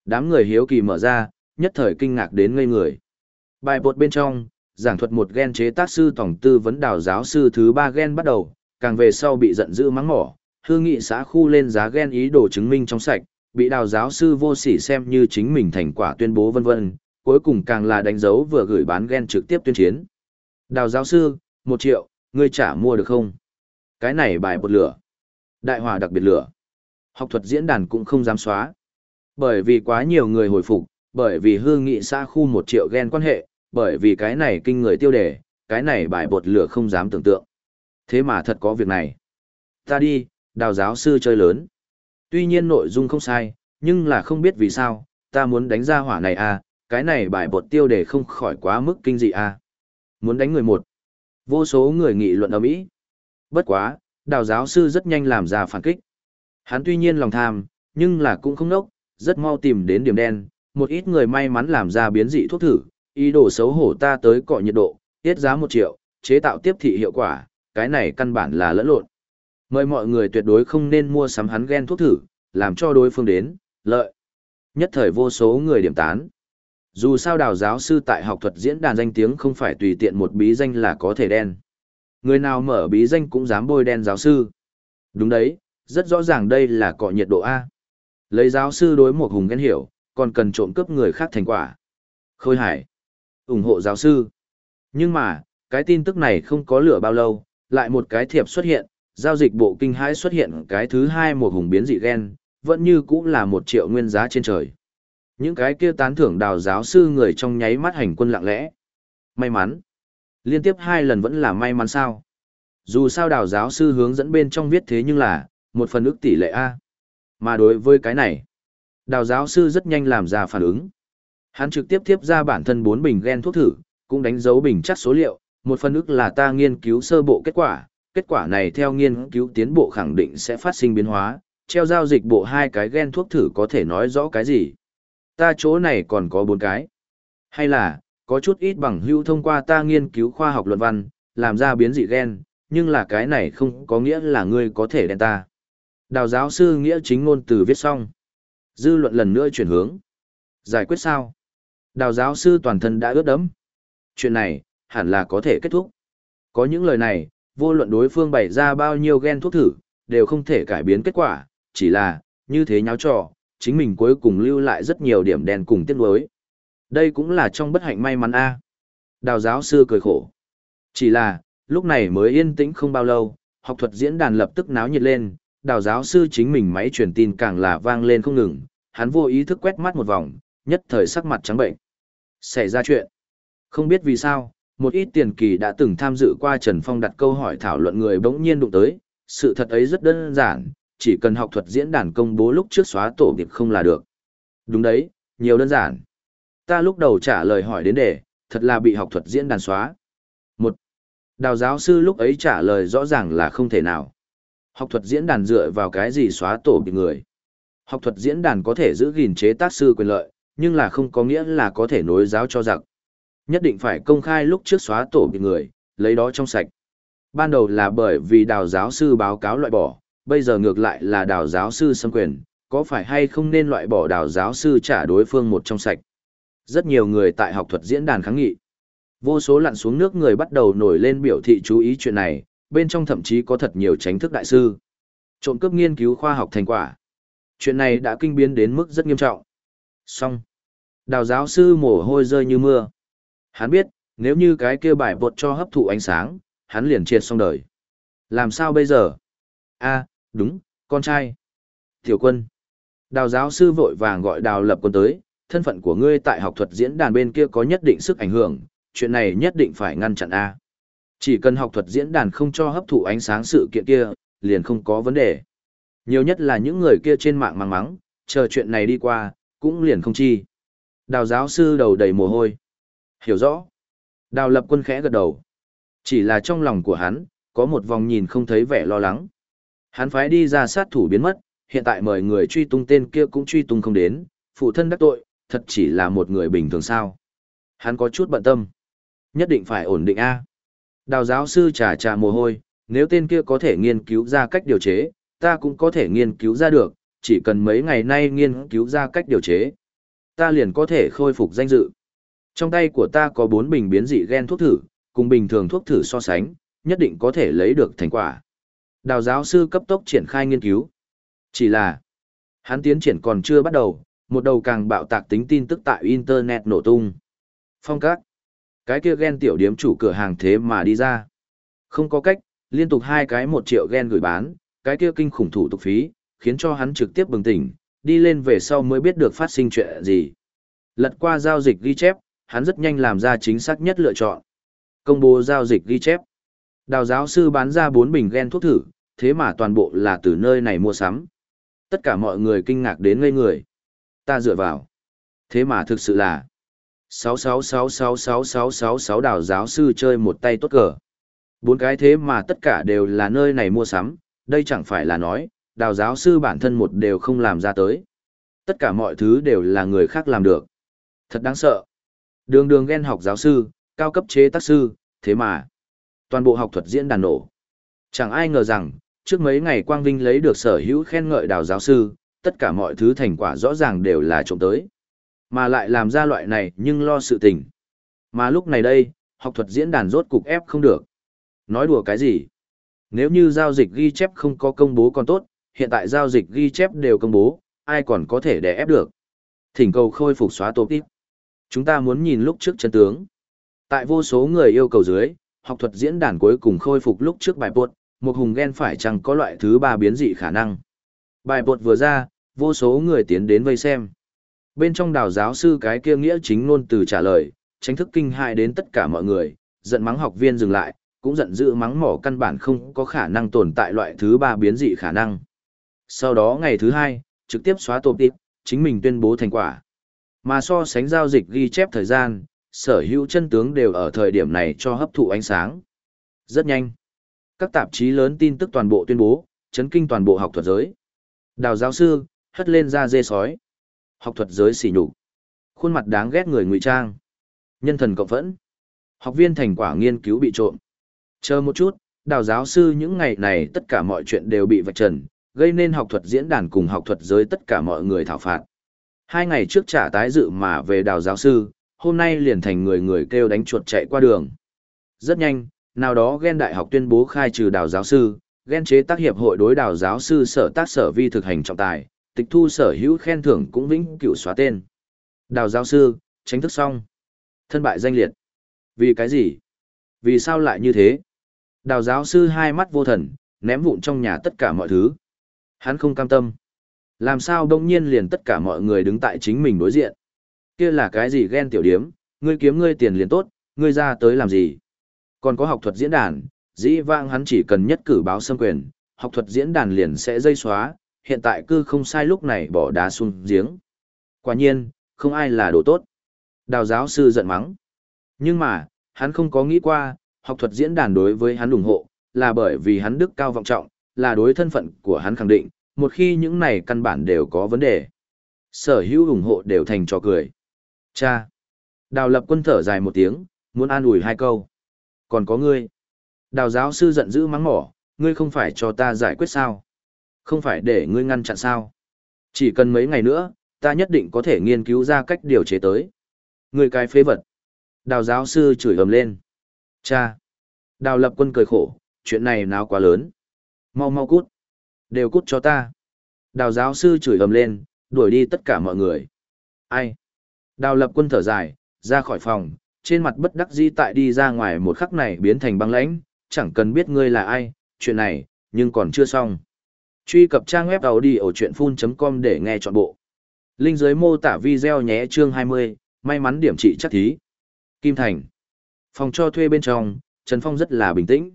Đám người hiếu kỳ mở ra, nhất thời kinh ngạc đến ngây người. Bài bột bên trong, giảng thuật một gen chế tác sư tổng tư vấn đào giáo sư thứ ba gen bắt đầu, càng về sau bị giận dữ mắng mỏ, hương nghị xã khu lên giá gen ý đồ chứng minh trong sạch, bị đào giáo sư vô sỉ xem như chính mình thành quả tuyên bố vân vân, cuối cùng càng là đánh dấu vừa gửi bán gen trực tiếp tuyên chiến. Đào giáo sư, một triệu, ngươi trả mua được không? Cái này bài bột lửa. Đại hòa đặc biệt lửa. Học thuật diễn đàn cũng không dám xóa. Bởi vì quá nhiều người hồi phục, bởi vì hương nghị xã khu một triệu gen quan hệ, bởi vì cái này kinh người tiêu đề, cái này bài bột lửa không dám tưởng tượng. Thế mà thật có việc này. Ta đi, đào giáo sư chơi lớn. Tuy nhiên nội dung không sai, nhưng là không biết vì sao, ta muốn đánh ra hỏa này à, cái này bài bột tiêu đề không khỏi quá mức kinh dị à. Muốn đánh người một. Vô số người nghị luận ở Mỹ. Bất quá, đào giáo sư rất nhanh làm ra phản kích. Hắn tuy nhiên lòng tham, nhưng là cũng không nốc, rất mau tìm đến điểm đen, một ít người may mắn làm ra biến dị thuốc thử, ý đồ xấu hổ ta tới cọ nhiệt độ, tiết giá một triệu, chế tạo tiếp thị hiệu quả, cái này căn bản là lẫn lộn. Mời mọi người tuyệt đối không nên mua sắm hắn ghen thuốc thử, làm cho đối phương đến, lợi. Nhất thời vô số người điểm tán. Dù sao đào giáo sư tại học thuật diễn đàn danh tiếng không phải tùy tiện một bí danh là có thể đen. Người nào mở bí danh cũng dám bôi đen giáo sư. Đúng đấy, rất rõ ràng đây là cọ nhiệt độ A. Lấy giáo sư đối một hùng ghen hiểu, còn cần trộm cướp người khác thành quả. Khôi hải, ủng hộ giáo sư. Nhưng mà, cái tin tức này không có lửa bao lâu, lại một cái thiệp xuất hiện, giao dịch bộ kinh hãi xuất hiện cái thứ hai một hùng biến dị gen, vẫn như cũng là một triệu nguyên giá trên trời. Những cái kia tán thưởng đào giáo sư người trong nháy mắt hành quân lặng lẽ. May mắn. Liên tiếp hai lần vẫn là may mắn sao. Dù sao đào giáo sư hướng dẫn bên trong viết thế nhưng là, một phần ước tỷ lệ A. Mà đối với cái này, đào giáo sư rất nhanh làm ra phản ứng. Hắn trực tiếp tiếp ra bản thân bốn bình gen thuốc thử, cũng đánh dấu bình chắc số liệu, một phần ước là ta nghiên cứu sơ bộ kết quả, kết quả này theo nghiên cứu tiến bộ khẳng định sẽ phát sinh biến hóa, treo giao dịch bộ hai cái gen thuốc thử có thể nói rõ cái gì. Ta chỗ này còn có bốn cái. Hay là, có chút ít bằng hữu thông qua ta nghiên cứu khoa học luận văn, làm ra biến dị gen, nhưng là cái này không có nghĩa là ngươi có thể đen ta. Đào giáo sư nghĩa chính ngôn từ viết xong. Dư luận lần nữa chuyển hướng. Giải quyết sao? Đào giáo sư toàn thân đã ướt đẫm. Chuyện này, hẳn là có thể kết thúc. Có những lời này, vô luận đối phương bày ra bao nhiêu gen thuốc thử, đều không thể cải biến kết quả, chỉ là, như thế nháo trò, chính mình cuối cùng lưu lại rất nhiều điểm đèn cùng tiếc nuối. Đây cũng là trong bất hạnh may mắn a. Đào giáo sư cười khổ. Chỉ là, lúc này mới yên tĩnh không bao lâu, học thuật diễn đàn lập tức náo nhiệt lên, đào giáo sư chính mình máy truyền tin càng là vang lên không ngừng, hắn vô ý thức quét mắt một vòng, nhất thời sắc mặt trắng bệnh. Xảy ra chuyện. Không biết vì sao, một ít tiền kỳ đã từng tham dự qua Trần Phong đặt câu hỏi thảo luận người bỗng nhiên đụng tới, sự thật ấy rất đơn giản, chỉ cần học thuật diễn đàn công bố lúc trước xóa tổ nghiệp không là được. Đúng đấy, nhiều đơn giản. Ta lúc đầu trả lời hỏi đến đề, thật là bị học thuật diễn đàn xóa. Một, đào giáo sư lúc ấy trả lời rõ ràng là không thể nào. Học thuật diễn đàn dựa vào cái gì xóa tổ điệp người. Học thuật diễn đàn có thể giữ gìn chế tác sư quyền lợi, nhưng là không có nghĩa là có thể nối giáo cho giặc. Nhất định phải công khai lúc trước xóa tổ bị người, lấy đó trong sạch. Ban đầu là bởi vì đào giáo sư báo cáo loại bỏ, bây giờ ngược lại là đào giáo sư xâm quyền, có phải hay không nên loại bỏ đào giáo sư trả đối phương một trong sạch. Rất nhiều người tại học thuật diễn đàn kháng nghị. Vô số lặn xuống nước người bắt đầu nổi lên biểu thị chú ý chuyện này, bên trong thậm chí có thật nhiều tránh thức đại sư. Trộm cướp nghiên cứu khoa học thành quả. Chuyện này đã kinh biến đến mức rất nghiêm trọng. Xong. Đào giáo sư mồ hôi rơi như mưa. Hắn biết, nếu như cái kia bài bột cho hấp thụ ánh sáng, hắn liền triệt xong đời. Làm sao bây giờ? a đúng, con trai. Tiểu quân. Đào giáo sư vội vàng gọi đào lập quân tới, thân phận của ngươi tại học thuật diễn đàn bên kia có nhất định sức ảnh hưởng, chuyện này nhất định phải ngăn chặn A. Chỉ cần học thuật diễn đàn không cho hấp thụ ánh sáng sự kiện kia, liền không có vấn đề. Nhiều nhất là những người kia trên mạng mang mắng, chờ chuyện này đi qua, cũng liền không chi. Đào giáo sư đầu đầy mồ hôi. Hiểu rõ. Đào lập quân khẽ gật đầu. Chỉ là trong lòng của hắn, có một vòng nhìn không thấy vẻ lo lắng. Hắn phái đi ra sát thủ biến mất, hiện tại mời người truy tung tên kia cũng truy tung không đến, phụ thân đắc tội, thật chỉ là một người bình thường sao. Hắn có chút bận tâm. Nhất định phải ổn định A. Đào giáo sư trà trà mồ hôi, nếu tên kia có thể nghiên cứu ra cách điều chế, ta cũng có thể nghiên cứu ra được, chỉ cần mấy ngày nay nghiên cứu ra cách điều chế. Ta liền có thể khôi phục danh dự. Trong tay của ta có bốn bình biến dị gen thuốc thử, cùng bình thường thuốc thử so sánh, nhất định có thể lấy được thành quả. Đào giáo sư cấp tốc triển khai nghiên cứu. Chỉ là, hắn tiến triển còn chưa bắt đầu, một đầu càng bạo tạc tính tin tức tại Internet nổ tung. Phong các. Cái kia ghen tiểu điếm chủ cửa hàng thế mà đi ra. Không có cách, liên tục hai cái một triệu ghen gửi bán, cái kia kinh khủng thủ tục phí, khiến cho hắn trực tiếp bừng tỉnh, đi lên về sau mới biết được phát sinh chuyện gì. Lật qua giao dịch ghi chép, hắn rất nhanh làm ra chính xác nhất lựa chọn. Công bố giao dịch ghi chép. Đào giáo sư bán ra 4 bình gen thuốc thử, thế mà toàn bộ là từ nơi này mua sắm. Tất cả mọi người kinh ngạc đến ngây người. Ta dựa vào. Thế mà thực sự là 666666666 đào giáo sư chơi một tay tốt cờ. Bốn cái thế mà tất cả đều là nơi này mua sắm, đây chẳng phải là nói, đào giáo sư bản thân một đều không làm ra tới. Tất cả mọi thứ đều là người khác làm được. Thật đáng sợ. Đường đường ghen học giáo sư, cao cấp chế tác sư, thế mà. Toàn bộ học thuật diễn đàn nổ. Chẳng ai ngờ rằng, trước mấy ngày Quang Vinh lấy được sở hữu khen ngợi đào giáo sư, tất cả mọi thứ thành quả rõ ràng đều là trộm tới. Mà lại làm ra loại này nhưng lo sự tình. Mà lúc này đây, học thuật diễn đàn rốt cục ép không được. Nói đùa cái gì? Nếu như giao dịch ghi chép không có công bố còn tốt, hiện tại giao dịch ghi chép đều công bố, ai còn có thể đè ép được. Thỉnh cầu khôi phục xóa tổ tiếp. Chúng ta muốn nhìn lúc trước chân tướng. Tại vô số người yêu cầu dưới, học thuật diễn đàn cuối cùng khôi phục lúc trước bài buộc, một hùng ghen phải chăng có loại thứ ba biến dị khả năng. Bài bột vừa ra, vô số người tiến đến vây xem. Bên trong đào giáo sư cái kia nghĩa chính ngôn từ trả lời, tránh thức kinh hại đến tất cả mọi người, giận mắng học viên dừng lại, cũng giận dữ mắng mỏ căn bản không có khả năng tồn tại loại thứ ba biến dị khả năng. Sau đó ngày thứ hai, trực tiếp xóa tộp tiếp, chính mình tuyên bố thành quả. Mà so sánh giao dịch ghi chép thời gian, sở hữu chân tướng đều ở thời điểm này cho hấp thụ ánh sáng. Rất nhanh. Các tạp chí lớn tin tức toàn bộ tuyên bố, chấn kinh toàn bộ học thuật giới. Đào giáo sư, hất lên ra dê sói. Học thuật giới xỉ nhục. Khuôn mặt đáng ghét người ngụy trang. Nhân thần cộng phẫn. Học viên thành quả nghiên cứu bị trộm. Chờ một chút, đào giáo sư những ngày này tất cả mọi chuyện đều bị vạch trần, gây nên học thuật diễn đàn cùng học thuật giới tất cả mọi người thảo phạt. Hai ngày trước trả tái dự mà về đào giáo sư, hôm nay liền thành người người kêu đánh chuột chạy qua đường. Rất nhanh, nào đó ghen đại học tuyên bố khai trừ đào giáo sư, ghen chế tác hiệp hội đối đào giáo sư sở tác sở vi thực hành trọng tài, tịch thu sở hữu khen thưởng cũng vĩnh cửu xóa tên. Đào giáo sư, tránh thức xong. Thân bại danh liệt. Vì cái gì? Vì sao lại như thế? Đào giáo sư hai mắt vô thần, ném vụn trong nhà tất cả mọi thứ. Hắn không cam tâm. Làm sao đông nhiên liền tất cả mọi người đứng tại chính mình đối diện? Kia là cái gì ghen tiểu điếm, ngươi kiếm ngươi tiền liền tốt, ngươi ra tới làm gì? Còn có học thuật diễn đàn, dĩ vãng hắn chỉ cần nhất cử báo xâm quyền, học thuật diễn đàn liền sẽ dây xóa, hiện tại cư không sai lúc này bỏ đá xuống giếng. Quả nhiên, không ai là đồ tốt. Đào giáo sư giận mắng. Nhưng mà, hắn không có nghĩ qua, học thuật diễn đàn đối với hắn ủng hộ, là bởi vì hắn đức cao vọng trọng, là đối thân phận của hắn khẳng định, một khi những này căn bản đều có vấn đề. Sở hữu ủng hộ đều thành trò cười. Cha! Đào lập quân thở dài một tiếng, muốn an ủi hai câu. Còn có ngươi. Đào giáo sư giận dữ mắng mỏ, ngươi không phải cho ta giải quyết sao? Không phải để ngươi ngăn chặn sao? Chỉ cần mấy ngày nữa, ta nhất định có thể nghiên cứu ra cách điều chế tới. Ngươi cái phế vật. Đào giáo sư chửi ầm lên. Cha! Đào lập quân cười khổ, chuyện này nào quá lớn. Mau mau cút. Đều cút cho ta. Đào giáo sư chửi ầm lên, đuổi đi tất cả mọi người. Ai? Đào lập quân thở dài, ra khỏi phòng, trên mặt bất đắc dĩ tại đi ra ngoài một khắc này biến thành băng lãnh, chẳng cần biết ngươi là ai, chuyện này, nhưng còn chưa xong. Truy cập trang web đầu đi ở chuyệnfun.com để nghe trọn bộ. Linh dưới mô tả video nhé chương 20, may mắn điểm trị chắc thí. Kim Thành. Phòng cho thuê bên trong, Trần Phong rất là bình tĩnh.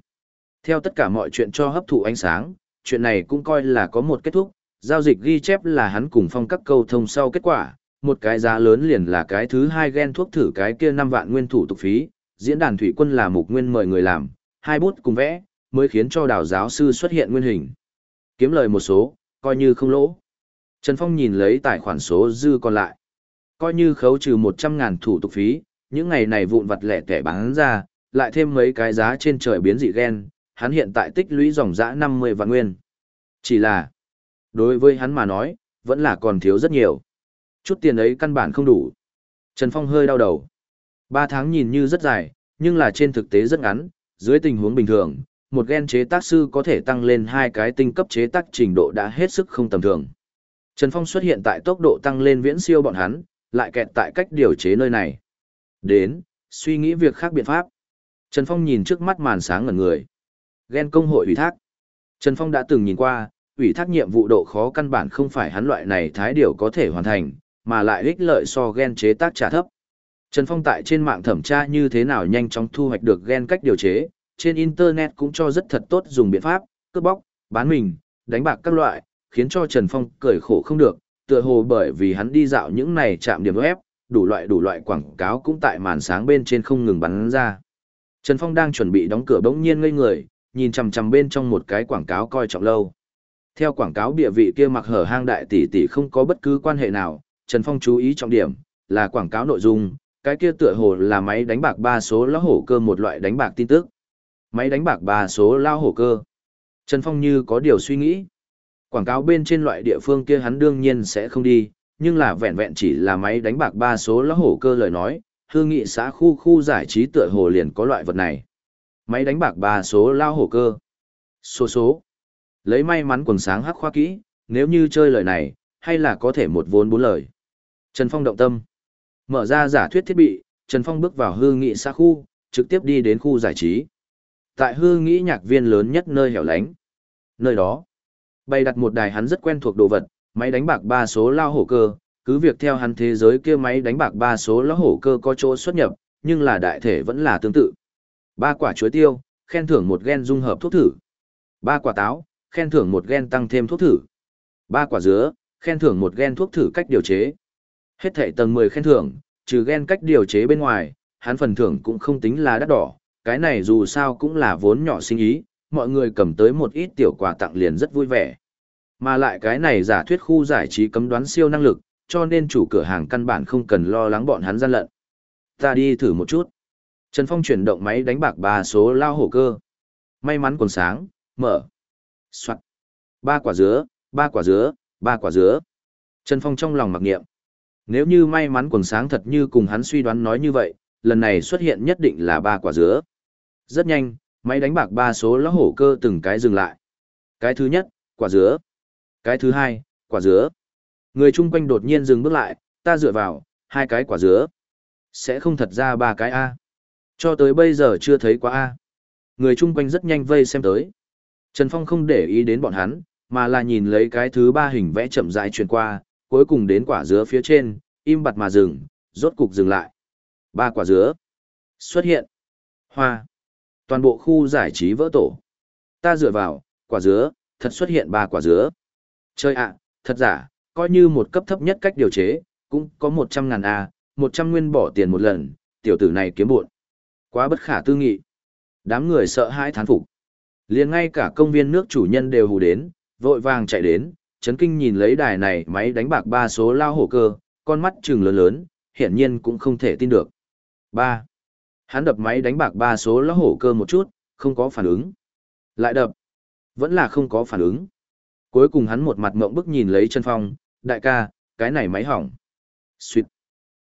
Theo tất cả mọi chuyện cho hấp thụ ánh sáng, chuyện này cũng coi là có một kết thúc, giao dịch ghi chép là hắn cùng Phong các câu thông sau kết quả, một cái giá lớn liền là cái thứ hai ghen thuốc thử cái kia năm vạn nguyên thủ tục phí, diễn đàn thủy quân là mục nguyên mời người làm, hai bút cùng vẽ, mới khiến cho đào giáo sư xuất hiện nguyên hình. Kiếm lời một số, coi như không lỗ. Trần Phong nhìn lấy tài khoản số dư còn lại. Coi như khấu trừ 100.000 thủ tục phí, những ngày này vụn vặt lẻ tẻ bán ra, lại thêm mấy cái giá trên trời biến dị ghen hắn hiện tại tích lũy dòng dã 50 vạn nguyên. Chỉ là, đối với hắn mà nói, vẫn là còn thiếu rất nhiều. Chút tiền ấy căn bản không đủ. Trần Phong hơi đau đầu. Ba tháng nhìn như rất dài, nhưng là trên thực tế rất ngắn, dưới tình huống bình thường, một gen chế tác sư có thể tăng lên hai cái tinh cấp chế tác trình độ đã hết sức không tầm thường. Trần Phong xuất hiện tại tốc độ tăng lên viễn siêu bọn hắn, lại kẹt tại cách điều chế nơi này. Đến, suy nghĩ việc khác biện pháp. Trần Phong nhìn trước mắt màn sáng ngẩn người. Gen công hội ủy thác. Trần Phong đã từng nhìn qua, ủy thác nhiệm vụ độ khó căn bản không phải hắn loại này thái điều có thể hoàn thành, mà lại ích lợi so gen chế tác trả thấp. Trần Phong tại trên mạng thẩm tra như thế nào nhanh chóng thu hoạch được gen cách điều chế, trên internet cũng cho rất thật tốt dùng biện pháp, cướp bóc, bán mình, đánh bạc các loại, khiến cho Trần Phong cười khổ không được, tựa hồ bởi vì hắn đi dạo những này chạm điểm web, đủ loại đủ loại quảng cáo cũng tại màn sáng bên trên không ngừng bắn ra. Trần Phong đang chuẩn bị đóng cửa bỗng nhiên ngây người, nhìn chằm chằm bên trong một cái quảng cáo coi trọng lâu. Theo quảng cáo địa vị kia mặc hở hang đại tỷ tỷ không có bất cứ quan hệ nào, Trần Phong chú ý trọng điểm, là quảng cáo nội dung, cái kia tựa hồ là máy đánh bạc ba số lão hổ cơ một loại đánh bạc tin tức. Máy đánh bạc ba số lão hổ cơ. Trần Phong như có điều suy nghĩ. Quảng cáo bên trên loại địa phương kia hắn đương nhiên sẽ không đi, nhưng là vẹn vẹn chỉ là máy đánh bạc ba số lão hổ cơ lời nói, hương nghị xã khu khu giải trí tựa hồ liền có loại vật này. Máy đánh bạc ba số lão hổ cơ. Số số. Lấy may mắn quần sáng hắc khoa kỹ, nếu như chơi lời này, hay là có thể một vốn bốn lời. Trần Phong động tâm. Mở ra giả thuyết thiết bị, Trần Phong bước vào hư nghị xa khu, trực tiếp đi đến khu giải trí. Tại hư Nghị nhạc viên lớn nhất nơi hẻo lánh. Nơi đó, bày đặt một đài hắn rất quen thuộc đồ vật, máy đánh bạc ba số lao hổ cơ, cứ việc theo hắn thế giới kia máy đánh bạc ba số lao hổ cơ có chỗ xuất nhập, nhưng là đại thể vẫn là tương tự. Ba quả chuối tiêu, khen thưởng một gen dung hợp thuốc thử. Ba quả táo, khen thưởng một gen tăng thêm thuốc thử. Ba quả dứa, khen thưởng một gen thuốc thử cách điều chế. Hết thảy tầng 10 khen thưởng, trừ ghen cách điều chế bên ngoài, hắn phần thưởng cũng không tính là đắt đỏ, cái này dù sao cũng là vốn nhỏ sinh ý, mọi người cầm tới một ít tiểu quà tặng liền rất vui vẻ. Mà lại cái này giả thuyết khu giải trí cấm đoán siêu năng lực, cho nên chủ cửa hàng căn bản không cần lo lắng bọn hắn gian lận. Ta đi thử một chút. Trần Phong chuyển động máy đánh bạc ba số lao hổ cơ. May mắn còn sáng, mở. Soạn. Ba quả dứa, ba quả dứa, ba quả dứa. Trần Phong trong lòng mặc niệm. Nếu như may mắn quần sáng thật như cùng hắn suy đoán nói như vậy, lần này xuất hiện nhất định là ba quả dứa. Rất nhanh, máy đánh bạc ba số lão hổ cơ từng cái dừng lại. Cái thứ nhất, quả dứa. Cái thứ hai, quả dứa. Người chung quanh đột nhiên dừng bước lại, ta dựa vào, hai cái quả dứa. Sẽ không thật ra ba cái A. Cho tới bây giờ chưa thấy quá A. Người chung quanh rất nhanh vây xem tới. Trần Phong không để ý đến bọn hắn, mà là nhìn lấy cái thứ ba hình vẽ chậm rãi truyền qua, cuối cùng đến quả dứa phía trên, im bặt mà dừng, rốt cục dừng lại. Ba quả dứa xuất hiện. Hoa. Toàn bộ khu giải trí vỡ tổ. Ta dựa vào, quả dứa, thật xuất hiện ba quả dứa. Chơi ạ, thật giả, coi như một cấp thấp nhất cách điều chế, cũng có một trăm ngàn A, một trăm nguyên bỏ tiền một lần, tiểu tử này kiếm buồn. Quá bất khả tư nghị. Đám người sợ hãi thán phục. liền ngay cả công viên nước chủ nhân đều hù đến, vội vàng chạy đến, chấn kinh nhìn lấy đài này máy đánh bạc ba số lao hổ cơ, con mắt trừng lớn lớn, hiển nhiên cũng không thể tin được. ba Hắn đập máy đánh bạc ba số lao hổ cơ một chút, không có phản ứng. Lại đập. Vẫn là không có phản ứng. Cuối cùng hắn một mặt mộng bức nhìn lấy chân phong, đại ca, cái này máy hỏng. Xuyệt.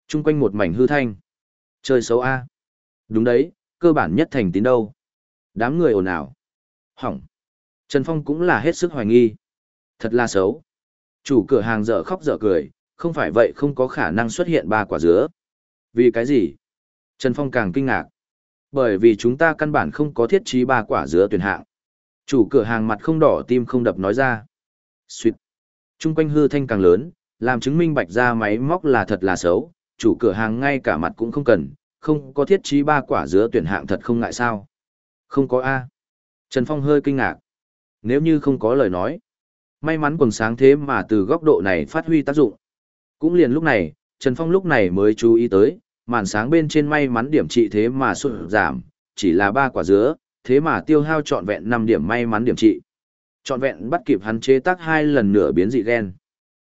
Trung quanh một mảnh hư thanh. Chơi xấu A. Đúng đấy, cơ bản nhất thành tín đâu. Đám người ồn ào. Hỏng. Trần Phong cũng là hết sức hoài nghi. Thật là xấu. Chủ cửa hàng dở khóc dở cười, không phải vậy không có khả năng xuất hiện ba quả dứa. Vì cái gì? Trần Phong càng kinh ngạc. Bởi vì chúng ta căn bản không có thiết trí ba quả dứa tuyển hạng. Chủ cửa hàng mặt không đỏ tim không đập nói ra. Xuyệt. Trung quanh hư thanh càng lớn, làm chứng minh bạch ra máy móc là thật là xấu, chủ cửa hàng ngay cả mặt cũng không cần, không có thiết trí ba quả dứa tuyển hạng thật không ngại sao. Không có A. Trần Phong hơi kinh ngạc. Nếu như không có lời nói, may mắn quần sáng thế mà từ góc độ này phát huy tác dụng. Cũng liền lúc này, Trần Phong lúc này mới chú ý tới, màn sáng bên trên may mắn điểm trị thế mà sụt giảm, chỉ là ba quả dứa, thế mà tiêu hao trọn vẹn 5 điểm may mắn điểm trị. Trọn vẹn bắt kịp hắn chế tác hai lần nửa biến dị gen.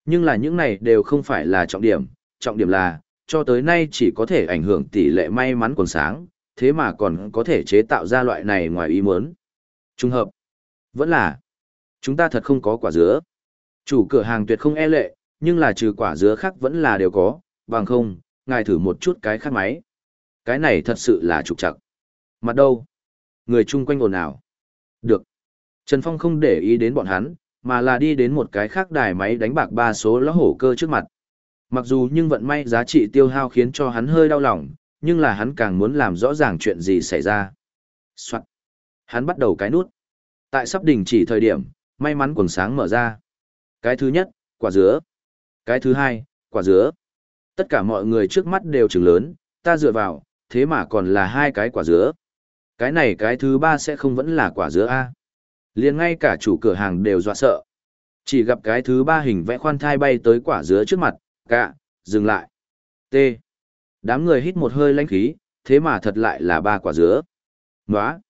Nhưng là những này đều không phải là trọng điểm, trọng điểm là, cho tới nay chỉ có thể ảnh hưởng tỷ lệ may mắn quần sáng, thế mà còn có thể chế tạo ra loại này ngoài ý muốn. Trung hợp. Vẫn là, chúng ta thật không có quả dứa. Chủ cửa hàng tuyệt không e lệ, nhưng là trừ quả dứa khác vẫn là đều có, bằng không, ngài thử một chút cái khác máy. Cái này thật sự là trục trặc. Mặt đâu? Người chung quanh ồn ào. Được. Trần Phong không để ý đến bọn hắn, mà là đi đến một cái khác đài máy đánh bạc ba số lá hổ cơ trước mặt. Mặc dù nhưng vận may giá trị tiêu hao khiến cho hắn hơi đau lòng, nhưng là hắn càng muốn làm rõ ràng chuyện gì xảy ra. Soạn. Hắn bắt đầu cái nút. Tại sắp đỉnh chỉ thời điểm, may mắn quần sáng mở ra. Cái thứ nhất, quả dứa. Cái thứ hai, quả dứa. Tất cả mọi người trước mắt đều trừng lớn, ta dựa vào, thế mà còn là hai cái quả dứa. Cái này cái thứ ba sẽ không vẫn là quả dứa A. liền ngay cả chủ cửa hàng đều dọa sợ. Chỉ gặp cái thứ ba hình vẽ khoan thai bay tới quả dứa trước mặt, cạ, dừng lại. T. Đám người hít một hơi lãnh khí, thế mà thật lại là ba quả dứa. Nóa.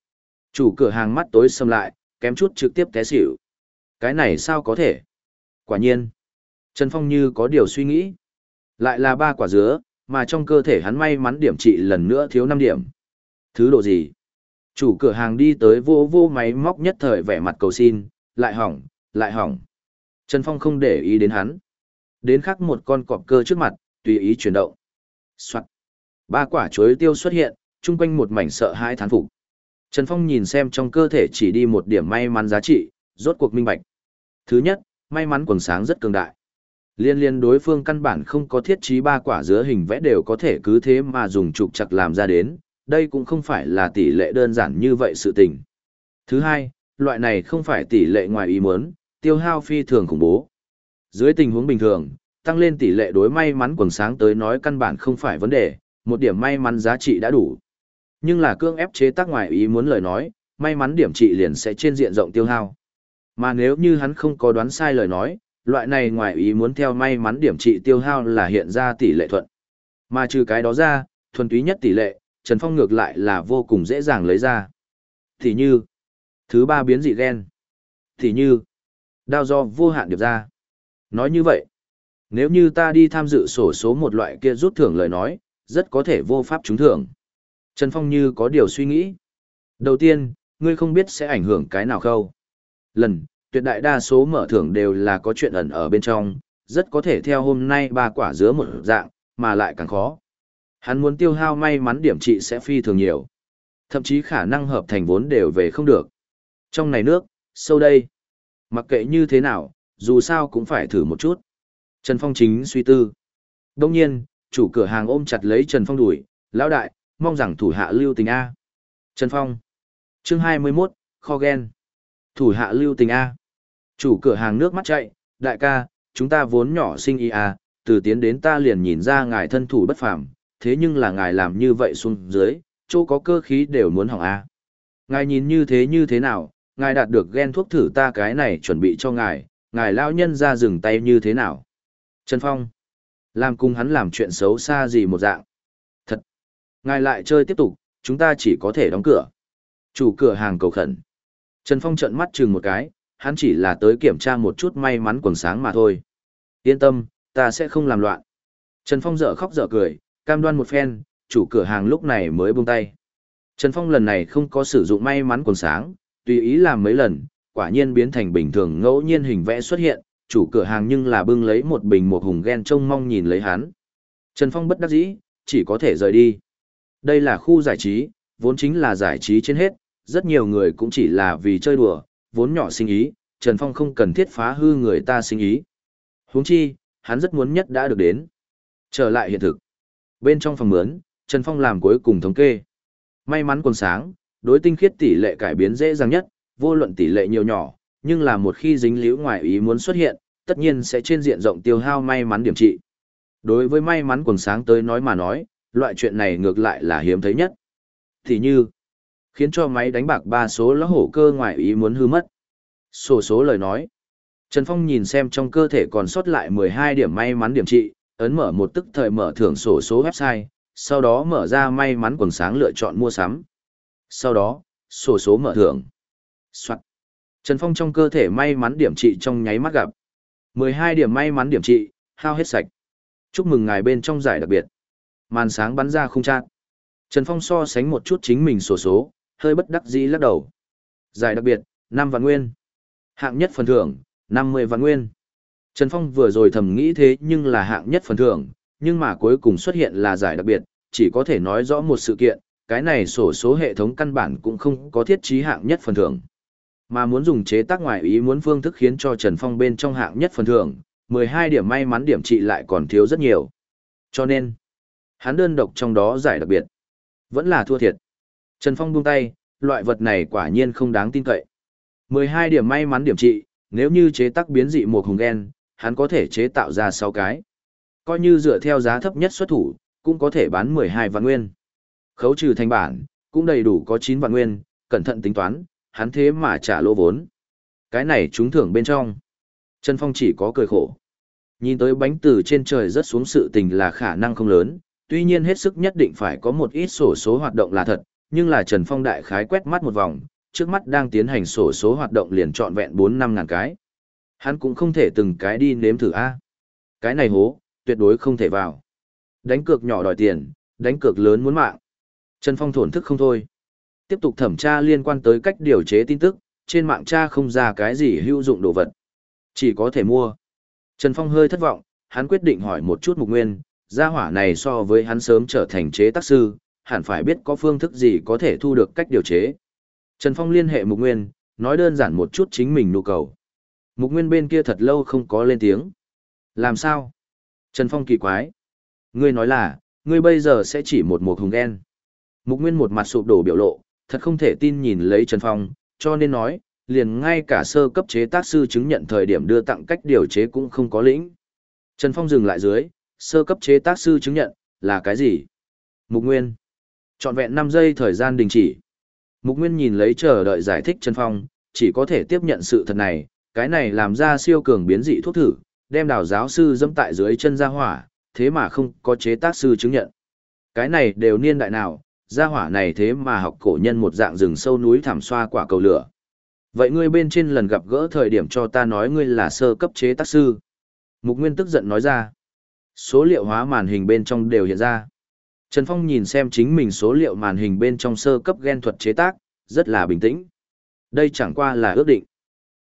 Chủ cửa hàng mắt tối xâm lại, kém chút trực tiếp té xỉu. Cái này sao có thể? Quả nhiên. Trần Phong như có điều suy nghĩ. Lại là ba quả dứa, mà trong cơ thể hắn may mắn điểm trị lần nữa thiếu 5 điểm. Thứ độ gì? Chủ cửa hàng đi tới vô vô máy móc nhất thời vẻ mặt cầu xin, lại hỏng, lại hỏng. Trần Phong không để ý đến hắn. Đến khắc một con cọp cơ trước mặt, tùy ý chuyển động. Soạn. Ba quả chuối tiêu xuất hiện, chung quanh một mảnh sợ hãi thán phục. Trần Phong nhìn xem trong cơ thể chỉ đi một điểm may mắn giá trị, rốt cuộc minh bạch. Thứ nhất, may mắn quần sáng rất cường đại. Liên liên đối phương căn bản không có thiết trí ba quả dứa hình vẽ đều có thể cứ thế mà dùng trục chặt làm ra đến, đây cũng không phải là tỷ lệ đơn giản như vậy sự tình. Thứ hai, loại này không phải tỷ lệ ngoài ý muốn, tiêu hao phi thường khủng bố. Dưới tình huống bình thường, tăng lên tỷ lệ đối may mắn quần sáng tới nói căn bản không phải vấn đề, một điểm may mắn giá trị đã đủ. Nhưng là cương ép chế tác ngoài ý muốn lời nói, may mắn điểm trị liền sẽ trên diện rộng tiêu hao. Mà nếu như hắn không có đoán sai lời nói, loại này ngoài ý muốn theo may mắn điểm trị tiêu hao là hiện ra tỷ lệ thuận. Mà trừ cái đó ra, thuần túy nhất tỷ lệ, Trần Phong ngược lại là vô cùng dễ dàng lấy ra. Thì như, thứ ba biến dị gen. Thì như, đao do vô hạn điệp ra. Nói như vậy, nếu như ta đi tham dự sổ số một loại kia rút thưởng lời nói, rất có thể vô pháp trúng thưởng. Trần Phong như có điều suy nghĩ. Đầu tiên, ngươi không biết sẽ ảnh hưởng cái nào khâu. Lần, tuyệt đại đa số mở thưởng đều là có chuyện ẩn ở bên trong, rất có thể theo hôm nay ba quả dứa một dạng, mà lại càng khó. Hắn muốn tiêu hao may mắn điểm trị sẽ phi thường nhiều. Thậm chí khả năng hợp thành vốn đều về không được. Trong này nước, sâu đây. Mặc kệ như thế nào, dù sao cũng phải thử một chút. Trần Phong chính suy tư. Đông nhiên, chủ cửa hàng ôm chặt lấy Trần Phong đuổi, lão đại, mong rằng thủ hạ lưu tình A. Trần Phong. Chương 21, kho ghen. Thủ hạ lưu tình A. Chủ cửa hàng nước mắt chạy, đại ca, chúng ta vốn nhỏ sinh y A, từ tiến đến ta liền nhìn ra ngài thân thủ bất phàm, thế nhưng là ngài làm như vậy xuống dưới, chỗ có cơ khí đều muốn hỏng A. Ngài nhìn như thế như thế nào, ngài đạt được ghen thuốc thử ta cái này chuẩn bị cho ngài, ngài lao nhân ra dừng tay như thế nào. Trần Phong. Làm cùng hắn làm chuyện xấu xa gì một dạng. Thật. Ngài lại chơi tiếp tục, chúng ta chỉ có thể đóng cửa. Chủ cửa hàng cầu khẩn. Trần Phong trợn mắt chừng một cái, hắn chỉ là tới kiểm tra một chút may mắn quần sáng mà thôi. Yên tâm, ta sẽ không làm loạn. Trần Phong dở khóc dở cười, cam đoan một phen, chủ cửa hàng lúc này mới buông tay. Trần Phong lần này không có sử dụng may mắn quần sáng, tùy ý làm mấy lần, quả nhiên biến thành bình thường ngẫu nhiên hình vẽ xuất hiện, chủ cửa hàng nhưng là bưng lấy một bình một hùng ghen trông mong nhìn lấy hắn. Trần Phong bất đắc dĩ, chỉ có thể rời đi. Đây là khu giải trí, vốn chính là giải trí trên hết, rất nhiều người cũng chỉ là vì chơi đùa, vốn nhỏ sinh ý, Trần Phong không cần thiết phá hư người ta sinh ý. Huống chi, hắn rất muốn nhất đã được đến. Trở lại hiện thực. Bên trong phòng mướn, Trần Phong làm cuối cùng thống kê. May mắn còn sáng, đối tinh khiết tỷ lệ cải biến dễ dàng nhất, vô luận tỷ lệ nhiều nhỏ, nhưng là một khi dính liễu ngoài ý muốn xuất hiện, tất nhiên sẽ trên diện rộng tiêu hao may mắn điểm trị. Đối với may mắn quần sáng tới nói mà nói, loại chuyện này ngược lại là hiếm thấy nhất. Thì như, khiến cho máy đánh bạc ba số lỡ hổ cơ ngoài ý muốn hư mất. Sổ số lời nói. Trần Phong nhìn xem trong cơ thể còn sót lại 12 điểm may mắn điểm trị, ấn mở một tức thời mở thưởng sổ số website, sau đó mở ra may mắn quần sáng lựa chọn mua sắm. Sau đó, sổ số mở thưởng. Soạn. Trần Phong trong cơ thể may mắn điểm trị trong nháy mắt gặp. 12 điểm may mắn điểm trị, hao hết sạch. Chúc mừng ngài bên trong giải đặc biệt. Màn sáng bắn ra không chát. Trần Phong so sánh một chút chính mình sổ số, hơi bất đắc dĩ lắc đầu. Giải đặc biệt, 5 vạn nguyên. Hạng nhất phần thưởng, 50 vạn nguyên. Trần Phong vừa rồi thầm nghĩ thế nhưng là hạng nhất phần thưởng, nhưng mà cuối cùng xuất hiện là giải đặc biệt, chỉ có thể nói rõ một sự kiện, cái này sổ số hệ thống căn bản cũng không có thiết trí hạng nhất phần thưởng. Mà muốn dùng chế tác ngoại ý muốn phương thức khiến cho Trần Phong bên trong hạng nhất phần thưởng, 12 điểm may mắn điểm trị lại còn thiếu rất nhiều. Cho nên, hắn đơn độc trong đó giải đặc biệt. Vẫn là thua thiệt. Trần Phong buông tay, loại vật này quả nhiên không đáng tin cậy. 12 điểm may mắn điểm trị, nếu như chế tác biến dị một hùng gen, hắn có thể chế tạo ra 6 cái. Coi như dựa theo giá thấp nhất xuất thủ, cũng có thể bán 12 vạn nguyên. Khấu trừ thành bản, cũng đầy đủ có 9 vạn nguyên, cẩn thận tính toán, hắn thế mà trả lỗ vốn. Cái này trúng thưởng bên trong. Trần Phong chỉ có cười khổ. Nhìn tới bánh từ trên trời rớt xuống sự tình là khả năng không lớn, tuy nhiên hết sức nhất định phải có một ít sổ số hoạt động là thật, nhưng là Trần Phong đại khái quét mắt một vòng, trước mắt đang tiến hành sổ số hoạt động liền trọn vẹn 4-5 ngàn cái. Hắn cũng không thể từng cái đi nếm thử A. Cái này hố, tuyệt đối không thể vào. Đánh cược nhỏ đòi tiền, đánh cược lớn muốn mạng. Trần Phong thổn thức không thôi. Tiếp tục thẩm tra liên quan tới cách điều chế tin tức, trên mạng tra không ra cái gì hữu dụng đồ vật. Chỉ có thể mua. Trần Phong hơi thất vọng, hắn quyết định hỏi một chút mục nguyên, gia hỏa này so với hắn sớm trở thành chế tác sư, hẳn phải biết có phương thức gì có thể thu được cách điều chế. Trần Phong liên hệ mục nguyên, nói đơn giản một chút chính mình nhu cầu. Mục nguyên bên kia thật lâu không có lên tiếng. Làm sao? Trần Phong kỳ quái. Ngươi nói là, ngươi bây giờ sẽ chỉ một mục hùng đen. Mục nguyên một mặt sụp đổ biểu lộ, thật không thể tin nhìn lấy Trần Phong, cho nên nói, liền ngay cả sơ cấp chế tác sư chứng nhận thời điểm đưa tặng cách điều chế cũng không có lĩnh. Trần Phong dừng lại dưới, sơ cấp chế tác sư chứng nhận, là cái gì? Mục Nguyên. Chọn vẹn 5 giây thời gian đình chỉ. Mục Nguyên nhìn lấy chờ đợi giải thích Trần Phong, chỉ có thể tiếp nhận sự thật này, cái này làm ra siêu cường biến dị thuốc thử, đem đào giáo sư dẫm tại dưới chân ra hỏa, thế mà không có chế tác sư chứng nhận. Cái này đều niên đại nào, gia hỏa này thế mà học cổ nhân một dạng rừng sâu núi thảm xoa quả cầu lửa. Vậy ngươi bên trên lần gặp gỡ thời điểm cho ta nói ngươi là sơ cấp chế tác sư. Mục Nguyên tức giận nói ra. Số liệu hóa màn hình bên trong đều hiện ra. Trần Phong nhìn xem chính mình số liệu màn hình bên trong sơ cấp gen thuật chế tác, rất là bình tĩnh. Đây chẳng qua là ước định.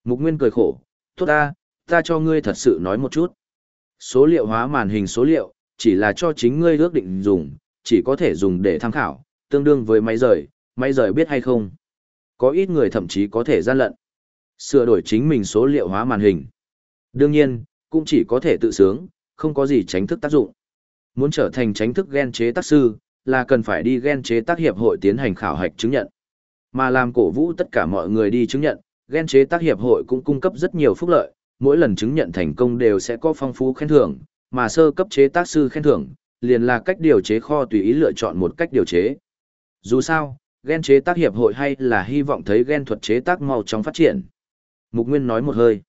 Mục Nguyên cười khổ, tốt ta, ta cho ngươi thật sự nói một chút. Số liệu hóa màn hình số liệu, chỉ là cho chính ngươi ước định dùng, chỉ có thể dùng để tham khảo, tương đương với máy rời, máy rời biết hay không. Có ít người thậm chí có thể gian lận. Sửa đổi chính mình số liệu hóa màn hình. Đương nhiên, cũng chỉ có thể tự sướng, không có gì tránh thức tác dụng. Muốn trở thành tránh thức gen chế tác sư, là cần phải đi gen chế tác hiệp hội tiến hành khảo hạch chứng nhận. Mà làm cổ vũ tất cả mọi người đi chứng nhận, gen chế tác hiệp hội cũng cung cấp rất nhiều phúc lợi, mỗi lần chứng nhận thành công đều sẽ có phong phú khen thưởng, mà sơ cấp chế tác sư khen thưởng, liền là cách điều chế kho tùy ý lựa chọn một cách điều chế. Dù sao, gen chế tác hiệp hội hay là hy vọng thấy gen thuật chế tác mau chóng phát triển. Mục Nguyên nói một hơi.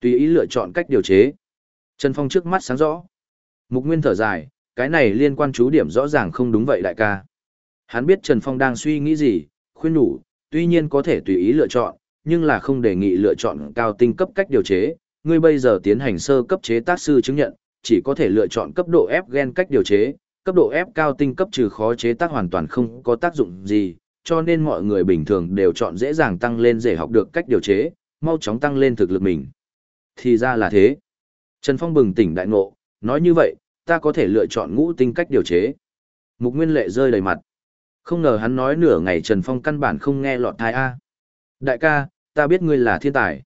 Tùy ý lựa chọn cách điều chế. Trần Phong trước mắt sáng rõ. Mục Nguyên thở dài, cái này liên quan chú điểm rõ ràng không đúng vậy đại ca. Hắn biết Trần Phong đang suy nghĩ gì, khuyên nhủ, tuy nhiên có thể tùy ý lựa chọn, nhưng là không đề nghị lựa chọn cao tinh cấp cách điều chế. Ngươi bây giờ tiến hành sơ cấp chế tác sư chứng nhận, chỉ có thể lựa chọn cấp độ F gen cách điều chế, cấp độ F cao tinh cấp trừ khó chế tác hoàn toàn không có tác dụng gì, cho nên mọi người bình thường đều chọn dễ dàng tăng lên dễ học được cách điều chế, mau chóng tăng lên thực lực mình. Thì ra là thế. Trần Phong bừng tỉnh đại ngộ, nói như vậy, ta có thể lựa chọn ngũ tinh cách điều chế. Mục Nguyên Lệ rơi đầy mặt. Không ngờ hắn nói nửa ngày Trần Phong căn bản không nghe lọt thai A. Đại ca, ta biết ngươi là thiên tài.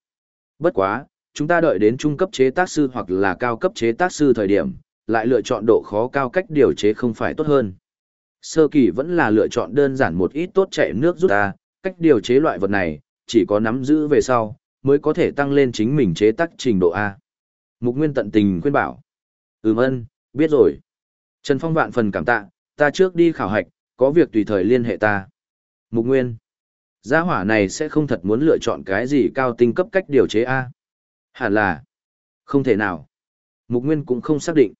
Bất quá, chúng ta đợi đến trung cấp chế tác sư hoặc là cao cấp chế tác sư thời điểm, lại lựa chọn độ khó cao cách điều chế không phải tốt hơn. Sơ kỳ vẫn là lựa chọn đơn giản một ít tốt chạy nước rút ra, cách điều chế loại vật này, chỉ có nắm giữ về sau, mới có thể tăng lên chính mình chế tác trình độ A. Mục Nguyên tận tình khuyên bảo. Ừm ân, biết rồi. Trần Phong vạn phần cảm tạ, ta trước đi khảo hạch, có việc tùy thời liên hệ ta. Mục Nguyên. Gia hỏa này sẽ không thật muốn lựa chọn cái gì cao tinh cấp cách điều chế A. Hẳn là. Không thể nào. Mục Nguyên cũng không xác định.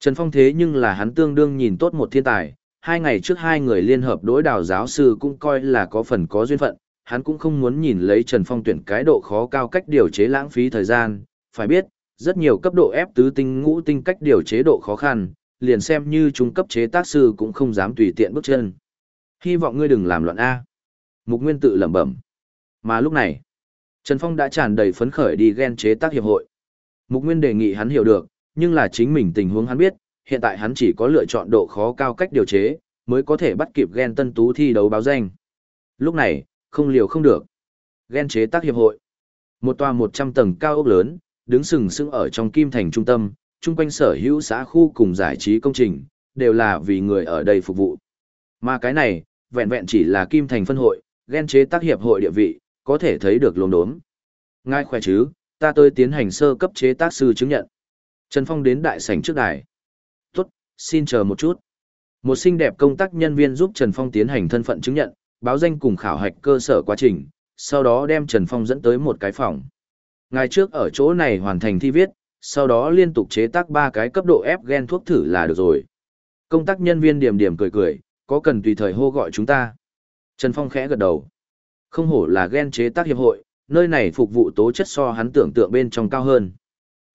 Trần Phong thế nhưng là hắn tương đương nhìn tốt một thiên tài. Hai ngày trước hai người liên hợp đối đào giáo sư cũng coi là có phần có duyên phận. Hắn cũng không muốn nhìn lấy Trần Phong tuyển cái độ khó cao cách điều chế lãng phí thời gian. Phải biết, rất nhiều cấp độ ép tứ tinh ngũ tinh cách điều chế độ khó khăn, liền xem như trung cấp chế tác sư cũng không dám tùy tiện bước chân. Hy vọng ngươi đừng làm loạn A. Mục Nguyên tự lẩm bẩm. Mà lúc này, Trần Phong đã tràn đầy phấn khởi đi ghen chế tác hiệp hội. Mục Nguyên đề nghị hắn hiểu được, nhưng là chính mình tình huống hắn biết, hiện tại hắn chỉ có lựa chọn độ khó cao cách điều chế, mới có thể bắt kịp ghen tân tú thi đấu báo danh. Lúc này, không liều không được. Ghen chế tác hiệp hội. Một tòa 100 tầng cao ốc lớn, đứng sừng sững ở trong kim thành trung tâm, chung quanh sở hữu xã khu cùng giải trí công trình, đều là vì người ở đây phục vụ. Mà cái này, vẹn vẹn chỉ là kim thành phân hội, ghen chế tác hiệp hội địa vị, có thể thấy được lồn đốm. Ngài khỏe chứ, ta tôi tiến hành sơ cấp chế tác sư chứng nhận. Trần Phong đến đại sảnh trước đài. Tốt, xin chờ một chút. Một xinh đẹp công tác nhân viên giúp Trần Phong tiến hành thân phận chứng nhận, báo danh cùng khảo hạch cơ sở quá trình, sau đó đem Trần Phong dẫn tới một cái phòng. Ngài trước ở chỗ này hoàn thành thi viết, sau đó liên tục chế tác ba cái cấp độ ép gen thuốc thử là được rồi. Công tác nhân viên điểm điểm cười cười, có cần tùy thời hô gọi chúng ta. Trần Phong khẽ gật đầu. Không hổ là gen chế tác hiệp hội, nơi này phục vụ tố chất so hắn tưởng tượng bên trong cao hơn.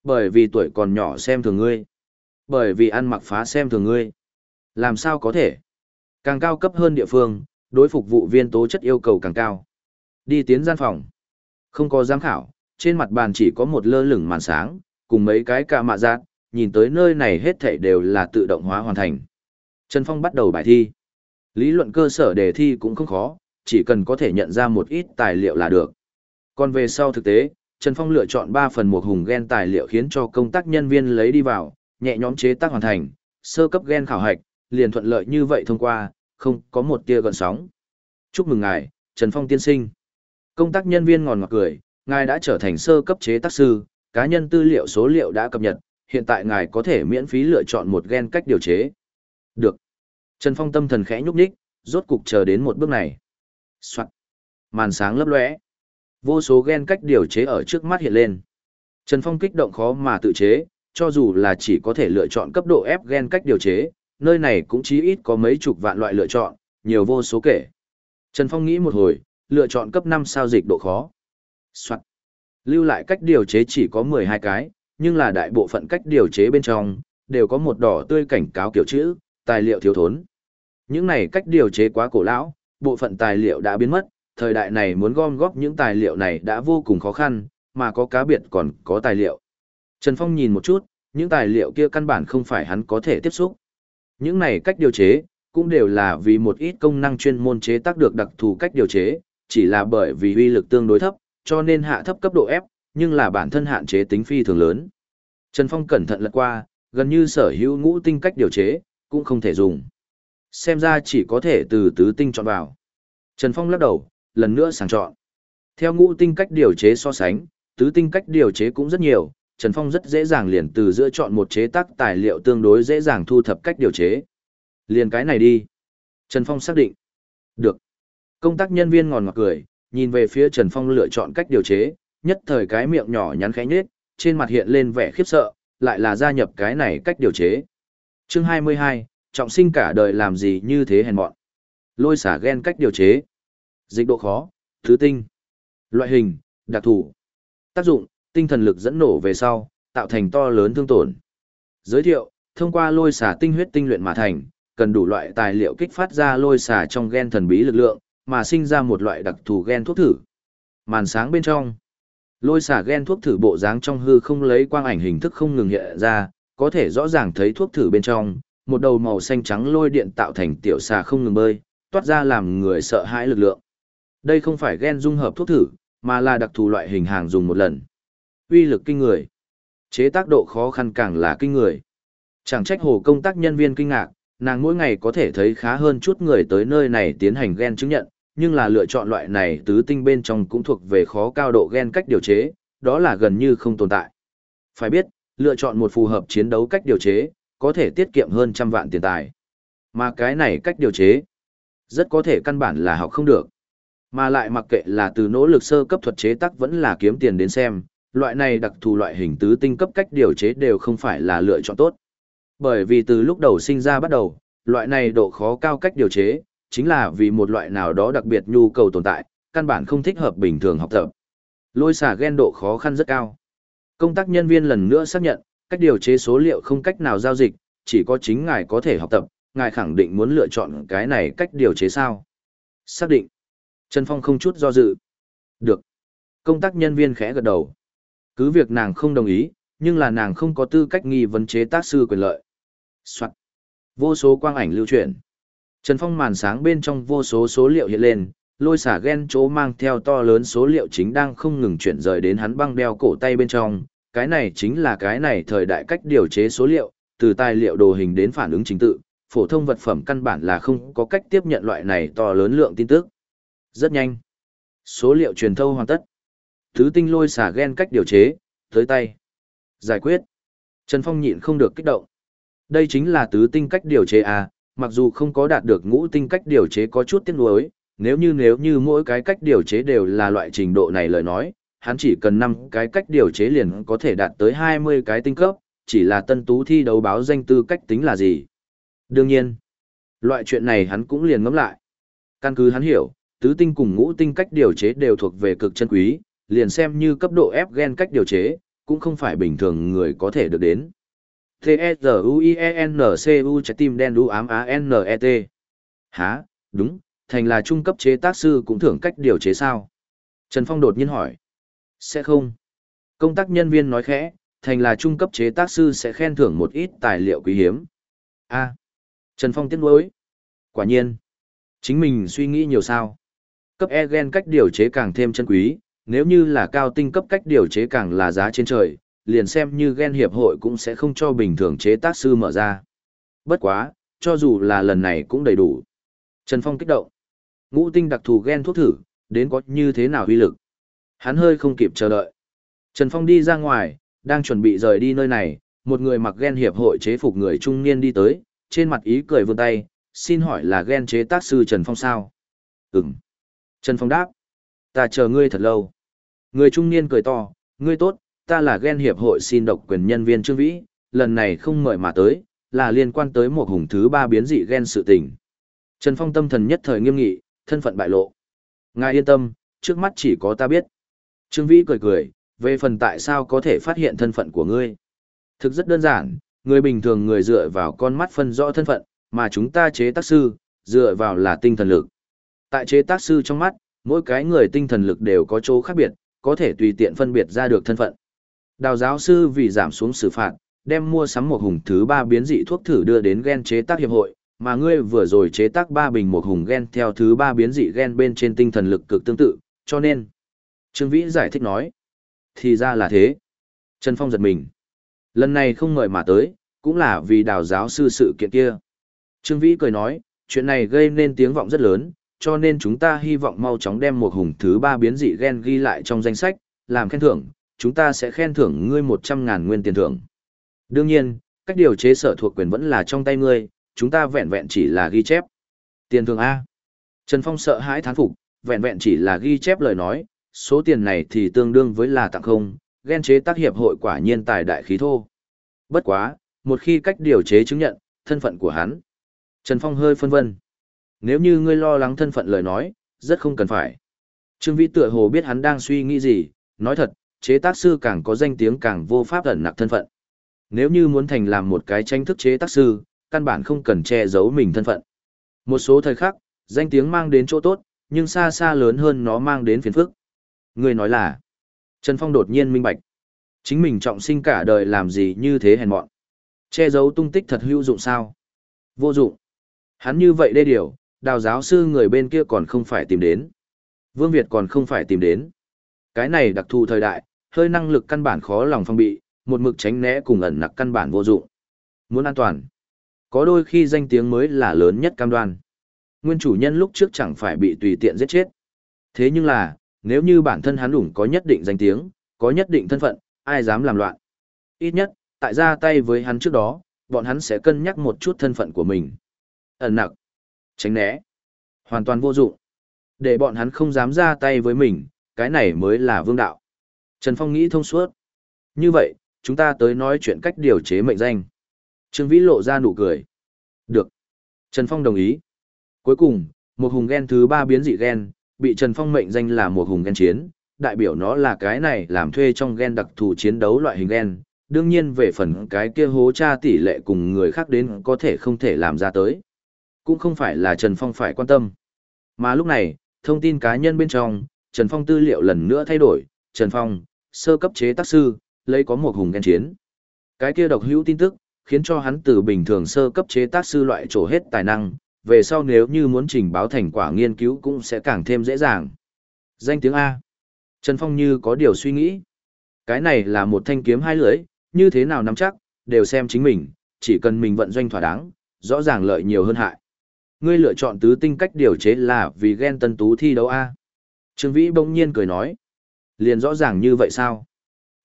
Bởi vì tuổi còn nhỏ xem thường ngươi. Bởi vì ăn mặc phá xem thường ngươi. Làm sao có thể? Càng cao cấp hơn địa phương, đối phục vụ viên tố chất yêu cầu càng cao. Đi tiến gian phòng. Không có giám khảo, trên mặt bàn chỉ có một lơ lửng màn sáng, cùng mấy cái ca mạ giác, nhìn tới nơi này hết thảy đều là tự động hóa hoàn thành. Trần Phong bắt đầu bài thi. Lý luận cơ sở đề thi cũng không khó, chỉ cần có thể nhận ra một ít tài liệu là được. Còn về sau thực tế, Trần Phong lựa chọn 3 phần một hùng gen tài liệu khiến cho công tác nhân viên lấy đi vào, nhẹ nhõm chế tác hoàn thành, sơ cấp gen khảo hạch, liền thuận lợi như vậy thông qua, không có một tia gợn sóng. Chúc mừng ngài, Trần Phong tiên sinh. Công tác nhân viên ngòn ngọt cười, ngài đã trở thành sơ cấp chế tác sư, cá nhân tư liệu số liệu đã cập nhật, hiện tại ngài có thể miễn phí lựa chọn một gen cách điều chế. Được. Trần Phong tâm thần khẽ nhúc nhích, rốt cục chờ đến một bước này. Soạn. Màn sáng lấp lóe. Vô số gen cách điều chế ở trước mắt hiện lên. Trần Phong kích động khó mà tự chế, cho dù là chỉ có thể lựa chọn cấp độ F gen cách điều chế, nơi này cũng chí ít có mấy chục vạn loại lựa chọn, nhiều vô số kể. Trần Phong nghĩ một hồi, lựa chọn cấp 5 sao dịch độ khó. Soạn. Lưu lại cách điều chế chỉ có 12 cái, nhưng là đại bộ phận cách điều chế bên trong, đều có một đỏ tươi cảnh cáo kiểu chữ, tài liệu thiếu thốn. Những này cách điều chế quá cổ lão, bộ phận tài liệu đã biến mất, thời đại này muốn gom góp những tài liệu này đã vô cùng khó khăn, mà có cá biệt còn có tài liệu. Trần Phong nhìn một chút, những tài liệu kia căn bản không phải hắn có thể tiếp xúc. Những này cách điều chế, cũng đều là vì một ít công năng chuyên môn chế tác được đặc thù cách điều chế, chỉ là bởi vì uy lực tương đối thấp, cho nên hạ thấp cấp độ ép, nhưng là bản thân hạn chế tính phi thường lớn. Trần Phong cẩn thận lật qua, gần như sở hữu ngũ tinh cách điều chế, cũng không thể dùng. Xem ra chỉ có thể từ tứ tinh chọn vào. Trần Phong lắc đầu, lần nữa sàng chọn. Theo ngũ tinh cách điều chế so sánh, tứ tinh cách điều chế cũng rất nhiều, Trần Phong rất dễ dàng liền từ giữa chọn một chế tác tài liệu tương đối dễ dàng thu thập cách điều chế. Liền cái này đi. Trần Phong xác định. Được. Công tác nhân viên ngòn ngọt cười, nhìn về phía Trần Phong lựa chọn cách điều chế, nhất thời cái miệng nhỏ nhắn khẽ nhếch, trên mặt hiện lên vẻ khiếp sợ, lại là gia nhập cái này cách điều chế. Chương 22, trọng sinh cả đời làm gì như thế hèn mọn. Lôi xả gen cách điều chế. Dịch độ khó, thứ tinh. Loại hình, đặc thủ. Tác dụng, tinh thần lực dẫn nổ về sau, tạo thành to lớn thương tổn. Giới thiệu, thông qua lôi xả tinh huyết tinh luyện mà thành, cần đủ loại tài liệu kích phát ra lôi xả trong gen thần bí lực lượng, mà sinh ra một loại đặc thù gen thuốc thử. Màn sáng bên trong, lôi xả gen thuốc thử bộ dáng trong hư không lấy quang ảnh hình thức không ngừng hiện ra, có thể rõ ràng thấy thuốc thử bên trong, một đầu màu xanh trắng lôi điện tạo thành tiểu xà không ngừng bơi, toát ra làm người sợ hãi lực lượng. Đây không phải gen dung hợp thuốc thử, mà là đặc thù loại hình hàng dùng một lần. Uy lực kinh người. Chế tác độ khó khăn càng là kinh người. Chẳng trách hồ công tác nhân viên kinh ngạc, nàng mỗi ngày có thể thấy khá hơn chút người tới nơi này tiến hành gen chứng nhận, nhưng là lựa chọn loại này tứ tinh bên trong cũng thuộc về khó cao độ gen cách điều chế, đó là gần như không tồn tại. Phải biết, lựa chọn một phù hợp chiến đấu cách điều chế, có thể tiết kiệm hơn trăm vạn tiền tài. Mà cái này cách điều chế, rất có thể căn bản là học không được. Mà lại mặc kệ là từ nỗ lực sơ cấp thuật chế tác vẫn là kiếm tiền đến xem, loại này đặc thù loại hình tứ tinh cấp cách điều chế đều không phải là lựa chọn tốt. Bởi vì từ lúc đầu sinh ra bắt đầu, loại này độ khó cao cách điều chế, chính là vì một loại nào đó đặc biệt nhu cầu tồn tại, căn bản không thích hợp bình thường học tập. Lôi xả gen độ khó khăn rất cao. Công tác nhân viên lần nữa xác nhận, cách điều chế số liệu không cách nào giao dịch, chỉ có chính ngài có thể học tập, ngài khẳng định muốn lựa chọn cái này cách điều chế sao. Xác định. Trần Phong không chút do dự. Được. Công tác nhân viên khẽ gật đầu. Cứ việc nàng không đồng ý, nhưng là nàng không có tư cách nghi vấn chế tác sư quyền lợi. Soạn. Vô số quang ảnh lưu truyền Trần Phong màn sáng bên trong vô số số liệu hiện lên, lôi xả ghen chỗ mang theo to lớn số liệu chính đang không ngừng chuyển rời đến hắn băng đeo cổ tay bên trong. Cái này chính là cái này thời đại cách điều chế số liệu, từ tài liệu đồ hình đến phản ứng chính tự, phổ thông vật phẩm căn bản là không có cách tiếp nhận loại này to lớn lượng tin tức. Rất nhanh. Số liệu truyền thâu hoàn tất. Thứ tinh lôi xả ghen cách điều chế, tới tay. Giải quyết. Trần Phong nhịn không được kích động. Đây chính là tứ tinh cách điều chế à, mặc dù không có đạt được ngũ tinh cách điều chế có chút tiếc nuối, nếu như nếu như mỗi cái cách điều chế đều là loại trình độ này lời nói, hắn chỉ cần 5 cái cách điều chế liền có thể đạt tới 20 cái tinh cấp, chỉ là tân tú thi đấu báo danh tư cách tính là gì. Đương nhiên, loại chuyện này hắn cũng liền ngẫm lại. Căn cứ hắn hiểu, tứ tinh cùng ngũ tinh cách điều chế đều thuộc về cực chân quý, liền xem như cấp độ ép gen cách điều chế, cũng không phải bình thường người có thể được đến. T-E-Z-U-I-E-N-C-U trái tim đen đu ám A-N-E-T. Hả, đúng, thành là trung cấp chế tác sư cũng thưởng cách điều chế sao? Trần Phong đột nhiên hỏi. Sẽ không. Công tác nhân viên nói khẽ, thành là trung cấp chế tác sư sẽ khen thưởng một ít tài liệu quý hiếm. A. Trần Phong tiếc nuối. Quả nhiên. Chính mình suy nghĩ nhiều sao. Cấp E gen cách điều chế càng thêm chân quý, nếu như là cao tinh cấp cách điều chế càng là giá trên trời, liền xem như gen hiệp hội cũng sẽ không cho bình thường chế tác sư mở ra. Bất quá, cho dù là lần này cũng đầy đủ. Trần Phong kích động. Ngũ tinh đặc thù gen thuốc thử, đến có như thế nào uy lực. Hắn hơi không kịp chờ đợi. Trần Phong đi ra ngoài, đang chuẩn bị rời đi nơi này, một người mặc gen hiệp hội chế phục người trung niên đi tới, trên mặt ý cười vươn tay, xin hỏi là gen chế tác sư Trần Phong sao? Ừm. Trần Phong đáp. Ta chờ ngươi thật lâu. Người trung niên cười to, ngươi tốt, ta là ghen hiệp hội xin độc quyền nhân viên Trương Vĩ, lần này không mời mà tới, là liên quan tới một hùng thứ ba biến dị ghen sự tình. Trần Phong tâm thần nhất thời nghiêm nghị, thân phận bại lộ. Ngài yên tâm, trước mắt chỉ có ta biết. Trương Vĩ cười cười, về phần tại sao có thể phát hiện thân phận của ngươi. Thực rất đơn giản, người bình thường người dựa vào con mắt phân rõ thân phận, mà chúng ta chế tác sư, dựa vào là tinh thần lực. Tại chế tác sư trong mắt, mỗi cái người tinh thần lực đều có chỗ khác biệt, có thể tùy tiện phân biệt ra được thân phận. Đào giáo sư vì giảm xuống xử phạt, đem mua sắm một hùng thứ ba biến dị thuốc thử đưa đến gen chế tác hiệp hội, mà ngươi vừa rồi chế tác ba bình một hùng gen theo thứ ba biến dị gen bên trên tinh thần lực cực tương tự, cho nên. Trương Vĩ giải thích nói. Thì ra là thế. Trần Phong giật mình. Lần này không mời mà tới, cũng là vì đào giáo sư sự kiện kia. Trương Vĩ cười nói, chuyện này gây nên tiếng vọng rất lớn, cho nên chúng ta hy vọng mau chóng đem một hùng thứ ba biến dị gen ghi lại trong danh sách, làm khen thưởng, chúng ta sẽ khen thưởng ngươi 100.000 nguyên tiền thưởng. Đương nhiên, cách điều chế sở thuộc quyền vẫn là trong tay ngươi, chúng ta vẹn vẹn chỉ là ghi chép. Tiền thưởng A. Trần Phong sợ hãi thán phục, vẹn vẹn chỉ là ghi chép lời nói, số tiền này thì tương đương với là tặng không, ghen chế tác hiệp hội quả nhiên tài đại khí thô. Bất quá, một khi cách điều chế chứng nhận, thân phận của hắn. Trần Phong hơi phân vân. Nếu như ngươi lo lắng thân phận lời nói, rất không cần phải. Trương Vĩ tựa hồ biết hắn đang suy nghĩ gì, nói thật, chế tác sư càng có danh tiếng càng vô pháp ẩn nặc thân phận. Nếu như muốn thành làm một cái tranh thức chế tác sư, căn bản không cần che giấu mình thân phận. Một số thời khắc, danh tiếng mang đến chỗ tốt, nhưng xa xa lớn hơn nó mang đến phiền phức. Người nói là, Trần Phong đột nhiên minh bạch. Chính mình trọng sinh cả đời làm gì như thế hèn mọn. Che giấu tung tích thật hữu dụng sao? Vô dụng. Hắn như vậy đê điều, đào giáo sư người bên kia còn không phải tìm đến. Vương Việt còn không phải tìm đến. Cái này đặc thù thời đại, hơi năng lực căn bản khó lòng phong bị, một mực tránh né cùng ẩn nặc căn bản vô dụng. Muốn an toàn. Có đôi khi danh tiếng mới là lớn nhất cam đoan. Nguyên chủ nhân lúc trước chẳng phải bị tùy tiện giết chết. Thế nhưng là, nếu như bản thân hắn đủng có nhất định danh tiếng, có nhất định thân phận, ai dám làm loạn. Ít nhất, tại ra tay với hắn trước đó, bọn hắn sẽ cân nhắc một chút thân phận của mình. Ẩn nặc, tránh né, hoàn toàn vô dụng. Để bọn hắn không dám ra tay với mình, cái này mới là vương đạo. Trần Phong nghĩ thông suốt. Như vậy, chúng ta tới nói chuyện cách điều chế mệnh danh. Trương Vĩ lộ ra nụ cười. Được. Trần Phong đồng ý. Cuối cùng, một hùng gen thứ ba biến dị gen, bị Trần Phong mệnh danh là một hùng gen chiến, đại biểu nó là cái này làm thuê trong gen đặc thù chiến đấu loại hình gen. Đương nhiên về phần cái kia hố tra tỷ lệ cùng người khác đến có thể không thể làm ra tới. Cũng không phải là Trần Phong phải quan tâm. Mà lúc này, thông tin cá nhân bên trong, Trần Phong tư liệu lần nữa thay đổi, Trần Phong, sơ cấp chế tác sư, lấy có một hùng ghen chiến. Cái kia độc hữu tin tức, khiến cho hắn từ bình thường sơ cấp chế tác sư loại trổ hết tài năng, về sau nếu như muốn trình báo thành quả nghiên cứu cũng sẽ càng thêm dễ dàng. Danh tiếng A. Trần Phong như có điều suy nghĩ. Cái này là một thanh kiếm hai lưỡi, như thế nào nắm chắc, đều xem chính mình, chỉ cần mình vận doanh thỏa đáng, rõ ràng lợi nhiều hơn hại. Ngươi lựa chọn tứ tinh cách điều chế là vì ghen tân tú thi đấu A. Trương Vĩ bỗng nhiên cười nói. Liền rõ ràng như vậy sao?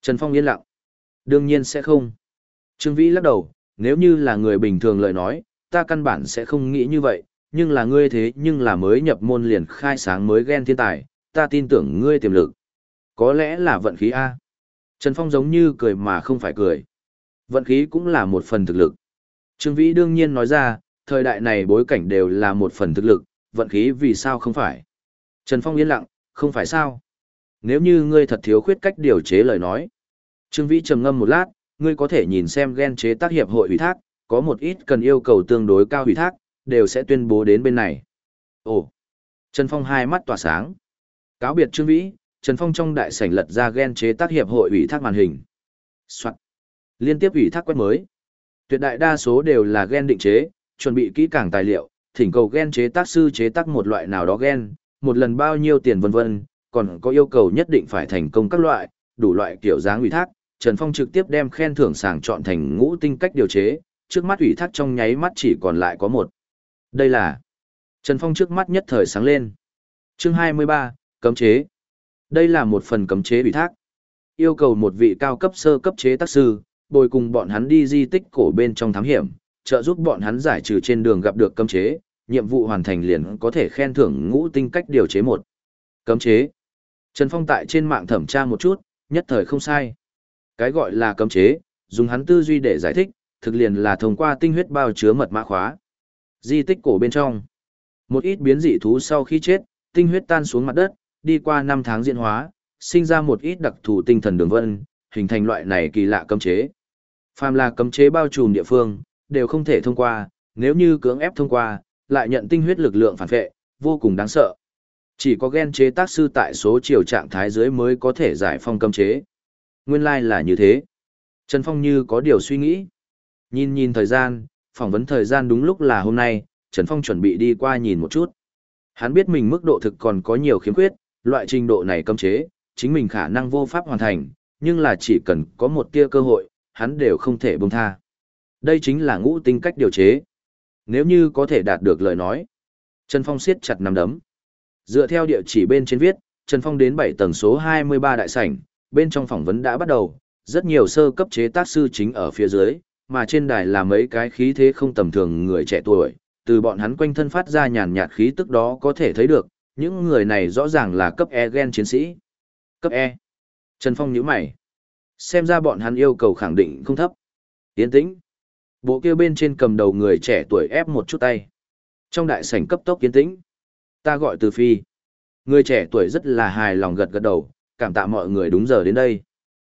Trần Phong yên lặng. Đương nhiên sẽ không. Trương Vĩ lắc đầu, nếu như là người bình thường lời nói, ta căn bản sẽ không nghĩ như vậy, nhưng là ngươi thế nhưng là mới nhập môn liền khai sáng mới ghen thiên tài, ta tin tưởng ngươi tiềm lực. Có lẽ là vận khí A. Trần Phong giống như cười mà không phải cười. Vận khí cũng là một phần thực lực. Trương Vĩ đương nhiên nói ra, thời đại này bối cảnh đều là một phần thực lực, vận khí vì sao không phải. Trần Phong yên lặng, không phải sao. Nếu như ngươi thật thiếu khuyết cách điều chế lời nói. Trương Vĩ trầm ngâm một lát, ngươi có thể nhìn xem ghen chế tác hiệp hội ủy thác, có một ít cần yêu cầu tương đối cao ủy thác, đều sẽ tuyên bố đến bên này. Ồ! Trần Phong hai mắt tỏa sáng. Cáo biệt Trương Vĩ, Trần Phong trong đại sảnh lật ra ghen chế tác hiệp hội ủy thác màn hình. Soạn. Liên tiếp ủy thác quét mới. Tuyệt đại đa số đều là ghen định chế, chuẩn bị kỹ càng tài liệu, thỉnh cầu ghen chế tác sư chế tác một loại nào đó ghen, một lần bao nhiêu tiền vân vân, còn có yêu cầu nhất định phải thành công các loại, đủ loại kiểu dáng ủy thác, Trần Phong trực tiếp đem khen thưởng sàng chọn thành ngũ tinh cách điều chế, trước mắt ủy thác trong nháy mắt chỉ còn lại có một. Đây là Trần Phong trước mắt nhất thời sáng lên. Chương 23, cấm chế. Đây là một phần cấm chế ủy thác. Yêu cầu một vị cao cấp sơ cấp chế tác sư, bồi cùng bọn hắn đi di tích cổ bên trong thám hiểm, trợ giúp bọn hắn giải trừ trên đường gặp được cấm chế, nhiệm vụ hoàn thành liền có thể khen thưởng ngũ tinh cách điều chế một. Cấm chế. Trần Phong tại trên mạng thẩm tra một chút, nhất thời không sai. Cái gọi là cấm chế, dùng hắn tư duy để giải thích, thực liền là thông qua tinh huyết bao chứa mật mã khóa. Di tích cổ bên trong. Một ít biến dị thú sau khi chết, tinh huyết tan xuống mặt đất, đi qua năm tháng diễn hóa, sinh ra một ít đặc thù tinh thần đường vân, hình thành loại này kỳ lạ cấm chế. Phàm là cấm chế bao trùm địa phương, đều không thể thông qua, nếu như cưỡng ép thông qua, lại nhận tinh huyết lực lượng phản vệ, vô cùng đáng sợ. Chỉ có gen chế tác sư tại số chiều trạng thái dưới mới có thể giải phong cấm chế. Nguyên lai like là như thế. Trần Phong như có điều suy nghĩ. Nhìn nhìn thời gian, phỏng vấn thời gian đúng lúc là hôm nay, Trần Phong chuẩn bị đi qua nhìn một chút. Hắn biết mình mức độ thực còn có nhiều khiếm khuyết, loại trình độ này cấm chế, chính mình khả năng vô pháp hoàn thành, nhưng là chỉ cần có một tia cơ hội, hắn đều không thể buông tha. Đây chính là ngũ tinh cách điều chế. Nếu như có thể đạt được lời nói. Trần Phong siết chặt nắm đấm. Dựa theo địa chỉ bên trên viết, Trần Phong đến 7 tầng số 23 đại sảnh, bên trong phỏng vấn đã bắt đầu, rất nhiều sơ cấp chế tác sư chính ở phía dưới, mà trên đài là mấy cái khí thế không tầm thường người trẻ tuổi, từ bọn hắn quanh thân phát ra nhàn nhạt khí tức đó có thể thấy được, những người này rõ ràng là cấp E gen chiến sĩ. Cấp E. Trần Phong nhíu mày. Xem ra bọn hắn yêu cầu khẳng định không thấp. Tiến tĩnh. Bộ kia bên trên cầm đầu người trẻ tuổi ép một chút tay. Trong đại sảnh cấp tốc kiến tĩnh. Ta gọi từ phi. Người trẻ tuổi rất là hài lòng gật gật đầu, cảm tạ mọi người đúng giờ đến đây.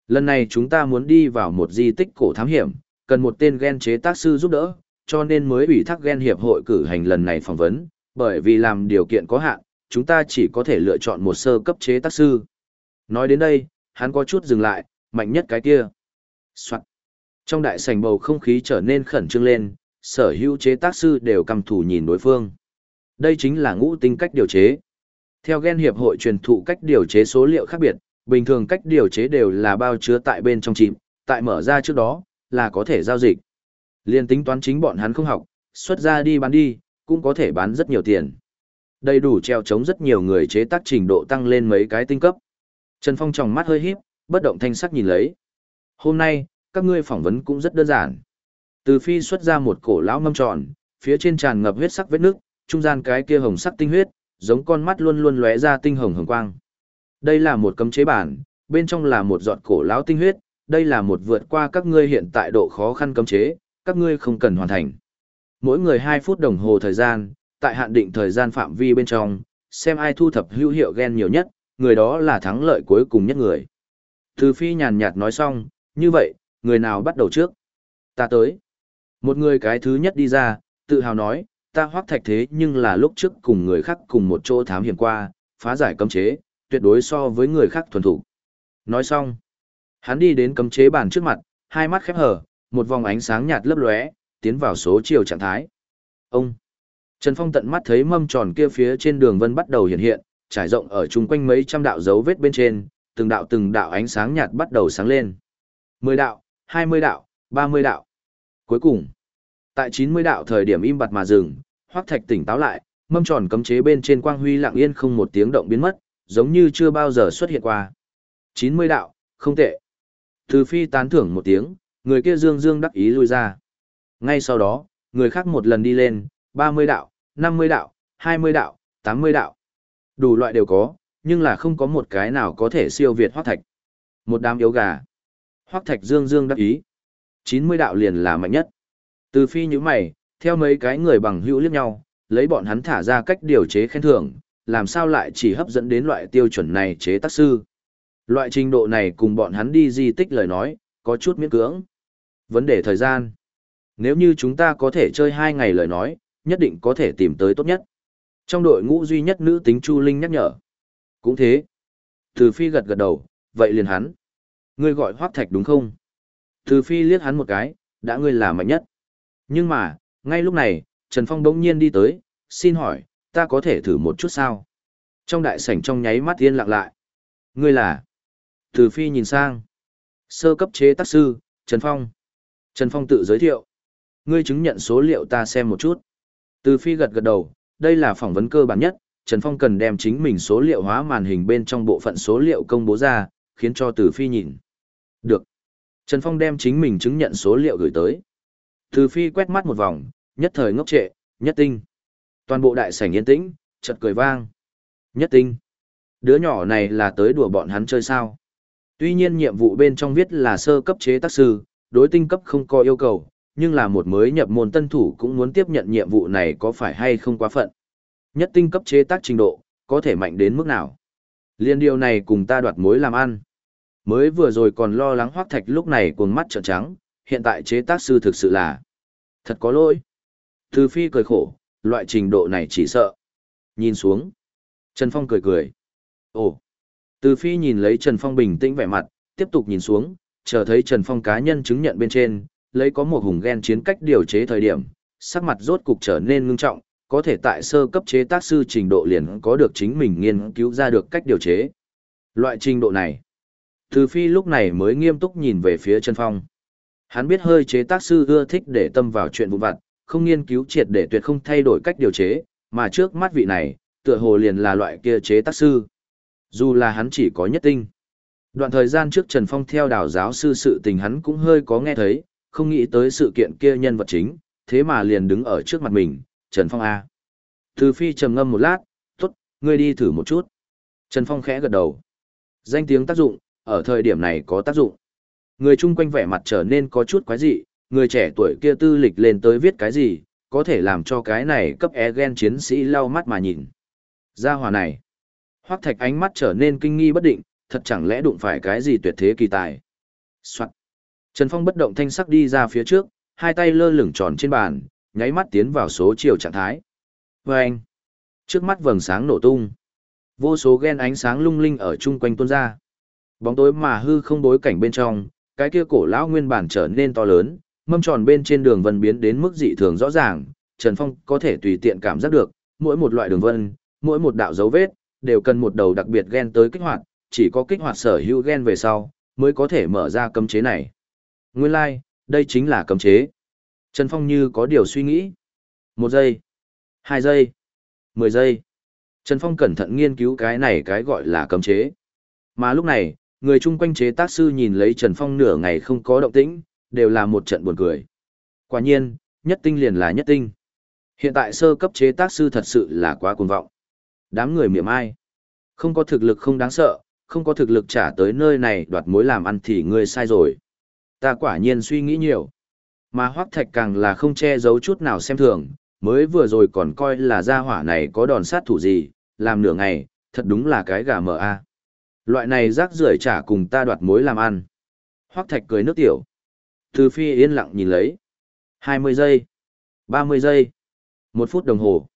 Lần này chúng ta muốn đi vào một di tích cổ thám hiểm, cần một tên gen chế tác sư giúp đỡ, cho nên mới ủy thác gen hiệp hội cử hành lần này phỏng vấn, bởi vì làm điều kiện có hạn, chúng ta chỉ có thể lựa chọn một sơ cấp chế tác sư. Nói đến đây, hắn có chút dừng lại, mạnh nhất cái kia. Soạn. Trong đại sảnh bầu không khí trở nên khẩn trương lên, sở hữu chế tác sư đều căm thủ nhìn đối phương. Đây chính là ngũ tinh cách điều chế. Theo gen hiệp hội truyền thụ cách điều chế số liệu khác biệt, bình thường cách điều chế đều là bao chứa tại bên trong chìm, tại mở ra trước đó, là có thể giao dịch. Liên tính toán chính bọn hắn không học, xuất ra đi bán đi, cũng có thể bán rất nhiều tiền. Đầy đủ treo chống rất nhiều người chế tác trình độ tăng lên mấy cái tinh cấp. Trần Phong tròng mắt hơi híp, bất động thanh sắc nhìn lấy. Hôm nay, các ngươi phỏng vấn cũng rất đơn giản. Từ phi xuất ra một cổ lão mâm tròn, phía trên tràn ngập huyết sắc vết nước, trung gian cái kia hồng sắc tinh huyết, giống con mắt luôn luôn lóe ra tinh hồng hồng quang. Đây là một cấm chế bản, bên trong là một giọt cổ lão tinh huyết, đây là một vượt qua các ngươi hiện tại độ khó khăn cấm chế, các ngươi không cần hoàn thành. Mỗi người 2 phút đồng hồ thời gian, tại hạn định thời gian phạm vi bên trong, xem ai thu thập hữu hiệu gen nhiều nhất, người đó là thắng lợi cuối cùng nhất người. Từ phi nhàn nhạt nói xong, như vậy, người nào bắt đầu trước? Ta tới. Một người cái thứ nhất đi ra, tự hào nói, ta hoác thạch thế nhưng là lúc trước cùng người khác cùng một chỗ thám hiểm qua, phá giải cấm chế, tuyệt đối so với người khác thuần thủ. Nói xong, hắn đi đến cấm chế bàn trước mặt, hai mắt khép hở, một vòng ánh sáng nhạt lấp lóe, tiến vào số chiều trạng thái. Ông Trần Phong tận mắt thấy mâm tròn kia phía trên đường vân bắt đầu hiện hiện, trải rộng ở chung quanh mấy trăm đạo dấu vết bên trên, từng đạo từng đạo ánh sáng nhạt bắt đầu sáng lên. Mười đạo, hai mươi đạo, ba mươi đạo. Cuối cùng, tại chín mươi đạo thời điểm im bặt mà dừng, Hoắc Thạch tỉnh táo lại, mâm tròn cấm chế bên trên quang huy lặng yên không một tiếng động biến mất, giống như chưa bao giờ xuất hiện qua. Chín mươi đạo, không tệ. Từ phi tán thưởng một tiếng, người kia dương dương đắc ý lui ra. Ngay sau đó, người khác một lần đi lên, ba mươi đạo, năm mươi đạo, hai mươi đạo, tám mươi đạo. Đủ loại đều có, nhưng là không có một cái nào có thể siêu việt Hoắc Thạch. Một đám yếu gà. Hoắc Thạch dương dương đắc ý. chín mươi đạo liền là mạnh nhất. Từ phi như mày, theo mấy cái người bằng hữu liếc nhau, lấy bọn hắn thả ra cách điều chế khen thưởng, làm sao lại chỉ hấp dẫn đến loại tiêu chuẩn này chế tác sư. Loại trình độ này cùng bọn hắn đi di tích lời nói, có chút miễn cưỡng. Vấn đề thời gian. Nếu như chúng ta có thể chơi hai ngày lời nói, nhất định có thể tìm tới tốt nhất. Trong đội ngũ duy nhất nữ tính Chu Linh nhắc nhở. Cũng thế. Từ Phi gật gật đầu, vậy liền hắn. Ngươi gọi Hoác Thạch đúng không? Từ Phi liếc hắn một cái, đã ngươi là mạnh nhất. Nhưng mà, ngay lúc này, Trần Phong đống nhiên đi tới, xin hỏi, ta có thể thử một chút sao? Trong đại sảnh trong nháy mắt yên lặng lại. Ngươi là? Từ Phi nhìn sang. Sơ cấp chế tác sư, Trần Phong. Trần Phong tự giới thiệu. Ngươi chứng nhận số liệu ta xem một chút. Từ Phi gật gật đầu, đây là phỏng vấn cơ bản nhất, Trần Phong cần đem chính mình số liệu hóa màn hình bên trong bộ phận số liệu công bố ra, khiến cho Từ Phi nhìn. Được. Trần Phong đem chính mình chứng nhận số liệu gửi tới. Từ Phi quét mắt một vòng, nhất thời ngốc trệ, nhất tinh. Toàn bộ đại sảnh yên tĩnh, chợt cười vang. Nhất tinh. Đứa nhỏ này là tới đùa bọn hắn chơi sao. Tuy nhiên nhiệm vụ bên trong viết là sơ cấp chế tác sư, đối tinh cấp không có yêu cầu, nhưng là một mới nhập môn tân thủ cũng muốn tiếp nhận nhiệm vụ này có phải hay không quá phận. Nhất tinh cấp chế tác trình độ, có thể mạnh đến mức nào. Liên điều này cùng ta đoạt mối làm ăn. Mới vừa rồi còn lo lắng hoác thạch lúc này cuồng mắt trợn trắng, hiện tại chế tác sư thực sự là thật có lỗi. Từ phi cười khổ, loại trình độ này chỉ sợ. Nhìn xuống. Trần Phong cười cười. Ồ. Từ phi nhìn lấy Trần Phong bình tĩnh vẻ mặt, tiếp tục nhìn xuống, chờ thấy Trần Phong cá nhân chứng nhận bên trên, lấy có một hùng ghen chiến cách điều chế thời điểm, sắc mặt rốt cục trở nên ngưng trọng, có thể tại sơ cấp chế tác sư trình độ liền có được chính mình nghiên cứu ra được cách điều chế. Loại trình độ này. Từ phi lúc này mới nghiêm túc nhìn về phía Trần Phong. Hắn biết hơi chế tác sư ưa thích để tâm vào chuyện vụ vặt, không nghiên cứu triệt để tuyệt không thay đổi cách điều chế, mà trước mắt vị này, tựa hồ liền là loại kia chế tác sư. Dù là hắn chỉ có nhất tinh. Đoạn thời gian trước Trần Phong theo đào giáo sư sự tình hắn cũng hơi có nghe thấy, không nghĩ tới sự kiện kia nhân vật chính, thế mà liền đứng ở trước mặt mình, Trần Phong A. Từ phi trầm ngâm một lát, tốt, ngươi đi thử một chút. Trần Phong khẽ gật đầu. Danh tiếng tác dụng, ở thời điểm này có tác dụng. Người chung quanh vẻ mặt trở nên có chút quái dị, người trẻ tuổi kia tư lịch lên tới viết cái gì, có thể làm cho cái này cấp e gen chiến sĩ lau mắt mà nhìn. Gia hòa này. Hoác thạch ánh mắt trở nên kinh nghi bất định, thật chẳng lẽ đụng phải cái gì tuyệt thế kỳ tài. Soạn. Trần Phong bất động thanh sắc đi ra phía trước, hai tay lơ lửng tròn trên bàn, nháy mắt tiến vào số chiều trạng thái. Và anh. Trước mắt vầng sáng nổ tung. Vô số gen ánh sáng lung linh ở chung quanh tuôn ra. Bóng tối mà hư không bối cảnh bên trong, cái kia cổ lão nguyên bản trở nên to lớn, mâm tròn bên trên đường vân biến đến mức dị thường rõ ràng, Trần Phong có thể tùy tiện cảm giác được, mỗi một loại đường vân, mỗi một đạo dấu vết, đều cần một đầu đặc biệt gen tới kích hoạt, chỉ có kích hoạt sở hữu gen về sau, mới có thể mở ra cấm chế này. Nguyên lai, like, đây chính là cấm chế. Trần Phong như có điều suy nghĩ. Một giây, hai giây, mười giây. Trần Phong cẩn thận nghiên cứu cái này cái gọi là cấm chế. Mà lúc này, người chung quanh chế tác sư nhìn lấy Trần Phong nửa ngày không có động tĩnh, đều là một trận buồn cười. Quả nhiên, nhất tinh liền là nhất tinh. Hiện tại sơ cấp chế tác sư thật sự là quá cuồng vọng. Đám người miệng ai. Không có thực lực không đáng sợ, không có thực lực trả tới nơi này đoạt mối làm ăn thì ngươi sai rồi. Ta quả nhiên suy nghĩ nhiều. Mà hoác thạch càng là không che giấu chút nào xem thường, mới vừa rồi còn coi là gia hỏa này có đòn sát thủ gì, làm nửa ngày, thật đúng là cái gà mờ a. Loại này rác rưởi trả cùng ta đoạt mối làm ăn. Hoác thạch cười nước tiểu. Từ phi yên lặng nhìn lấy. 20 giây. 30 giây. Một phút đồng hồ.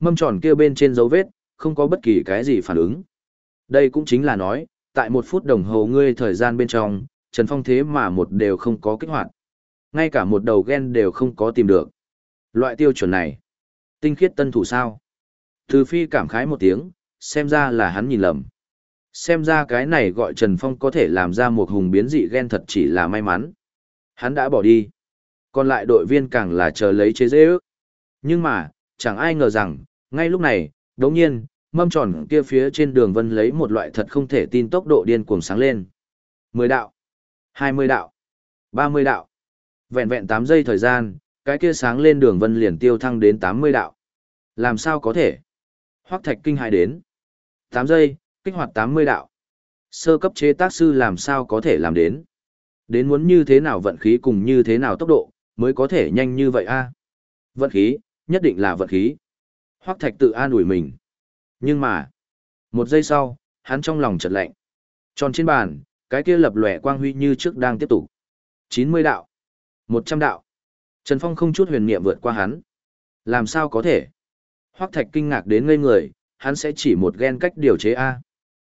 Mâm tròn kia bên trên dấu vết, không có bất kỳ cái gì phản ứng. Đây cũng chính là nói, tại một phút đồng hồ ngươi thời gian bên trong, Trần Phong thế mà một đều không có kích hoạt. Ngay cả một đầu gen đều không có tìm được. Loại tiêu chuẩn này. Tinh khiết tân thủ sao. Từ phi cảm khái một tiếng, xem ra là hắn nhìn lầm. Xem ra cái này gọi Trần Phong có thể làm ra một hùng biến dị gen thật chỉ là may mắn. Hắn đã bỏ đi. Còn lại đội viên càng là chờ lấy chế dễ ước. Nhưng mà, chẳng ai ngờ rằng, ngay lúc này, đống nhiên, mâm tròn kia phía trên đường vân lấy một loại thật không thể tin tốc độ điên cuồng sáng lên. 10 đạo, 20 đạo, 30 đạo. Vẹn vẹn tám giây thời gian, cái kia sáng lên đường vân liền tiêu thăng đến 80 đạo. Làm sao có thể? Hoắc Thạch kinh hãi đến. Tám giây, kích hoạt 80 đạo. Sơ cấp chế tác sư làm sao có thể làm đến? Đến muốn như thế nào vận khí cùng như thế nào tốc độ, mới có thể nhanh như vậy a? Vận khí, nhất định là vận khí. Hoắc Thạch tự an ủi mình. Nhưng mà, một giây sau, hắn trong lòng chợt lạnh. Tròn trên bàn, cái kia lập lòe quang huy như trước đang tiếp tục. 90 đạo, 100 đạo. Trần Phong không chút huyền niệm vượt qua hắn. Làm sao có thể? Hoắc Thạch kinh ngạc đến ngây người, hắn sẽ chỉ một gen cách điều chế A.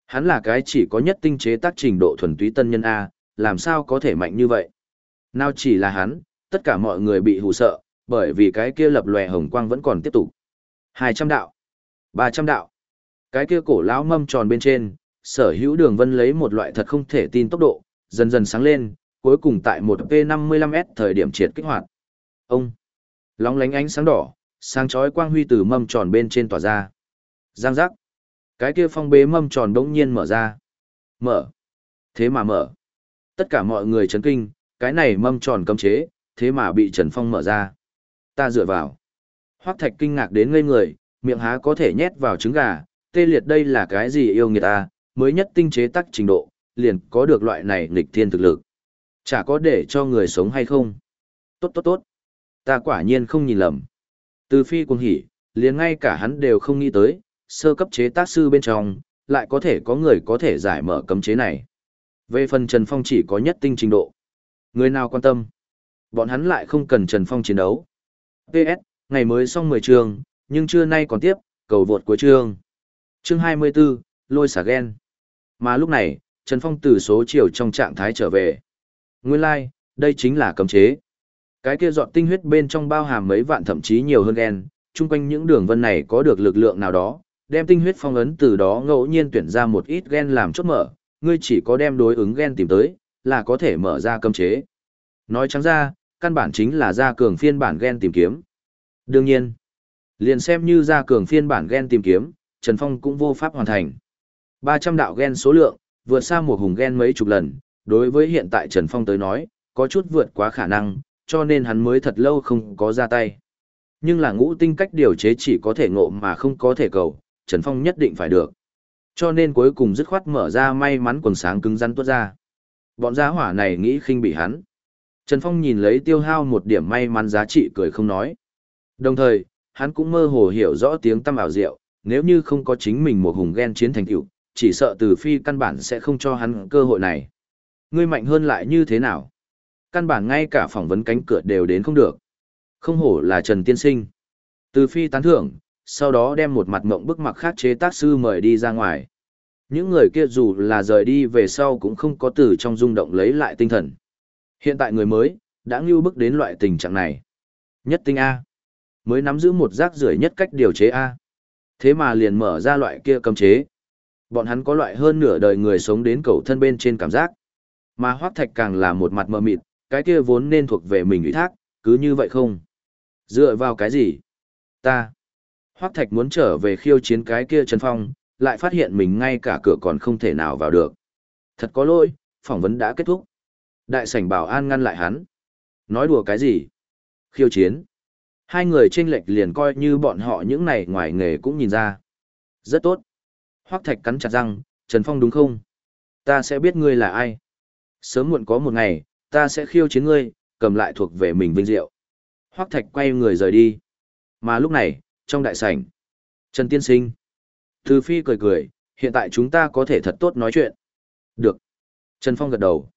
Hắn là cái chỉ có nhất tinh chế tác trình độ thuần túy tân nhân A, làm sao có thể mạnh như vậy? Nào chỉ là hắn, tất cả mọi người bị hù sợ, bởi vì cái kia lập lòe hồng quang vẫn còn tiếp tục. 200 đạo, 300 đạo. Cái kia cổ lão mâm tròn bên trên, sở hữu đường vân lấy một loại thật không thể tin tốc độ, dần dần sáng lên, cuối cùng tại một P55S thời điểm triệt kích hoạt. Ông, lóng lánh ánh sáng đỏ, sáng chói quang huy từ mâm tròn bên trên tỏa ra. Giang giác. Cái kia phong bế mâm tròn đống nhiên mở ra. Mở. Thế mà mở. Tất cả mọi người chấn kinh, cái này mâm tròn cấm chế, thế mà bị Trần Phong mở ra. Ta dựa vào. Hoắc Thạch kinh ngạc đến ngây người, miệng há có thể nhét vào trứng gà, tê liệt đây là cái gì yêu nghiệt ta, mới nhất tinh chế tắc trình độ, liền có được loại này nghịch thiên thực lực. Chả có để cho người sống hay không. Tốt tốt tốt. Ta quả nhiên không nhìn lầm. Từ phi cuồng hỉ, liền ngay cả hắn đều không nghĩ tới, sơ cấp chế tác sư bên trong, lại có thể có người có thể giải mở cấm chế này. Về phần Trần Phong chỉ có nhất tinh trình độ. Người nào quan tâm? Bọn hắn lại không cần Trần Phong chiến đấu. PS, ngày mới xong 10 trường, nhưng trưa nay còn tiếp, cầu vượt cuối chương. Chương 24, lôi xả ghen. Mà lúc này, Trần Phong từ số chiều trong trạng thái trở về. Nguyên lai, like, đây chính là cấm chế. Cái kia dọn tinh huyết bên trong bao hàm mấy vạn thậm chí nhiều hơn gen, chung quanh những đường vân này có được lực lượng nào đó, đem tinh huyết phong ấn từ đó ngẫu nhiên tuyển ra một ít gen làm chốt mở, ngươi chỉ có đem đối ứng gen tìm tới, là có thể mở ra cấm chế. Nói trắng ra, căn bản chính là ra cường phiên bản gen tìm kiếm. Đương nhiên, liền xem như ra cường phiên bản gen tìm kiếm, Trần Phong cũng vô pháp hoàn thành. 300 đạo gen số lượng, vượt xa một hùng gen mấy chục lần, đối với hiện tại Trần Phong tới nói, có chút vượt quá khả năng, cho nên hắn mới thật lâu không có ra tay. Nhưng là ngũ tinh cách điều chế chỉ có thể ngộ mà không có thể cầu, Trần Phong nhất định phải được. Cho nên cuối cùng dứt khoát mở ra may mắn quần sáng cứng rắn tuốt ra. Bọn gia hỏa này nghĩ khinh bị hắn. Trần Phong nhìn lấy tiêu hao một điểm may mắn giá trị cười không nói. Đồng thời, hắn cũng mơ hồ hiểu rõ tiếng tâm ảo diệu, nếu như không có chính mình một hùng ghen chiến thành tựu, chỉ sợ từ phi căn bản sẽ không cho hắn cơ hội này. Ngươi mạnh hơn lại như thế nào? Căn bản ngay cả phỏng vấn cánh cửa đều đến không được. Không hổ là Trần Tiên Sinh. Từ phi tán thưởng, sau đó đem một mặt mộng bức mặc khác chế tác sư mời đi ra ngoài. Những người kia dù là rời đi về sau cũng không có từ trong rung động lấy lại tinh thần. Hiện tại người mới, đã ngưu bức đến loại tình trạng này. Nhất tinh A. Mới nắm giữ một rác rưởi nhất cách điều chế A. Thế mà liền mở ra loại kia cấm chế. Bọn hắn có loại hơn nửa đời người sống đến cầu thân bên trên cảm giác. Mà hoác thạch càng là một mặt mờ mịt, cái kia vốn nên thuộc về mình ủy thác, cứ như vậy không? Dựa vào cái gì? Ta. Hoác thạch muốn trở về khiêu chiến cái kia Trần Phong, lại phát hiện mình ngay cả cửa còn không thể nào vào được. Thật có lỗi, phỏng vấn đã kết thúc. Đại sảnh bảo an ngăn lại hắn. Nói đùa cái gì? Khiêu chiến. Hai người chênh lệch liền coi như bọn họ những này ngoài nghề cũng nhìn ra. Rất tốt. Hoác thạch cắn chặt răng, Trần Phong đúng không? Ta sẽ biết ngươi là ai. Sớm muộn có một ngày, ta sẽ khiêu chiến ngươi, cầm lại thuộc về mình vinh diệu. Hoác thạch quay người rời đi. Mà lúc này, trong đại sảnh, Trần Tiên Sinh. Từ Phi cười cười, hiện tại chúng ta có thể thật tốt nói chuyện. Được. Trần Phong gật đầu.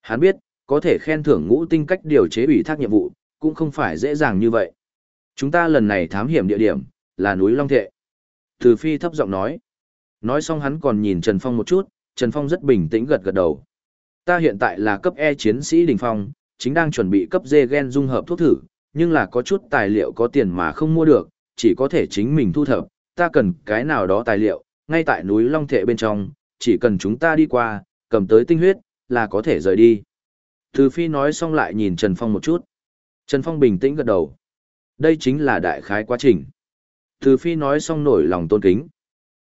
Hắn biết, có thể khen thưởng ngũ tinh cách điều chế ủy thác nhiệm vụ, cũng không phải dễ dàng như vậy. Chúng ta lần này thám hiểm địa điểm, là núi Long Thệ. Từ Phi thấp giọng nói. Nói xong hắn còn nhìn Trần Phong một chút, Trần Phong rất bình tĩnh gật gật đầu. Ta hiện tại là cấp E chiến sĩ đỉnh phong, chính đang chuẩn bị cấp D gen dung hợp thuốc thử, nhưng là có chút tài liệu có tiền mà không mua được, chỉ có thể chính mình thu thập, ta cần cái nào đó tài liệu, ngay tại núi Long Thệ bên trong, chỉ cần chúng ta đi qua, cầm tới tinh huyết, là có thể rời đi. Từ Phi nói xong lại nhìn Trần Phong một chút. Trần Phong bình tĩnh gật đầu. Đây chính là đại khái quá trình. Từ Phi nói xong nổi lòng tôn kính.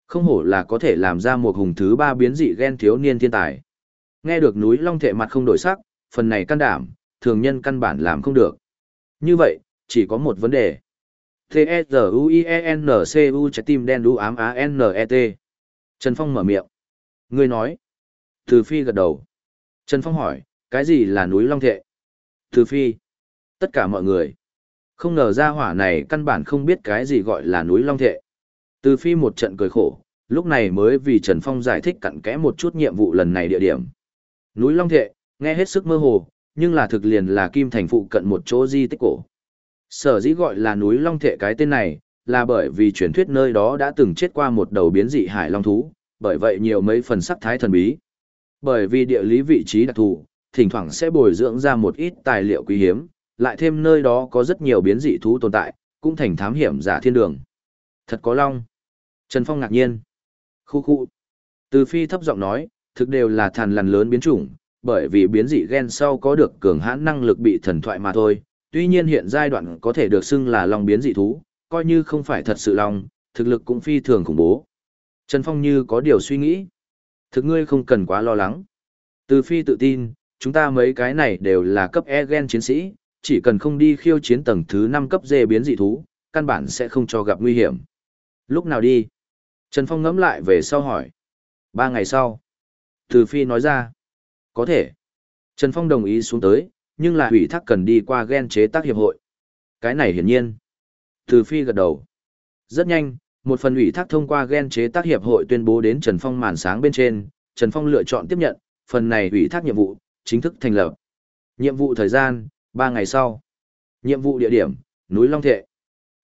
Không hổ là có thể làm ra một hùng thứ ba biến dị ghen thiếu niên thiên tài. Nghe được núi Long Thệ mặt không đổi sắc, phần này căn đảm, thường nhân căn bản làm không được. Như vậy, chỉ có một vấn đề. T-E-Z-U-I-E-N-C-U trái tim đen đu ám A-N-E-T. Trần Phong mở miệng. Người nói. Từ Phi gật đầu. Trần Phong hỏi, cái gì là núi Long Thệ? Từ Phi. Tất cả mọi người. Không ngờ ra hỏa này căn bản không biết cái gì gọi là núi Long Thệ. Từ Phi một trận cười khổ, lúc này mới vì Trần Phong giải thích cặn kẽ một chút nhiệm vụ lần này địa điểm. Núi Long Thệ, nghe hết sức mơ hồ, nhưng là thực liền là Kim Thành phụ cận một chỗ di tích cổ. Sở dĩ gọi là núi Long Thệ cái tên này, là bởi vì truyền thuyết nơi đó đã từng chết qua một đầu biến dị hải long thú, bởi vậy nhiều mấy phần sắc thái thần bí. Bởi vì địa lý vị trí đặc thù, thỉnh thoảng sẽ bồi dưỡng ra một ít tài liệu quý hiếm, lại thêm nơi đó có rất nhiều biến dị thú tồn tại, cũng thành thám hiểm giả thiên đường. Thật có long. Trần Phong ngạc nhiên. Khu khu. Từ phi thấp giọng nói, thực đều là thàn lằn lớn biến chủng, bởi vì biến dị gen sau có được cường hãn năng lực bị thần thoại mà thôi. Tuy nhiên hiện giai đoạn có thể được xưng là long biến dị thú, coi như không phải thật sự long, thực lực cũng phi thường khủng bố. Trần Phong như có điều suy nghĩ. Thực ngươi không cần quá lo lắng. Từ phi tự tin, chúng ta mấy cái này đều là cấp E gen chiến sĩ, chỉ cần không đi khiêu chiến tầng thứ 5 cấp D biến dị thú, căn bản sẽ không cho gặp nguy hiểm. Lúc nào đi? Trần Phong ngẫm lại về sau hỏi. Ba ngày sau. Từ Phi nói ra. Có thể. Trần Phong đồng ý xuống tới, nhưng là hủy thác cần đi qua gen chế tác hiệp hội. Cái này hiển nhiên. Từ Phi gật đầu. Rất nhanh, một phần ủy thác thông qua gen chế tác hiệp hội tuyên bố đến Trần Phong màn sáng bên trên, Trần Phong lựa chọn tiếp nhận, phần này ủy thác nhiệm vụ, chính thức thành lập. Nhiệm vụ thời gian, 3 ngày sau. Nhiệm vụ địa điểm, núi Long Thệ.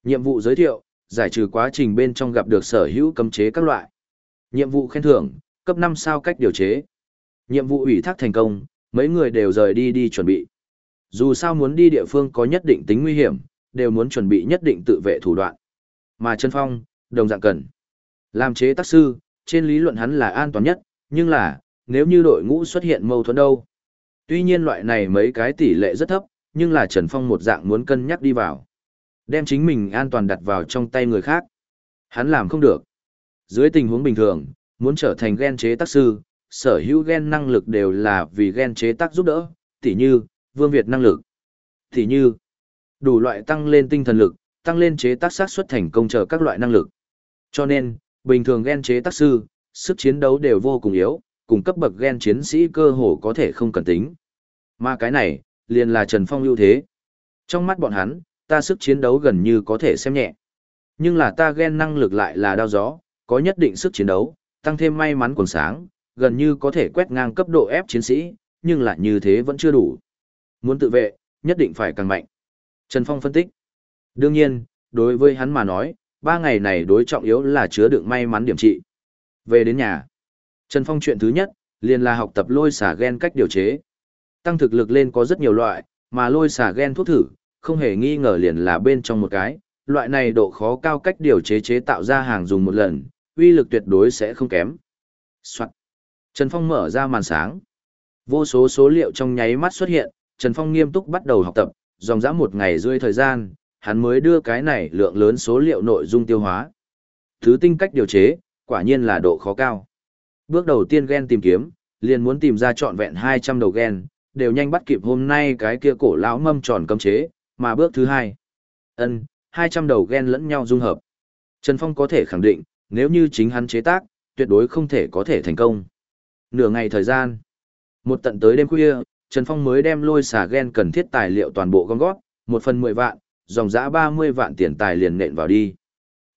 Nhiệm vụ giới thiệu, giải trừ quá trình bên trong gặp được sở hữu cấm chế các loại. Nhiệm vụ khen thưởng, cấp 5 sao cách điều chế. Nhiệm vụ ủy thác thành công, mấy người đều rời đi đi chuẩn bị. Dù sao muốn đi địa phương có nhất định tính nguy hiểm, đều muốn chuẩn bị nhất định tự vệ thủ đoạn. Mà Trần Phong, đồng dạng cần. Làm chế tác sư, trên lý luận hắn là an toàn nhất, nhưng là, nếu như đội ngũ xuất hiện mâu thuẫn đâu. Tuy nhiên loại này mấy cái tỷ lệ rất thấp, nhưng là Trần Phong một dạng muốn cân nhắc đi vào. Đem chính mình an toàn đặt vào trong tay người khác. Hắn làm không được. Dưới tình huống bình thường, muốn trở thành gen chế tác sư, sở hữu gen năng lực đều là vì gen chế tác giúp đỡ, tỉ như, vương Việt năng lực. thì như, đủ loại tăng lên tinh thần lực, tăng lên chế tác sát xuất thành công chờ các loại năng lực. Cho nên, bình thường gen chế tác sư, sức chiến đấu đều vô cùng yếu, cùng cấp bậc gen chiến sĩ cơ hồ có thể không cần tính. Mà cái này, liền là Trần Phong ưu thế. Trong mắt bọn hắn, ta sức chiến đấu gần như có thể xem nhẹ. Nhưng là ta gen năng lực lại là đao gió, có nhất định sức chiến đấu, tăng thêm may mắn quần sáng, gần như có thể quét ngang cấp độ ép chiến sĩ, nhưng lại như thế vẫn chưa đủ. Muốn tự vệ, nhất định phải càng mạnh. Trần Phong phân tích. Đương nhiên, đối với hắn mà nói, ba ngày này đối trọng yếu là chứa đựng may mắn điểm trị. Về đến nhà, Trần Phong chuyện thứ nhất, liền là học tập lôi xả gen cách điều chế. Tăng thực lực lên có rất nhiều loại, mà lôi xả gen thuốc thử, không hề nghi ngờ liền là bên trong một cái, loại này độ khó cao cách điều chế chế tạo ra hàng dùng một lần, uy lực tuyệt đối sẽ không kém. Soạn. Trần Phong mở ra màn sáng. Vô số số liệu trong nháy mắt xuất hiện, Trần Phong nghiêm túc bắt đầu học tập, dòng dã một ngày rưỡi thời gian, hắn mới đưa cái này lượng lớn số liệu nội dung tiêu hóa. Thứ tinh cách điều chế, quả nhiên là độ khó cao. Bước đầu tiên gen tìm kiếm, liền muốn tìm ra trọn vẹn 200 đầu gen, đều nhanh bắt kịp hôm nay cái kia cổ lão mâm tròn cấm chế, mà bước thứ hai. ân 200 đầu gen lẫn nhau dung hợp. Trần Phong có thể khẳng định, nếu như chính hắn chế tác, tuyệt đối không thể có thể thành công. Nửa ngày thời gian, một tận tới đêm khuya, Trần Phong mới đem lôi xả gen cần thiết tài liệu toàn bộ gom góp, một phần 10 vạn, dòng dã 30 vạn tiền tài liền nện vào đi.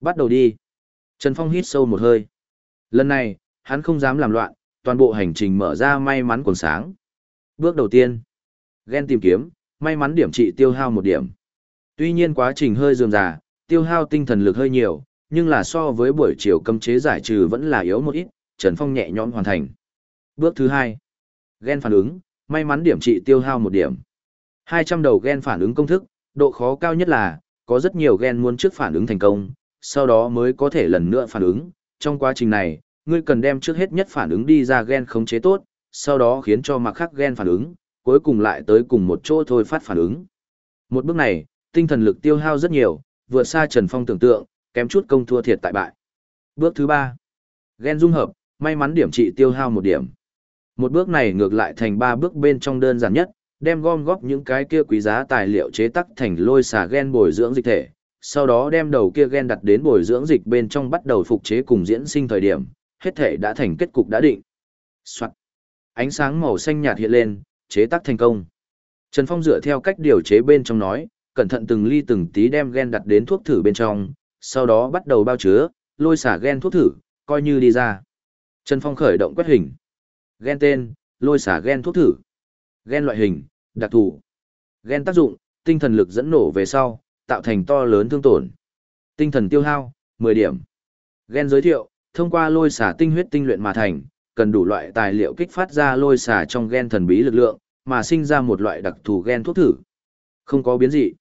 Bắt đầu đi. Trần Phong hít sâu một hơi. Lần này, hắn không dám làm loạn, toàn bộ hành trình mở ra may mắn còn sáng. Bước đầu tiên, gen tìm kiếm, may mắn điểm trị tiêu hao một điểm. Tuy nhiên quá trình hơi dườm già, tiêu hao tinh thần lực hơi nhiều, nhưng là so với buổi chiều cấm chế giải trừ vẫn là yếu một ít, Trần Phong nhẹ nhõm hoàn thành. Bước thứ hai, gen phản ứng, may mắn điểm trị tiêu hao một điểm. 200 đầu gen phản ứng công thức, độ khó cao nhất là, có rất nhiều gen muốn trước phản ứng thành công, sau đó mới có thể lần nữa phản ứng. Trong quá trình này, ngươi cần đem trước hết nhất phản ứng đi ra gen khống chế tốt, sau đó khiến cho mặc khác gen phản ứng, cuối cùng lại tới cùng một chỗ thôi phát phản ứng. Một bước này, tinh thần lực tiêu hao rất nhiều, vượt xa Trần Phong tưởng tượng, kém chút công thua thiệt tại bại. Bước thứ ba, gen dung hợp, may mắn điểm trị tiêu hao một điểm. Một bước này ngược lại thành ba bước bên trong đơn giản nhất, đem gom góp những cái kia quý giá tài liệu chế tác thành lôi xà gen bồi dưỡng dịch thể, sau đó đem đầu kia gen đặt đến bồi dưỡng dịch bên trong bắt đầu phục chế cùng diễn sinh thời điểm, hết thể đã thành kết cục đã định. Soạn. Ánh sáng màu xanh nhạt hiện lên, chế tác thành công. Trần Phong dựa theo cách điều chế bên trong nói, cẩn thận từng ly từng tí đem gen đặt đến thuốc thử bên trong, sau đó bắt đầu bao chứa, lôi xả gen thuốc thử, coi như đi ra. Trần Phong khởi động quét hình. Gen tên, lôi xả gen thuốc thử. Gen loại hình, đặc thù. Gen tác dụng, tinh thần lực dẫn nổ về sau, tạo thành to lớn thương tổn. Tinh thần tiêu hao, 10 điểm. Gen giới thiệu, thông qua lôi xả tinh huyết tinh luyện mà thành, cần đủ loại tài liệu kích phát ra lôi xả trong gen thần bí lực lượng, mà sinh ra một loại đặc thù gen thuốc thử. Không có biến dị.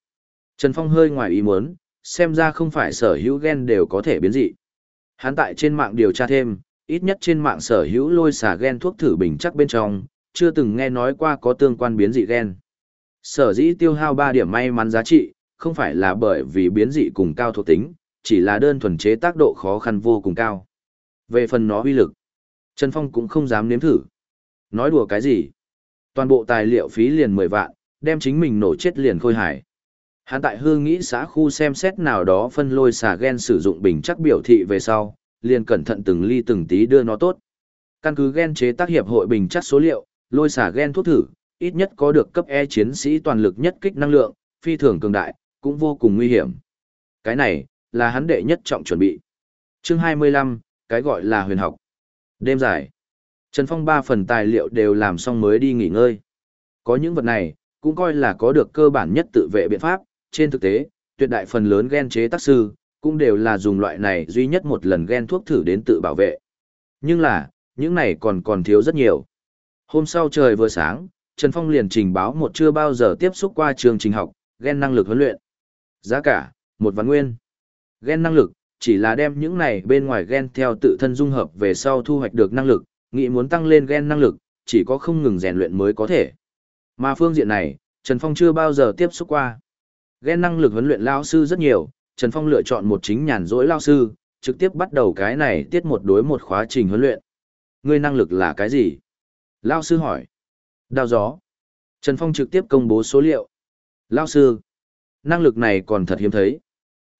Trần Phong hơi ngoài ý muốn, xem ra không phải sở hữu gen đều có thể biến dị. Hắn tại trên mạng điều tra thêm, ít nhất trên mạng sở hữu lôi xả gen thuốc thử bình chắc bên trong, chưa từng nghe nói qua có tương quan biến dị gen. Sở dĩ tiêu hao 3 điểm may mắn giá trị, không phải là bởi vì biến dị cùng cao thuộc tính, chỉ là đơn thuần chế tác độ khó khăn vô cùng cao. Về phần nó uy lực, Trần Phong cũng không dám nếm thử. Nói đùa cái gì? Toàn bộ tài liệu phí liền 10 vạn, đem chính mình nổ chết liền khôi hải. Hắn tại hương nghĩ xã khu xem xét nào đó phân lôi xà gen sử dụng bình chắc biểu thị về sau, liền cẩn thận từng ly từng tí đưa nó tốt. Căn cứ gen chế tác hiệp hội bình chắc số liệu, lôi xả gen thuốc thử, ít nhất có được cấp E chiến sĩ toàn lực nhất kích năng lượng, phi thường cường đại, cũng vô cùng nguy hiểm. Cái này, là hắn đệ nhất trọng chuẩn bị. Chương 25, cái gọi là huyền học. Đêm dài. Trần Phong ba phần tài liệu đều làm xong mới đi nghỉ ngơi. Có những vật này, cũng coi là có được cơ bản nhất tự vệ biện pháp, trên thực tế, tuyệt đại phần lớn gen chế tác sư, cũng đều là dùng loại này duy nhất một lần gen thuốc thử đến tự bảo vệ. Nhưng là, những này còn còn thiếu rất nhiều. Hôm sau trời vừa sáng, Trần Phong liền trình báo một chưa bao giờ tiếp xúc qua trường trình học, gen năng lực huấn luyện. Giá cả, một vạn nguyên. Gen năng lực, chỉ là đem những này bên ngoài gen theo tự thân dung hợp về sau thu hoạch được năng lực, nghĩ muốn tăng lên gen năng lực, chỉ có không ngừng rèn luyện mới có thể. Mà phương diện này, Trần Phong chưa bao giờ tiếp xúc qua. Gen năng lực huấn luyện lao sư rất nhiều, Trần Phong lựa chọn một chính nhàn rỗi lao sư, trực tiếp bắt đầu cái này tiết một đối một khóa trình huấn luyện. Ngươi năng lực là cái gì? Lao sư hỏi. Đao gió. Trần Phong trực tiếp công bố số liệu. Lao sư. Năng lực này còn thật hiếm thấy.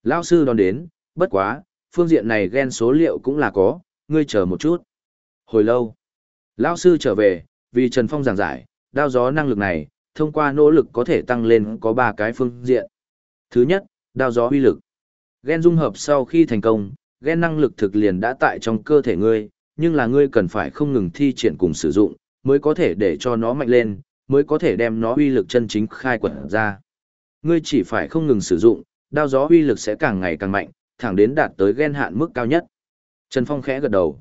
Lao sư đón đến, bất quá, phương diện này ghen số liệu cũng là có, ngươi chờ một chút. Hồi lâu. Lao sư trở về, vì Trần Phong giảng giải, đao gió năng lực này, thông qua nỗ lực có thể tăng lên có ba cái phương diện. Thứ nhất, đao gió uy lực. Gen dung hợp sau khi thành công, gen năng lực thực liền đã tại trong cơ thể ngươi, nhưng là ngươi cần phải không ngừng thi triển cùng sử dụng, mới có thể để cho nó mạnh lên, mới có thể đem nó uy lực chân chính khai quật ra. Ngươi chỉ phải không ngừng sử dụng, đao gió uy lực sẽ càng ngày càng mạnh, thẳng đến đạt tới gen hạn mức cao nhất. Trần Phong khẽ gật đầu.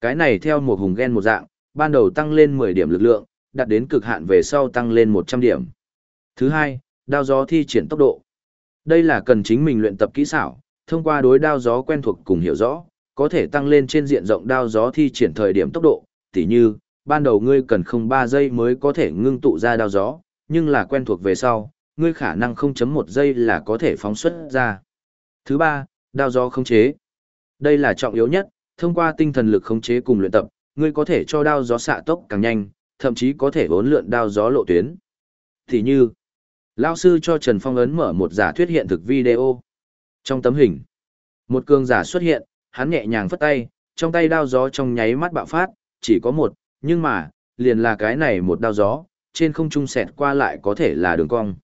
Cái này theo một hùng gen một dạng, ban đầu tăng lên 10 điểm lực lượng, đạt đến cực hạn về sau tăng lên 100 điểm. Thứ hai, đao gió thi triển tốc độ. Đây là cần chính mình luyện tập kỹ xảo, thông qua đối đao gió quen thuộc cùng hiểu rõ, có thể tăng lên trên diện rộng đao gió thi triển thời điểm tốc độ, tỉ như, ban đầu ngươi cần không ba giây mới có thể ngưng tụ ra đao gió, nhưng là quen thuộc về sau, ngươi khả năng 0.1 giây là có thể phóng xuất ra. Thứ ba, đao gió khống chế. Đây là trọng yếu nhất, thông qua tinh thần lực khống chế cùng luyện tập, ngươi có thể cho đao gió xạ tốc càng nhanh, thậm chí có thể vốn lượn đao gió lộ tuyến. Thì như, lão sư cho Trần Phong ấn mở một giả thuyết hiện thực video. Trong tấm hình, một cường giả xuất hiện, hắn nhẹ nhàng phất tay, trong tay đao gió trong nháy mắt bạo phát, chỉ có một, nhưng mà, liền là cái này một đao gió, trên không trung xẹt qua lại có thể là đường cong.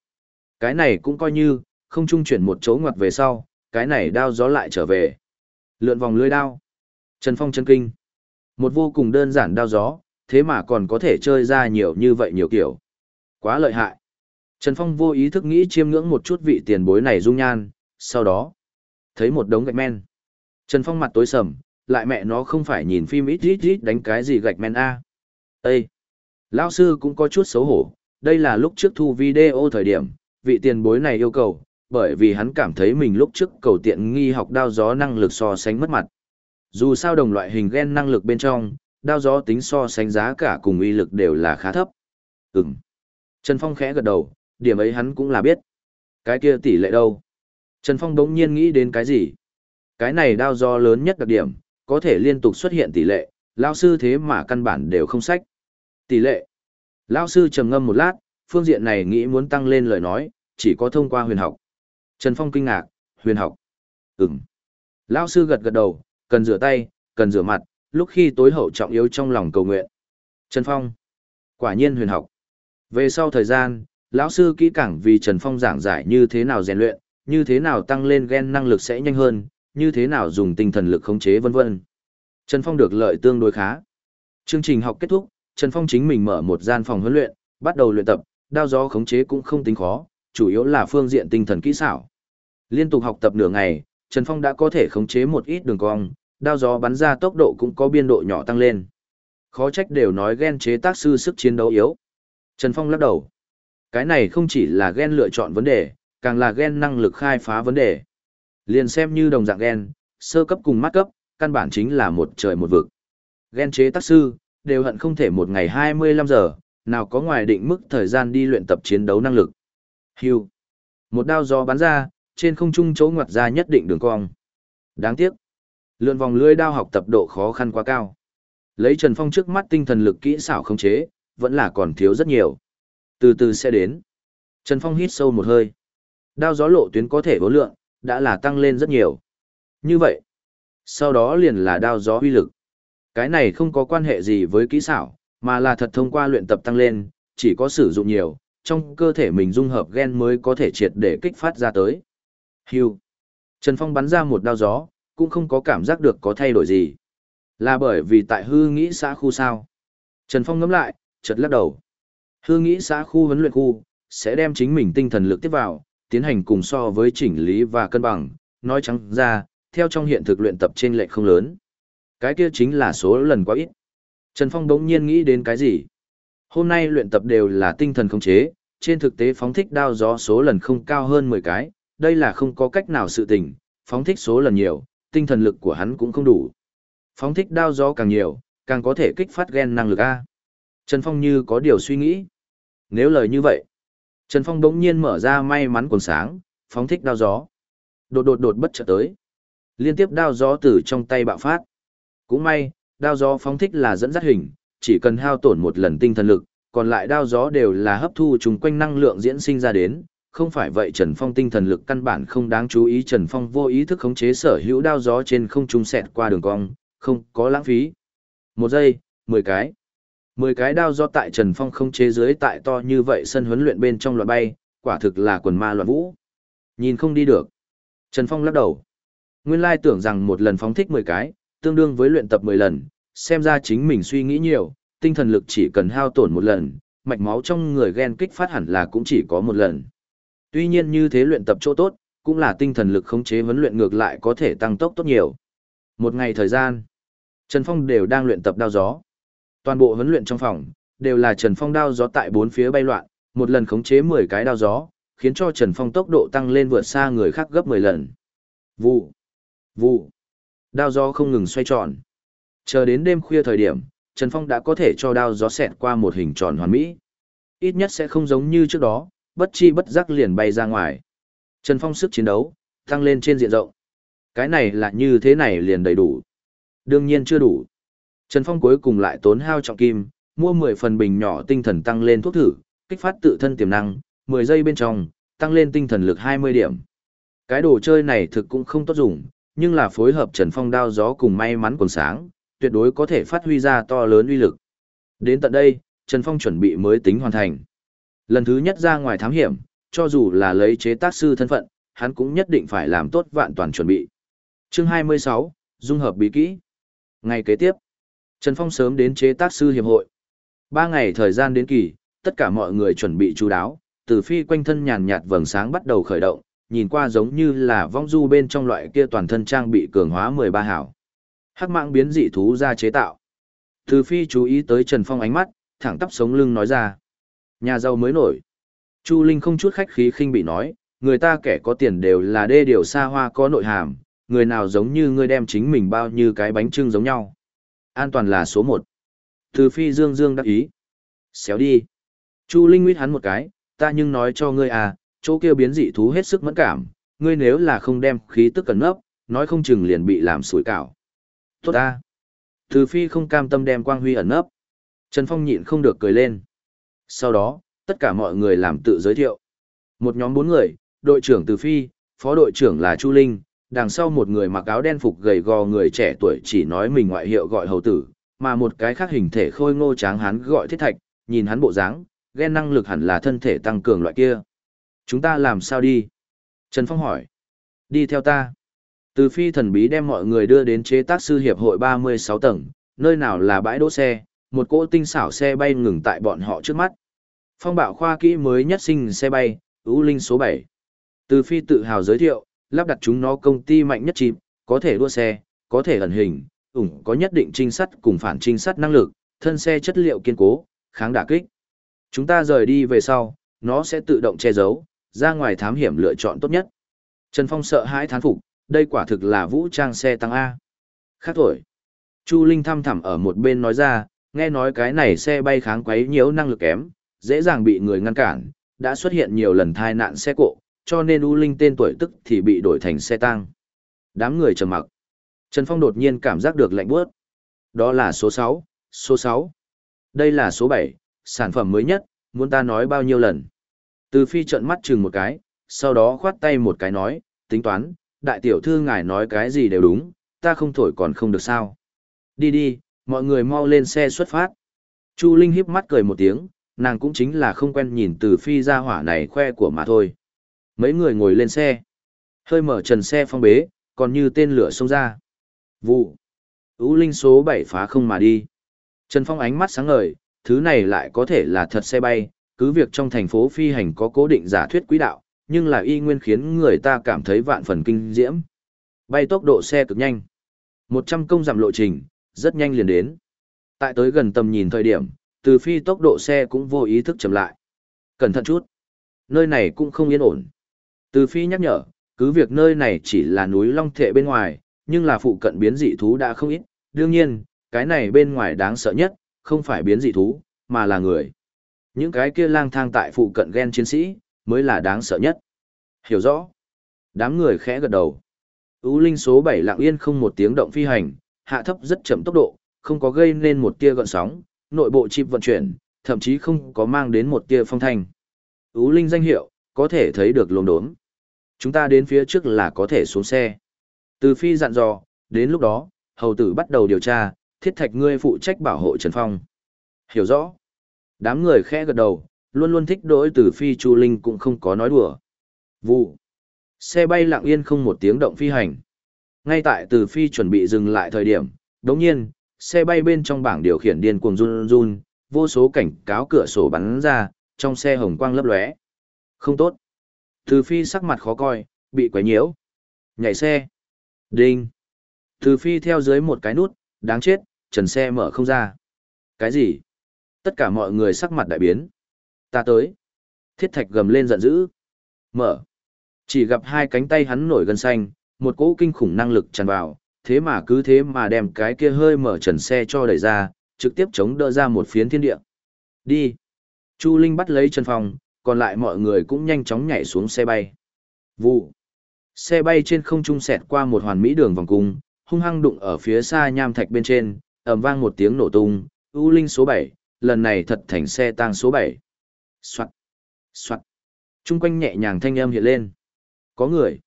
Cái này cũng coi như, không trung chuyển một chỗ ngoặt về sau, cái này đao gió lại trở về. Lượn vòng lưới đao. Trần Phong chân kinh. Một vô cùng đơn giản đao gió, thế mà còn có thể chơi ra nhiều như vậy nhiều kiểu. Quá lợi hại. Trần Phong vô ý thức nghĩ chiêm ngưỡng một chút vị tiền bối này dung nhan, sau đó, thấy một đống gạch men. Trần Phong mặt tối sầm, lại mẹ nó không phải nhìn phim ít ít ít đánh cái gì gạch men A. Ê! Lão sư cũng có chút xấu hổ, đây là lúc trước thu video thời điểm, vị tiền bối này yêu cầu, bởi vì hắn cảm thấy mình lúc trước cầu tiện nghi học đao gió năng lực so sánh mất mặt. Dù sao đồng loại hình gen năng lực bên trong, đao gió tính so sánh giá cả cùng uy lực đều là khá thấp. Ừm. Trần Phong khẽ gật đầu, điểm ấy hắn cũng là biết. Cái kia tỷ lệ đâu? Trần Phong đống nhiên nghĩ đến cái gì? Cái này đao do lớn nhất đặc điểm, có thể liên tục xuất hiện tỷ lệ, lao sư thế mà căn bản đều không sách. Tỷ lệ. Lao sư trầm ngâm một lát, phương diện này nghĩ muốn tăng lên lời nói, chỉ có thông qua huyền học. Trần Phong kinh ngạc, huyền học. Ừm. Lao sư gật gật đầu, cần rửa tay, cần rửa mặt, lúc khi tối hậu trọng yếu trong lòng cầu nguyện. Trần Phong. Quả nhiên huyền học. Về sau thời gian, lão sư kỹ càng vì Trần Phong giảng giải như thế nào rèn luyện, như thế nào tăng lên gen năng lực sẽ nhanh hơn, như thế nào dùng tinh thần lực khống chế vân vân. Trần Phong được lợi tương đối khá. Chương trình học kết thúc, Trần Phong chính mình mở một gian phòng huấn luyện, bắt đầu luyện tập, đao gió khống chế cũng không tính khó, chủ yếu là phương diện tinh thần kỹ xảo. Liên tục học tập nửa ngày, Trần Phong đã có thể khống chế một ít đường cong, đao gió bắn ra tốc độ cũng có biên độ nhỏ tăng lên. Khó trách đều nói ghen chế tác sư sức chiến đấu yếu. Trần Phong lắc đầu. Cái này không chỉ là gen lựa chọn vấn đề, càng là gen năng lực khai phá vấn đề. Liền xem như đồng dạng gen, sơ cấp cùng mắt cấp, căn bản chính là một trời một vực. gen chế tác sư, đều hận không thể một ngày 25 giờ, nào có ngoài định mức thời gian đi luyện tập chiến đấu năng lực. Hưu. Một đao gió bắn ra, trên không trung chỗ ngoặt ra nhất định đường cong. Đáng tiếc. Lượn vòng lưới đao học tập độ khó khăn quá cao. Lấy Trần Phong trước mắt tinh thần lực kỹ xảo không chế, vẫn là còn thiếu rất nhiều. Từ từ sẽ đến. Trần Phong hít sâu một hơi. Đao gió lộ tuyến có thể vô lượng, đã là tăng lên rất nhiều. Như vậy, sau đó liền là đao gió uy lực. Cái này không có quan hệ gì với kỹ xảo, mà là thật thông qua luyện tập tăng lên, chỉ có sử dụng nhiều, trong cơ thể mình dung hợp gen mới có thể triệt để kích phát ra tới. Hưu. Trần Phong bắn ra một đao gió, cũng không có cảm giác được có thay đổi gì. Là bởi vì tại hư nghĩ xã khu sao. Trần Phong ngẫm lại, chợt lắc đầu. Hư nghĩ xã khu huấn luyện khu, sẽ đem chính mình tinh thần lực tiếp vào, tiến hành cùng so với chỉnh lý và cân bằng, nói trắng ra, theo trong hiện thực luyện tập trên lệch không lớn. Cái kia chính là số lần quá ít. Trần Phong đống nhiên nghĩ đến cái gì? Hôm nay luyện tập đều là tinh thần khống chế, trên thực tế phóng thích đao gió số lần không cao hơn 10 cái, đây là không có cách nào sự tình, phóng thích số lần nhiều, tinh thần lực của hắn cũng không đủ. Phóng thích đao gió càng nhiều, càng có thể kích phát gen năng lực A. Trần Phong như có điều suy nghĩ. Nếu lời như vậy, Trần Phong đống nhiên mở ra may mắn quần sáng, phóng thích đao gió. Đột đột đột bất chợt tới. Liên tiếp đao gió từ trong tay bạo phát. Cũng may, đao gió phóng thích là dẫn dắt hình, chỉ cần hao tổn một lần tinh thần lực, còn lại đao gió đều là hấp thu chung quanh năng lượng diễn sinh ra đến, không phải vậy Trần Phong tinh thần lực căn bản không đáng chú ý Trần Phong vô ý thức khống chế sở hữu đao gió trên không trung sẹt qua đường cong, không có lãng phí. Một giây, mười cái. Mười cái đao gió tại Trần Phong không chế dưới tại to như vậy sân huấn luyện bên trong loạn bay, quả thực là quần ma loạn vũ. Nhìn không đi được. Trần Phong lắc đầu. Nguyên lai tưởng rằng một lần phóng thích mười cái, tương đương với luyện tập mười lần, xem ra chính mình suy nghĩ nhiều, tinh thần lực chỉ cần hao tổn một lần, mạch máu trong người ghen kích phát hẳn là cũng chỉ có một lần. Tuy nhiên như thế luyện tập chỗ tốt, cũng là tinh thần lực khống chế huấn luyện ngược lại có thể tăng tốc tốt nhiều. Một ngày thời gian, Trần Phong đều đang luyện tập đao gió. Toàn bộ huấn luyện trong phòng, đều là Trần Phong đao gió tại bốn phía bay loạn, một lần khống chế 10 cái đao gió, khiến cho Trần Phong tốc độ tăng lên vượt xa người khác gấp 10 lần. Vụ, vụ, đao gió không ngừng xoay tròn. Chờ đến đêm khuya thời điểm, Trần Phong đã có thể cho đao gió xẹt qua một hình tròn hoàn mỹ. Ít nhất sẽ không giống như trước đó, bất chi bất giác liền bay ra ngoài. Trần Phong sức chiến đấu, tăng lên trên diện rộng. Cái này là như thế này liền đầy đủ. Đương nhiên chưa đủ. Trần Phong cuối cùng lại tốn hao trọng kim, mua 10 phần bình nhỏ tinh thần tăng lên thuốc thử, kích phát tự thân tiềm năng, 10 giây bên trong, tăng lên tinh thần lực 20 điểm. Cái đồ chơi này thực cũng không tốt dùng, nhưng là phối hợp Trần Phong đao gió cùng may mắn quần sáng, tuyệt đối có thể phát huy ra to lớn uy lực. Đến tận đây, Trần Phong chuẩn bị mới tính hoàn thành. Lần thứ nhất ra ngoài thám hiểm, cho dù là lấy chế tác sư thân phận, hắn cũng nhất định phải làm tốt vạn toàn chuẩn bị. Chương 26, Dung hợp bí kỹ. Ngày kế tiếp, Trần Phong sớm đến chế tác sư hiệp hội. Ba ngày thời gian đến kỳ, tất cả mọi người chuẩn bị chú đáo, từ phi quanh thân nhàn nhạt vầng sáng bắt đầu khởi động, nhìn qua giống như là vong du bên trong loại kia toàn thân trang bị cường hóa 13 hảo. Hắc mạng biến dị thú ra chế tạo. Từ phi chú ý tới Trần Phong ánh mắt, thẳng tắp sống lưng nói ra. Nhà giàu mới nổi. Chu Linh không chút khách khí khinh bị nói, người ta kẻ có tiền đều là đê điều xa hoa có nội hàm, người nào giống như ngươi đem chính mình bao như cái bánh trưng giống nhau. An toàn là số một. Từ phi dương dương đắc ý. Xéo đi. Chu Linh nguyết hắn một cái, ta nhưng nói cho ngươi à, chỗ kia biến dị thú hết sức mẫn cảm, ngươi nếu là không đem khí tức cẩn nấp, nói không chừng liền bị làm sủi cảo. Tốt ta. Từ phi không cam tâm đem quang huy ẩn nấp. Trần Phong nhịn không được cười lên. Sau đó, tất cả mọi người làm tự giới thiệu. Một nhóm bốn người, đội trưởng Từ Phi, phó đội trưởng là Chu Linh, đằng sau một người mặc áo đen phục gầy gò người trẻ tuổi chỉ nói mình ngoại hiệu gọi hầu tử, mà một cái khác hình thể khôi ngô tráng hắn gọi thiết thạch, nhìn hắn bộ dáng, ghen năng lực hẳn là thân thể tăng cường loại kia. Chúng ta làm sao đi? Trần Phong hỏi. Đi theo ta. Từ phi thần bí đem mọi người đưa đến chế tác sư hiệp hội 36 tầng, nơi nào là bãi đỗ xe, một cỗ tinh xảo xe bay ngừng tại bọn họ trước mắt. Phong bạo khoa kỹ mới nhất sinh xe bay, ưu linh số 7. Từ phi tự hào giới thiệu, lắp đặt chúng nó công ty mạnh nhất chìm, có thể đua xe, có thể ẩn hình, ủng có nhất định trinh sát cùng phản trinh sát năng lực, thân xe chất liệu kiên cố, kháng đả kích. Chúng ta rời đi về sau, nó sẽ tự động che giấu, ra ngoài thám hiểm lựa chọn tốt nhất. Trần Phong sợ hãi thán phục, đây quả thực là vũ trang xe tăng A. Khác tuổi. Chu Linh thăm thẳm ở một bên nói ra, nghe nói cái này xe bay kháng quấy nhiễu năng lực kém, dễ dàng bị người ngăn cản, đã xuất hiện nhiều lần thai nạn xe cộ, cho nên U Linh tên tuổi tức thì bị đổi thành xe tăng. Đám người trầm mặc. Trần Phong đột nhiên cảm giác được lạnh buốt, Đó là số 6, số 6. Đây là số 7, sản phẩm mới nhất, muốn ta nói bao nhiêu lần. Từ phi trận mắt chừng một cái, sau đó khoát tay một cái nói, tính toán, đại tiểu thư ngài nói cái gì đều đúng, ta không thổi còn không được sao. Đi đi, mọi người mau lên xe xuất phát. Chu Linh híp mắt cười một tiếng, nàng cũng chính là không quen nhìn từ phi ra hỏa này khoe của mà thôi. Mấy người ngồi lên xe. Hơi mở trần xe phong bế, còn như tên lửa xông ra. Vụ. Ú Linh số 7 phá không mà đi. Trần Phong ánh mắt sáng ngời, thứ này lại có thể là thật xe bay, cứ việc trong thành phố phi hành có cố định giả thuyết quỹ đạo, nhưng là y nguyên khiến người ta cảm thấy vạn phần kinh diễm. Bay tốc độ xe cực nhanh. 100 công giảm lộ trình, rất nhanh liền đến. Tại tới gần tầm nhìn thời điểm, từ phi tốc độ xe cũng vô ý thức chậm lại. Cẩn thận chút. Nơi này cũng không yên ổn. Từ phi nhắc nhở, cứ việc nơi này chỉ là núi long thệ bên ngoài, nhưng là phụ cận biến dị thú đã không ít. Đương nhiên, cái này bên ngoài đáng sợ nhất, không phải biến dị thú, mà là người. Những cái kia lang thang tại phụ cận ghen chiến sĩ, mới là đáng sợ nhất. Hiểu rõ. Đám người khẽ gật đầu. Ú linh số 7 lặng yên không một tiếng động phi hành, hạ thấp rất chậm tốc độ, không có gây nên một tia gợn sóng, nội bộ chip vận chuyển, thậm chí không có mang đến một tia phong thanh. Ú linh danh hiệu, có thể thấy được lồn đốm. Chúng ta đến phía trước là có thể xuống xe. Từ phi dặn dò, đến lúc đó, hầu tử bắt đầu điều tra, thiết thạch ngươi phụ trách bảo hộ Trần Phong. Hiểu rõ. Đám người khẽ gật đầu, luôn luôn thích đỗi từ phi chu linh cũng không có nói đùa. Vụ. Xe bay lặng yên không một tiếng động phi hành. Ngay tại từ phi chuẩn bị dừng lại thời điểm, đống nhiên, xe bay bên trong bảng điều khiển điên cuồng run run, vô số cảnh cáo cửa sổ bắn ra, trong xe hồng quang lấp lóe. Không tốt. Từ phi sắc mặt khó coi, bị quấy nhiễu. Nhảy xe. Đinh. Từ phi theo dưới một cái nút, đáng chết, trần xe mở không ra. Cái gì? Tất cả mọi người sắc mặt đại biến. Ta tới. Thiết thạch gầm lên giận dữ. Mở. Chỉ gặp hai cánh tay hắn nổi gân xanh, một cỗ kinh khủng năng lực tràn vào, thế mà cứ thế mà đem cái kia hơi mở trần xe cho đẩy ra, trực tiếp chống đỡ ra một phiến thiên địa. Đi. Chu Linh bắt lấy Trần Phong, còn lại mọi người cũng nhanh chóng nhảy xuống xe bay. Vụ. Xe bay trên không trung xẹt qua một hoàn mỹ đường vòng cung, hung hăng đụng ở phía xa nham thạch bên trên, ầm vang một tiếng nổ tung, U Linh số 7, lần này thật thành xe tang số 7. Soạt. Soạt. Trung quanh nhẹ nhàng thanh âm hiện lên. Có người.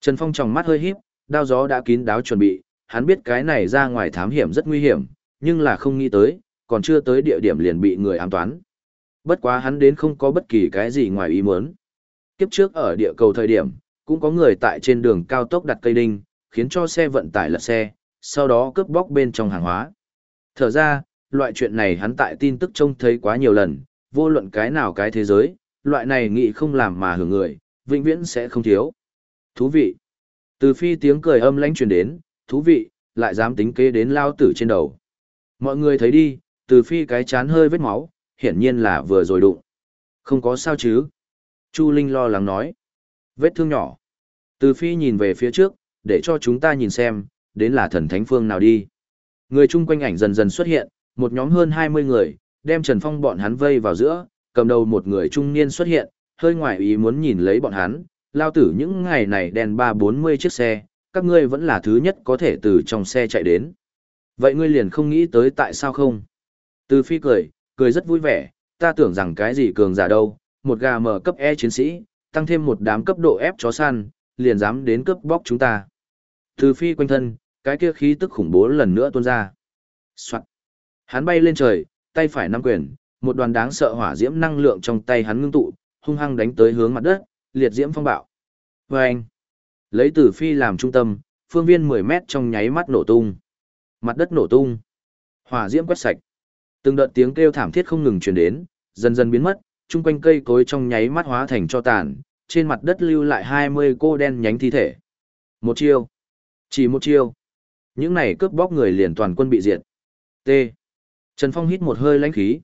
Trần Phong tròng mắt hơi híp, đao gió đã kín đáo chuẩn bị, hắn biết cái này ra ngoài thám hiểm rất nguy hiểm, nhưng là không nghĩ tới, còn chưa tới địa điểm liền bị người ám toán. Bất quá hắn đến không có bất kỳ cái gì ngoài ý muốn. Kiếp trước ở địa cầu thời điểm, cũng có người tại trên đường cao tốc đặt cây đinh, khiến cho xe vận tải lật xe, sau đó cướp bóc bên trong hàng hóa. Thở ra, loại chuyện này hắn tại tin tức trông thấy quá nhiều lần, vô luận cái nào cái thế giới, loại này nghĩ không làm mà hưởng người, vĩnh viễn sẽ không thiếu. Thú vị. Từ phi tiếng cười âm lãnh truyền đến, thú vị, lại dám tính kế đến lao tử trên đầu. Mọi người thấy đi, từ phi cái chán hơi vết máu, hiển nhiên là vừa rồi đụng. Không có sao chứ. Chu Linh lo lắng nói. Vết thương nhỏ. Từ phi nhìn về phía trước, để cho chúng ta nhìn xem, đến là thần thánh phương nào đi. Người chung quanh ảnh dần dần xuất hiện, một nhóm hơn 20 người, đem Trần Phong bọn hắn vây vào giữa, cầm đầu một người trung niên xuất hiện, hơi ngoài ý muốn nhìn lấy bọn hắn, lao tử những ngày này đèn ba bốn mươi chiếc xe, các ngươi vẫn là thứ nhất có thể từ trong xe chạy đến. Vậy ngươi liền không nghĩ tới tại sao không? Từ phi cười, cười rất vui vẻ, ta tưởng rằng cái gì cường giả đâu, một gà mở cấp E chiến sĩ, tăng thêm một đám cấp độ f chó săn, liền dám đến cướp bóc chúng ta. Từ phi quanh thân, cái kia khí tức khủng bố lần nữa tuôn ra. Soạn. Hắn bay lên trời, tay phải nắm quyền, một đoàn đáng sợ hỏa diễm năng lượng trong tay hắn ngưng tụ, hung hăng đánh tới hướng mặt đất, liệt diễm phong bạo. Và anh, lấy tử phi làm trung tâm, phương viên 10 mét trong nháy mắt nổ tung. Mặt đất nổ tung. Hỏa diễm quét sạch. Từng đợt tiếng kêu thảm thiết không ngừng truyền đến, dần dần biến mất, chung quanh cây cối trong nháy mắt hóa thành cho tàn, trên mặt đất lưu lại 20 cô đen nhánh thi thể. Một chiêu. Chỉ một chiêu. Những này cướp bóc người liền toàn quân bị diệt. T. Trần Phong hít một hơi lãnh khí.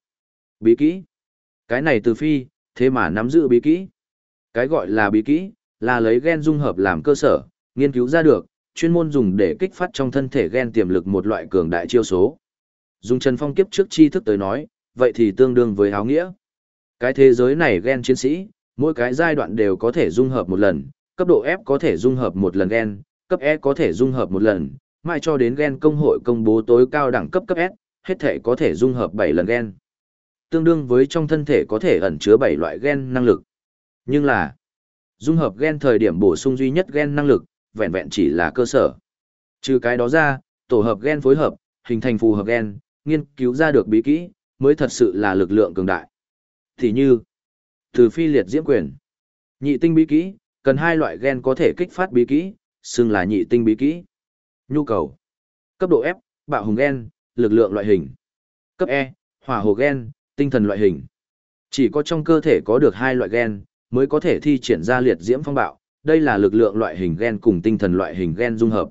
Bí kỹ. Cái này từ phi, thế mà nắm giữ bí kỹ. Cái gọi là bí kỹ, là lấy gen dung hợp làm cơ sở, nghiên cứu ra được, chuyên môn dùng để kích phát trong thân thể gen tiềm lực một loại cường đại chiêu số. Dùng Trần Phong kiếp trước tri thức tới nói, vậy thì tương đương với áo nghĩa. Cái thế giới này gen chiến sĩ, mỗi cái giai đoạn đều có thể dung hợp một lần, cấp độ F có thể dung hợp một lần gen, cấp E có thể dung hợp một lần, mai cho đến gen công hội công bố tối cao đẳng cấp cấp S, hết thể có thể dung hợp 7 lần gen. Tương đương với trong thân thể có thể ẩn chứa 7 loại gen năng lực. Nhưng là, dung hợp gen thời điểm bổ sung duy nhất gen năng lực, vẹn vẹn chỉ là cơ sở. Trừ cái đó ra, tổ hợp gen phối hợp, hình thành phù hợp gen, nghiên cứu ra được bí kỹ, mới thật sự là lực lượng cường đại. Thì như, từ phi liệt diễm quyền, nhị tinh bí kỹ, cần hai loại gen có thể kích phát bí kỹ, xưng là nhị tinh bí kỹ. Nhu cầu, cấp độ F, bạo hùng gen, lực lượng loại hình. Cấp E, hỏa hồ gen, tinh thần loại hình. Chỉ có trong cơ thể có được hai loại gen, mới có thể thi triển ra liệt diễm phong bạo, đây là lực lượng loại hình gen cùng tinh thần loại hình gen dung hợp.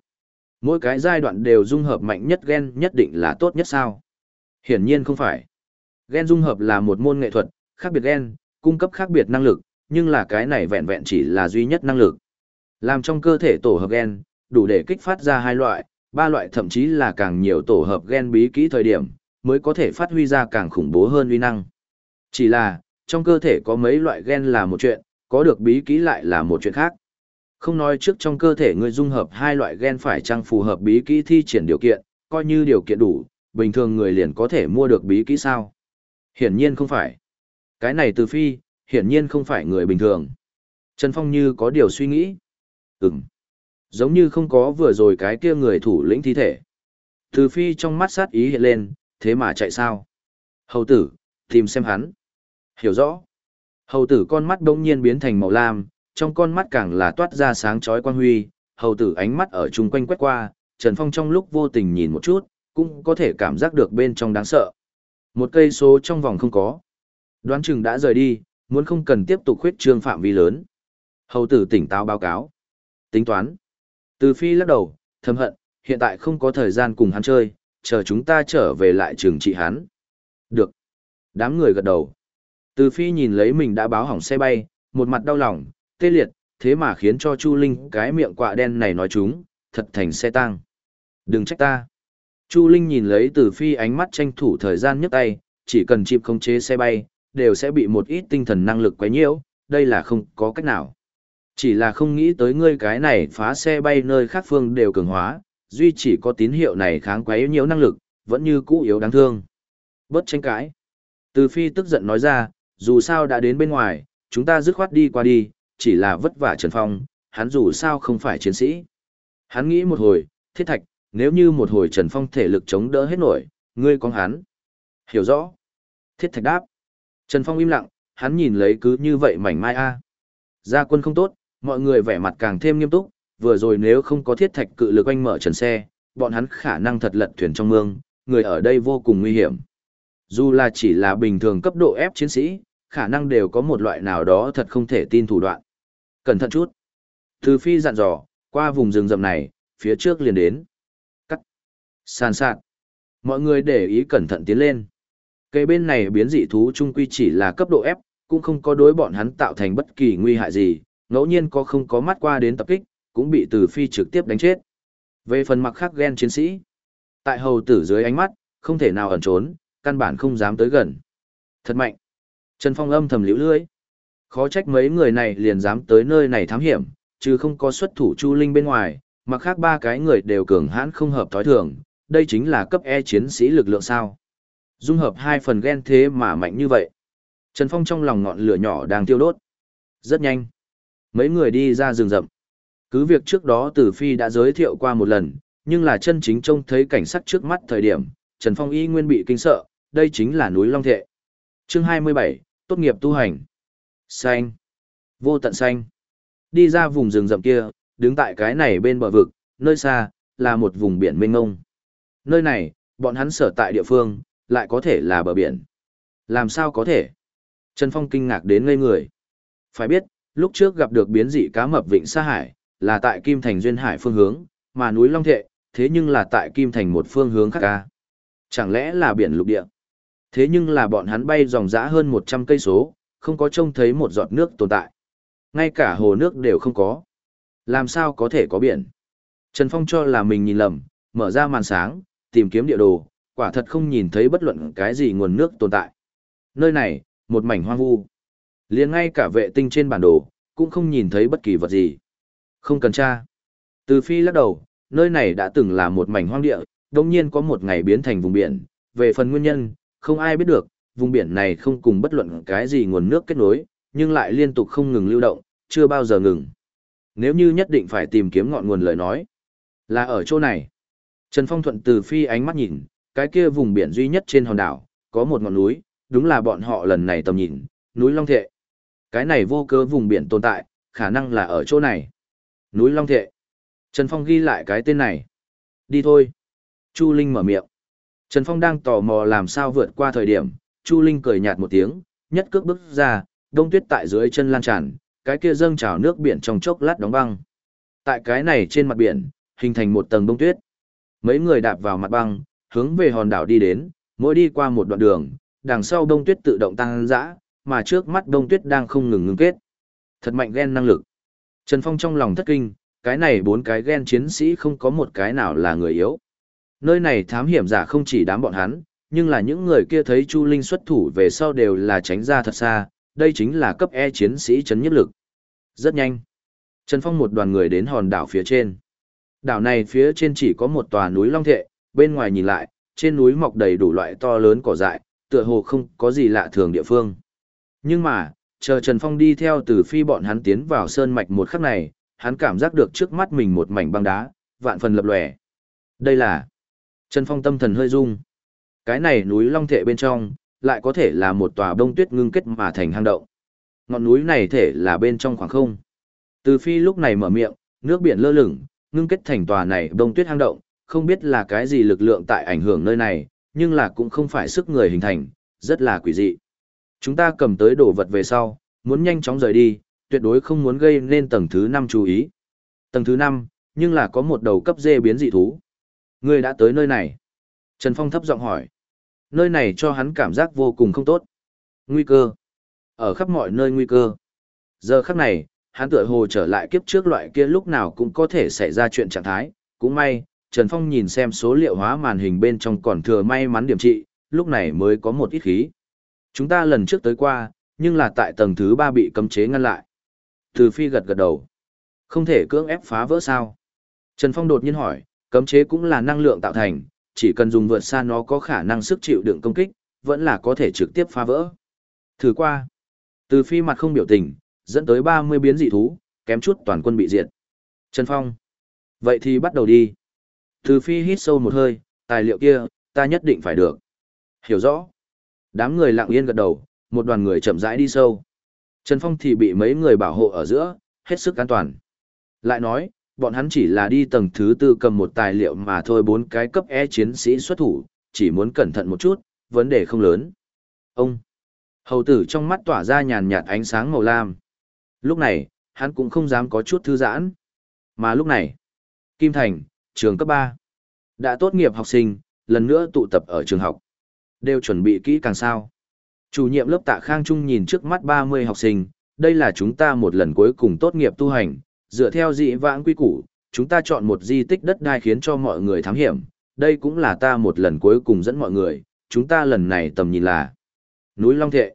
Mỗi cái giai đoạn đều dung hợp mạnh nhất gen nhất định là tốt nhất sao? Hiển nhiên không phải. Gen dung hợp là một môn nghệ thuật, khác biệt gen, cung cấp khác biệt năng lực, nhưng là cái này vẹn vẹn chỉ là duy nhất năng lực. Làm trong cơ thể tổ hợp gen, đủ để kích phát ra hai loại, ba loại thậm chí là càng nhiều tổ hợp gen bí kỹ thời điểm, mới có thể phát huy ra càng khủng bố hơn uy năng. Chỉ là, trong cơ thể có mấy loại gen là một chuyện, có được bí kỹ lại là một chuyện khác. Không nói trước trong cơ thể người dung hợp hai loại gen phải chăng phù hợp bí kỹ thi triển điều kiện, coi như điều kiện đủ, bình thường người liền có thể mua được bí kỹ sao. Hiển nhiên không phải. Cái này từ phi, hiển nhiên không phải người bình thường. Trần Phong như có điều suy nghĩ. Ừm. Giống như không có vừa rồi cái kia người thủ lĩnh thi thể. Từ phi trong mắt sát ý hiện lên, thế mà chạy sao? Hầu tử, tìm xem hắn. Hiểu rõ. Hầu tử con mắt đông nhiên biến thành màu lam, trong con mắt càng là toát ra sáng chói quang huy, hầu tử ánh mắt ở chung quanh quét qua, Trần Phong trong lúc vô tình nhìn một chút, cũng có thể cảm giác được bên trong đáng sợ. Một cây số trong vòng không có. Đoán chừng đã rời đi, muốn không cần tiếp tục khuyết trương phạm vi lớn. Hầu tử tỉnh táo báo cáo. Tính toán. Từ phi lắc đầu, thầm hận, hiện tại không có thời gian cùng hắn chơi, chờ chúng ta trở về lại trường trị hắn. Được. Đám người gật đầu. Từ phi nhìn lấy mình đã báo hỏng xe bay, một mặt đau lòng, tê liệt, thế mà khiến cho Chu Linh cái miệng quạ đen này nói chúng, thật thành xe tăng. Đừng trách ta. Chu Linh nhìn lấy từ phi ánh mắt tranh thủ thời gian nhấc tay, chỉ cần chịp khống chế xe bay, đều sẽ bị một ít tinh thần năng lực quấy nhiễu, đây là không có cách nào. Chỉ là không nghĩ tới ngươi cái này phá xe bay nơi khác phương đều cường hóa, duy chỉ có tín hiệu này kháng quấy nhiễu năng lực, vẫn như cũ yếu đáng thương. Bớt tranh cãi. Từ phi tức giận nói ra, dù sao đã đến bên ngoài, chúng ta dứt khoát đi qua đi, chỉ là vất vả Trần Phong, hắn dù sao không phải chiến sĩ. Hắn nghĩ một hồi, thiết thạch, nếu như một hồi Trần Phong thể lực chống đỡ hết nổi, ngươi con hắn. Hiểu rõ. Thiết thạch đáp. Trần Phong im lặng, hắn nhìn lấy cứ như vậy mảnh mai a. Gia quân không tốt, mọi người vẻ mặt càng thêm nghiêm túc, vừa rồi nếu không có thiết thạch cự lực anh mở trần xe, bọn hắn khả năng thật lật thuyền trong mương, người ở đây vô cùng nguy hiểm. Dù là chỉ là bình thường cấp độ ép chiến sĩ, khả năng đều có một loại nào đó thật không thể tin thủ đoạn. Cẩn thận chút. Từ phi dặn dò, qua vùng rừng rậm này, phía trước liền đến. Cắt. Sàn sạt. Mọi người để ý cẩn thận tiến lên. Cây bên này biến dị thú trung quy chỉ là cấp độ F, cũng không có đối bọn hắn tạo thành bất kỳ nguy hại gì, ngẫu nhiên có không có mắt qua đến tập kích, cũng bị từ phi trực tiếp đánh chết. Về phần mặc khác ghen chiến sĩ, tại hầu tử dưới ánh mắt, không thể nào ẩn trốn, căn bản không dám tới gần. Thật mạnh. Trần Phong âm thầm liễu lưỡi. Khó trách mấy người này liền dám tới nơi này thám hiểm, chứ không có xuất thủ Chu Linh bên ngoài, mà khác ba cái người đều cường hãn không hợp thói thường, đây chính là cấp E chiến sĩ lực lượng sao. Dung hợp hai phần gen thế mà mạnh như vậy. Trần Phong trong lòng ngọn lửa nhỏ đang tiêu đốt. Rất nhanh. Mấy người đi ra rừng rậm. Cứ việc trước đó Tử Phi đã giới thiệu qua một lần, nhưng là chân chính trông thấy cảnh sắc trước mắt thời điểm, Trần Phong y nguyên bị kinh sợ, đây chính là núi Long Thệ. Chương 27, tốt nghiệp tu hành. Xanh. Vô tận xanh. Đi ra vùng rừng rậm kia, đứng tại cái này bên bờ vực, nơi xa, là một vùng biển mênh mông. Nơi này, bọn hắn sở tại địa phương, lại có thể là bờ biển. Làm sao có thể? Trần Phong kinh ngạc đến ngây người. Phải biết, lúc trước gặp được biến dị cá mập vịnh Sa Hải, là tại Kim Thành Duyên Hải phương hướng, mà núi Long Thệ, thế nhưng là tại Kim Thành một phương hướng khác ca. Chẳng lẽ là biển lục địa? Thế nhưng là bọn hắn bay dòng dã hơn 100 cây số, không có trông thấy một giọt nước tồn tại. Ngay cả hồ nước đều không có. Làm sao có thể có biển? Trần Phong cho là mình nhìn lầm, mở ra màn sáng, tìm kiếm địa đồ, quả thật không nhìn thấy bất luận cái gì nguồn nước tồn tại. Nơi này, một mảnh hoang vu. liền ngay cả vệ tinh trên bản đồ, cũng không nhìn thấy bất kỳ vật gì. Không cần tra. Từ phi lắc đầu, nơi này đã từng là một mảnh hoang địa, đồng nhiên có một ngày biến thành vùng biển. Về phần nguyên nhân, không ai biết được, vùng biển này không cùng bất luận cái gì nguồn nước kết nối, nhưng lại liên tục không ngừng lưu động, chưa bao giờ ngừng. Nếu như nhất định phải tìm kiếm ngọn nguồn lời nói, là ở chỗ này. Trần Phong thuận từ phi ánh mắt nhìn, cái kia vùng biển duy nhất trên hòn đảo, có một ngọn núi, đúng là bọn họ lần này tầm nhìn, núi Long Thệ. Cái này vô cớ vùng biển tồn tại, khả năng là ở chỗ này. Núi Long Thệ. Trần Phong ghi lại cái tên này. Đi thôi. Chu Linh mở miệng. Trần Phong đang tò mò làm sao vượt qua thời điểm, Chu Linh cười nhạt một tiếng, nhất cước bước ra, đông tuyết tại dưới chân lan tràn, cái kia dâng trào nước biển trong chốc lát đóng băng. Tại cái này trên mặt biển, hình thành một tầng đông tuyết. Mấy người đạp vào mặt băng, hướng về hòn đảo đi đến, mỗi đi qua một đoạn đường, đằng sau đông tuyết tự động tăng dã, mà trước mắt đông tuyết đang không ngừng ngưng kết. Thật mạnh ghen năng lực. Trần Phong trong lòng thất kinh, cái này bốn cái ghen chiến sĩ không có một cái nào là người yếu. Nơi này thám hiểm giả không chỉ đám bọn hắn, nhưng là những người kia thấy Chu Linh xuất thủ về sau đều là tránh ra thật xa, đây chính là cấp E chiến sĩ chấn nhất lực. Rất nhanh. Trần Phong một đoàn người đến hòn đảo phía trên. Đảo này phía trên chỉ có một tòa núi long thệ, bên ngoài nhìn lại, trên núi mọc đầy đủ loại to lớn cỏ dại, tựa hồ không có gì lạ thường địa phương. Nhưng mà, chờ Trần Phong đi theo từ phi bọn hắn tiến vào sơn mạch một khắc này, hắn cảm giác được trước mắt mình một mảnh băng đá, vạn phần lập lòe. Đây là Trần Phong tâm thần hơi rung. Cái này núi long thể bên trong, lại có thể là một tòa đông tuyết ngưng kết mà thành hang động. Ngọn núi này thể là bên trong khoảng không. Từ phi lúc này mở miệng, nước biển lơ lửng, ngưng kết thành tòa này đông tuyết hang động, không biết là cái gì lực lượng tại ảnh hưởng nơi này, nhưng là cũng không phải sức người hình thành, rất là quỷ dị. Chúng ta cầm tới đồ vật về sau, muốn nhanh chóng rời đi, tuyệt đối không muốn gây nên tầng thứ 5 chú ý. Tầng thứ 5, nhưng là có một đầu cấp dê biến dị thú. Ngươi đã tới nơi này. Trần Phong thấp giọng hỏi. Nơi này cho hắn cảm giác vô cùng không tốt. Nguy cơ. Ở khắp mọi nơi nguy cơ. Giờ khắc này, hắn tựa hồ trở lại kiếp trước loại kia lúc nào cũng có thể xảy ra chuyện trạng thái. Cũng may, Trần Phong nhìn xem số liệu hóa màn hình bên trong còn thừa may mắn điểm trị, lúc này mới có một ít khí. Chúng ta lần trước tới qua, nhưng là tại tầng thứ 3 bị cấm chế ngăn lại. Từ phi gật gật đầu. Không thể cưỡng ép phá vỡ sao. Trần Phong đột nhiên hỏi, cấm chế cũng là năng lượng tạo thành, chỉ cần dùng vượt xa nó có khả năng sức chịu đựng công kích, vẫn là có thể trực tiếp phá vỡ. Thử qua. Từ phi mặt không biểu tình, dẫn tới 30 biến dị thú, kém chút toàn quân bị diệt. Trần Phong. Vậy thì bắt đầu đi. Từ phi hít sâu một hơi, tài liệu kia, ta nhất định phải được. Hiểu rõ. Đám người lặng yên gật đầu, một đoàn người chậm rãi đi sâu. Trần Phong thì bị mấy người bảo hộ ở giữa, hết sức an toàn. Lại nói, bọn hắn chỉ là đi tầng thứ tư cầm một tài liệu mà thôi bốn cái cấp E chiến sĩ xuất thủ, chỉ muốn cẩn thận một chút, vấn đề không lớn. Ông! Hầu tử trong mắt tỏa ra nhàn nhạt ánh sáng màu lam. Lúc này, hắn cũng không dám có chút thư giãn. Mà lúc này, Kim Thành, trường cấp 3. Đã tốt nghiệp học sinh, lần nữa tụ tập ở trường học. Đều chuẩn bị kỹ càng sao. Chủ nhiệm lớp tạ Khang Trung nhìn trước mắt 30 học sinh, đây là chúng ta một lần cuối cùng tốt nghiệp tu hành, dựa theo dị vãng quy củ, chúng ta chọn một di tích đất đai khiến cho mọi người thám hiểm, đây cũng là ta một lần cuối cùng dẫn mọi người, chúng ta lần này tầm nhìn là núi Long Thệ.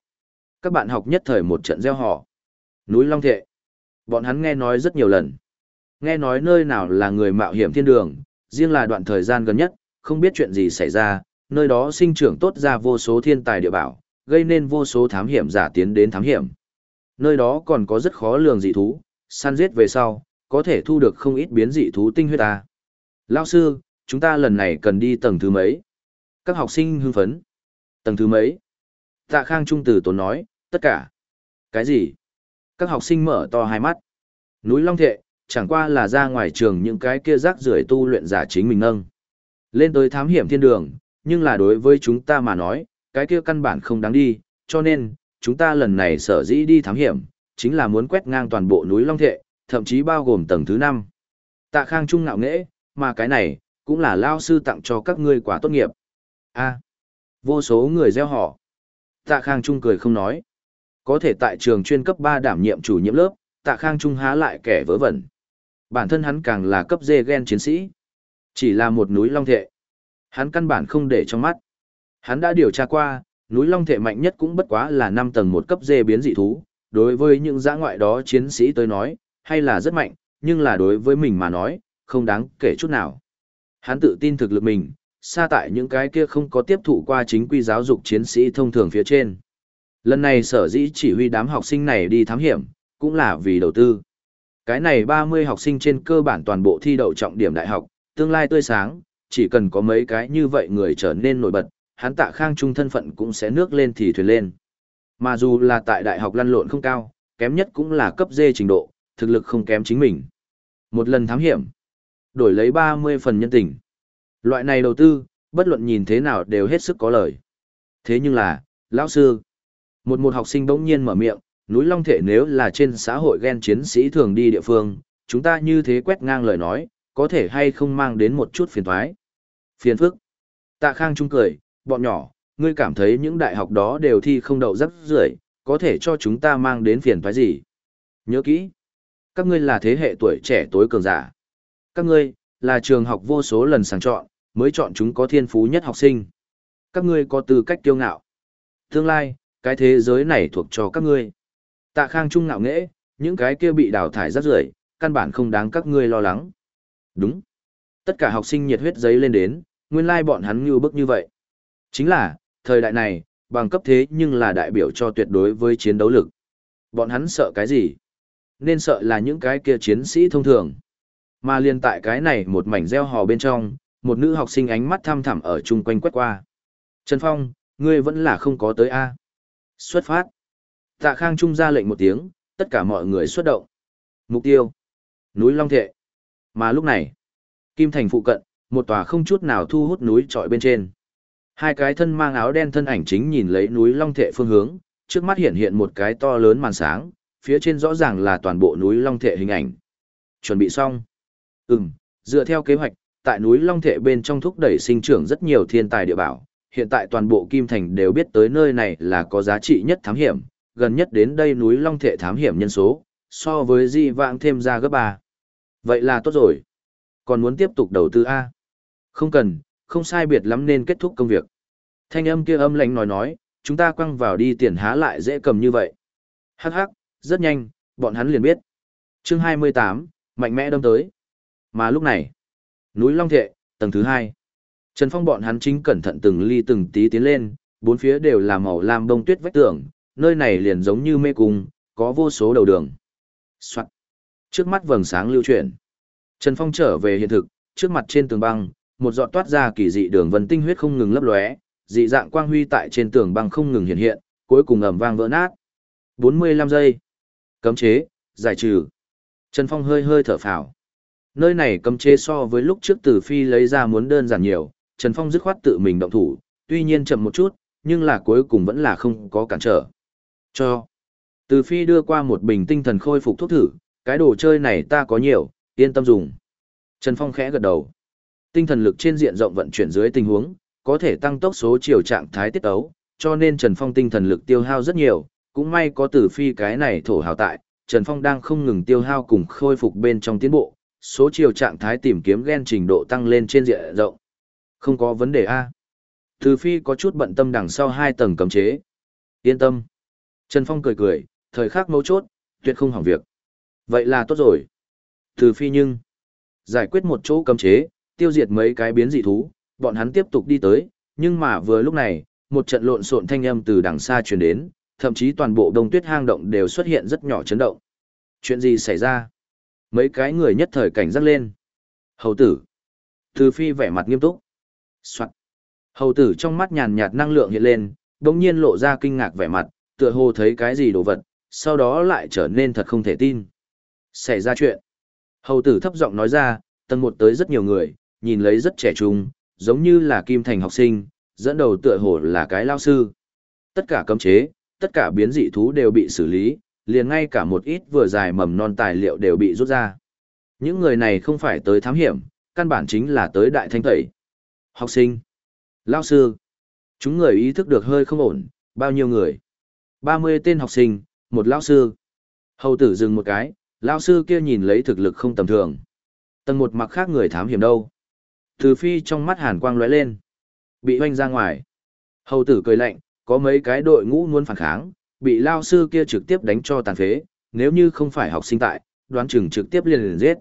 Các bạn học nhất thời một trận gieo họ. Núi Long Thệ. Bọn hắn nghe nói rất nhiều lần. Nghe nói nơi nào là người mạo hiểm thiên đường, riêng là đoạn thời gian gần nhất, không biết chuyện gì xảy ra, nơi đó sinh trưởng tốt ra vô số thiên tài địa bảo, gây nên vô số thám hiểm giả tiến đến thám hiểm. Nơi đó còn có rất khó lường dị thú, săn giết về sau, có thể thu được không ít biến dị thú tinh huyết ta. Lao sư, chúng ta lần này cần đi tầng thứ mấy? Các học sinh hưng phấn. Tầng thứ mấy? Tạ Khang Trung Tử Tốn nói, tất cả. Cái gì? Các học sinh mở to hai mắt. Núi Long Thệ, chẳng qua là ra ngoài trường những cái kia rác rưởi tu luyện giả chính mình nâng. Lên tới thám hiểm thiên đường, nhưng là đối với chúng ta mà nói, cái kia căn bản không đáng đi, cho nên, chúng ta lần này sở dĩ đi thám hiểm, chính là muốn quét ngang toàn bộ núi Long Thệ, thậm chí bao gồm tầng thứ 5. Tạ Khang Trung ngạo nghễ, mà cái này, cũng là lao sư tặng cho các ngươi quả tốt nghiệp. a vô số người gieo họ. Tạ Khang Trung cười không nói. Có thể tại trường chuyên cấp 3 đảm nhiệm chủ nhiệm lớp, Tạ Khang Trung há lại kẻ vớ vẩn. Bản thân hắn càng là cấp dê gen chiến sĩ. Chỉ là một núi long thệ. Hắn căn bản không để trong mắt. Hắn đã điều tra qua, núi long thệ mạnh nhất cũng bất quá là 5 tầng một cấp dê biến dị thú. Đối với những giã ngoại đó chiến sĩ tới nói, hay là rất mạnh, nhưng là đối với mình mà nói, không đáng kể chút nào. Hắn tự tin thực lực mình, xa tại những cái kia không có tiếp thụ qua chính quy giáo dục chiến sĩ thông thường phía trên. Lần này sở dĩ chỉ huy đám học sinh này đi thám hiểm, cũng là vì đầu tư. Cái này 30 học sinh trên cơ bản toàn bộ thi đậu trọng điểm đại học, tương lai tươi sáng, chỉ cần có mấy cái như vậy người trở nên nổi bật, hắn tạ khang trung thân phận cũng sẽ nước lên thì thuyền lên. Mà dù là tại đại học lăn lộn không cao, kém nhất cũng là cấp D trình độ, thực lực không kém chính mình. Một lần thám hiểm, đổi lấy 30 phần nhân tình. Loại này đầu tư, bất luận nhìn thế nào đều hết sức có lời. Thế nhưng là, lão sư, một một học sinh bỗng nhiên mở miệng, núi Long Thể nếu là trên xã hội ghen chiến sĩ thường đi địa phương, chúng ta như thế quét ngang lời nói, có thể hay không mang đến một chút phiền thoái. Phiền phức. Tạ Khang Trung cười, bọn nhỏ, ngươi cảm thấy những đại học đó đều thi không đậu rất rưởi, có thể cho chúng ta mang đến phiền thoái gì. Nhớ kỹ, các ngươi là thế hệ tuổi trẻ tối cường giả. Các ngươi, là trường học vô số lần sàng chọn, mới chọn chúng có thiên phú nhất học sinh. Các ngươi có tư cách kiêu ngạo. Tương lai, cái thế giới này thuộc cho các ngươi. Tạ Khang Trung ngạo nghễ, những cái kia bị đào thải rất rưởi, căn bản không đáng các ngươi lo lắng. Đúng. Tất cả học sinh nhiệt huyết giấy lên đến, nguyên lai bọn hắn như bức như vậy. Chính là, thời đại này, bằng cấp thế nhưng là đại biểu cho tuyệt đối với chiến đấu lực. Bọn hắn sợ cái gì? Nên sợ là những cái kia chiến sĩ thông thường. Mà liên tại cái này một mảnh gieo hò bên trong, một nữ học sinh ánh mắt thăm thẳm ở chung quanh quét qua. Trần Phong, ngươi vẫn là không có tới A. Xuất phát. Tạ Khang Trung ra lệnh một tiếng, tất cả mọi người xuất động. Mục tiêu. Núi Long Thệ. Mà lúc này, Kim Thành phụ cận, một tòa không chút nào thu hút núi trọi bên trên. Hai cái thân mang áo đen thân ảnh chính nhìn lấy núi Long Thệ phương hướng, trước mắt hiện hiện một cái to lớn màn sáng, phía trên rõ ràng là toàn bộ núi Long Thệ hình ảnh. Chuẩn bị xong. Ừm, dựa theo kế hoạch, tại núi Long Thệ bên trong thúc đẩy sinh trưởng rất nhiều thiên tài địa bảo, hiện tại toàn bộ Kim Thành đều biết tới nơi này là có giá trị nhất thám hiểm, gần nhất đến đây núi Long Thệ thám hiểm nhân số, so với di vãng thêm ra gấp ba. Vậy là tốt rồi. Còn muốn tiếp tục đầu tư A? Không cần, không sai biệt lắm nên kết thúc công việc. Thanh âm kia âm lạnh nói nói, chúng ta quăng vào đi tiền há lại dễ cầm như vậy. Hắc hắc, rất nhanh, bọn hắn liền biết. Chương 28, mạnh mẽ đâm tới. Mà lúc này, núi Long Thệ, tầng thứ hai. Trần Phong bọn hắn chính cẩn thận từng ly từng tí tiến lên, bốn phía đều là màu lam bông tuyết vách tường, nơi này liền giống như mê cung, có vô số đầu đường. Soạn. Trước mắt vầng sáng lưu chuyển. Trần Phong trở về hiện thực, trước mặt trên tường băng, một giọt toát ra kỳ dị đường vân tinh huyết không ngừng lấp lóe, dị dạng quang huy tại trên tường băng không ngừng hiện hiện, cuối cùng ầm vang vỡ nát. 45 giây. Cấm chế, giải trừ. Trần Phong hơi hơi thở phào. Nơi này cấm chế so với lúc trước Tử Phi lấy ra muốn đơn giản nhiều, Trần Phong dứt khoát tự mình động thủ, tuy nhiên chậm một chút, nhưng là cuối cùng vẫn là không có cản trở. Cho. Từ Phi đưa qua một bình tinh thần khôi phục thuốc thử, cái đồ chơi này ta có nhiều, yên tâm dùng. Trần Phong khẽ gật đầu. Tinh thần lực trên diện rộng vận chuyển dưới tình huống, có thể tăng tốc số chiều trạng thái tiết ấu, cho nên Trần Phong tinh thần lực tiêu hao rất nhiều, cũng may có Từ Phi cái này thổ hào tại, Trần Phong đang không ngừng tiêu hao cùng khôi phục bên trong tiến bộ, số chiều trạng thái tìm kiếm gen trình độ tăng lên trên diện rộng. Không có vấn đề A. Từ Phi có chút bận tâm đằng sau hai tầng cấm chế. Yên tâm. Trần Phong cười cười, thời khắc mấu chốt, tuyệt không hỏng việc. Vậy là tốt rồi. Từ Phi nhưng, giải quyết một chỗ cấm chế, tiêu diệt mấy cái biến dị thú, bọn hắn tiếp tục đi tới, nhưng mà vừa lúc này, một trận lộn xộn thanh âm từ đằng xa truyền đến, thậm chí toàn bộ đông tuyết hang động đều xuất hiện rất nhỏ chấn động. Chuyện gì xảy ra? Mấy cái người nhất thời cảnh giác lên. Hầu tử. Từ Phi vẻ mặt nghiêm túc. Soạn. Hầu tử trong mắt nhàn nhạt năng lượng hiện lên, đồng nhiên lộ ra kinh ngạc vẻ mặt, tựa hồ thấy cái gì đồ vật, sau đó lại trở nên thật không thể tin. Xảy ra chuyện. Hầu tử thấp giọng nói ra, tầng một tới rất nhiều người, nhìn lấy rất trẻ trung, giống như là kim thành học sinh, dẫn đầu tựa hồ là cái lao sư. Tất cả cấm chế, tất cả biến dị thú đều bị xử lý, liền ngay cả một ít vừa dài mầm non tài liệu đều bị rút ra. Những người này không phải tới thám hiểm, căn bản chính là tới đại thanh tẩy. Học sinh, lao sư, chúng người ý thức được hơi không ổn, bao nhiêu người. 30 tên học sinh, một lao sư. Hầu tử dừng một cái, lao sư kia nhìn lấy thực lực không tầm thường. Tầng một mặc khác người thám hiểm đâu. Từ phi trong mắt hàn quang lóe lên. Bị hoanh ra ngoài. Hầu tử cười lạnh, có mấy cái đội ngũ muốn phản kháng, bị lao sư kia trực tiếp đánh cho tàn phế, nếu như không phải học sinh tại, đoán chừng trực tiếp liền liền giết.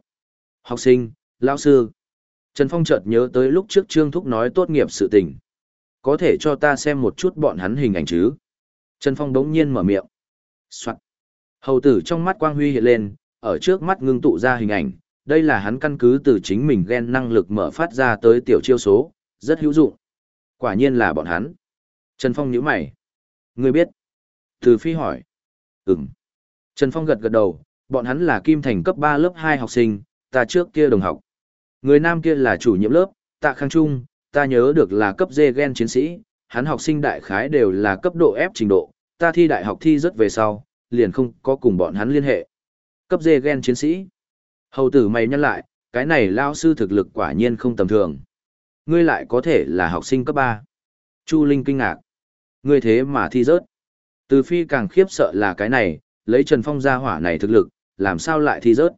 Học sinh, lao sư. Trần Phong chợt nhớ tới lúc trước Trương Thúc nói tốt nghiệp sự tình. Có thể cho ta xem một chút bọn hắn hình ảnh chứ? Trần Phong đống nhiên mở miệng. Soạn. Hầu tử trong mắt quang huy hiện lên, ở trước mắt ngưng tụ ra hình ảnh. Đây là hắn căn cứ từ chính mình ghen năng lực mở phát ra tới tiểu chiêu số, rất hữu dụng. Quả nhiên là bọn hắn. Trần Phong nhíu mày. Người biết. Từ phi hỏi. Ừm. Trần Phong gật gật đầu, bọn hắn là Kim Thành cấp 3 lớp 2 học sinh, ta trước kia đồng học. Người nam kia là chủ nhiệm lớp, tạ khang trung, ta nhớ được là cấp D gen chiến sĩ, hắn học sinh đại khái đều là cấp độ F trình độ, ta thi đại học thi rất về sau, liền không có cùng bọn hắn liên hệ. Cấp D gen chiến sĩ. Hầu tử mày nhắc lại, Cái này lao sư thực lực quả nhiên không tầm thường. Ngươi lại có thể là học sinh cấp 3. Chu Linh kinh ngạc. Ngươi thế mà thi rớt. Từ phi càng khiếp sợ là cái này, lấy Trần Phong ra hỏa này thực lực, làm sao lại thi rớt.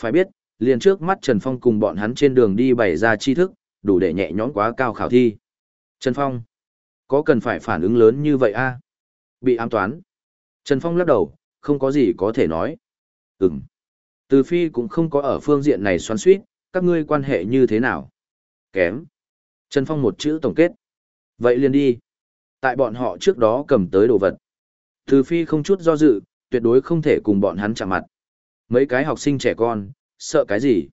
Phải biết, liền trước mắt Trần Phong cùng bọn hắn trên đường đi bày ra tri thức, đủ để nhẹ nhõm quá cao khảo thi. Trần Phong, có cần phải phản ứng lớn như vậy a? Bị ám toán. Trần Phong lắc đầu, không có gì có thể nói. Ừm. Từ phi cũng không có ở phương diện này xoắn suýt, các ngươi quan hệ như thế nào? Kém. Trần Phong một chữ tổng kết. Vậy liền đi. Tại bọn họ trước đó cầm tới đồ vật. Từ phi không chút do dự, tuyệt đối không thể cùng bọn hắn chạm mặt. Mấy cái học sinh trẻ con, sợ cái gì?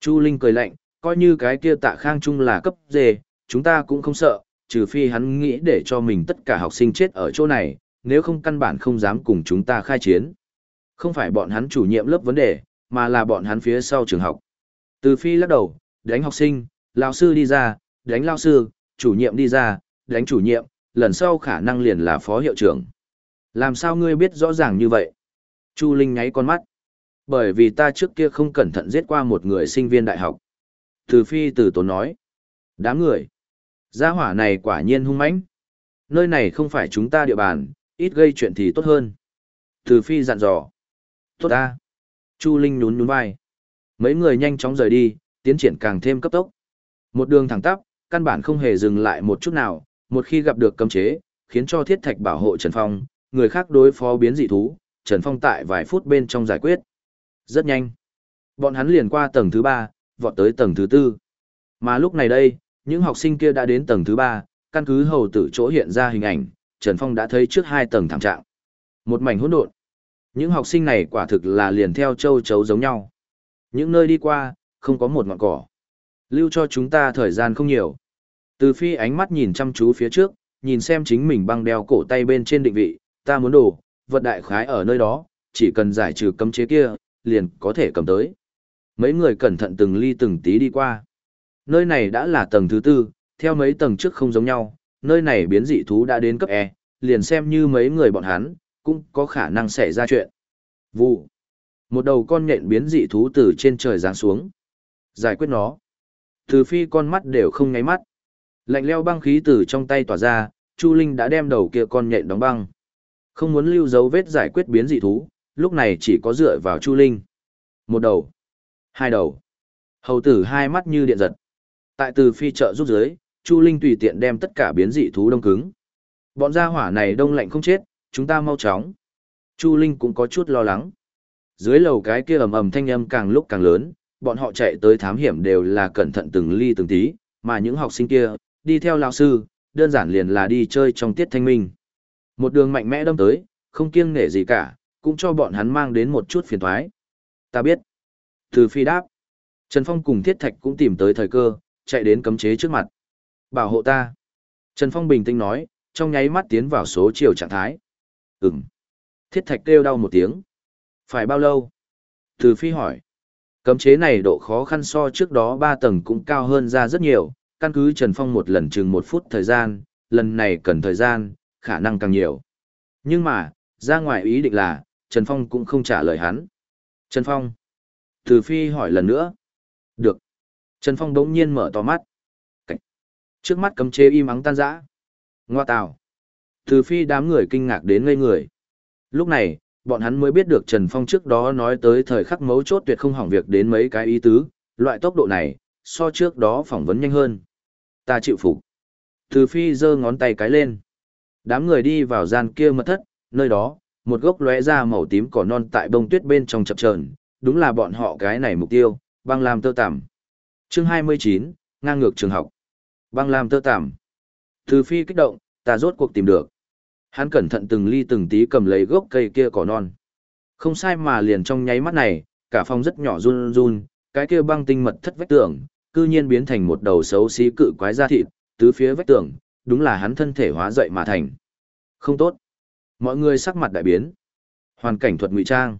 Chu Linh cười lạnh, coi như cái kia tạ khang trung là cấp dê, chúng ta cũng không sợ, trừ phi hắn nghĩ để cho mình tất cả học sinh chết ở chỗ này, nếu không căn bản không dám cùng chúng ta khai chiến. Không phải bọn hắn chủ nhiệm lớp vấn đề, mà là bọn hắn phía sau trường học. Từ phi lắc đầu, đánh học sinh, lao sư đi ra, đánh lao sư, chủ nhiệm đi ra, đánh chủ nhiệm, lần sau khả năng liền là phó hiệu trưởng. Làm sao ngươi biết rõ ràng như vậy? Chu Linh nháy con mắt. Bởi vì ta trước kia không cẩn thận giết qua một người sinh viên đại học. Từ phi từ tốn nói. Đám người. Gia hỏa này quả nhiên hung mãnh. Nơi này không phải chúng ta địa bàn, ít gây chuyện thì tốt hơn. Từ phi dặn dò. Tốt ta. Chu Linh nhún nhún vai. Mấy người nhanh chóng rời đi, tiến triển càng thêm cấp tốc. Một đường thẳng tắp, căn bản không hề dừng lại một chút nào, một khi gặp được cấm chế, khiến cho thiết thạch bảo hộ Trần Phong, người khác đối phó biến dị thú, Trần Phong tại vài phút bên trong giải quyết. Rất nhanh. Bọn hắn liền qua tầng thứ ba, vọt tới tầng thứ tư. Mà lúc này đây, những học sinh kia đã đến tầng thứ ba, căn cứ hầu tử chỗ hiện ra hình ảnh, Trần Phong đã thấy trước hai tầng thảm trạng. Một mảnh hỗn độn. Những học sinh này quả thực là liền theo châu chấu giống nhau. Những nơi đi qua, không có một ngọn cỏ. Lưu cho chúng ta thời gian không nhiều. Từ phi ánh mắt nhìn chăm chú phía trước, nhìn xem chính mình băng đeo cổ tay bên trên định vị, ta muốn đồ, vật đại khái ở nơi đó, chỉ cần giải trừ cấm chế kia, liền có thể cầm tới. Mấy người cẩn thận từng ly từng tí đi qua. Nơi này đã là tầng thứ tư, theo mấy tầng trước không giống nhau, nơi này biến dị thú đã đến cấp E, liền xem như mấy người bọn hắn, cũng có khả năng xảy ra chuyện. Vụ. Một đầu con nhện biến dị thú từ trên trời giáng xuống. Giải quyết nó. Từ phi con mắt đều không ngáy mắt. Lạnh leo băng khí từ trong tay tỏa ra, Chu Linh đã đem đầu kia con nhện đóng băng. Không muốn lưu dấu vết giải quyết biến dị thú, lúc này chỉ có dựa vào Chu Linh. Một đầu. Hai đầu. Hầu tử hai mắt như điện giật. Tại từ phi trợ rút dưới, Chu Linh tùy tiện đem tất cả biến dị thú đông cứng. Bọn gia hỏa này đông lạnh không chết, chúng ta mau chóng. Chu Linh cũng có chút lo lắng. Dưới lầu cái kia ầm ầm thanh âm càng lúc càng lớn, bọn họ chạy tới thám hiểm đều là cẩn thận từng ly từng tí, mà những học sinh kia, đi theo lão sư, đơn giản liền là đi chơi trong tiết thanh minh. Một đường mạnh mẽ đâm tới, không kiêng nể gì cả, cũng cho bọn hắn mang đến một chút phiền toái. Ta biết. Từ phi đáp. Trần Phong cùng Thiết Thạch cũng tìm tới thời cơ, chạy đến cấm chế trước mặt. Bảo hộ ta. Trần Phong bình tĩnh nói, trong nháy mắt tiến vào số chiều trạng thái. Ừm. Thiết Thạch kêu đau một tiếng. Phải bao lâu? Từ phi hỏi. Cấm chế này độ khó khăn so trước đó 3 tầng cũng cao hơn ra rất nhiều, căn cứ Trần Phong một lần chừng một phút thời gian, lần này cần thời gian, khả năng càng nhiều. Nhưng mà, ra ngoài ý định là, Trần Phong cũng không trả lời hắn. Trần Phong. Từ Phi hỏi lần nữa. Được. Trần Phong đống nhiên mở to mắt. Cảnh. Trước mắt cấm chế im ắng tan rã. Ngoa tào. Từ Phi đám người kinh ngạc đến ngây người. Lúc này, bọn hắn mới biết được Trần Phong trước đó nói tới thời khắc mấu chốt tuyệt không hỏng việc đến mấy cái ý tứ, loại tốc độ này, so trước đó phỏng vấn nhanh hơn. Ta chịu phục. Từ Phi giơ ngón tay cái lên. Đám người đi vào gian kia mật thất, nơi đó, một gốc lóe ra màu tím cỏ non tại bông tuyết bên trong chập chờn, đúng là bọn họ cái này mục tiêu, băng làm tơ tằm. Chương 29, ngang ngược trường học. Băng làm tơ tằm. Từ phi kích động, ta rốt cuộc tìm được. Hắn cẩn thận từng ly từng tí cầm lấy gốc cây kia cỏ non. Không sai mà liền trong nháy mắt này, cả phòng rất nhỏ run run, cái kia băng tinh mật thất vách tường, cư nhiên biến thành một đầu xấu xí cự quái da thịt, tứ phía vách tường, đúng là hắn thân thể hóa dậy mà thành. Không tốt. Mọi người sắc mặt đại biến. Hoàn cảnh thuật ngụy trang.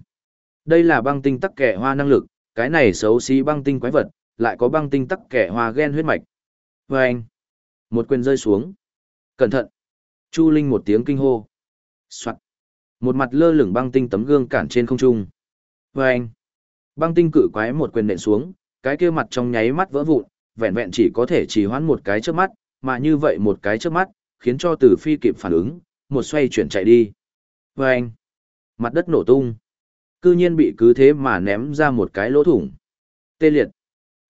Đây là băng tinh tắc kẻ hoa năng lực, cái này xấu xí băng tinh quái vật, lại có băng tinh tắc kẻ hoa gen huyết mạch. Và anh. Một quyền rơi xuống. Cẩn thận. Chu Linh một tiếng kinh hô. Soạn. Một mặt lơ lửng băng tinh tấm gương cản trên không trung. Và anh. Băng tinh cự quái một quyền nện xuống, cái kia mặt trong nháy mắt vỡ vụn, vẹn vẹn chỉ có thể trì hoãn một cái trước mắt, mà như vậy một cái trước mắt, khiến cho Từ Phi kịp phản ứng, một xoay chuyển chạy đi. Và anh, mặt đất nổ tung. Cư nhiên bị cứ thế mà ném ra một cái lỗ thủng. Tê liệt.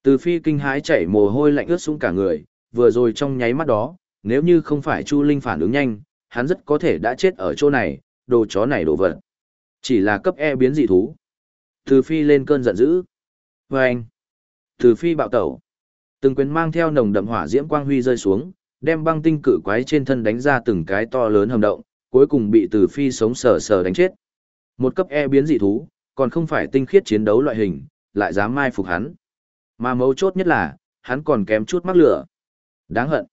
Từ Phi kinh hãi chảy mồ hôi lạnh ướt xuống cả người, vừa rồi trong nháy mắt đó, nếu như không phải Chu Linh phản ứng nhanh, hắn rất có thể đã chết ở chỗ này, đồ chó này đồ vật. Chỉ là cấp E biến dị thú. Từ Phi lên cơn giận dữ. Và anh, Từ Phi bạo tẩu. Từng quyền mang theo nồng đậm hỏa diễm quang huy rơi xuống, đem băng tinh cự quái trên thân đánh ra từng cái to lớn hầm động, cuối cùng bị Từ Phi sống sờ sờ đánh chết. Một cấp E biến dị thú, còn không phải tinh khiết chiến đấu loại hình, lại dám mai phục hắn. Mà mấu chốt nhất là, hắn còn kém chút mắc lửa. Đáng hận.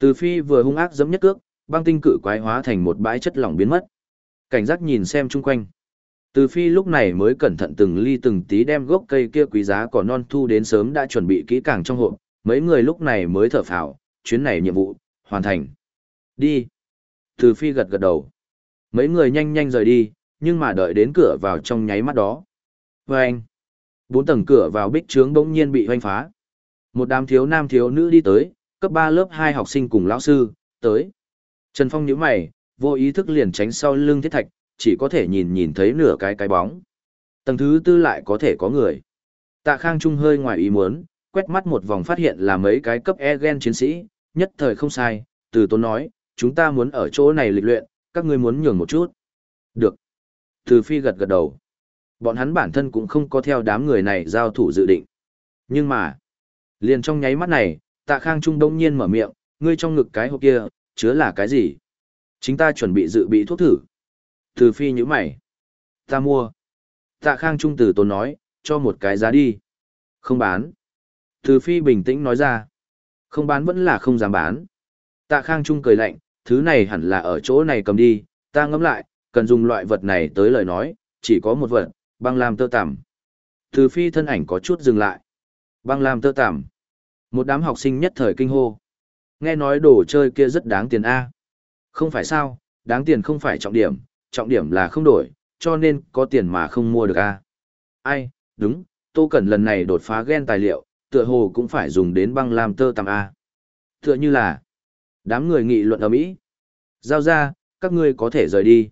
Từ Phi vừa hung ác giẫm nhất cước, băng tinh cự quái hóa thành một bãi chất lỏng biến mất. Cảnh giác nhìn xem chung quanh. Từ Phi lúc này mới cẩn thận từng ly từng tí đem gốc cây kia quý giá cỏ non thu đến sớm đã chuẩn bị kỹ càng trong hộp, mấy người lúc này mới thở phào, chuyến này nhiệm vụ, hoàn thành. Đi. Từ Phi gật gật đầu. Mấy người nhanh nhanh rời đi, nhưng mà đợi đến cửa vào trong nháy mắt đó. Vâng! Bốn tầng cửa vào bích trướng bỗng nhiên bị hoanh phá. Một đám thiếu nam thiếu nữ đi tới, cấp 3 lớp 2 học sinh cùng lão sư, tới. Trần Phong nhíu mày, vô ý thức liền tránh sau lưng thiết thạch, chỉ có thể nhìn nhìn thấy nửa cái cái bóng. Tầng thứ tư lại có thể có người. Tạ Khang Trung hơi ngoài ý muốn, quét mắt một vòng phát hiện là mấy cái cấp E gen chiến sĩ, nhất thời không sai, từ tôn nói, chúng ta muốn ở chỗ này lịch luyện, các ngươi muốn nhường một chút. Được. Từ phi gật gật đầu. Bọn hắn bản thân cũng không có theo đám người này giao thủ dự định. Nhưng mà, liền trong nháy mắt này, tạ khang trung đông nhiên mở miệng, ngươi trong ngực cái hộp kia, chứa là cái gì? Chính ta chuẩn bị dự bị thuốc thử. Từ phi như mày. Ta mua. Tạ khang trung từ tốn nói, cho một cái giá đi. Không bán. Từ phi bình tĩnh nói ra. Không bán vẫn là không dám bán. Tạ khang trung cười lạnh, thứ này hẳn là ở chỗ này cầm đi, ta ngẫm lại, cần dùng loại vật này tới lời nói, chỉ có một vật, băng lam tơ tằm. Từ phi thân ảnh có chút dừng lại. Băng lam tơ tằm. Một đám học sinh nhất thời kinh hô. Nghe nói đồ chơi kia rất đáng tiền A. Không phải sao, đáng tiền không phải trọng điểm, trọng điểm là không đổi, cho nên có tiền mà không mua được A. Ai, đúng, Tô Cẩn lần này đột phá gen tài liệu, tựa hồ cũng phải dùng đến băng lam tơ tằm A. Tựa như là, đám người nghị luận ở mỹ Giao ra, các ngươi có thể rời đi.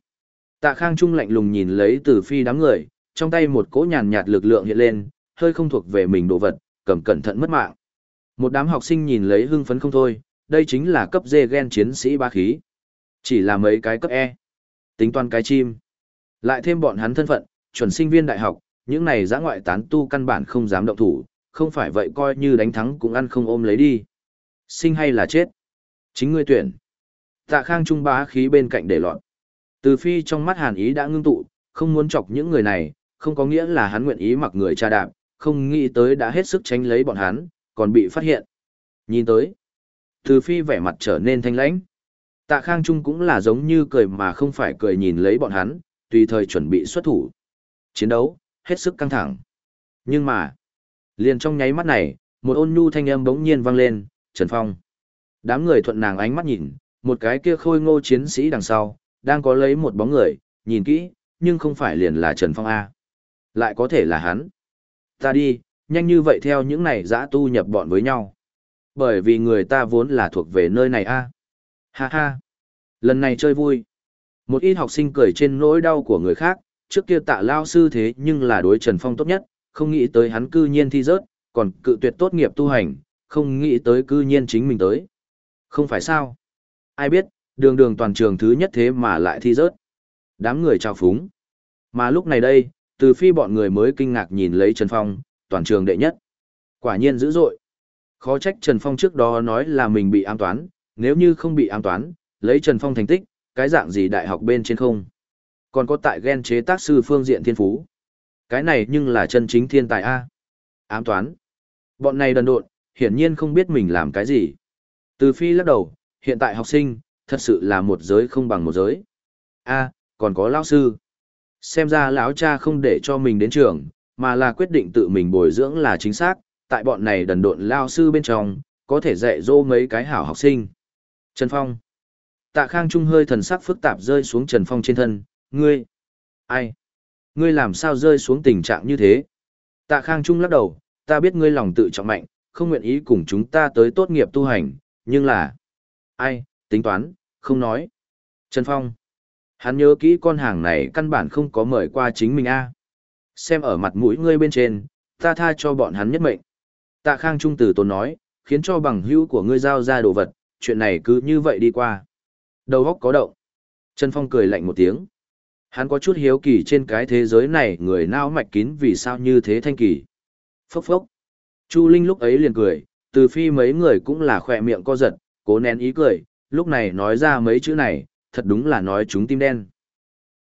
Tạ Khang Trung lạnh lùng nhìn lấy từ phi đám người, trong tay một cỗ nhàn nhạt lực lượng hiện lên, hơi không thuộc về mình đồ vật, cầm cẩn thận mất mạng. Một đám học sinh nhìn lấy hưng phấn không thôi, đây chính là cấp D gen chiến sĩ ba khí. Chỉ là mấy cái cấp E. Tính toán cái chim. Lại thêm bọn hắn thân phận, chuẩn sinh viên đại học, những này giã ngoại tán tu căn bản không dám động thủ, không phải vậy coi như đánh thắng cũng ăn không ôm lấy đi. Sinh hay là chết? Chính ngươi tuyển. Tạ khang trung bá khí bên cạnh để loạn. Từ phi trong mắt hàn ý đã ngưng tụ, không muốn chọc những người này, không có nghĩa là hắn nguyện ý mặc người cha đạp, không nghĩ tới đã hết sức tránh lấy bọn hắn, còn bị phát hiện. Nhìn tới, từ phi vẻ mặt trở nên thanh lãnh. Tạ Khang Trung cũng là giống như cười mà không phải cười nhìn lấy bọn hắn, tùy thời chuẩn bị xuất thủ. Chiến đấu, hết sức căng thẳng. Nhưng mà, liền trong nháy mắt này, một ôn nhu thanh âm bỗng nhiên vang lên, Trần Phong. Đám người thuận nàng ánh mắt nhìn, một cái kia khôi ngô chiến sĩ đằng sau, đang có lấy một bóng người, nhìn kỹ, nhưng không phải liền là Trần Phong A. Lại có thể là hắn. Ta đi, nhanh như vậy theo những này dã tu nhập bọn với nhau. Bởi vì người ta vốn là thuộc về nơi này A. À? Ha ha. Lần này chơi vui. Một ít học sinh cười trên nỗi đau của người khác, trước kia tạ lao sư thế nhưng là đối Trần Phong tốt nhất, không nghĩ tới hắn cư nhiên thi rớt, còn cự tuyệt tốt nghiệp tu hành, không nghĩ tới cư nhiên chính mình tới. Không phải sao? Ai biết, đường đường toàn trường thứ nhất thế mà lại thi rớt. Đám người trao phúng. Mà lúc này đây, từ phi bọn người mới kinh ngạc nhìn lấy Trần Phong, toàn trường đệ nhất. Quả nhiên dữ dội. Khó trách Trần Phong trước đó nói là mình bị ám toán, nếu như không bị ám toán, lấy Trần Phong thành tích, cái dạng gì đại học bên trên không. Còn có tại ghen chế tác sư phương diện thiên phú. Cái này nhưng là chân chính thiên tài A. Ám toán. Bọn này đần độn, hiển nhiên không biết mình làm cái gì. Từ phi lắc đầu, hiện tại học sinh, thật sự là một giới không bằng một giới. A, còn có lão sư. Xem ra lão cha không để cho mình đến trường, mà là quyết định tự mình bồi dưỡng là chính xác, tại bọn này đần độn lao sư bên trong, có thể dạy dỗ mấy cái hảo học sinh. Trần Phong. Tạ Khang Trung hơi thần sắc phức tạp rơi xuống Trần Phong trên thân, ngươi. Ai? Ngươi làm sao rơi xuống tình trạng như thế? Tạ Khang Trung lắc đầu, ta biết ngươi lòng tự trọng mạnh, không nguyện ý cùng chúng ta tới tốt nghiệp tu hành, nhưng là... Ai, tính toán, không nói. Trần Phong. Hắn nhớ kỹ con hàng này căn bản không có mời qua chính mình a. Xem ở mặt mũi ngươi bên trên, ta tha cho bọn hắn nhất mệnh. Tạ Khang Trung Tử Tôn nói, khiến cho bằng hữu của ngươi giao ra đồ vật, chuyện này cứ như vậy đi qua. Đầu góc có động. Trần Phong cười lạnh một tiếng. Hắn có chút hiếu kỳ trên cái thế giới này người nao mạch kín vì sao như thế thanh kỳ. Phốc phốc. Chu Linh lúc ấy liền cười, từ phi mấy người cũng là khỏe miệng co giật, cố nén ý cười, lúc này nói ra mấy chữ này, thật đúng là nói chúng tim đen.